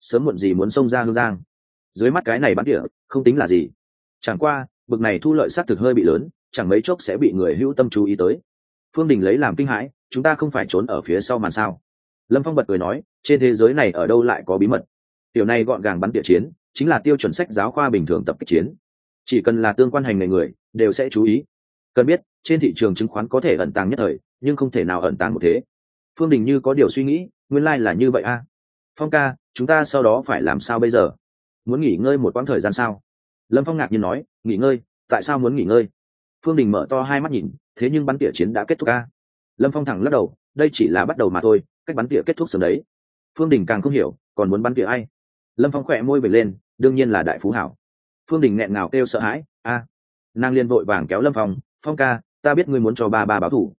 A: Sớm muộn gì muốn xông ra hương giang. Dưới mắt cái này bắn địa, không tính là gì. Chẳng qua, bực này thu lợi xác thực hơi bị lớn, chẳng mấy chốc sẽ bị người hữu tâm chú ý tới. Phương đình lấy làm kinh hãi, chúng ta không phải trốn ở phía sau màn sao? Lâm phong bật cười nói, trên thế giới này ở đâu lại có bí mật? Điều này gọn gàng bắn địa chiến chính là tiêu chuẩn sách giáo khoa bình thường tập kích chiến. Chỉ cần là tương quan hành nghề người, đều sẽ chú ý. Cần biết, trên thị trường chứng khoán có thể ẩn tàng nhất thời, nhưng không thể nào ẩn tàng một thế. Phương đình như có điều suy nghĩ, nguyên lai、like、là như vậy a. Phong ca, chúng ta sau đó phải làm sao bây giờ? Muốn nghỉ ngơi một quãng thời gian sao? Lâm phong ngạc nhiên nói, nghỉ ngơi, tại sao muốn nghỉ ngơi? Phương đình mở to hai mắt nhìn, thế nhưng bắn tỉa chiến đã kết thúc ca lâm phong thẳng lắc đầu, đây chỉ là bắt đầu mà thôi, cách bắn tỉa kết thúc sớm đấy. Phương đình càng không hiểu, còn muốn bắn tỉa ai? Lâm phong khỏe môi về lên đương nhiên là đại phú hảo. Phương đình nghẹn ngào kêu sợ hãi, a, nàng liên vội vàng kéo lâm phong phong ca, ta biết ngươi muốn cho ba ba báo thủ.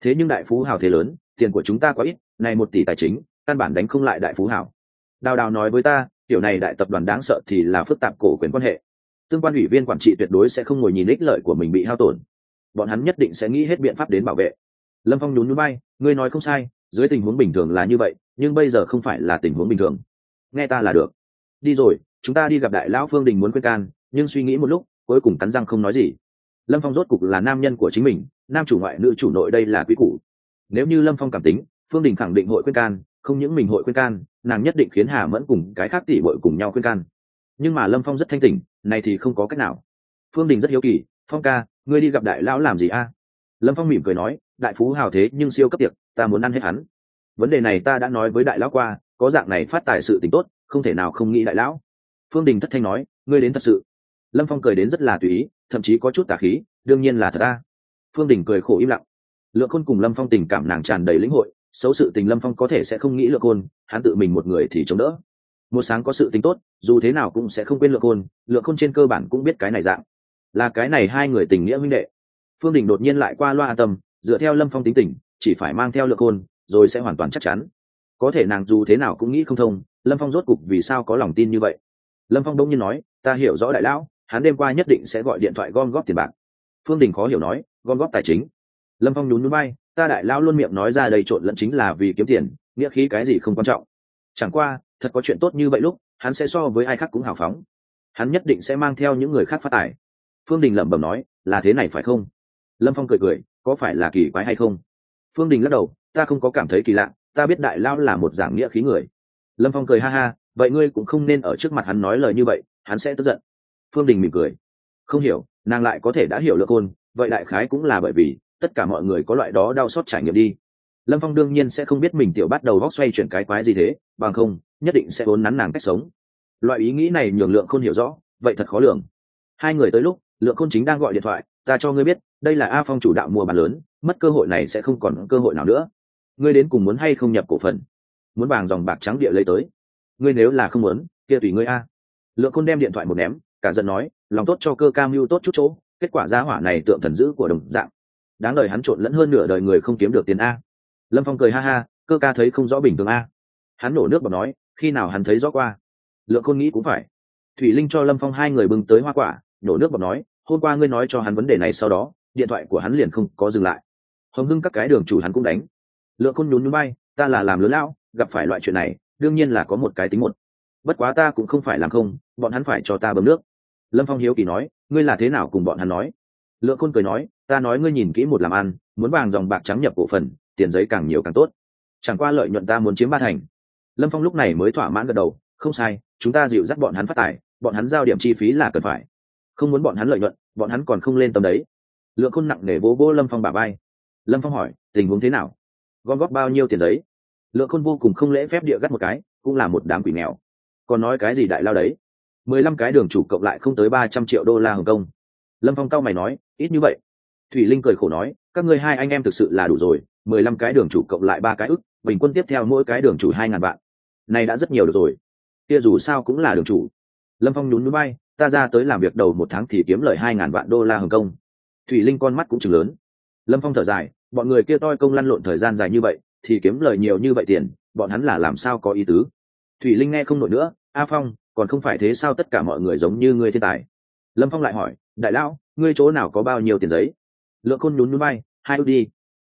A: Thế nhưng đại phú hảo thế lớn, tiền của chúng ta quá ít, này một tỷ tài chính, căn bản đánh không lại đại phú hảo. Đào đào nói với ta, tiểu này đại tập đoàn đáng sợ thì là phức tạp cổ quyền quan hệ. Tương quan ủy viên quản trị tuyệt đối sẽ không ngồi nhìn ích lợi của mình bị hao tổn. Bọn hắn nhất định sẽ nghĩ hết biện pháp đến bảo vệ. Lâm phong nhún núi bay ngươi nói không sai, dưới tình huống bình thường là như vậy, nhưng bây giờ không phải là tình huống bình thường. Nghe ta là được. Đi rồi chúng ta đi gặp đại lão phương đình muốn khuyên can, nhưng suy nghĩ một lúc, cuối cùng cắn răng không nói gì. Lâm phong rốt cục là nam nhân của chính mình, nam chủ ngoại, nữ chủ nội đây là quý củ. Nếu như lâm phong cảm tính, phương đình khẳng định hội khuyên can, không những mình hội khuyên can, nàng nhất định khiến hà mẫn cùng cái khác tỷ bội cùng nhau khuyên can. Nhưng mà lâm phong rất thanh tỉnh, này thì không có cách nào. Phương đình rất hiếu kỳ, phong ca, ngươi đi gặp đại lão làm gì a? Lâm phong mỉm cười nói, đại phú hào thế nhưng siêu cấp tiệc, ta muốn ăn hết hắn. Vấn đề này ta đã nói với đại lão qua, có dạng này phát tài sự t ì n h tốt, không thể nào không nghĩ đại lão phương đình thất thanh nói, ngươi đến thật sự. Lâm phong cười đến rất là tùy ý, thậm chí có chút tà khí, đương nhiên là thật ta phương đình cười khổ im lặng. Lượng khôn cùng lâm phong tình cảm nàng tràn đầy lĩnh hội, xấu sự tình lâm phong có thể sẽ không nghĩ lượng khôn, hắn tự mình một người thì chống đỡ. Một sáng có sự tính tốt, dù thế nào cũng sẽ không quên lượng khôn lượng khôn trên cơ bản cũng biết cái này dạng. Là cái này hai người tình nghĩa huynh đệ. Phương đình đột nhiên lại qua loa tâm, dựa theo lâm phong tính tình, chỉ phải mang theo lượng khôn, rồi sẽ hoàn toàn chắc chắn. Có thể nàng dù thế nào cũng nghĩ không thông, lâm phong rốt cục vì sao có lòng tin như vậy lâm phong đông nhiên nói, ta hiểu rõ đại lão, hắn đêm qua nhất định sẽ gọi điện thoại gom góp tiền bạc. Phương đình khó hiểu nói, gom góp tài chính? Lâm phong nhún núi bay ta đại lao luôn miệng nói ra đầy trộn lẫn chính là vì kiếm tiền, nghĩa khí cái gì không quan trọng. Chẳng qua, thật có chuyện tốt như vậy lúc, hắn sẽ so với ai khác cũng hào phóng. Hắn nhất định sẽ mang theo những người khác phát tài. Phương đình lẩm bẩm nói, là thế này phải không? Lâm phong cười cười, có phải là kỳ quái hay không? Phương đình lắc đầu, ta không có cảm thấy kỳ lạ, ta biết đại lao là một giảng nghĩa khí người. Lâm phong cười ha ha vậy ngươi cũng không nên ở trước mặt hắn nói lời như vậy, hắn sẽ tức giận. Phương đình mỉm cười. Không hiểu, nàng lại có thể đã hiểu lược khôn vậy đại khái cũng là bởi vì, tất cả mọi người có loại đó đau xót trải nghiệm đi. Lâm phong đương nhiên sẽ không biết mình tiểu bắt đầu vóc xoay chuyển cái quái gì thế, bằng không, nhất định sẽ vốn nắn nàng cách sống. Loại ý nghĩ này nhường lượng khôn hiểu rõ, vậy thật khó lường. Hai người tới lúc lượng khôn chính đang gọi điện thoại, ta cho ngươi biết, đây là a phong chủ đạo mua bán lớn, mất cơ hội này sẽ không còn cơ hội nào nữa. Ngươi đến cùng muốn hay không nhập cổ phần? Muốn vàng dòng bạc trắng địa lấy tới ngươi nếu là không muốn, kia tùy ngươi a. Lượng khôn đem điện thoại một ném, cả giận nói, lòng tốt cho cơ cam mưu tốt chút chỗ, kết quả giá hỏa này tượng thần dữ của đồng dạng. Đáng lời hắn trộn lẫn hơn nửa đời người không kiếm được tiền a. Lâm phong cười ha ha, cơ ca thấy không rõ bình thường a. Hắn nổ nước bọt nói, khi nào hắn thấy rõ qua? Lượng khôn nghĩ cũng phải. Thủy linh cho lâm phong hai người bưng tới hoa quả, nổ nước bọt nói, hôm qua ngươi nói cho hắn vấn đề này sau đó, điện thoại của hắn liền không có dừng lại. Hồng hưng các cái đường chủ hắn cũng đánh. Lượng khôn nhún nhún bay, ta là làm lớn lão, gặp phải loại chuyện này đương nhiên là có một cái tính một. Bất quá ta cũng không phải làm không, bọn hắn phải cho ta bấm nước. Lâm phong hiếu kỳ nói, ngươi là thế nào cùng bọn hắn nói? Lượng khôn cười nói, ta nói ngươi nhìn kỹ một làm ăn, muốn vàng dòng bạc trắng nhập cổ phần, tiền giấy càng nhiều càng tốt. Chẳng qua lợi nhuận ta muốn chiếm ba thành. Lâm phong lúc này mới thỏa mãn gật đầu, không sai, chúng ta dịu dắt bọn hắn phát tài, bọn hắn giao điểm chi phí là cần phải. Không muốn bọn hắn lợi nhuận, bọn hắn còn không lên tầm đấy. Lượng khôn nặng nề vỗ vỗ lâm phong bà bay lâm phong hỏi, tình huống thế nào? Gom góp bao nhiêu tiền giấy? Lượng khôn vô cùng không lễ phép địa gắt một cái, cũng là một đám quỷ nghèo. Còn nói cái gì đại lao đấy? Mười lăm cái đường chủ cộng lại không tới ba trăm triệu đô la hồng kông. Lâm phong cao mày nói, ít như vậy. Thủy linh cười khổ nói, các ngươi hai anh em thực sự là đủ rồi, mười lăm cái đường chủ cộng lại ba cái ức, bình quân tiếp theo mỗi cái đường chủ hai ngàn vạn. Này đã rất nhiều được rồi. Kia dù sao cũng là đường chủ. Lâm phong nhún núi bay ta ra tới làm việc đầu một tháng thì kiếm lời hai ngàn vạn đô la hồng kông. Thủy linh con mắt cũng chừng lớn. Lâm phong thở dài, bọn người kia toi công lăn lộn thời gian dài như vậy thì kiếm lời nhiều như vậy tiền, bọn hắn là làm sao có ý tứ? Thủy linh nghe không nổi nữa, a phong, còn không phải thế sao tất cả mọi người giống như ngươi thiên tài? Lâm phong lại hỏi, đại lão, ngươi chỗ nào có bao nhiêu tiền giấy? Lượng khôn nhún núi bay hai ước đi.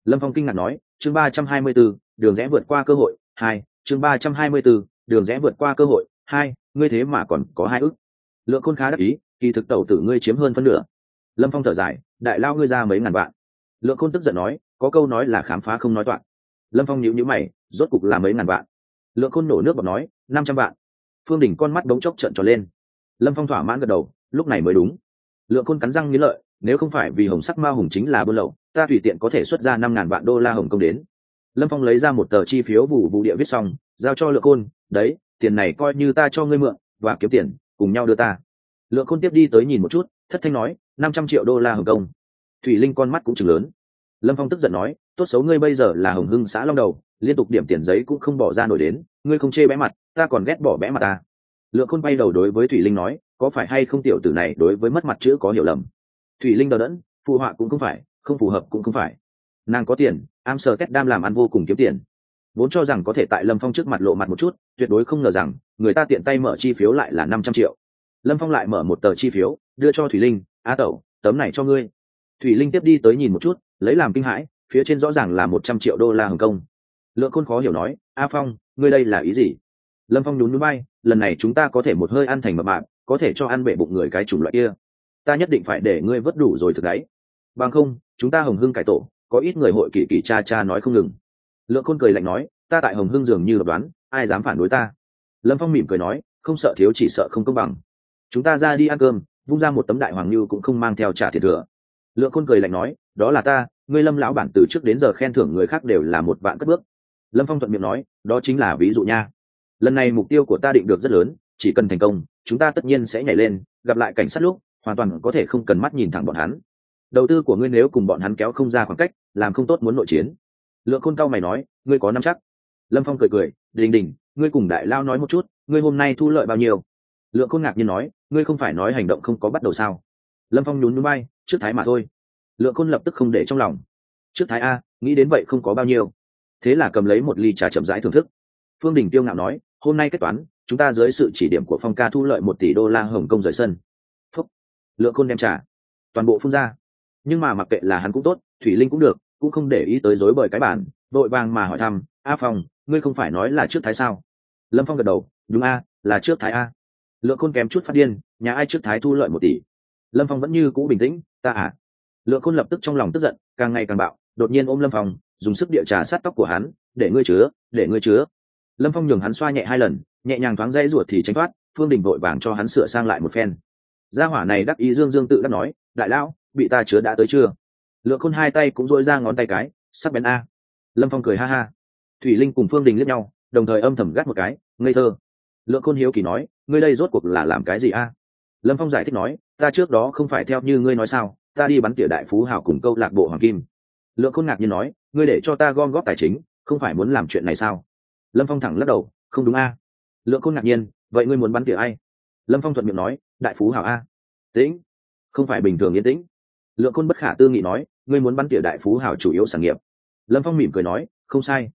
A: Lâm phong kinh ngạc nói, chương ba trăm hai mươi b ố đường rẽ vượt qua cơ hội, hai, chương ba trăm hai mươi b ố đường rẽ vượt qua cơ hội, hai, ngươi thế mà còn có hai ước. Lượng khôn khá đắc ý, kỳ thực tẩu tử ngươi chiếm hơn phân nửa. Lâm phong thở dài, đại lao ngươi ra mấy ngàn vạn. Lượng khôn tức giận nói, có câu nói là khám phá không nói toạn lâm phong nhíu nhíu mày, rốt cục là mấy ngàn vạn. Lượng khôn nổ nước bọt nói, năm trăm vạn. Phương đình con mắt bỗng chốc trợn tròn lên. Lâm phong thỏa mãn gật đầu, lúc này mới đúng. Lượng khôn cắn răng nghĩ lợi, nếu không phải vì hồng sắc ma hùng chính là buôn lậu, ta tùy tiện có thể xuất ra năm ngàn vạn đô la hồng công đến. Lâm phong lấy ra một tờ chi phiếu vụ vụ địa viết xong, giao cho lượng khôn, đấy, tiền này coi như ta cho ngươi mượn và kiếm tiền, cùng nhau đưa ta. Lượng khôn tiếp đi tới nhìn một chút, thất thanh nói, năm trăm triệu đô la hồng công. Thủy linh con mắt cũng chừng lớn lâm phong tức giận nói, tốt xấu ngươi bây giờ là hồng hưng xã long đầu, liên tục điểm tiền giấy cũng không bỏ ra nổi đến, ngươi không chê bẽ mặt, ta còn ghét bỏ bẽ mặt ta. Lượng khôn bay đầu đối với thủy linh nói, có phải hay không tiểu tử này đối với mất mặt chữ có hiểu lầm? Thủy linh đờ đẫn phù họa cũng không phải, không phù hợp cũng không phải. Nàng có tiền, am sờ tét đam làm ăn vô cùng kiếm tiền. Vốn cho rằng có thể tại lâm phong trước mặt lộ mặt một chút, tuyệt đối không ngờ rằng, người ta tiện tay mở chi phiếu lại là năm trăm triệu. Lâm phong lại mở một tờ chi phiếu, đưa cho thủy linh A tẩu, tấm này cho ngươi. Thủy linh tiếp đi tới nhìn một chút lấy làm kinh hãi, phía trên rõ ràng là một trăm triệu đô la hồng kông. Lượng khôn khó hiểu nói, a phong, ngươi đây là ý gì? Lâm phong nhún núi bay lần này chúng ta có thể một hơi ăn thành mập mạp, có thể cho ăn bể bụng người cái chủng loại kia. Ta nhất định phải để ngươi vớt đủ rồi thực đấy. Bằng không, chúng ta hồng hưng cải tổ, có ít người hội kỳ kỳ cha cha nói không ngừng. Lượng khôn cười lạnh nói, ta tại hồng hưng dường như đoán, ai dám phản đối ta? Lâm phong mỉm cười nói, không sợ thiếu chỉ sợ không công bằng. Chúng ta ra đi ăn cơm, vung ra một tấm đại hoàng như cũng không mang theo trả thiệt thừa lượng khôn cười lạnh nói, đó là ta, ngươi lâm lão bản từ trước đến giờ khen thưởng người khác đều là một vạn cất bước. Lâm phong thuận miệng nói, đó chính là ví dụ nha. Lần này mục tiêu của ta định được rất lớn, chỉ cần thành công, chúng ta tất nhiên sẽ nhảy lên, gặp lại cảnh sát lúc, hoàn toàn có thể không cần mắt nhìn thẳng bọn hắn. Đầu tư của ngươi nếu cùng bọn hắn kéo không ra khoảng cách, làm không tốt muốn nội chiến. Lượng khôn cao mày nói, ngươi có năm chắc? Lâm phong cười cười, đình đình, ngươi cùng đại lao nói một chút, ngươi hôm nay thu lợi bao nhiêu? Lượng khôn ngạc nhiên nói, ngươi không phải nói hành động không có bắt đầu sao? Lâm phong nhún núi bay trước thái mà thôi. Lượng khôn lập tức không để trong lòng. Trước thái a, nghĩ đến vậy không có bao nhiêu. Thế là cầm lấy một ly trà chậm rãi thưởng thức. Phương đình tiêu ngạo nói, hôm nay kết toán, chúng ta dưới sự chỉ điểm của phong ca thu lợi một tỷ đô la hồng kông rời sân. Phúc. Lượng khôn đem trả toàn bộ phun ra. Nhưng mà mặc kệ là hắn cũng tốt, thủy linh cũng được, cũng không để ý tới dối bời cái bản, vội vàng mà hỏi thăm, a phong, ngươi không phải nói là trước thái sao? Lâm phong gật đầu, đúng a, là trước thái a. Lượng khôn kém chút phát điên, nhà ai trước thái thu lợi một tỷ? Lâm phong vẫn như cũ bình tĩnh, ta à. Lượng khôn lập tức trong lòng tức giận, càng ngày càng bạo, đột nhiên ôm lâm phong, dùng sức địa trà sát tóc của hắn, để ngươi chứa, để ngươi chứa. Lâm phong nhường hắn xoa nhẹ hai lần, nhẹ nhàng thoáng dây ruột thì tránh thoát, phương đình vội vàng cho hắn sửa sang lại một phen. Gia hỏa này đắc ý dương dương tự đắc nói, đại lão, bị ta chứa đã tới chưa? Lượng khôn hai tay cũng dôi ra ngón tay cái, sắc bén a. Lâm phong cười ha ha. Thủy linh cùng phương đình liếc nhau, đồng thời âm thầm gắt một cái, ngây thơ. Lượng khôn hiếu kỳ nói, ngươi đây rốt cuộc là làm cái gì a? Lâm phong giải thích nói, ta trước đó không phải theo như ngươi nói sao, ta đi bắn tỉa đại phú hào cùng câu lạc bộ hoàng kim. Lượng khôn ngạc nhiên nói, ngươi để cho ta gom góp tài chính, không phải muốn làm chuyện này sao? Lâm phong thẳng lắc đầu, không đúng a. Lượng khôn ngạc nhiên, vậy ngươi muốn bắn tỉa ai? Lâm phong thuận miệng nói, đại phú hào a. Tĩnh, không phải bình thường yên tĩnh. Lượng khôn bất khả tư nghị nói, ngươi muốn bắn tỉa đại phú hào chủ yếu sản nghiệp. Lâm phong mỉm cười nói, không sai.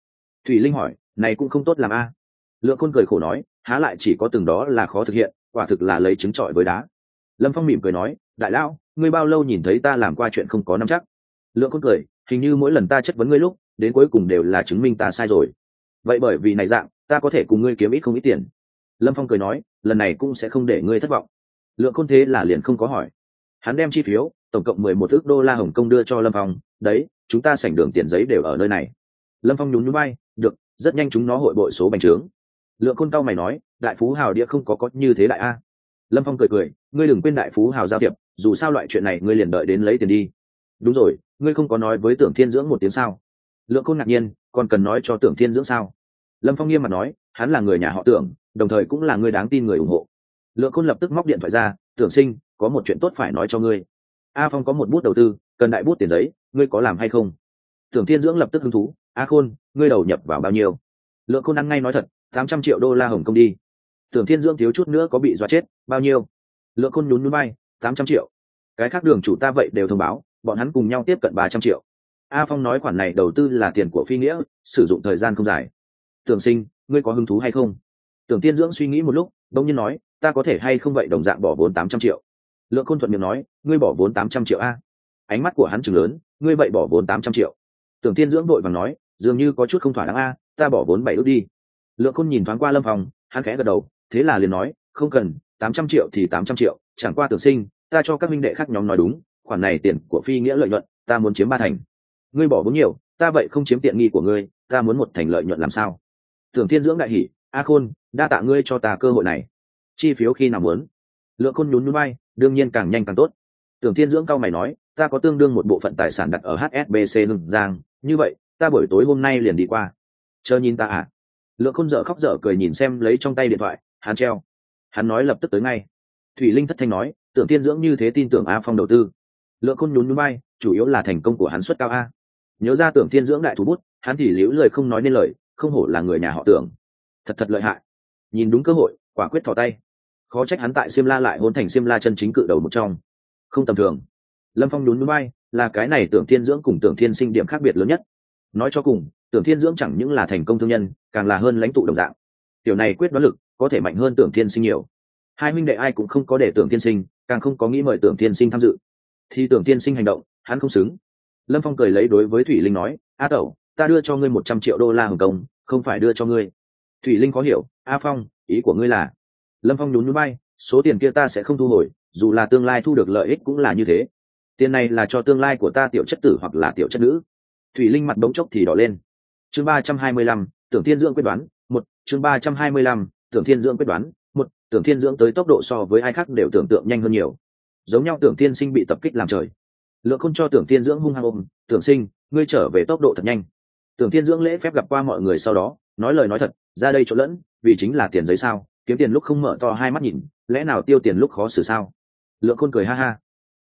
A: Thủy linh hỏi, này cũng không tốt làm a. Lượng khôn cười khổ nói, há lại chỉ có từng đó là khó thực hiện quả thực là lấy trứng trọi với đá. Lâm phong mỉm cười nói, đại lão, ngươi bao lâu nhìn thấy ta làm qua chuyện không có năm chắc? Lượng Quân cười, hình như mỗi lần ta chất vấn ngươi lúc, đến cuối cùng đều là chứng minh ta sai rồi. Vậy bởi vì này dạng, ta có thể cùng ngươi kiếm ít không ít tiền. Lâm phong cười nói, lần này cũng sẽ không để ngươi thất vọng. Lượng khôn thế là liền không có hỏi. Hắn đem chi phiếu, tổng cộng mười một ước đô la hồng kông đưa cho lâm phong, đấy, chúng ta sảnh đường tiền giấy đều ở nơi này. Lâm phong nhún nhún bay được, rất nhanh chúng nó hội bội số bành trướng lượng khôn cao mày nói, đại phú hào địa không có có như thế đại a. Lâm phong cười cười, ngươi đừng quên đại phú hào giao thiệp, dù sao loại chuyện này ngươi liền đợi đến lấy tiền đi. Đúng rồi, ngươi không có nói với tưởng thiên dưỡng một tiếng sao? Lượng khôn ngạc nhiên, còn cần nói cho tưởng thiên dưỡng sao? Lâm phong nghiêm mặt nói, hắn là người nhà họ tưởng, đồng thời cũng là người đáng tin người ủng hộ. Lượng khôn lập tức móc điện thoại ra, tưởng sinh, có một chuyện tốt phải nói cho ngươi. A phong có một bút đầu tư, cần đại bút tiền giấy, ngươi có làm hay không? Tưởng thiên dưỡng lập tức hứng thú, a khôn, ngươi đầu nhập vào bao nhiêu? Lượng khôn ăn ngay nói thật tám trăm triệu đô la hồng công đi. Tưởng thiên dưỡng thiếu chút nữa có bị dọa chết, bao nhiêu? Lượng khôn nhún núi bay tám trăm triệu. Cái khác đường chủ ta vậy đều thông báo, bọn hắn cùng nhau tiếp cận ba trăm triệu. A phong nói khoản này đầu tư là tiền của phi nghĩa, sử dụng thời gian không dài. Tưởng sinh, ngươi có hứng thú hay không? Tưởng tiên dưỡng suy nghĩ một lúc đông nhiên nói, ta có thể hay không vậy đồng dạng bỏ vốn tám trăm triệu. Lượng khôn thuận miệng nói, ngươi bỏ vốn tám trăm triệu a? Ánh mắt của hắn chừng lớn, ngươi vậy bỏ vốn tám trăm triệu. Tưởng tiên dưỡng đội và nói, dường như có chút không thỏa đáng a, ta bỏ vốn bảy ước đi lượng khôn nhìn thoáng qua lâm phòng hắn khẽ gật đầu, thế là liền nói, không cần, tám trăm triệu thì tám trăm triệu, chẳng qua tưởng sinh, ta cho các minh đệ khác nhóm nói đúng, khoản này tiền của phi nghĩa lợi nhuận, ta muốn chiếm ba thành. Ngươi bỏ vốn nhiều, ta vậy không chiếm tiện nghi của ngươi, ta muốn một thành lợi nhuận làm sao? Tưởng thiên dưỡng đại hỷ a khôn, đa tạ ngươi cho ta cơ hội này. Chi phiếu khi nào muốn? Lượng khôn nhún núi bay đương nhiên càng nhanh càng tốt. Tưởng thiên dưỡng cao mày nói, ta có tương đương một bộ phận tài sản đặt ở hsbc hưng giang, như vậy, ta buổi tối hôm nay liền đi qua. Chờ nhìn ta à? Lượng khôn dở khóc dở cười nhìn xem lấy trong tay điện thoại hắn treo. Hắn nói lập tức tới ngay. Thủy linh thất thanh nói tưởng thiên dưỡng như thế tin tưởng a phong đầu tư. Lượng khôn nhún núi bay chủ yếu là thành công của hắn xuất cao a. Nhớ ra tưởng thiên dưỡng đại thủ bút hắn thì liễu lời không nói nên lời không hổ là người nhà họ tưởng. Thật thật lợi hại. Nhìn đúng cơ hội quả quyết thò tay. Khó trách hắn tại Siêm La lại hôn thành Siêm La chân chính cự đầu một trong. Không tầm thường. Lâm Phong nhún núi bay, là cái này Tưởng Thiên Dưỡng cùng Tưởng Thiên Sinh điểm khác biệt lớn nhất. Nói cho cùng, Tưởng Thiên Dưỡng chẳng những là thành công thương nhân, càng là hơn lãnh tụ đồng dạng. Tiểu này quyết đoán lực, có thể mạnh hơn Tưởng Thiên Sinh nhiều. Hai Minh đệ ai cũng không có để Tưởng Thiên Sinh, càng không có nghĩ mời Tưởng Thiên Sinh tham dự. Thì Tưởng Thiên Sinh hành động, hắn không xứng. Lâm Phong cười lấy đối với Thủy Linh nói, "A tẩu, ta đưa cho ngươi một trăm triệu đô la Hồng công không phải đưa cho ngươi." Thủy Linh có hiểu, "A Phong, ý của ngươi là?" lâm phong nhún nhún bay số tiền kia ta sẽ không thu hồi dù là tương lai thu được lợi ích cũng là như thế tiền này là cho tương lai của ta tiểu chất tử hoặc là tiểu chất nữ thủy linh mặt bỗng chốc thì đỏ lên chương ba trăm hai mươi lăm, tưởng thiên dưỡng quyết đoán, một, chương ba trăm hai mươi lăm, tưởng thiên dưỡng quyết đoán, một, tưởng thiên dưỡng tới tốc độ so với ai khác đều tưởng tượng nhanh hơn nhiều. Giống nhau tưởng thiên sinh bị tập kích làm trời. Lượng không cho tưởng thiên dưỡng hung hăng ôm, tưởng sinh, ngươi trở về tốc độ thật nhanh. Tưởng thiên dưỡng lễ phép gặp qua mọi người sau đó, nói lời nói thật, ra đây chỗ lẫn, vì chính là tiền giấy sao? Kiếm tiền lúc không mở to hai mắt nhìn, lẽ nào tiêu tiền lúc khó xử sao? Lượng khôn cười ha ha.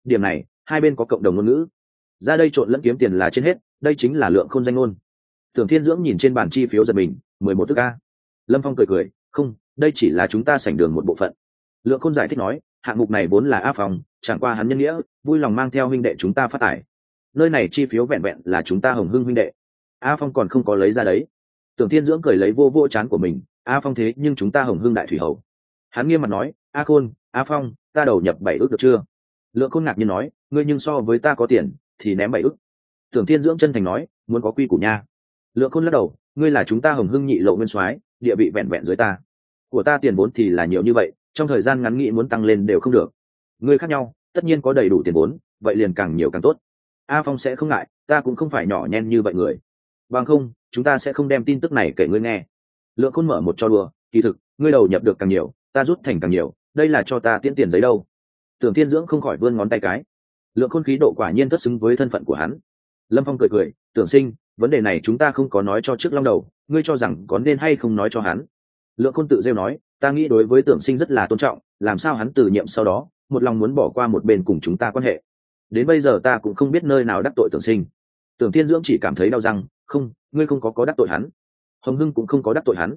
A: Điểm này, hai bên có cộng đồng ngôn ngữ. Ra đây trộn lẫn kiếm tiền là trên hết, đây chính là lượng khôn danh ngôn tưởng thiên dưỡng nhìn trên bàn chi phiếu giật mình, mười một thức a. Lâm phong cười cười, không, đây chỉ là chúng ta sảnh đường một bộ phận. Lượng khôn giải thích nói, hạng mục này vốn là a phòng chẳng qua hắn nhân nghĩa, vui lòng mang theo huynh đệ chúng ta phát tải. Nơi này chi phiếu vẹn vẹn là chúng ta hồng hưng huynh đệ. A phong còn không có lấy ra đấy. Tưởng thiên dưỡng cười lấy vô vô chán của mình, a phong thế, nhưng chúng ta hồng hưng đại thủy hầu. Hắn nghiêm mặt nói, a khôn, a phong, ta đầu nhập bảy ước được chưa? Lượng khôn ngạc nhiên nói, ngươi nhưng so với ta có tiền, thì ném bảy ước. Tưởng thiên dưỡng chân thành nói, muốn có quy củ nha lượng khôn lắc đầu, ngươi là chúng ta hồng hưng nhị lộ nguyên soái, địa vị vẹn vẹn dưới ta. Của ta tiền vốn thì là nhiều như vậy, trong thời gian ngắn nghị muốn tăng lên đều không được. Ngươi khác nhau, tất nhiên có đầy đủ tiền vốn, vậy liền càng nhiều càng tốt. A phong sẽ không ngại, ta cũng không phải nhỏ nhen như vậy người. Bằng không, chúng ta sẽ không đem tin tức này kể ngươi nghe. Lượng khôn mở một cho đùa, kỳ thực, ngươi đầu nhập được càng nhiều, ta rút thành càng nhiều, đây là cho ta tiễn tiền giấy đâu. Tưởng thiên dưỡng không khỏi vươn ngón tay cái. Lượng khôn khí độ quả nhiên thất xứng với thân phận của hắn. Lâm phong cười cười, tưởng sinh vấn đề này chúng ta không có nói cho trước long đầu, ngươi cho rằng có nên hay không nói cho hắn. Lượng khôn tự rêu nói, ta nghĩ đối với tưởng sinh rất là tôn trọng, làm sao hắn từ nhiệm sau đó, một lòng muốn bỏ qua một bên cùng chúng ta quan hệ. Đến bây giờ ta cũng không biết nơi nào đắc tội tưởng sinh. Tưởng thiên dưỡng chỉ cảm thấy đau răng, không, ngươi không có có đắc tội hắn. Hồng hưng cũng không có đắc tội hắn.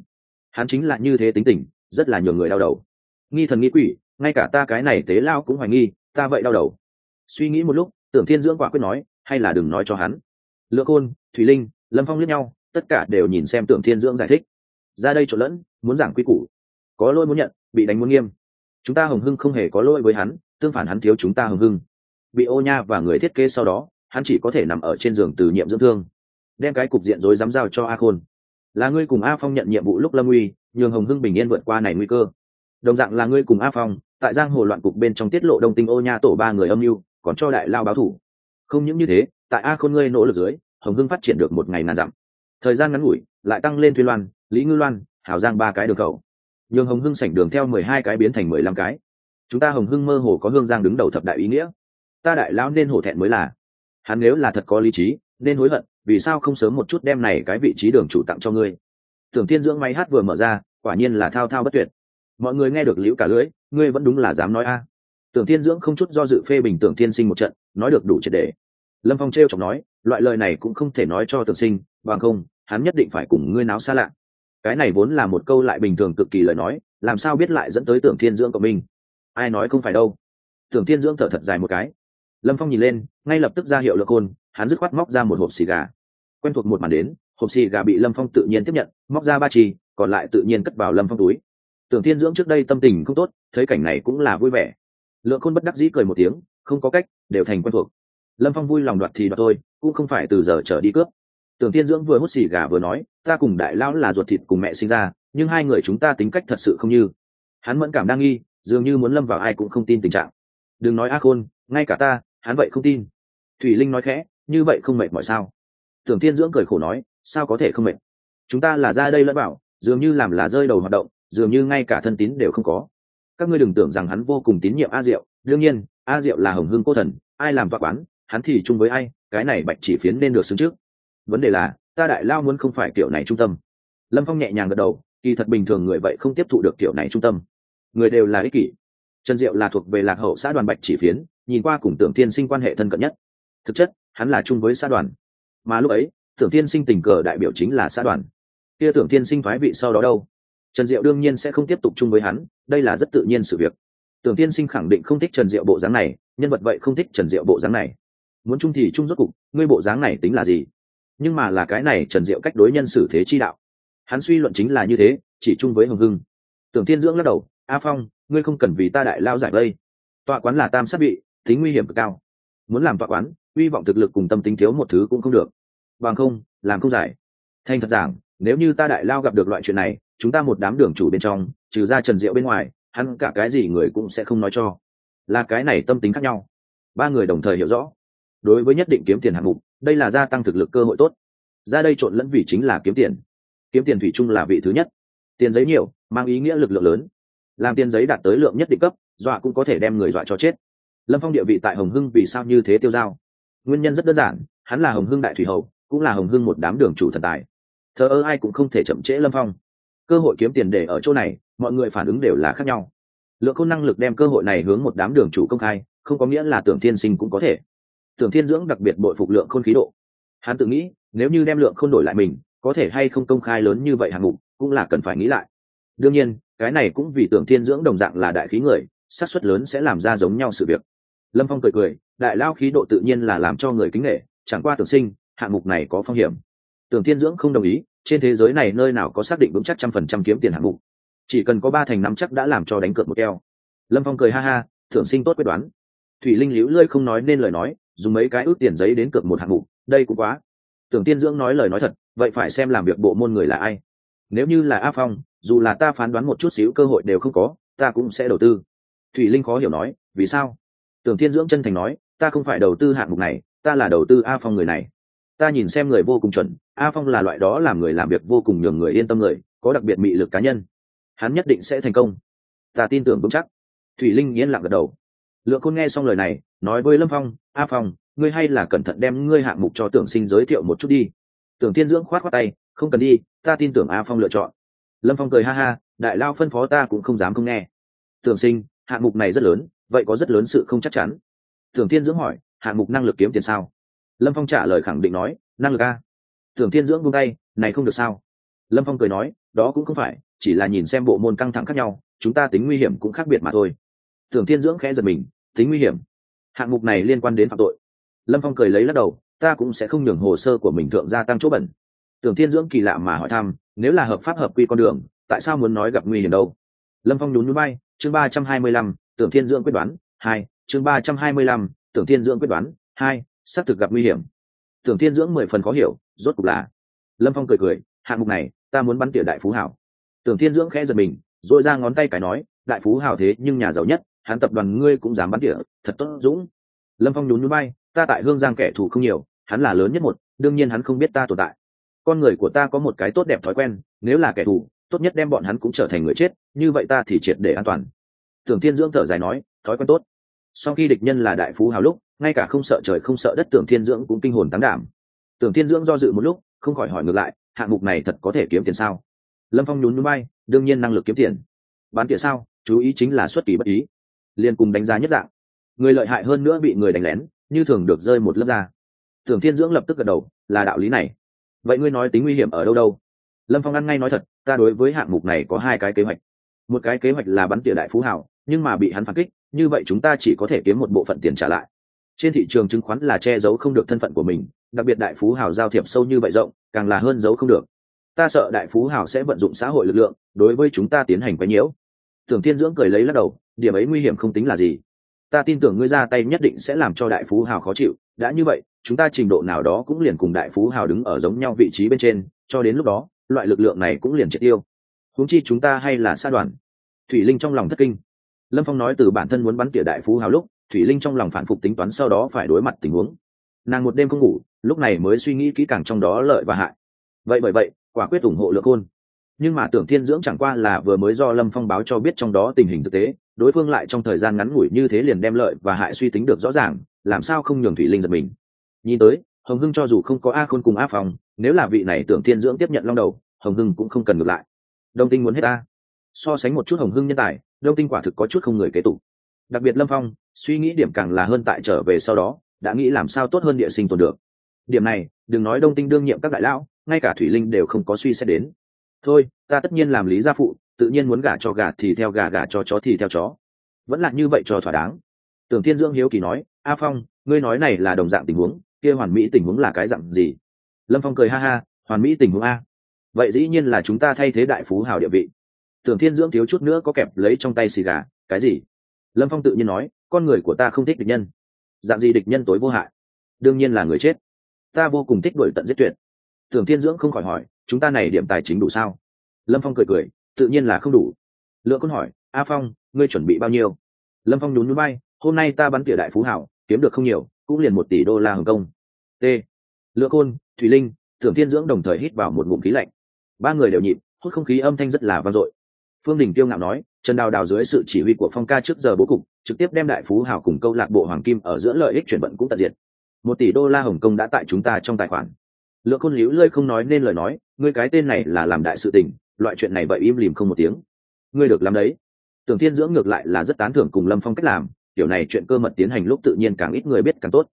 A: Hắn chính là như thế tính tình, rất là nhiều người đau đầu. Nghi thần nghi quỷ, ngay cả ta cái này tế lao cũng hoài nghi, ta vậy đau đầu. Suy nghĩ một lúc, tưởng thiên dưỡng quả quyết nói, hay là đừng nói cho hắn. Lượng khôn thủy linh, lâm phong lướt nhau, tất cả đều nhìn xem tưởng thiên dưỡng giải thích. Ra đây trộn lẫn, muốn giảng quy củ. Có lỗi muốn nhận, bị đánh muốn nghiêm. Chúng ta hồng hưng không hề có lỗi với hắn, tương phản hắn thiếu chúng ta hồng hưng. Bị ô nha và người thiết kế sau đó, hắn chỉ có thể nằm ở trên giường từ nhiệm dưỡng thương. Đem cái cục diện rối dám giao cho a khôn. Là ngươi cùng a phong nhận nhiệm vụ lúc lâm uy, nhường hồng hưng bình yên vượt qua này nguy cơ. Đồng dạng là ngươi cùng a phong, tại giang hồ loạn cục bên trong tiết lộ đông tinh ô nha tổ ba người âm mưu, còn cho đại lao báo thủ. Không những như thế, tại a khôn ngươi nỗ lực dưới hồng hưng phát triển được một ngày ngàn dặm. Thời gian ngắn ngủi, lại tăng lên thuy loan, lý ngư loan hào giang ba cái đường khẩu nhường hồng hưng sảnh đường theo mười hai cái biến thành mười lăm cái. Chúng ta hồng hưng mơ hồ có hương giang đứng đầu thập đại ý nghĩa. Ta đại lão nên hổ thẹn mới là. Hắn nếu là thật có lý trí, nên hối hận, vì sao không sớm một chút đem này cái vị trí đường chủ tặng cho ngươi? Tưởng thiên dưỡng máy hát vừa mở ra, quả nhiên là thao thao bất tuyệt. Mọi người nghe được liễu cả lưỡi, ngươi vẫn đúng là dám nói a. Tưởng thiên dưỡng không chút do dự phê bình tưởng thiên sinh một trận, nói được đủ triệt đề lâm phong t r chọc nói, loại lời này cũng không thể nói cho tưởng sinh, bằng không, hắn nhất định phải cùng ngươi náo xa lạ. Cái này vốn là một câu lại bình thường cực kỳ lời nói, làm sao biết lại dẫn tới tưởng thiên dưỡng của mình ai nói không phải đâu. Tưởng thiên dưỡng thở thật dài một cái. Lâm phong nhìn lên, ngay lập tức ra hiệu lực hôn, hắn dứt khoát móc ra một hộp xì gà. Quen thuộc một màn đến, hộp xì gà bị lâm phong tự nhiên tiếp nhận, móc ra ba chi, còn lại tự nhiên cất vào lâm phong túi. Tưởng thiên dưỡng trước đây tâm tình không tốt, thấy cảnh này cũng là vui vẻ. Lượng khôn bất đắc dĩ cười một tiếng, không có cách, đều thành quen thuộc lâm phong vui lòng đoạt thì đoạt thôi, cũng không phải từ giờ trở đi cướp. Tưởng thiên dưỡng vừa hút xì gà vừa nói, ta cùng đại lão là ruột thịt cùng mẹ sinh ra, nhưng hai người chúng ta tính cách thật sự không như. Hắn mẫn cảm đang nghi, dường như muốn lâm vào ai cũng không tin tình trạng. Đừng nói a khôn, ngay cả ta, hắn vậy không tin. Thủy linh nói khẽ, như vậy không mệt mọi sao? Tưởng thiên dưỡng cười khổ nói, sao có thể không mệt? Chúng ta là ra đây lẫn bảo dường như làm là rơi đầu hoạt động, dường như ngay cả thân tín đều không có. Các ngươi đừng tưởng rằng hắn vô cùng tín nhiệm a diệu. Đương nhiên, a diệu là hồng hương cô thần, ai làm vạc quán hắn thì chung với ai, cái này bạch chỉ phiến nên được xứng trước. Vấn đề là, ta đại lao muốn không phải kiểu này trung tâm. Lâm phong nhẹ nhàng gật đầu, kỳ thật bình thường người vậy không tiếp thụ được kiểu này trung tâm. Người đều là ích kỷ. Trần diệu là thuộc về lạc hậu xã đoàn bạch chỉ phiến, nhìn qua cùng tưởng tiên sinh quan hệ thân cận nhất. Thực chất, hắn là chung với xã đoàn. Mà lúc ấy, tưởng tiên sinh tình cờ đại biểu chính là xã đoàn. Kia tưởng tiên sinh thoái vị sau đó đâu? Trần diệu đương nhiên sẽ không tiếp tục chung với hắn, đây là rất tự nhiên sự việc. Tưởng tiên sinh khẳng định không thích trần diệu bộ dáng này, nhân vật vậy không thích trần diệu bộ dáng này muốn chung thì chung rốt cục, ngươi bộ dáng này tính là gì? Nhưng mà là cái này trần diệu cách đối nhân xử thế chi đạo. Hắn suy luận chính là như thế, chỉ chung với hồng hưng. Tưởng Thiên dưỡng lắc đầu, a phong, ngươi không cần vì ta đại lao giải vây. Tọa quán là tam sát vị, tính nguy hiểm cực cao. Muốn làm tọa quán, hy vọng thực lực cùng tâm tính thiếu một thứ cũng không được. Bằng không, làm không giải. Thành thật giảng, nếu như ta đại lao gặp được loại chuyện này, chúng ta một đám đường chủ bên trong, trừ ra trần diệu bên ngoài, hắn cả cái gì người cũng sẽ không nói cho. Là cái này tâm tính khác nhau. Ba người đồng thời hiểu rõ đối với nhất định kiếm tiền hạng mục, đây là gia tăng thực lực cơ hội tốt. Ra đây trộn lẫn vị chính là kiếm tiền. Kiếm tiền thủy chung là vị thứ nhất. Tiền giấy nhiều, mang ý nghĩa lực lượng lớn. Làm tiền giấy đạt tới lượng nhất định cấp, dọa cũng có thể đem người dọa cho chết. Lâm phong địa vị tại hồng hưng vì sao như thế tiêu dao? Nguyên nhân rất đơn giản, hắn là hồng hưng đại thủy hậu cũng là hồng hưng một đám đường chủ thần tài. Thờ ơ ai cũng không thể chậm trễ lâm phong. Cơ hội kiếm tiền để ở chỗ này, mọi người phản ứng đều là khác nhau. Lượng khôn năng lực đem cơ hội này hướng một đám đường chủ công khai, không có nghĩa là tưởng thiên sinh cũng có thể tưởng thiên dưỡng đặc biệt bội phục lượng khôn khí độ. Hắn tự nghĩ, nếu như đem lượng khôn đổi lại mình, có thể hay không công khai lớn như vậy hạng mục, cũng là cần phải nghĩ lại. Đương nhiên, cái này cũng vì tưởng thiên dưỡng đồng dạng là đại khí người, xác suất lớn sẽ làm ra giống nhau sự việc. Lâm phong cười cười, đại lao khí độ tự nhiên là làm cho người kính nghệ chẳng qua tưởng sinh, hạng mục này có phong hiểm. Tưởng thiên dưỡng không đồng ý, trên thế giới này nơi nào có xác định vững chắc trăm phần trăm kiếm tiền hạng mục. Chỉ cần có ba thành năm chắc đã làm cho đánh cược một keo. Lâm phong cười ha ha, thưởng sinh tốt quyết đoán. Thủy linh liễu lơi không nói nên lời nói dùng mấy cái ước tiền giấy đến cược một hạng mục, đây cũng quá. Tưởng tiên dưỡng nói lời nói thật, vậy phải xem làm việc bộ môn người là ai. Nếu như là a phong, dù là ta phán đoán một chút xíu cơ hội đều không có, ta cũng sẽ đầu tư. Thủy linh khó hiểu nói, vì sao? Tưởng thiên dưỡng chân thành nói, ta không phải đầu tư hạng mục này, ta là đầu tư a phong người này. Ta nhìn xem người vô cùng chuẩn, a phong là loại đó làm người làm việc vô cùng nhường người yên tâm người, có đặc biệt mị lực cá nhân. Hắn nhất định sẽ thành công. Ta tin tưởng vững chắc. Thủy linh yên lặng gật đầu lượng khôn nghe xong lời này, nói với lâm phong, a phong, ngươi hay là cẩn thận đem ngươi hạng mục cho tưởng sinh giới thiệu một chút đi. Tưởng thiên dưỡng khoát khoát tay, không cần đi, ta tin tưởng a phong lựa chọn. Lâm phong cười ha ha, đại lao phân phó ta cũng không dám không nghe. Tưởng sinh, hạng mục này rất lớn, vậy có rất lớn sự không chắc chắn? Tưởng thiên dưỡng hỏi, hạng mục năng lực kiếm tiền sao? Lâm phong trả lời khẳng định nói, năng lực a. Tưởng thiên dưỡng buông tay, này không được sao. Lâm phong cười nói, đó cũng không phải, chỉ là nhìn xem bộ môn căng thẳng khác nhau, chúng ta tính nguy hiểm cũng khác biệt mà thôi tưởng thiên dưỡng khẽ giật mình, tính nguy hiểm. Hạng mục này liên quan đến phạm tội. Lâm phong cười lấy lắc đầu, ta cũng sẽ không nhường hồ sơ của mình thượng gia tăng chỗ bẩn. Tưởng thiên dưỡng kỳ lạ mà hỏi thăm, nếu là hợp pháp hợp quy con đường, tại sao muốn nói gặp nguy hiểm đâu? Lâm phong nhún nhún bay chương ba trăm hai mươi lăm, tưởng thiên dưỡng quyết đoán, hai, chương ba trăm hai mươi lăm, tưởng thiên dưỡng quyết đoán, hai, xác thực gặp nguy hiểm. Tưởng thiên dưỡng mười phần khó hiểu, rốt cục là. Lâm phong cười cười, hạng mục này, ta muốn bắn tỉa đại phú hảo. Tưởng thiên dưỡng khẽ giật mình dội ra ngón tay cái nói, đại phú hảo thế nhưng nhà giàu nhất hắn tập đoàn ngươi cũng dám bắn tỉa, thật tốt, dũng. Lâm phong nhún nhún bay ta tại hương giang kẻ thù không nhiều, hắn là lớn nhất một, đương nhiên hắn không biết ta tồn tại. Con người của ta có một cái tốt đẹp thói quen, nếu là kẻ thù, tốt nhất đem bọn hắn cũng trở thành người chết, như vậy ta thì triệt để an toàn. Tưởng thiên dưỡng thở dài nói, thói quen tốt. Sau khi địch nhân là đại phú hào lúc, ngay cả không sợ trời không sợ đất tưởng thiên dưỡng cũng kinh hồn tán đảm. Tưởng thiên dưỡng do dự một lúc, không khỏi hỏi ngược lại, hạng mục này thật có thể kiếm tiền sao? Lâm phong nhún núi bay đương nhiên năng lực kiếm tiền. Bán tỉa sao? Chú ý chính là xuất kỳ bất ý liền cùng đánh giá nhất dạng. Người lợi hại hơn nữa bị người đánh lén, như thường được rơi một lớp ra tưởng thiên dưỡng lập tức gật đầu, là đạo lý này. Vậy ngươi nói tính nguy hiểm ở đâu đâu? Lâm phong ăn ngay nói thật, ta đối với hạng mục này có hai cái kế hoạch. Một cái kế hoạch là bắn tỉa đại phú hảo nhưng mà bị hắn phản kích, như vậy chúng ta chỉ có thể kiếm một bộ phận tiền trả lại. Trên thị trường chứng khoán là che giấu không được thân phận của mình, đặc biệt đại phú hào giao thiệp sâu như vậy rộng, càng là hơn giấu không được. Ta sợ đại phú hào sẽ vận dụng xã hội lực lượng, đối với chúng ta tiến hành quấy nhiễu tưởng thiên dưỡng cười lấy lắc đầu, điểm ấy nguy hiểm không tính là gì. Ta tin tưởng ngươi ra tay nhất định sẽ làm cho đại phú hào khó chịu, đã như vậy, chúng ta trình độ nào đó cũng liền cùng đại phú hào đứng ở giống nhau vị trí bên trên, cho đến lúc đó, loại lực lượng này cũng liền triệt tiêu. Huống chi chúng ta hay là xa đoàn. Thủy linh trong lòng thất kinh. Lâm phong nói từ bản thân muốn bắn tỉa đại phú hào lúc, thủy linh trong lòng phản phục tính toán sau đó phải đối mặt tình huống. Nàng một đêm không ngủ, lúc này mới suy nghĩ kỹ càng trong đó lợi và hại. Vậy bởi vậy, quả quyết ủng hộ lượng khôn nhưng mà tưởng thiên dưỡng chẳng qua là vừa mới do lâm phong báo cho biết trong đó tình hình thực tế, đối phương lại trong thời gian ngắn ngủi như thế liền đem lợi và hại suy tính được rõ ràng, làm sao không nhường thủy linh giật mình. Nhìn tới, hồng hưng cho dù không có a khôn cùng a phòng nếu là vị này tưởng thiên dưỡng tiếp nhận long đầu, hồng hưng cũng không cần ngược lại. Đông tinh muốn hết a. So sánh một chút hồng hưng nhân tài, đông tinh quả thực có chút không người kế tục. Đặc biệt lâm phong, suy nghĩ điểm càng là hơn tại trở về sau đó, đã nghĩ làm sao tốt hơn địa sinh tồn được. Điểm này, đừng nói đông tinh đương nhiệm các đại lão, ngay cả thủy linh đều không có suy xét đến thôi, ta tất nhiên làm lý gia phụ, tự nhiên muốn gả cho gà thì theo gà gà cho chó thì theo chó. Vẫn là như vậy cho thỏa đáng. Tưởng thiên dưỡng hiếu kỳ nói, a phong, ngươi nói này là đồng dạng tình huống, kia hoàn mỹ tình huống là cái dạng gì? Lâm phong cười ha ha, hoàn mỹ tình huống a. Vậy dĩ nhiên là chúng ta thay thế đại phú hào địa vị. Tưởng thiên dưỡng thiếu chút nữa có kẹp lấy trong tay xì gà, cái gì? Lâm phong tự nhiên nói, con người của ta không thích địch nhân. Dạng gì địch nhân tối vô hại. Đương nhiên là người chết. Ta vô cùng thích đổi tận giết tuyệt. Tưởng thiên dưỡng không khỏi hỏi chúng ta này điểm tài chính đủ sao? Lâm phong cười cười, tự nhiên là không đủ. Lượng côn hỏi, a phong, ngươi chuẩn bị bao nhiêu? Lâm phong nhún núi bay hôm nay ta bắn tỉa đại phú hảo, kiếm được không nhiều, cũng liền một tỷ đô la hồng kông. T. Lượng côn thùy linh tưởng thiên dưỡng đồng thời hít vào một ngụm khí lạnh. Ba người đều nhịp, hút không khí âm thanh rất là vang dội. Phương đình tiêu ngạo nói, trần đào đào dưới sự chỉ huy của phong ca trước giờ bố cục, trực tiếp đem đại phú hào cùng câu lạc bộ hoàng kim ở giữa lợi ích chuyển vận cũng tận diệt. Một tỷ đô la hồng kông đã tại chúng ta trong tài khoản lượng khôn liễu lơi không nói nên lời nói, ngươi cái tên này là làm đại sự tình, loại chuyện này vậy im lìm không một tiếng. Ngươi được làm đấy. Tưởng thiên dưỡng ngược lại là rất tán thưởng cùng lâm phong cách làm, kiểu này chuyện cơ mật tiến hành lúc tự nhiên càng ít người biết càng tốt.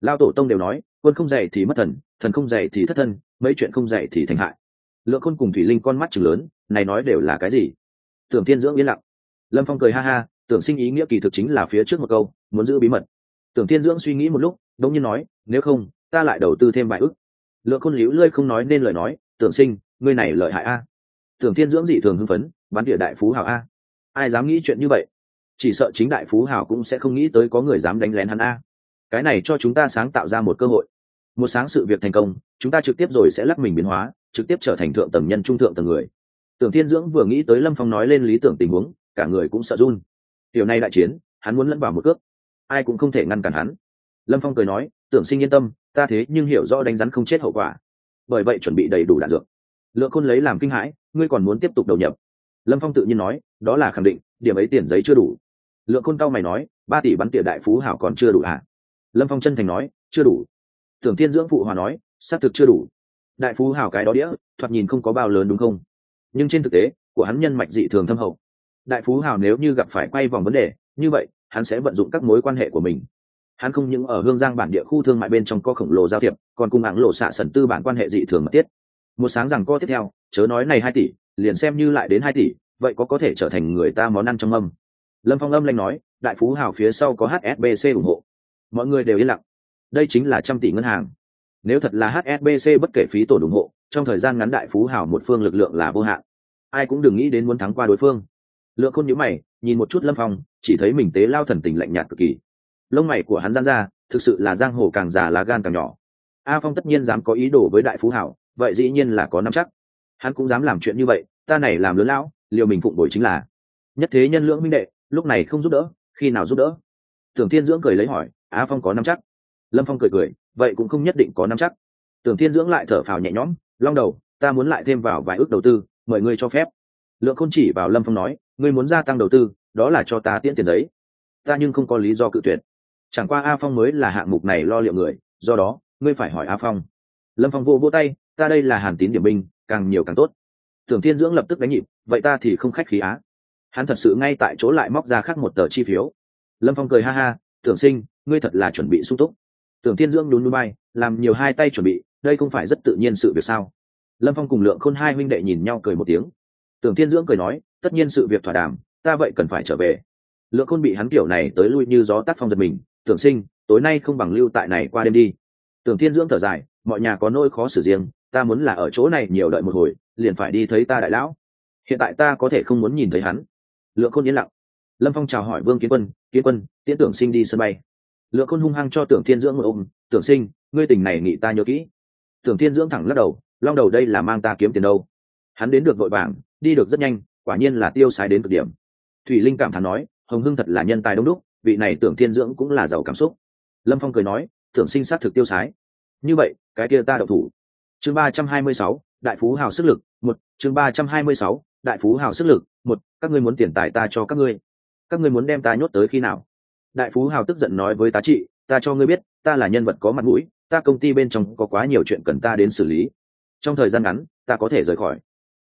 A: Lao tổ tông đều nói, quân không dạy thì mất thần thần không dạy thì thất thân, mấy chuyện không dạy thì thành hại. Lượng khôn cùng thủy linh con mắt chừng lớn, này nói đều là cái gì? Tưởng thiên dưỡng yên lặng. Lâm phong cười ha ha, tưởng sinh ý nghĩa kỳ thực chính là phía trước một câu, muốn giữ bí mật. Tưởng thiên dưỡng suy nghĩ một lúc, đống nhiên nói, nếu không, ta lại đầu tư thêm vài ức lượng khôn liễu lơi không nói nên lời nói, tưởng sinh, ngươi này lợi hại a. Tưởng thiên dưỡng dị thường hưng phấn bắn địa đại phú hào a. Ai dám nghĩ chuyện như vậy? Chỉ sợ chính đại phú hào cũng sẽ không nghĩ tới có người dám đánh lén hắn a. Cái này cho chúng ta sáng tạo ra một cơ hội. Một sáng sự việc thành công, chúng ta trực tiếp rồi sẽ lắc mình biến hóa, trực tiếp trở thành thượng tầng nhân trung thượng tầng người. Tưởng thiên dưỡng vừa nghĩ tới lâm phong nói lên lý tưởng tình huống, cả người cũng sợ run. Điều này đại chiến, hắn muốn lẫn vào một cước. Ai cũng không thể ngăn cản hắn. Lâm phong cười nói tưởng sinh yên tâm, ta thế nhưng hiểu rõ đánh rắn không chết hậu quả. Bởi vậy chuẩn bị đầy đủ đạn dược. Lượng khôn lấy làm kinh hãi, ngươi còn muốn tiếp tục đầu nhập. Lâm phong tự nhiên nói, đó là khẳng định, điểm ấy tiền giấy chưa đủ. Lượng khôn cao mày nói, ba tỷ bắn tỉa đại phú hảo còn chưa đủ hả lâm phong chân thành nói, chưa đủ. Tưởng thiên dưỡng phụ hòa nói, xác thực chưa đủ. Đại phú hảo cái đó đĩa, thoạt nhìn không có bao lớn đúng không? Nhưng trên thực tế, của hắn nhân mạch dị thường thâm hậu. Đại phú hào nếu như gặp phải quay vòng vấn đề, như vậy, hắn sẽ vận dụng các mối quan hệ của mình hắn không những ở hương giang bản địa khu thương mại bên trong có khổng lồ giao thiệp, còn cùng ảng lộ xạ sần tư bản quan hệ dị thường mật thiết. Một sáng rằng co tiếp theo, chớ nói này hai tỷ, liền xem như lại đến hai tỷ, vậy có có thể trở thành người ta món ăn trong âm. Lâm phong âm lanh nói, đại phú hào phía sau có hsbc ủng hộ. Mọi người đều yên lặng. Đây chính là trăm tỷ ngân hàng. Nếu thật là hsbc bất kể phí tổn ủng hộ, trong thời gian ngắn đại phú hào một phương lực lượng là vô hạn. Ai cũng đừng nghĩ đến muốn thắng qua đối phương. Lượng khôn nhữ mày, nhìn một chút lâm phong, chỉ thấy mình tế lao thần tình lạnh nhạt cực kỳ lông mày của hắn gian ra, thực sự là giang hồ càng già lá gan càng nhỏ. A phong tất nhiên dám có ý đồ với đại phú hảo, vậy dĩ nhiên là có năm chắc. Hắn cũng dám làm chuyện như vậy, ta này làm lớn lão, liều mình phụng đổi chính là. Nhất thế nhân lưỡng minh đệ, lúc này không giúp đỡ, khi nào giúp đỡ? Tưởng thiên dưỡng cười lấy hỏi, a phong có năm chắc? Lâm phong cười cười, vậy cũng không nhất định có năm chắc. Tưởng thiên dưỡng lại thở phào nhẹ nhõm, long đầu, ta muốn lại thêm vào vài ước đầu tư, mời ngươi cho phép. Lượng Không chỉ vào lâm phong nói, ngươi muốn gia tăng đầu tư, đó là cho ta tiễn tiền giấy. Ta nhưng không có lý do cự tuyệt chẳng qua a phong mới là hạng mục này lo liệu người, do đó, ngươi phải hỏi a phong. Lâm phong vô vô tay, ta đây là hàn tín điểm binh, càng nhiều càng tốt. Tưởng thiên dưỡng lập tức đánh nhịp, vậy ta thì không khách khí á. Hắn thật sự ngay tại chỗ lại móc ra khác một tờ chi phiếu. Lâm phong cười ha ha, tưởng sinh, ngươi thật là chuẩn bị sung túc. Tưởng thiên dưỡng đún núi bay làm nhiều hai tay chuẩn bị, đây không phải rất tự nhiên sự việc sao? Lâm phong cùng lượng khôn hai huynh đệ nhìn nhau cười một tiếng. Tưởng thiên dưỡng cười nói, tất nhiên sự việc thỏa đàm, ta vậy cần phải trở về. Lượng khôn bị hắn kiểu này tới lui như gió tác phong giật mình tưởng sinh, tối nay không bằng lưu tại này qua đêm đi. Tưởng thiên dưỡng thở dài, mọi nhà có nỗi khó xử riêng, ta muốn là ở chỗ này nhiều đợi một hồi, liền phải đi thấy ta đại lão. Hiện tại ta có thể không muốn nhìn thấy hắn. Lượng khôn yên lặng. Lâm phong chào hỏi vương kiến quân kiến quân, tiễn tưởng sinh đi sân bay. Lượng khôn hung hăng cho tưởng thiên dưỡng một ôm, tưởng sinh, ngươi tình này nghĩ ta nhớ kỹ. Tưởng thiên dưỡng thẳng lắc đầu, long đầu đây là mang ta kiếm tiền đâu. Hắn đến được vội vàng, đi được rất nhanh, quả nhiên là tiêu sái đến cực điểm. Thủy linh cảm thán nói, hồng hưng thật là nhân tài đông đúc vị này tưởng thiên dưỡng cũng là giàu cảm xúc. Lâm phong cười nói tưởng sinh sát thực tiêu sái. Như vậy, cái kia ta đậu thủ. Chương ba trăm hai mươi sáu, đại phú hào sức lực, một. Chương ba trăm hai mươi sáu, đại phú hào sức lực, một. Các ngươi muốn tiền tài ta cho các ngươi. Các ngươi muốn đem ta nhốt tới khi nào? Đại phú hào tức giận nói với tá trị, ta cho ngươi biết, ta là nhân vật có mặt mũi, ta công ty bên trong có quá nhiều chuyện cần ta đến xử lý. Trong thời gian ngắn, ta có thể rời khỏi.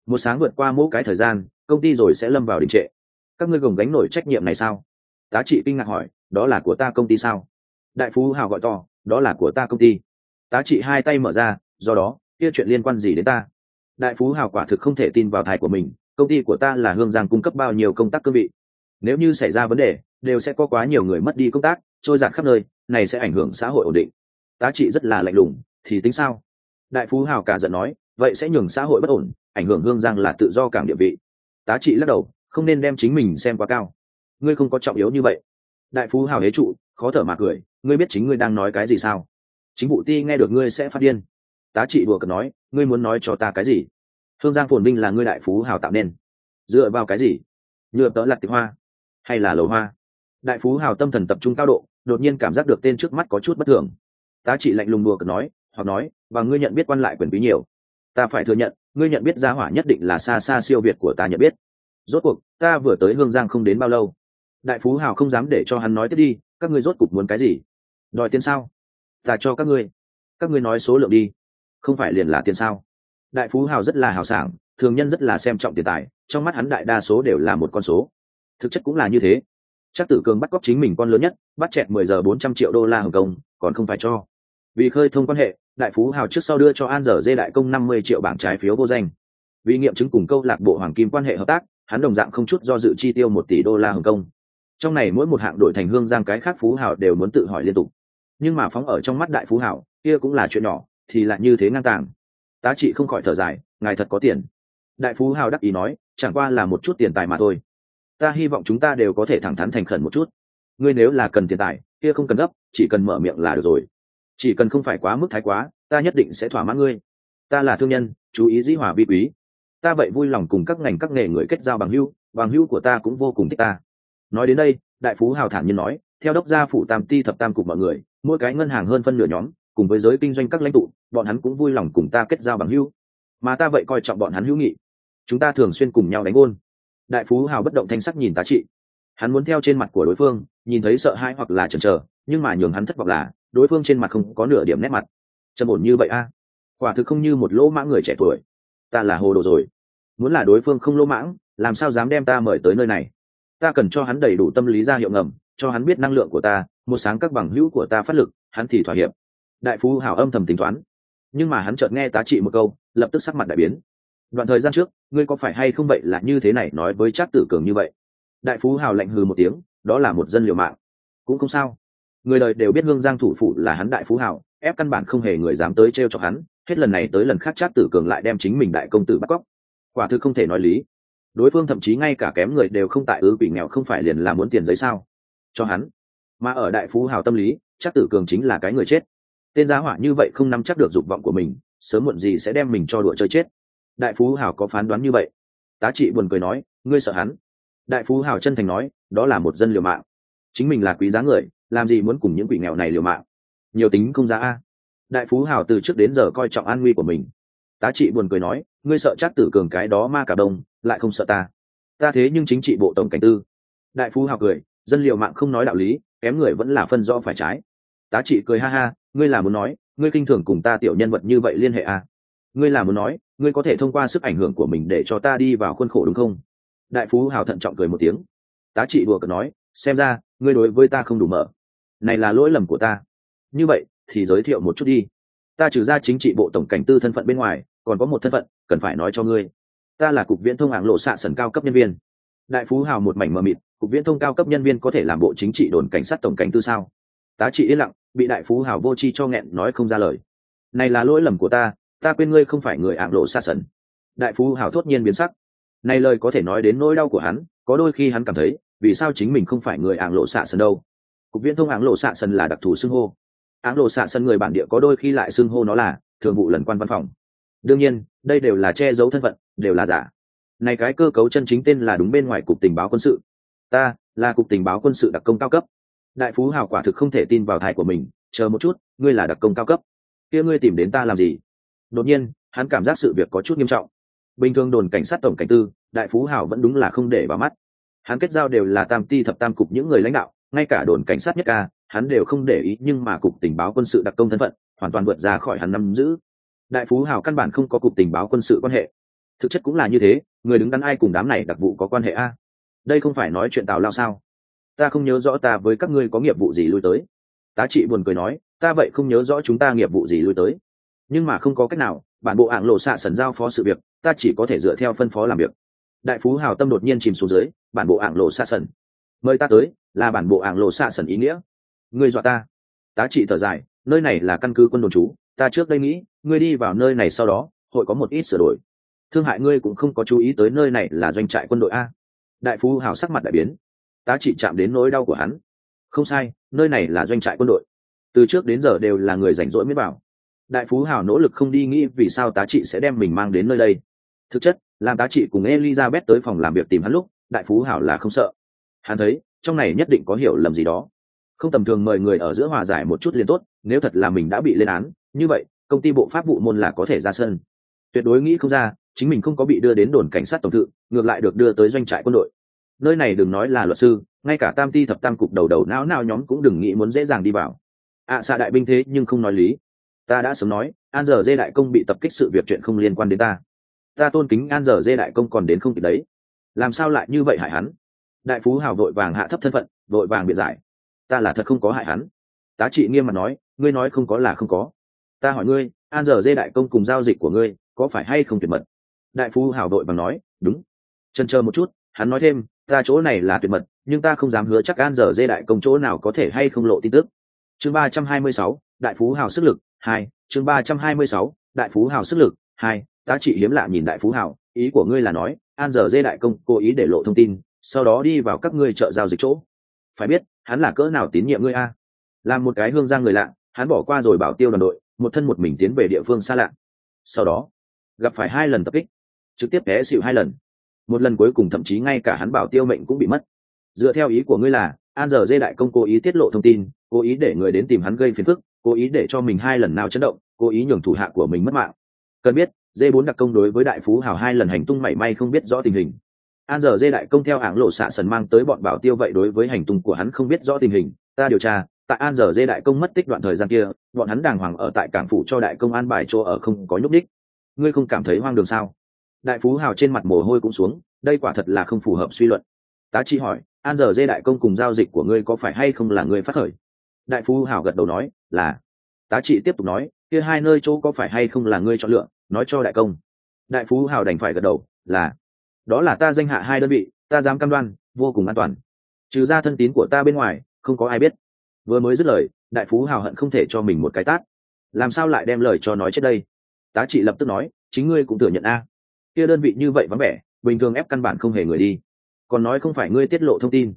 A: Một sáng vượt qua mỗi cái thời gian, công ty rồi sẽ lâm vào đình trệ. Các ngươi gồng gánh nổi trách nhiệm này sao? Tá trị kinh ngạc hỏi, đó là của ta công ty sao? Đại phú hào gọi to, đó là của ta công ty. Tá trị hai tay mở ra, do đó, kia chuyện liên quan gì đến ta? Đại phú hào quả thực không thể tin vào thai của mình, công ty của ta là hương giang cung cấp bao nhiêu công tác cương vị? Nếu như xảy ra vấn đề, đều sẽ có quá nhiều người mất đi công tác, trôi giạt khắp nơi, này sẽ ảnh hưởng xã hội ổn định. Tá trị rất là lạnh lùng, thì tính sao? Đại phú hào cả giận nói, vậy sẽ nhường xã hội bất ổn, ảnh hưởng hương giang là tự do cảng địa vị. Tá trị lắc đầu, không nên đem chính mình xem quá cao ngươi không có trọng yếu như vậy. Đại phú hào hế trụ, khó thở mà cười, ngươi biết chính ngươi đang nói cái gì sao? Chính vụ ti nghe được ngươi sẽ phát điên. Tá trị đùa cợt nói, ngươi muốn nói cho ta cái gì? Hương giang phồn vinh là ngươi đại phú hào tạo nên. Dựa vào cái gì? Nhựa tớ lặt tiệp hoa, hay là lầu hoa? Đại phú hào tâm thần tập trung cao độ, đột nhiên cảm giác được tên trước mắt có chút bất thường. Tá trị lạnh lùng đùa cợt nói, hoặc nói, và ngươi nhận biết quan lại quyền quý nhiều. Ta phải thừa nhận, ngươi nhận biết gia hỏa nhất định là xa xa siêu việt của ta nhận biết. Rốt cuộc, ta vừa tới hương giang không đến bao lâu đại phú hào không dám để cho hắn nói tiếp đi, các ngươi rốt cục muốn cái gì? Đòi tiền sao? Ta cho các ngươi. Các ngươi nói số lượng đi. Không phải liền là tiền sao? Đại phú hào rất là hào sảng, thường nhân rất là xem trọng tiền tài, trong mắt hắn đại đa số đều là một con số. Thực chất cũng là như thế. Chắc tử cường bắt cóc chính mình con lớn nhất, bắt chẹt mười giờ bốn trăm triệu đô la hồng kông, còn không phải cho. Vì khơi thông quan hệ, đại phú hào trước sau đưa cho an dở dê đại công năm mươi triệu bảng trái phiếu vô danh. Vì nghiệm chứng cùng câu lạc bộ hoàng kim quan hệ hợp tác, hắn đồng dạng không chút do dự chi tiêu một tỷ đô la hồng kông trong này mỗi một hạng đổi thành hương giang cái khác phú hào đều muốn tự hỏi liên tục. Nhưng mà phóng ở trong mắt đại phú hào, kia cũng là chuyện nhỏ, thì lại như thế ngang tàng. Tá trị không khỏi thở dài, ngài thật có tiền. Đại phú hào đắc ý nói, chẳng qua là một chút tiền tài mà thôi. Ta hy vọng chúng ta đều có thể thẳng thắn thành khẩn một chút. Ngươi nếu là cần tiền tài, kia không cần gấp, chỉ cần mở miệng là được rồi. Chỉ cần không phải quá mức thái quá, ta nhất định sẽ thỏa mãn ngươi. Ta là thương nhân, chú ý dĩ hòa vi quý. Ta vậy vui lòng cùng các ngành các nghề người kết giao bằng hưu bằng hưu của ta cũng vô cùng thích ta nói đến đây, đại phú hào thản nhiên nói, theo đốc gia phụ tam ti thập tam cục mọi người, mỗi cái ngân hàng hơn phân nửa nhóm, cùng với giới kinh doanh các lãnh tụ, bọn hắn cũng vui lòng cùng ta kết giao bằng hữu. mà ta vậy coi trọng bọn hắn hữu nghị. Chúng ta thường xuyên cùng nhau đánh ôn. Đại phú hào bất động thanh sắc nhìn tá trị. Hắn muốn theo trên mặt của đối phương, nhìn thấy sợ hãi hoặc là chần chờ, nhưng mà nhường hắn thất vọng là, đối phương trên mặt không có nửa điểm nét mặt. Trầm ổn như vậy a? Quả thực không như một lỗ mãng người trẻ tuổi. Ta là hồ đồ rồi. Muốn là đối phương không lỗ mãng, làm sao dám đem ta mời tới nơi này? Ta cần cho hắn đầy đủ tâm lý ra hiệu ngầm, cho hắn biết năng lượng của ta, một sáng các bằng hữu của ta phát lực, hắn thì thỏa hiệp. Đại phú hảo âm thầm tính toán. Nhưng mà hắn chợt nghe tá trị một câu, lập tức sắc mặt đại biến. Đoạn thời gian trước, ngươi có phải hay không vậy là như thế này, nói với trác tử cường như vậy. Đại phú hào lạnh hừ một tiếng, đó là một dân liệu mạng. Cũng không sao. Người đời đều biết hương giang thủ phủ là hắn đại phú hào, ép căn bản không hề người dám tới t r e o cho hắn, hết lần này tới lần khác trác tử cường lại đem chính mình đại công tử bắt cóc. Quả thực không thể nói lý đối phương thậm chí ngay cả kém người đều không tại ứ, bị nghèo không phải liền là muốn tiền giấy sao? Cho hắn. Mà ở đại phú hào tâm lý chắc tử cường chính là cái người chết. Tên giá hỏa như vậy không nắm chắc được dục vọng của mình sớm muộn gì sẽ đem mình cho đùa chơi chết. Đại phú hào có phán đoán như vậy. Tá trị buồn cười nói ngươi sợ hắn? Đại phú hào chân thành nói đó là một dân liều mạng. Chính mình là quý giá người làm gì muốn cùng những quỷ nghèo này liều mạng? Nhiều tính không giá a. Đại phú hào từ trước đến giờ coi trọng an nguy của mình tá trị buồn cười nói, ngươi sợ chắc tử cường cái đó ma cả đông, lại không sợ ta. Ta thế nhưng chính trị bộ tổng cảnh tư. Đại phú hào cười, dân liệu mạng không nói đạo lý, kém người vẫn là phân rõ phải trái. Tá trị cười ha ha, ngươi là muốn nói, ngươi kinh thường cùng ta tiểu nhân vật như vậy liên hệ à? ngươi là muốn nói, ngươi có thể thông qua sức ảnh hưởng của mình để cho ta đi vào khuôn khổ đúng không? Đại phú hào thận trọng cười một tiếng. Tá trị đùa cợt nói, xem ra, ngươi đối với ta không đủ mở. Này là lỗi lầm của ta. Như vậy, thì giới thiệu một chút đi. Ta trừ ra chính trị bộ tổng cảnh tư thân phận bên ngoài còn có một thân phận, cần phải nói cho ngươi. Ta là cục viễn thông hạng lộ xạ sần cao cấp nhân viên. Đại phú hào một mảnh mờ mịt, cục viễn thông cao cấp nhân viên có thể làm bộ chính trị đồn cảnh sát tổng cảnh tư sao? Tá trị yên lặng, bị đại phú hào vô chi cho nghẹn nói không ra lời. Này là lỗi lầm của ta ta quên ngươi không phải người hạng lộ xa sần. Đại phú hào thốt nhiên biến sắc. Này lời có thể nói đến nỗi đau của hắn, có đôi khi hắn cảm thấy, vì sao chính mình không phải người hạng lộ xạ sần đâu? Cục viễn thông hạng lộ xạ sần là đặc thù xưng hô. Áng lộ xạ sân người bản địa có đôi khi lại xưng hô nó là thường vụ lần quan văn phòng đương nhiên, đây đều là che giấu thân phận, đều là giả. Này cái cơ cấu chân chính tên là đúng bên ngoài cục tình báo quân sự. Ta là cục tình báo quân sự đặc công cao cấp. Đại phú hào quả thực không thể tin vào thai của mình, chờ một chút, ngươi là đặc công cao cấp. Kia ngươi tìm đến ta làm gì? Đột nhiên, hắn cảm giác sự việc có chút nghiêm trọng. Bình thường đồn cảnh sát tổng cảnh tư, đại phú hào vẫn đúng là không để vào mắt. Hắn kết giao đều là tam ti thập tam cục những người lãnh đạo, ngay cả đồn cảnh sát nhất ca, hắn đều không để ý, nhưng mà cục tình báo quân sự đặc công thân phận, hoàn toàn vượt ra khỏi hắn nắm giữ đại phú hào căn bản không có cục tình báo quân sự quan hệ. Thực chất cũng là như thế, người đứng đắn ai cùng đám này đặc vụ có quan hệ a? Đây không phải nói chuyện tào lao sao? Ta không nhớ rõ ta với các ngươi có nghiệp vụ gì lui tới. Tá trị buồn cười nói, ta vậy không nhớ rõ chúng ta nghiệp vụ gì lui tới. Nhưng mà không có cách nào, bản bộ ảng lộ xạ sần giao phó sự việc, ta chỉ có thể dựa theo phân phó làm việc. Đại phú hào tâm đột nhiên chìm xuống dưới, bản bộ ảng lộ xạ sần. Mời ta tới, là bản bộ ảng lộ xạ sần ý nghĩa. Ngươi dọa ta. Tá trị thở dài, nơi này là căn cứ quân đồn trú ta trước đây nghĩ, ngươi đi vào nơi này sau đó, hội có một ít sửa đổi. Thương hại ngươi cũng không có chú ý tới nơi này là doanh trại quân đội a. Đại phú hào sắc mặt đại biến. Tá trị chạm đến nỗi đau của hắn. Không sai, nơi này là doanh trại quân đội. Từ trước đến giờ đều là người rảnh rỗi miết bảo đại phú hào nỗ lực không đi nghĩ vì sao tá trị sẽ đem mình mang đến nơi đây. Thực chất, làm tá trị cùng elizabeth tới phòng làm việc tìm hắn lúc, đại phú hảo là không sợ. Hắn thấy, trong này nhất định có hiểu lầm gì đó. Không tầm thường mời người ở giữa hòa giải một chút liền tốt, nếu thật là mình đã bị lên án như vậy công ty bộ pháp vụ môn là có thể ra sân. Tuyệt đối nghĩ không ra chính mình không có bị đưa đến đồn cảnh sát tổng thự ngược lại được đưa tới doanh trại quân đội. Nơi này đừng nói là luật sư ngay cả tam ti thập tam cục đầu đầu não nào nhóm cũng đừng nghĩ muốn dễ dàng đi vào. Ạ à, xạ đại binh thế nhưng không nói lý. Ta đã sớm nói an giờ dê đại công bị tập kích sự việc chuyện không liên quan đến ta. Ta tôn kính an giờ dê đại công còn đến không kịp đấy. Làm sao lại như vậy hại hắn? Đại phú hào vội vàng hạ thấp thân phận vội vàng biện giải. Ta là thật không có hại hắn. Tá trị nghiêm mặt nói ngươi nói không có là không có ta hỏi ngươi, an giờ dê đại công cùng giao dịch của ngươi, có phải hay không tuyệt mật? Đại phú hào đội bằng nói, đúng. Trần chờ một chút, hắn nói thêm, ta chỗ này là tuyệt mật, nhưng ta không dám hứa chắc an giờ dê đại công chỗ nào có thể hay không lộ tin tức. Chương ba trăm hai mươi sáu, đại phú hào sức lực, hai. Chương ba trăm hai mươi sáu, đại phú hào sức lực, hai. Tá trị hiếm lạ nhìn đại phú hào ý của ngươi là nói, an giờ dê đại công, cố ý để lộ thông tin, sau đó đi vào các ngươi chợ giao dịch chỗ. Phải biết, hắn là cỡ nào tín nhiệm ngươi a? Làm một cái hương giang người lạ, hắn bỏ qua rồi bảo tiêu đoàn đội một thân một mình tiến về địa phương xa lạ. Sau đó, gặp phải hai lần tập kích, trực tiếp té xịu hai lần. Một lần cuối cùng thậm chí ngay cả hắn bảo tiêu mệnh cũng bị mất. Dựa theo ý của ngươi là, an giờ dê đại công cố ý tiết lộ thông tin, cố ý để người đến tìm hắn gây phiền phức, cố ý để cho mình hai lần nào chấn động, cố ý nhường thủ hạ của mình mất mạng. Cần biết, dê bốn đặc công đối với đại phú hào hai lần hành tung mảy may không biết rõ tình hình. An giờ dê đại công theo hãng lộ xạ sần mang tới bọn bảo tiêu vậy đối với hành tung của hắn không biết rõ tình hình. Ta điều tra tại an giờ dê đại công mất tích đoạn thời gian kia, bọn hắn đàng hoàng ở tại cảng phủ cho đại công an bài chỗ ở không có nhúc đích ngươi không cảm thấy hoang đường sao? Đại phú hào trên mặt mồ hôi cũng xuống, đây quả thật là không phù hợp suy luận. Tá trị hỏi, an giờ dê đại công cùng giao dịch của ngươi có phải hay không là ngươi phát khởi? Đại phú hào gật đầu nói, là. Tá trị tiếp tục nói, kia hai nơi chỗ có phải hay không là ngươi chọn lựa, nói cho đại công. Đại phú hào đành phải gật đầu, là. Đó là ta danh hạ hai đơn vị, ta dám cam đoan, vô cùng an toàn. Trừ ra thân tín của ta bên ngoài, không có ai biết vừa mới dứt lời, đại phú hào hận không thể cho mình một cái tát. Làm sao lại đem lời cho nói chết đây? Tá trị lập tức nói, chính ngươi cũng thừa nhận a. Kia đơn vị như vậy vắng vẻ, bình thường ép căn bản không hề người đi. Còn nói không phải ngươi tiết lộ thông tin.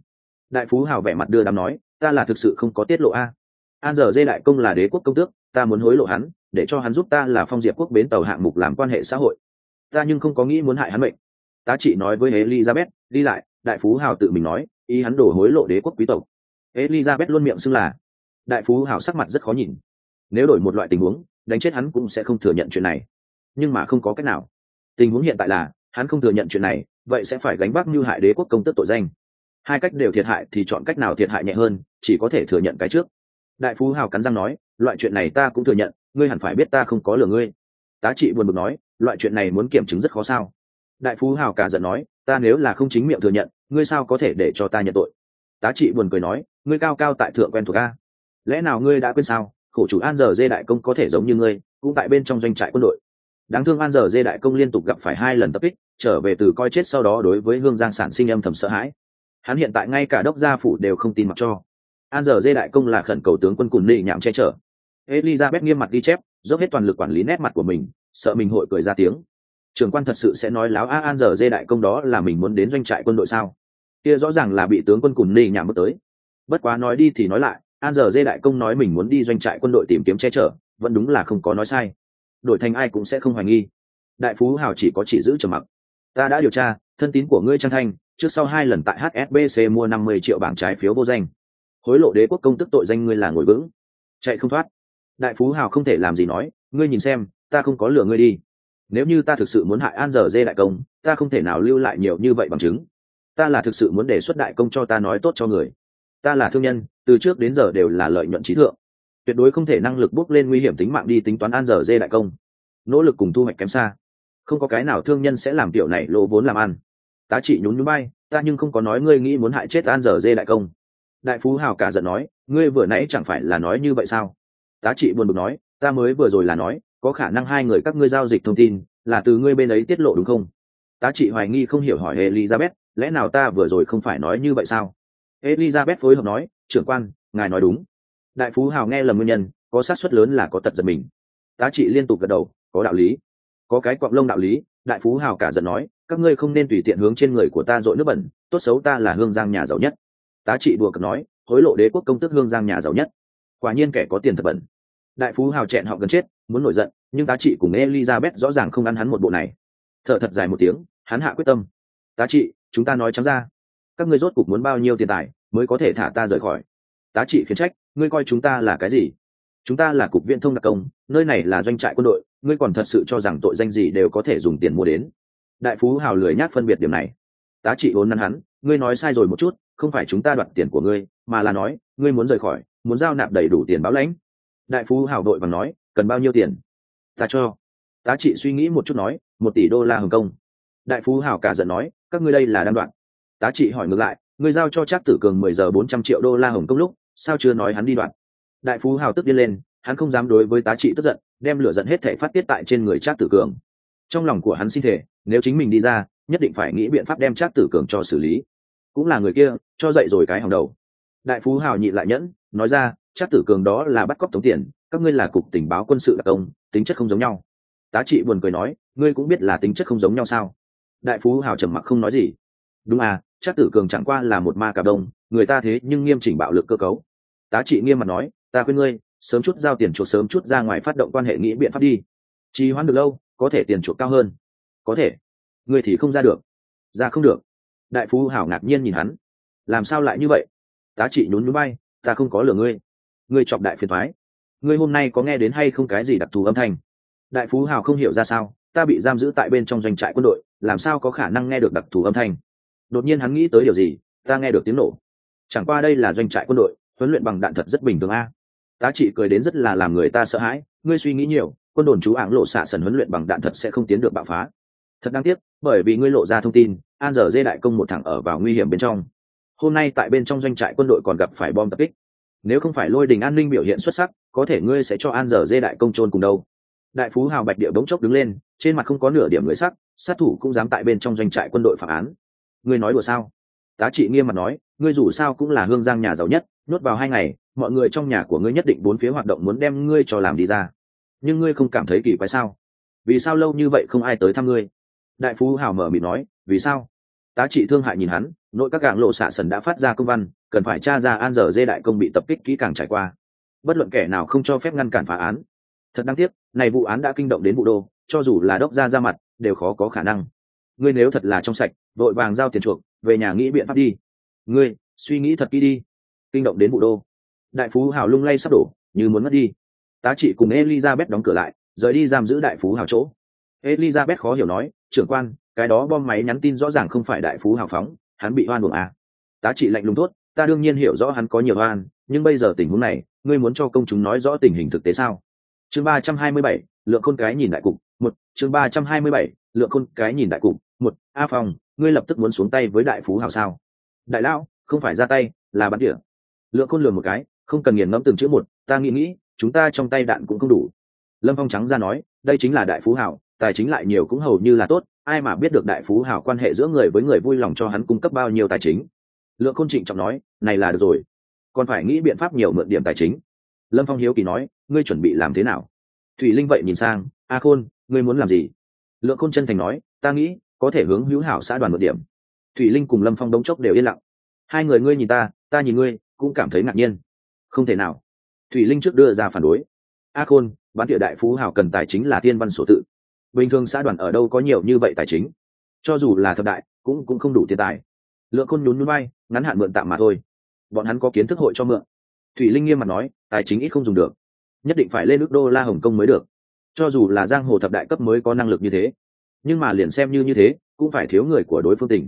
A: Đại phú hào vẻ mặt đưa đám nói, ta là thực sự không có tiết lộ a. An giờ dê đại công là đế quốc công tước, ta muốn hối lộ hắn, để cho hắn giúp ta là phong diệp quốc bến tàu hạng mục làm quan hệ xã hội. Ta nhưng không có nghĩ muốn hại hắn mệnh. Tá trị nói với elizabeth, đi lại, đại phú hào tự mình nói, ý hắn đổ hối lộ đế quốc quý tộc elizabeth luôn miệng xưng là. Đại phú hào sắc mặt rất khó nhìn. Nếu đổi một loại tình huống, đánh chết hắn cũng sẽ không thừa nhận chuyện này. Nhưng mà không có cách nào. Tình huống hiện tại là, hắn không thừa nhận chuyện này, vậy sẽ phải gánh vác mưu hại đế quốc công tức tội danh. Hai cách đều thiệt hại thì chọn cách nào thiệt hại nhẹ hơn, chỉ có thể thừa nhận cái trước. Đại phú hào cắn răng nói, loại chuyện này ta cũng thừa nhận, ngươi hẳn phải biết ta không có lừa ngươi. Tá trị buồn bực nói, loại chuyện này muốn kiểm chứng rất khó sao. Đại phú hào cả giận nói, ta nếu là không chính miệng thừa nhận, ngươi sao có thể để cho ta nhận tội? Tá trị buồn cười nói, ngươi cao cao tại thượng quen thuộc a. Lẽ nào ngươi đã quên sao? Khổ chủ an giờ dê đại công có thể giống như ngươi, cũng tại bên trong doanh trại quân đội. Đáng thương an giờ dê đại công liên tục gặp phải hai lần tập kích, trở về từ coi chết sau đó đối với hương giang sản sinh âm thầm sợ hãi. Hắn hiện tại ngay cả đốc gia phủ đều không tin mặc cho. An giờ dê đại công là khẩn cầu tướng quân cùn nị nhảm che chở. Elizabeth nghiêm mặt ghi chép, dốc hết toàn lực quản lý nét mặt của mình, sợ mình hội cười ra tiếng. Trưởng quan thật sự sẽ nói láo a, an giờ dê đại công đó là mình muốn đến doanh trại quân đội sao? Kia rõ ràng là bị tướng quân cùn nê nhảm bước tới. Bất quá nói đi thì nói lại, an giờ dê đại công nói mình muốn đi doanh trại quân đội tìm kiếm che chở, vẫn đúng là không có nói sai. Đổi thành ai cũng sẽ không hoài nghi. Đại phú hào chỉ có chỉ giữ trầm mặc. Ta đã điều tra, thân tín của ngươi trang thanh, trước sau hai lần tại hsbc mua năm mươi triệu bảng trái phiếu vô danh. Hối lộ đế quốc công tức tội danh ngươi là ngồi vững. Chạy không thoát. Đại phú hào không thể làm gì nói, ngươi nhìn xem, ta không có lừa ngươi đi. Nếu như ta thực sự muốn hại an giờ dê đại công, ta không thể nào lưu lại nhiều như vậy bằng chứng ta là thực sự muốn đề xuất đại công cho ta nói tốt cho người. Ta là thương nhân, từ trước đến giờ đều là lợi nhuận trí thượng. Tuyệt đối không thể năng lực bước lên nguy hiểm tính mạng đi tính toán an giờ dê đại công. Nỗ lực cùng thu hoạch kém xa. Không có cái nào thương nhân sẽ làm kiểu này lỗ vốn làm ăn. Tá trị nhún nhún bay, ta nhưng không có nói ngươi nghĩ muốn hại chết an giờ dê đại công. Đại phú hào cả giận nói, ngươi vừa nãy chẳng phải là nói như vậy sao? Tá trị buồn bực nói, ta mới vừa rồi là nói, có khả năng hai người các ngươi giao dịch thông tin, là từ ngươi bên ấy tiết lộ đúng không? Tá trị hoài nghi không hiểu hỏi elizabeth, lẽ nào ta vừa rồi không phải nói như vậy sao? Elizabeth phối hợp nói, trưởng quan, ngài nói đúng. Đại phú hào nghe lầm nguyên nhân, có sát suất lớn là có tật giật mình. Tá trị liên tục gật đầu, có đạo lý. Có cái quạng lông đạo lý. Đại phú hào cả giận nói, các ngươi không nên tùy tiện hướng trên người của ta dội nước bẩn, tốt xấu ta là hương giang nhà giàu nhất. Tá trị đùa cợt nói, hối lộ đế quốc công tức hương giang nhà giàu nhất. Quả nhiên kẻ có tiền thật bẩn. Đại phú hào chẹn họ gần chết, muốn nổi giận, nhưng tá trị cùng elizabeth rõ ràng không ăn hắn một bộ này. Thở thật dài một tiếng hắn hạ quyết tâm. Tá trị, chúng ta nói trắng ra. Các ngươi rốt cục muốn bao nhiêu tiền tài mới có thể thả ta rời khỏi? Tá trị khiến trách, ngươi coi chúng ta là cái gì? Chúng ta là cục viện thông đặc công, nơi này là doanh trại quân đội, ngươi còn thật sự cho rằng tội danh gì đều có thể dùng tiền mua đến? Đại phú hào lười nhác phân biệt điểm này. Tá trị vốn năn hắn, ngươi nói sai rồi một chút, không phải chúng ta đoạt tiền của ngươi, mà là nói, ngươi muốn rời khỏi, muốn giao nạp đầy đủ tiền báo lãnh. Đại phú hào đội và nói, cần bao nhiêu tiền? Ta cho. Tá trị suy nghĩ một chút nói, một tỷ đô la hồng kông đại phú hào cả giận nói, các ngươi đây là đan đoạn. Tá trị hỏi ngược lại người giao cho trác tử cường mười giờ bốn trăm triệu đô la hồng Công lúc, sao chưa nói hắn đi đoạn? Đại phú hào tức điên lên, hắn không dám đối với tá trị tức giận, đem lửa giận hết thể phát tiết tại trên người trác tử cường. Trong lòng của hắn xin thể nếu chính mình đi ra, nhất định phải nghĩ biện pháp đem trác tử cường cho xử lý. Cũng là người kia, cho dậy rồi cái hàng đầu. Đại phú hào nhị lại nhẫn, nói ra, trác tử cường đó là bắt cóc tống tiền, các ngươi là cục tình báo quân sự đặc công, tính chất không giống nhau. Tá trị buồn cười nói, ngươi cũng biết là tính chất không giống nhau sao? Đại phú hào trầm mặc không nói gì. Đúng à Chắc tử cường chẳng qua là một ma cà đông, người ta thế nhưng nghiêm chỉnh bạo lực cơ cấu. Tá trị nghiêm mặt nói, ta khuyên ngươi, sớm chút giao tiền chuộc, sớm chút ra ngoài phát động quan hệ nghĩ biện pháp đi. Trì hoãn được lâu, có thể tiền chuộc cao hơn. Có thể. Ngươi thì không ra được. Ra không được. Đại phú hảo ngạc nhiên nhìn hắn. Làm sao lại như vậy? Tá trị nhún núi bay ta không có lừa ngươi. Ngươi chọc đại phiền thoái. Ngươi hôm nay có nghe đến hay không cái gì đặc thù âm thanh? Đại phú hào không hiểu ra sao ta bị giam giữ tại bên trong doanh trại quân đội, làm sao có khả năng nghe được đặc thù âm thanh? Đột nhiên hắn nghĩ tới điều gì, ta nghe được tiếng nổ. Chẳng qua đây là doanh trại quân đội, huấn luyện bằng đạn thật rất bình thường a. Tá trị cười đến rất là làm người ta sợ hãi, ngươi suy nghĩ nhiều, quân đồn chú ảng lộ xạ sần huấn luyện bằng đạn thật sẽ không tiến được bạo phá. Thật đáng tiếc, bởi vì ngươi lộ ra thông tin, an giờ dê đại công một thẳng ở vào nguy hiểm bên trong. Hôm nay tại bên trong doanh trại quân đội còn gặp phải bom tập kích. Nếu không phải lôi đình an ninh biểu hiện xuất sắc, có thể ngươi sẽ cho an giờ dê đại công trôn cùng đâu. Đại phú hào bạch địa bỗng chốc đứng lên trên mặt không có nửa điểm người sắc, sát thủ cũng dám tại bên trong doanh trại quân đội phạm án. Ngươi nói đùa sao? Tá trị nghiêm mặt nói, ngươi dù sao cũng là hương giang nhà giàu nhất, nhốt vào hai ngày, mọi người trong nhà của ngươi nhất định bốn phía hoạt động muốn đem ngươi cho làm đi ra. Nhưng ngươi không cảm thấy kỳ quái sao? Vì sao lâu như vậy không ai tới thăm ngươi? Đại phú hào mở mịt nói, vì sao? Tá trị thương hại nhìn hắn, nội các gạng lộ xạ sần đã phát ra công văn, cần phải tra ra an giờ dê đại công bị tập kích kỹ càng trải qua. Bất luận kẻ nào không cho phép ngăn cản phá án. Thật đáng tiếc, này vụ án đã kinh động đến vụ đô cho dù là đốc gia ra mặt, đều khó có khả năng. Ngươi nếu thật là trong sạch, vội vàng giao tiền chuộc, về nhà nghĩ biện pháp đi. Ngươi, suy nghĩ thật kỹ đi. Kinh động đến vụ đô. Đại phú hào lung lay sắp đổ, như muốn mất đi. Tá trị cùng elizabeth đóng cửa lại, rời đi giam giữ đại phú hào chỗ. Elizabeth khó hiểu nói, trưởng quan, cái đó bom máy nhắn tin rõ ràng không phải đại phú hào phóng, hắn bị oan buộc à. tá trị lạnh lùng tốt ta đương nhiên hiểu rõ hắn có nhiều oan, nhưng bây giờ tình huống này, ngươi muốn cho công chúng nói rõ tình hình thực tế sao? Chương ba trăm hai mươi bảy, lượng khôn cái nhìn đại cục một, chương ba trăm hai mươi bảy, lượng khôn, cái nhìn đại cục. Một, a phong, ngươi lập tức muốn xuống tay với đại phú hào sao? Đại lão, không phải ra tay, là bắn địa lượng khôn lường một cái, không cần nghiền ngẫm từng chữ một, ta nghĩ nghĩ, chúng ta trong tay đạn cũng không đủ. Lâm phong trắng ra nói, đây chính là đại phú hảo tài chính lại nhiều cũng hầu như là tốt, ai mà biết được đại phú hảo quan hệ giữa người với người vui lòng cho hắn cung cấp bao nhiêu tài chính? Lượng khôn trịnh trọng nói, này là được rồi. Còn phải nghĩ biện pháp nhiều mượn điểm tài chính. Lâm phong hiếu kỳ nói, ngươi chuẩn bị làm thế nào? Thủy linh vậy nhìn sang, a khôn ngươi muốn làm gì? Lượng khôn chân thành nói, ta nghĩ, có thể hướng hữu hảo xã đoàn một điểm. Thủy linh cùng lâm phong đống chốc đều yên lặng. Hai người ngươi nhìn ta ta nhìn ngươi, cũng cảm thấy ngạc nhiên. Không thể nào. Thủy linh trước đưa ra phản đối. A khôn, bán địa đại phú hảo cần tài chính là tiên văn sổ tự. Bình thường xã đoàn ở đâu có nhiều như vậy tài chính? Cho dù là thập đại, cũng cũng không đủ tiền tài. Lượng khôn nhún nhún bay ngắn hạn mượn tạm mà thôi. Bọn hắn có kiến thức hội cho mượn. Thủy linh nghiêm mặt nói, tài chính ít không dùng được. Nhất định phải lên nước đô la hồng kông mới được cho dù là giang hồ thập đại cấp mới có năng lực như thế, nhưng mà liền xem như như thế, cũng phải thiếu người của đối phương tình.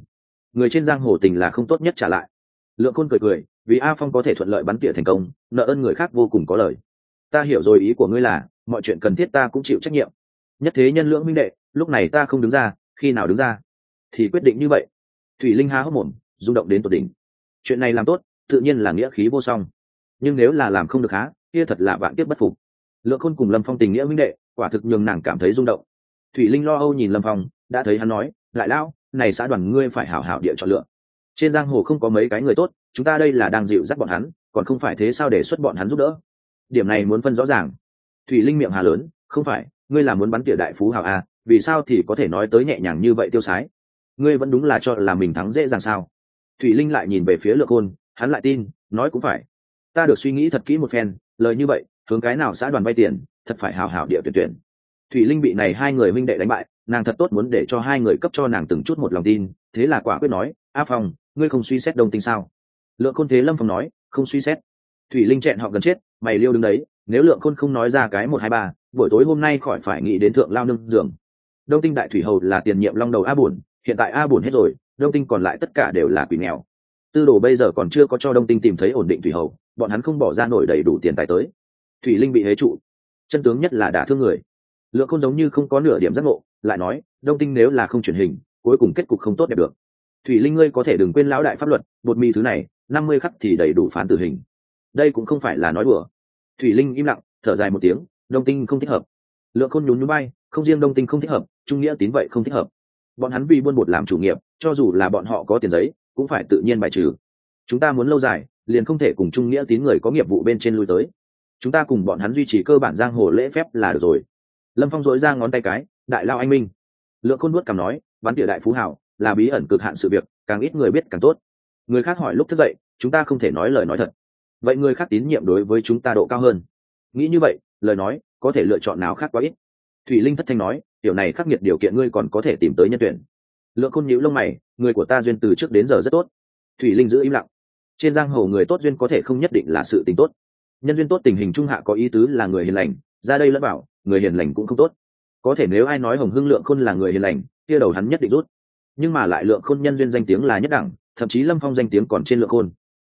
A: Người trên giang hồ tình là không tốt nhất trả lại. Lượng khôn cười cười, vì a phong có thể thuận lợi bắn tỉa thành công, nợ ơn người khác vô cùng có lời. Ta hiểu rồi ý của ngươi là, mọi chuyện cần thiết ta cũng chịu trách nhiệm. Nhất thế nhân lưỡng minh đệ, lúc này ta không đứng ra, khi nào đứng ra? Thì quyết định như vậy. Thủy linh há hốc mồm, rung động đến tột đỉnh. Chuyện này làm tốt, tự nhiên là nghĩa khí vô song. Nhưng nếu là làm không được há, kia thật là vạn tiếp bất phục lượng khôn cùng lâm phong tình nghĩa minh đệ, quả thực nhường nàng cảm thấy rung động. Thủy linh lo âu nhìn lâm phong, đã thấy hắn nói lại lão, này xã đoàn ngươi phải hảo hảo địa chọn lựa. Trên giang hồ không có mấy cái người tốt, chúng ta đây là đang dịu dắt bọn hắn, còn không phải thế sao để xuất bọn hắn giúp đỡ? Điểm này muốn phân rõ ràng. Thủy linh miệng hà lớn, không phải, ngươi là muốn bắn tỉa đại phú hào à vì sao thì có thể nói tới nhẹ nhàng như vậy tiêu sái? Ngươi vẫn đúng là cho là mình thắng dễ dàng sao? Thủy linh lại nhìn về phía lượng hôn hắn lại tin, nói cũng phải. Ta được suy nghĩ thật kỹ một phen, lời như vậy hướng cái nào xã đoàn vay tiền, thật phải hào hào địa tuyển tuyển. Thủy linh bị này hai người minh đệ đánh bại, nàng thật tốt muốn để cho hai người cấp cho nàng từng chút một lòng tin, thế là quả quyết nói, a phong, ngươi không suy xét đồng tình sao? Lượng khôn thế lâm phong nói, không suy xét. Thủy linh chẹn họ gần chết, mày liêu đứng đấy, nếu lượng khôn không nói ra cái một hai ba, buổi tối hôm nay khỏi phải nghĩ đến thượng lao nương giường. Đông tinh đại thủy hầu là tiền nhiệm long đầu a bùn hiện tại a bùn hết rồi, đông tinh còn lại tất cả đều là quỷ nghèo. Tư đồ bây giờ còn chưa có cho đông tinh tìm thấy ổn định thủy hầu, bọn hắn không bỏ ra nổi đầy đủ tiền tài tới thủy linh bị hế trụ. Chân tướng nhất là đả thương người. Lượng không giống như không có nửa điểm giác ngộ, lại nói, đông tinh nếu là không truyền hình, cuối cùng kết cục không tốt đẹp được. Thủy linh ngươi có thể đừng quên lão đại pháp luật, bột mì thứ này, năm mươi khắc thì đầy đủ phán tử hình. Đây cũng không phải là nói đùa. Thủy linh im lặng, thở dài một tiếng, đông tinh không thích hợp. Lượng khôn nhún nhún bay, không riêng đông tinh không thích hợp, trung nghĩa tín vậy không thích hợp. Bọn hắn vì buôn bột làm chủ nghiệp, cho dù là bọn họ có tiền giấy, cũng phải tự nhiên bài trừ. Chúng ta muốn lâu dài, liền không thể cùng trung nghĩa tín người có nghiệp vụ bên trên lui tới chúng ta cùng bọn hắn duy trì cơ bản giang hồ lễ phép là được rồi. Lâm phong dối ra ngón tay cái, đại lao anh minh. Lượng khôn nuốt cằm nói, bắn địa đại phú hảo, là bí ẩn cực hạn sự việc, càng ít người biết càng tốt. Người khác hỏi lúc thức dậy, chúng ta không thể nói lời nói thật. Vậy người khác tín nhiệm đối với chúng ta độ cao hơn. Nghĩ như vậy, lời nói, có thể lựa chọn nào khác quá ít. Thủy linh thất thanh nói điều này khắc nghiệt điều kiện ngươi còn có thể tìm tới nhân tuyển. Lượng khôn nhíu lông mày, người của ta duyên từ trước đến giờ rất tốt. Thủy linh giữ im lặng. Trên giang hồ người tốt duyên có thể không nhất định là sự tình tốt nhân duyên tốt tình hình trung hạ có ý tứ là người hiền lành, ra đây lẫn bảo người hiền lành cũng không tốt. Có thể nếu ai nói hồng hưng lượng khôn là người hiền lành, kia đầu hắn nhất định rút. Nhưng mà lại lượng khôn nhân duyên danh tiếng là nhất đẳng, thậm chí lâm phong danh tiếng còn trên lượng khôn.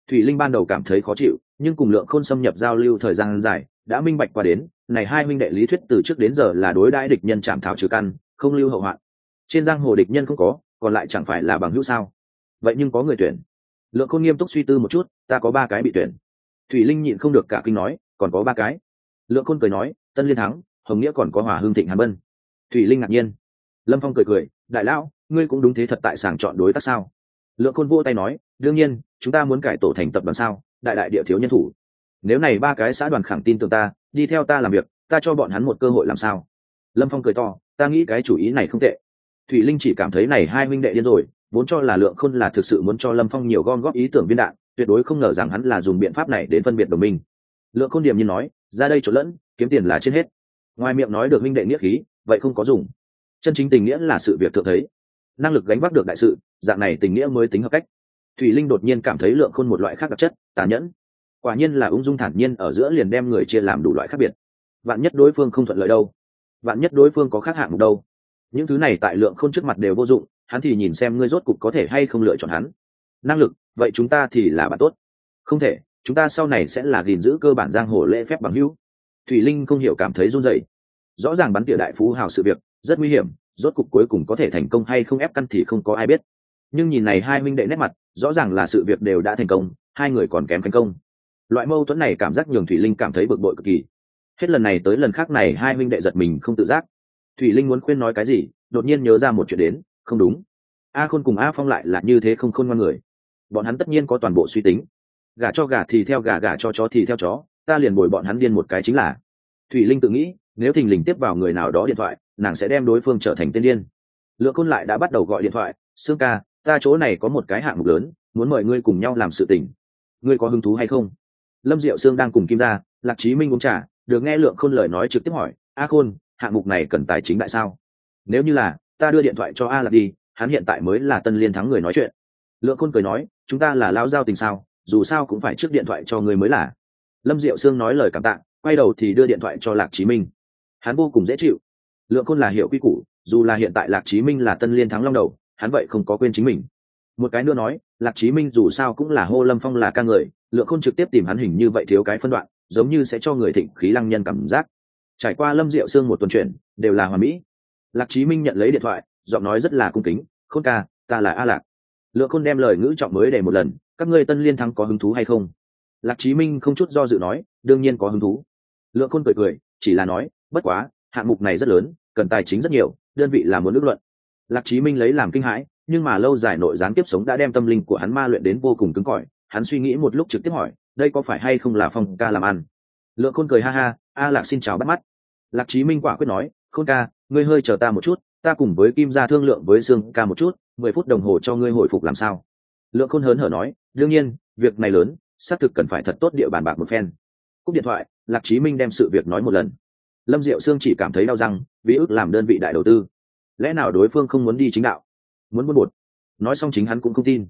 A: Thủy linh ban đầu cảm thấy khó chịu, nhưng cùng lượng khôn xâm nhập giao lưu thời gian dài, đã minh bạch qua đến, này hai minh đệ lý thuyết từ trước đến giờ là đối đãi địch nhân chạm thảo trừ căn, không lưu hậu hoạn. Trên giang hồ địch nhân không có, còn lại chẳng phải là bằng hữu sao? Vậy nhưng có người tuyển. Lượng khôn nghiêm túc suy tư một chút, ta có ba cái bị tuyển thủy linh nhịn không được cả kinh nói, còn có ba cái. Lượng khôn cười nói, tân liên thắng, hồng nghĩa còn có Hòa hương thịnh hàn bân. Thủy linh ngạc nhiên. Lâm phong cười cười, đại lão, ngươi cũng đúng thế thật tại sàng chọn đối tác sao? Lượng khôn vô tay nói, đương nhiên, chúng ta muốn cải tổ thành tập đoàn sao? Đại đại địa thiếu nhân thủ. Nếu này ba cái xã đoàn khẳng tin tưởng ta, đi theo ta làm việc, ta cho bọn hắn một cơ hội làm sao? Lâm phong cười to, ta nghĩ cái chủ ý này không tệ. Thủy linh chỉ cảm thấy này hai huynh đệ điên rồi, vốn cho là lượng khôn là thực sự muốn cho lâm phong nhiều gom góp ý tưởng viên đạn tuyệt đối không ngờ rằng hắn là dùng biện pháp này đến phân biệt đồng minh. Lượng khôn điểm như nói, ra đây trộn lẫn, kiếm tiền là trên hết. Ngoài miệng nói được minh đệ nghĩa khí, vậy không có dùng. Chân chính tình nghĩa là sự việc thượng thấy. Năng lực gánh vác được đại sự, dạng này tình nghĩa mới tính hợp cách. Thủy linh đột nhiên cảm thấy lượng khôn một loại khác đặc chất tàn nhẫn. Quả nhiên là ung dung thản nhiên ở giữa liền đem người chia làm đủ loại khác biệt. Vạn nhất đối phương không thuận lợi đâu? Vạn nhất đối phương có khác hạng mục đâu? Những thứ này tại lượng không trước mặt đều vô dụng, hắn thì nhìn xem ngươi rốt cục có thể hay không lựa chọn hắn năng lực, vậy chúng ta thì là bạn tốt. Không thể, chúng ta sau này sẽ là gìn giữ cơ bản giang hồ lễ phép bằng hữu. Thủy linh không hiểu cảm thấy run rẩy. Rõ ràng bắn tỉa đại phú hào sự việc, rất nguy hiểm, rốt cục cuối cùng có thể thành công hay không ép căn thì không có ai biết. Nhưng nhìn này hai minh đệ nét mặt, rõ ràng là sự việc đều đã thành công, hai người còn kém thành công. Loại mâu thuẫn này cảm giác nhường thủy linh cảm thấy bực bội cực kỳ. Hết lần này tới lần khác này hai minh đệ giật mình không tự giác. Thủy linh muốn khuyên nói cái gì, đột nhiên nhớ ra một chuyện đến, không đúng. A khôn cùng a phong lại là như thế không khôn ngoan người bọn hắn tất nhiên có toàn bộ suy tính. Gà cho gà thì theo gà gà cho chó thì theo chó, ta liền bồi bọn hắn điên một cái chính là. Thủy linh tự nghĩ, nếu thình lình tiếp vào người nào đó điện thoại, nàng sẽ đem đối phương trở thành tên điên. Lượng khôn lại đã bắt đầu gọi điện thoại, sương ca, ta chỗ này có một cái hạng mục lớn, muốn mời ngươi cùng nhau làm sự tình. Ngươi có hứng thú hay không? Lâm diệu sương đang cùng kim ra lạc trí minh uống trà, được nghe lượng khôn lời nói trực tiếp hỏi, a khôn, hạng mục này cần tài chính tại sao? Nếu như là, ta đưa điện thoại cho a lạc đi, hắn hiện tại mới là tân liên thắng người nói chuyện. Lượng khôn cười nói chúng ta là lao giao tình sao? Dù sao cũng phải trước điện thoại cho người mới là. Lâm diệu sương nói lời cảm tạ, quay đầu thì đưa điện thoại cho lạc chí minh. Hắn vô cùng dễ chịu. Lượng khôn là hiệu quy củ, dù là hiện tại lạc chí minh là tân liên thắng long đầu, hắn vậy không có quên chính mình. Một cái nữa nói, lạc chí minh dù sao cũng là hô lâm phong là ca người, lượng khôn trực tiếp tìm hắn hình như vậy thiếu cái phân đoạn, giống như sẽ cho người thịnh khí lăng nhân cảm giác. Trải qua lâm diệu sương một tuần chuyển, đều là hòa mỹ. Lạc chí minh nhận lấy điện thoại, giọng nói rất là cung kính, khôn ca, ta là a lạc. Lựa khôn đem lời ngữ trọng mới để một lần, các ngươi tân liên thắng có hứng thú hay không? Lạc chí minh không chút do dự nói, đương nhiên có hứng thú. Lựa khôn cười cười, chỉ là nói, bất quá, hạng mục này rất lớn, cần tài chính rất nhiều, đơn vị là muốn nước luận. Lạc chí minh lấy làm kinh hãi, nhưng mà lâu dài nội gián tiếp sống đã đem tâm linh của hắn ma luyện đến vô cùng cứng cỏi, hắn suy nghĩ một lúc trực tiếp hỏi, đây có phải hay không là phong ca làm ăn? Lựa khôn cười ha ha, a lạc xin chào bắt mắt. Lạc chí minh quả quyết nói, khôn ca, ngươi hơi chờ ta một chút ta cùng với kim gia thương lượng với sương ca một chút, mười phút đồng hồ cho ngươi hồi phục làm sao? Lượng khôn hớn hở nói, đương nhiên, việc này lớn, xác thực cần phải thật tốt địa bàn bạc một phen. Cúp điện thoại, lạc chí minh đem sự việc nói một lần. Lâm diệu sương chỉ cảm thấy đau răng, vì ước làm đơn vị đại đầu tư. Lẽ nào đối phương không muốn đi chính đạo? Muốn muốn bột. Nói xong chính hắn cũng không tin.